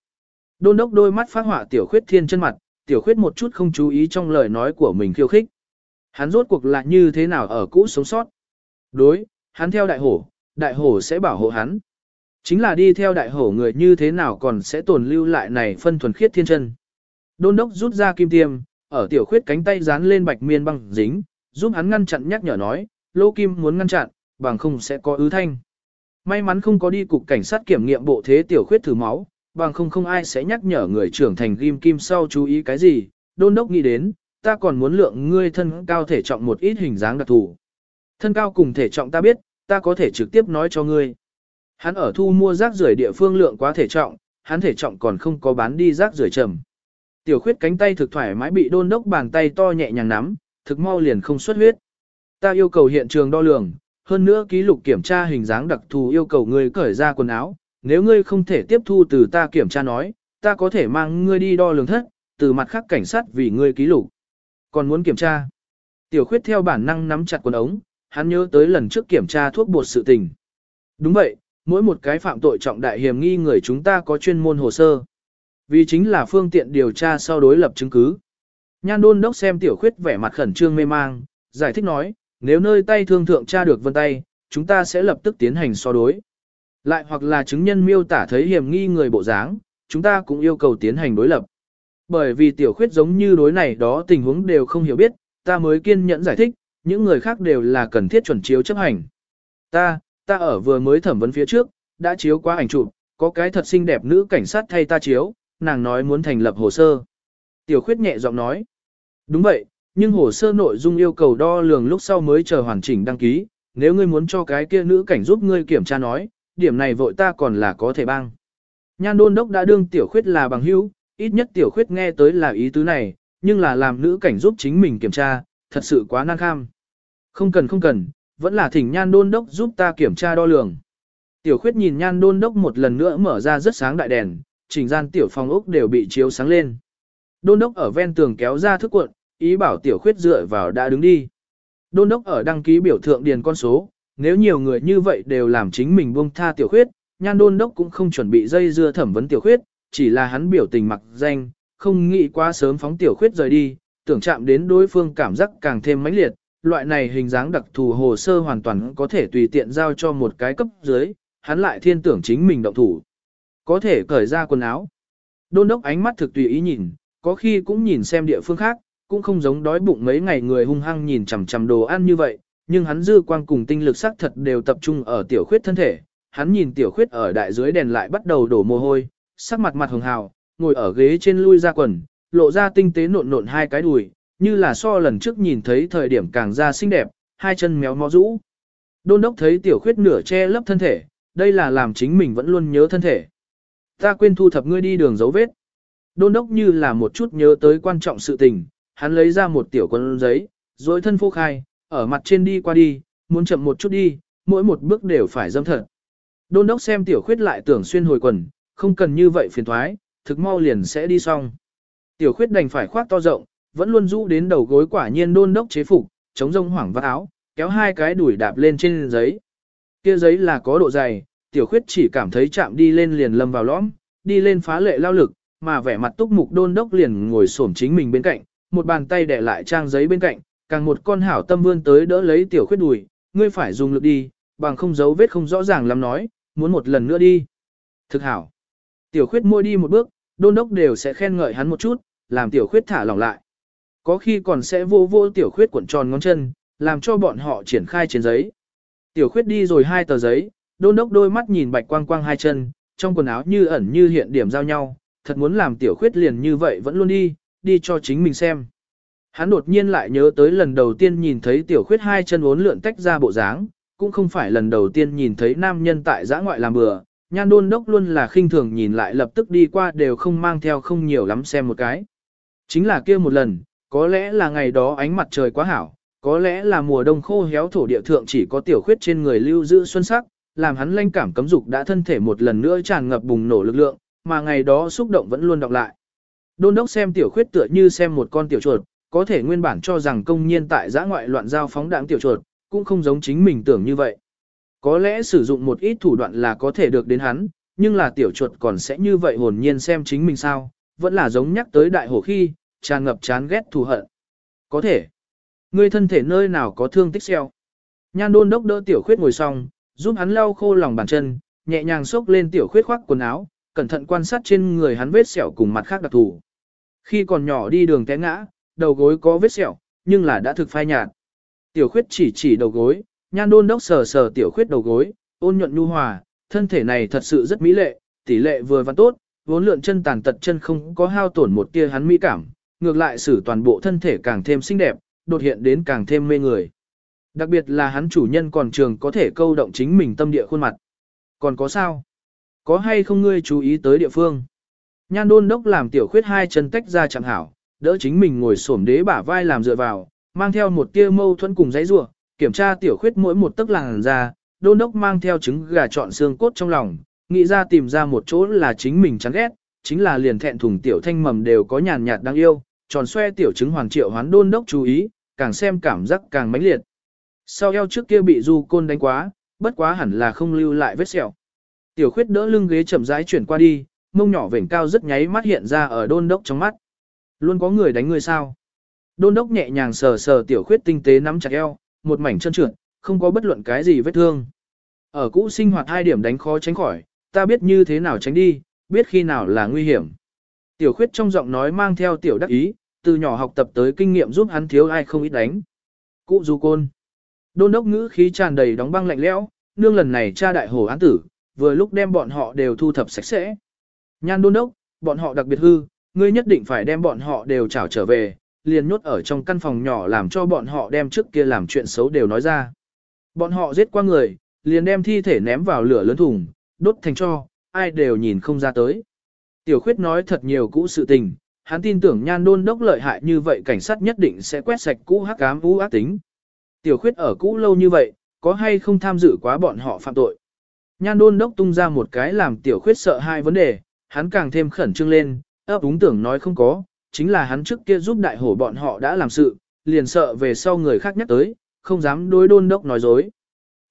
Đôn đốc đôi mắt phát họa tiểu khuyết thiên chân mặt, tiểu khuyết một chút không chú ý trong lời nói của mình khiêu khích. Hắn rốt cuộc là như thế nào ở cũ sống sót. Đối, hắn theo đại hổ, đại hổ sẽ bảo hộ hắn. Chính là đi theo đại hổ người như thế nào còn sẽ tồn lưu lại này phân thuần khiết thiên chân. Đôn đốc rút ra kim tiêm, ở tiểu khuyết cánh tay dán lên bạch miên băng dính, giúp hắn ngăn chặn nhắc nhở nói, lô kim muốn ngăn chặn, bằng không sẽ có ứ thanh. May mắn không có đi cục cảnh sát kiểm nghiệm bộ thế tiểu khuyết thử máu, bằng không không ai sẽ nhắc nhở người trưởng thành ghim kim sau chú ý cái gì, đôn đốc nghĩ đến, ta còn muốn lượng ngươi thân cao thể trọng một ít hình dáng đặc thù. Thân cao cùng thể trọng ta biết, ta có thể trực tiếp nói cho ngươi. Hắn ở thu mua rác rưởi địa phương lượng quá thể trọng, hắn thể trọng còn không có bán đi rác rưởi trầm. Tiểu khuyết cánh tay thực thoải mái bị đôn đốc bàn tay to nhẹ nhàng nắm, thực mau liền không xuất huyết. Ta yêu cầu hiện trường đo lường, hơn nữa ký lục kiểm tra hình dáng đặc thù yêu cầu ngươi cởi ra quần áo, nếu ngươi không thể tiếp thu từ ta kiểm tra nói, ta có thể mang ngươi đi đo lường thất, từ mặt khác cảnh sát vì ngươi ký lục. Còn muốn kiểm tra. Tiểu khuyết theo bản năng nắm chặt quần ống, hắn nhớ tới lần trước kiểm tra thuốc bột sự tình. Đúng vậy, mỗi một cái phạm tội trọng đại hiểm nghi người chúng ta có chuyên môn hồ sơ. Vì chính là phương tiện điều tra sau đối lập chứng cứ. Nhan đôn đốc xem tiểu khuyết vẻ mặt khẩn trương mê mang, giải thích nói, nếu nơi tay thương thượng tra được vân tay, chúng ta sẽ lập tức tiến hành so đối. Lại hoặc là chứng nhân miêu tả thấy hiểm nghi người bộ dáng, chúng ta cũng yêu cầu tiến hành đối lập. Bởi vì tiểu khuyết giống như đối này đó tình huống đều không hiểu biết, ta mới kiên nhẫn giải thích, những người khác đều là cần thiết chuẩn chiếu chấp hành. Ta, ta ở vừa mới thẩm vấn phía trước, đã chiếu qua ảnh chụp, có cái thật xinh đẹp nữ cảnh sát thay ta chiếu, nàng nói muốn thành lập hồ sơ. Tiểu khuyết nhẹ giọng nói. Đúng vậy, nhưng hồ sơ nội dung yêu cầu đo lường lúc sau mới chờ hoàn chỉnh đăng ký, nếu ngươi muốn cho cái kia nữ cảnh giúp ngươi kiểm tra nói, điểm này vội ta còn là có thể băng. Nhan đôn đốc đã đương tiểu khuyết là bằng hữu, ít nhất tiểu khuyết nghe tới là ý tứ này, nhưng là làm nữ cảnh giúp chính mình kiểm tra, thật sự quá năng kham. Không cần không cần, vẫn là thỉnh nhan đôn đốc giúp ta kiểm tra đo lường. Tiểu khuyết nhìn nhan đôn đốc một lần nữa mở ra rất sáng đại đèn, chỉnh gian tiểu phòng ốc đều bị chiếu sáng lên. Đôn đốc ở ven tường kéo ra thức cuộn, ý bảo tiểu khuyết dựa vào đã đứng đi. Đôn đốc ở đăng ký biểu thượng điền con số, nếu nhiều người như vậy đều làm chính mình buông tha tiểu khuyết, nhan đôn đốc cũng không chuẩn bị dây dưa thẩm vấn tiểu khuyết, chỉ là hắn biểu tình mặc danh, không nghĩ quá sớm phóng tiểu khuyết rời đi, tưởng chạm đến đối phương cảm giác càng thêm mãnh liệt, loại này hình dáng đặc thù hồ sơ hoàn toàn có thể tùy tiện giao cho một cái cấp dưới, hắn lại thiên tưởng chính mình động thủ. Có thể cởi ra quần áo. Đôn đốc ánh mắt thực tùy ý nhìn, có khi cũng nhìn xem địa phương khác, cũng không giống đói bụng mấy ngày người hung hăng nhìn chằm chằm đồ ăn như vậy, nhưng hắn dư quang cùng tinh lực sắc thật đều tập trung ở tiểu khuyết thân thể. Hắn nhìn tiểu khuyết ở đại dưới đèn lại bắt đầu đổ mồ hôi, sắc mặt mặt hồng hào, ngồi ở ghế trên lui ra quần, lộ ra tinh tế nộn nộn hai cái đùi, như là so lần trước nhìn thấy thời điểm càng ra xinh đẹp, hai chân méo mó rũ. Đôn đốc thấy tiểu khuyết nửa che lấp thân thể, đây là làm chính mình vẫn luôn nhớ thân thể. Ta quên thu thập ngươi đi đường dấu vết. Đôn đốc như là một chút nhớ tới quan trọng sự tình, hắn lấy ra một tiểu quân giấy, rồi thân phô khai, ở mặt trên đi qua đi, muốn chậm một chút đi, mỗi một bước đều phải dâm thật. Đôn đốc xem tiểu khuyết lại tưởng xuyên hồi quần, không cần như vậy phiền thoái, thực mau liền sẽ đi xong. Tiểu khuyết đành phải khoác to rộng, vẫn luôn rũ đến đầu gối quả nhiên đôn đốc chế phục, chống rông hoảng vắt áo, kéo hai cái đuổi đạp lên trên giấy. Kia giấy là có độ dày, tiểu khuyết chỉ cảm thấy chạm đi lên liền lâm vào lõm, đi lên phá lệ lao lực, mà vẻ mặt túc mục đôn đốc liền ngồi xổm chính mình bên cạnh, một bàn tay đè lại trang giấy bên cạnh, càng một con hảo tâm vươn tới đỡ lấy tiểu khuyết đùi, ngươi phải dùng lực đi, bằng không giấu vết không rõ ràng lắm nói, muốn một lần nữa đi. Thực hảo. Tiểu khuyết môi đi một bước, đôn đốc đều sẽ khen ngợi hắn một chút, làm tiểu khuyết thả lỏng lại. Có khi còn sẽ vô vô tiểu khuyết cuộn tròn ngón chân, làm cho bọn họ triển khai trên giấy. Tiểu khuyết đi rồi hai tờ giấy, đôn đốc đôi mắt nhìn bạch quang quang hai chân, trong quần áo như ẩn như hiện điểm giao nhau, thật muốn làm tiểu khuyết liền như vậy vẫn luôn đi, đi cho chính mình xem. Hắn đột nhiên lại nhớ tới lần đầu tiên nhìn thấy tiểu khuyết hai chân uốn lượn tách ra bộ dáng, cũng không phải lần đầu tiên nhìn thấy nam nhân tại giã ngoại làm bừa, nhan đôn đốc luôn là khinh thường nhìn lại lập tức đi qua đều không mang theo không nhiều lắm xem một cái. Chính là kia một lần, có lẽ là ngày đó ánh mặt trời quá hảo, có lẽ là mùa đông khô héo thổ địa thượng chỉ có tiểu khuyết trên người lưu giữ xuân sắc, làm hắn lanh cảm cấm dục đã thân thể một lần nữa tràn ngập bùng nổ lực lượng, mà ngày đó xúc động vẫn luôn đọc lại. Đôn đốc xem tiểu khuyết tựa như xem một con tiểu chuột, có thể nguyên bản cho rằng công nhiên tại giã ngoại loạn giao phóng đảng tiểu chuột, cũng không giống chính mình tưởng như vậy. Có lẽ sử dụng một ít thủ đoạn là có thể được đến hắn, nhưng là tiểu chuột còn sẽ như vậy hồn nhiên xem chính mình sao, vẫn là giống nhắc tới đại hổ khi, tràn ngập chán ghét thù hận. Có thể. người thân thể nơi nào có thương tích xeo. Nhan đôn đốc đỡ tiểu khuyết ngồi xong, giúp hắn lau khô lòng bàn chân, nhẹ nhàng xốc lên tiểu khuyết khoác quần áo, cẩn thận quan sát trên người hắn vết sẹo cùng mặt khác đặc thù. Khi còn nhỏ đi đường té ngã, đầu gối có vết sẹo, nhưng là đã thực phai nhạt. Tiểu khuyết chỉ chỉ đầu gối, nhan đôn đốc sờ sờ tiểu khuyết đầu gối, ôn nhuận nhu hòa, thân thể này thật sự rất mỹ lệ, tỷ lệ vừa và tốt, vốn lượn chân tàn tật chân không có hao tổn một tia hắn mỹ cảm, ngược lại xử toàn bộ thân thể càng thêm xinh đẹp, đột hiện đến càng thêm mê người. Đặc biệt là hắn chủ nhân còn trường có thể câu động chính mình tâm địa khuôn mặt. Còn có sao? Có hay không ngươi chú ý tới địa phương? Nhan đôn đốc làm tiểu khuyết hai chân tách ra chẳng hảo, đỡ chính mình ngồi xổm đế bả vai làm dựa vào, mang theo một tia mâu thuẫn cùng giấy rủa kiểm tra tiểu khuyết mỗi một tấc làn ra, đôn đốc mang theo trứng gà chọn xương cốt trong lòng, nghĩ ra tìm ra một chỗ là chính mình chán ghét, chính là liền thẹn thùng tiểu thanh mầm đều có nhàn nhạt đáng yêu, tròn xoe tiểu trứng hoàng triệu hoán đôn đốc chú ý, càng xem cảm giác càng mãnh liệt. Sau eo trước kia bị du côn đánh quá, bất quá hẳn là không lưu lại vết sẹo. Tiểu khuyết đỡ lưng ghế chậm rãi chuyển qua đi, mông nhỏ vểnh cao rất nháy mắt hiện ra ở đôn đốc trong mắt. Luôn có người đánh người sao? Đôn đốc nhẹ nhàng sờ sờ tiểu khuyết tinh tế nắm chặt eo, một mảnh chân trượt, không có bất luận cái gì vết thương. Ở cũ sinh hoạt hai điểm đánh khó tránh khỏi, ta biết như thế nào tránh đi, biết khi nào là nguy hiểm. Tiểu khuyết trong giọng nói mang theo tiểu đắc ý, từ nhỏ học tập tới kinh nghiệm giúp hắn thiếu ai không ít đánh. Cụ du côn. Đôn đốc ngữ khí tràn đầy đóng băng lạnh lẽo, nương lần này cha đại hồ án tử, vừa lúc đem bọn họ đều thu thập sạch sẽ. Nhan đôn đốc, bọn họ đặc biệt hư, ngươi nhất định phải đem bọn họ đều trảo trở về, liền nhốt ở trong căn phòng nhỏ làm cho bọn họ đem trước kia làm chuyện xấu đều nói ra. Bọn họ giết qua người, liền đem thi thể ném vào lửa lớn thùng, đốt thành cho, ai đều nhìn không ra tới. Tiểu khuyết nói thật nhiều cũ sự tình, hắn tin tưởng nhan đôn đốc lợi hại như vậy cảnh sát nhất định sẽ quét sạch cũ hắc ám u ác tính. Tiểu khuyết ở cũ lâu như vậy, có hay không tham dự quá bọn họ phạm tội. Nhan đôn đốc tung ra một cái làm tiểu khuyết sợ hai vấn đề, hắn càng thêm khẩn trương lên, ấp úng tưởng nói không có, chính là hắn trước kia giúp đại hổ bọn họ đã làm sự, liền sợ về sau người khác nhắc tới, không dám đối đôn đốc nói dối.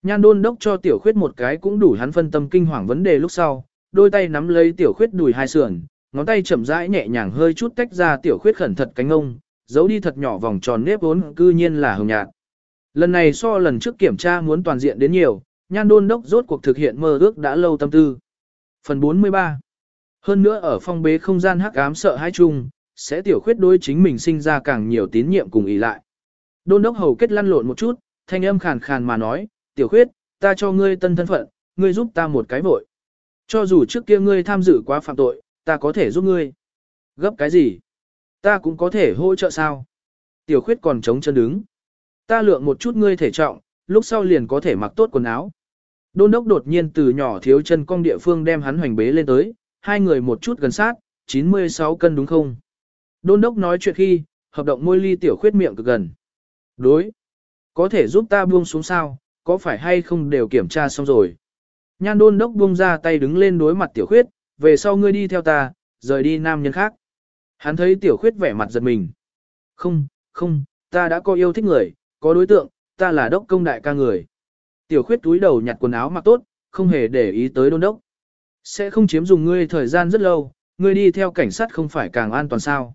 Nhan đôn đốc cho tiểu khuyết một cái cũng đủ hắn phân tâm kinh hoàng vấn đề lúc sau, đôi tay nắm lấy tiểu khuyết đùi hai sườn, ngón tay chậm rãi nhẹ nhàng hơi chút tách ra tiểu khuyết khẩn thật cánh ông, giấu đi thật nhỏ vòng tròn nếp vốn cư nhiên là hồng nhạt. Lần này so lần trước kiểm tra muốn toàn diện đến nhiều, nhan đôn đốc rốt cuộc thực hiện mơ ước đã lâu tâm tư. Phần 43 Hơn nữa ở phong bế không gian hắc ám sợ hãi chung, sẽ tiểu khuyết đối chính mình sinh ra càng nhiều tín nhiệm cùng ý lại. Đôn đốc hầu kết lăn lộn một chút, thanh âm khàn khàn mà nói, tiểu khuyết, ta cho ngươi tân thân phận, ngươi giúp ta một cái vội. Cho dù trước kia ngươi tham dự quá phạm tội, ta có thể giúp ngươi. Gấp cái gì? Ta cũng có thể hỗ trợ sao? Tiểu khuyết còn chống chân đứng. Ta lượng một chút ngươi thể trọng, lúc sau liền có thể mặc tốt quần áo. Đôn đốc đột nhiên từ nhỏ thiếu chân cong địa phương đem hắn hoành bế lên tới, hai người một chút gần sát, 96 cân đúng không? Đôn đốc nói chuyện khi, hợp động môi ly tiểu khuyết miệng cực gần. Đối. Có thể giúp ta buông xuống sao, có phải hay không đều kiểm tra xong rồi. Nhan đôn đốc buông ra tay đứng lên đối mặt tiểu khuyết, về sau ngươi đi theo ta, rời đi nam nhân khác. Hắn thấy tiểu khuyết vẻ mặt giật mình. Không, không, ta đã có yêu thích người, có đối tượng, ta là đốc công đại ca người. Tiểu khuyết túi đầu nhặt quần áo mặc tốt, không hề để ý tới đôn đốc. Sẽ không chiếm dùng ngươi thời gian rất lâu, ngươi đi theo cảnh sát không phải càng an toàn sao.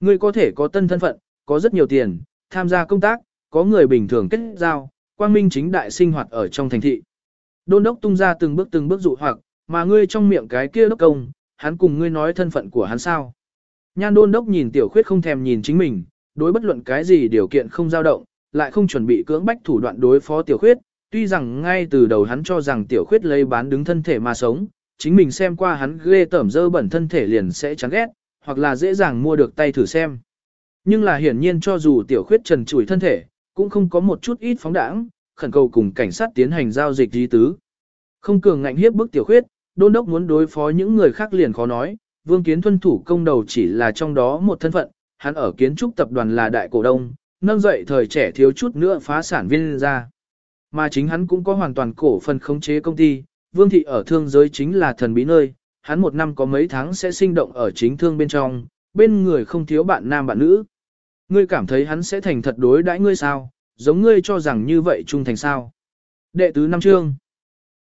Ngươi có thể có tân thân phận, có rất nhiều tiền, tham gia công tác, có người bình thường kết giao, quang minh chính đại sinh hoạt ở trong thành thị. Đôn đốc tung ra từng bước từng bước dụ hoặc, mà ngươi trong miệng cái kia đốc công, hắn cùng ngươi nói thân phận của hắn sao. Nhan đôn đốc nhìn tiểu khuyết không thèm nhìn chính mình, đối bất luận cái gì điều kiện không dao động, lại không chuẩn bị cưỡng bách thủ đoạn đối phó tiểu khuyết, tuy rằng ngay từ đầu hắn cho rằng tiểu khuyết lấy bán đứng thân thể mà sống, chính mình xem qua hắn ghê tởm dơ bẩn thân thể liền sẽ chán ghét, hoặc là dễ dàng mua được tay thử xem. Nhưng là hiển nhiên cho dù tiểu khuyết trần trụi thân thể, cũng không có một chút ít phóng đãng, khẩn cầu cùng cảnh sát tiến hành giao dịch di tứ. Không cường ngạnh hiếp bức tiểu khuyết, đôn đốc muốn đối phó những người khác liền khó nói, vương kiến thuân thủ công đầu chỉ là trong đó một thân phận, hắn ở kiến trúc tập đoàn là đại cổ đông, nâng dậy thời trẻ thiếu chút nữa phá sản viên ra. Mà chính hắn cũng có hoàn toàn cổ phần khống chế công ty, vương thị ở thương giới chính là thần bí nơi, hắn một năm có mấy tháng sẽ sinh động ở chính thương bên trong, bên người không thiếu bạn nam bạn nữ. Ngươi cảm thấy hắn sẽ thành thật đối đãi ngươi sao, giống ngươi cho rằng như vậy trung thành sao. Đệ tứ năm chương.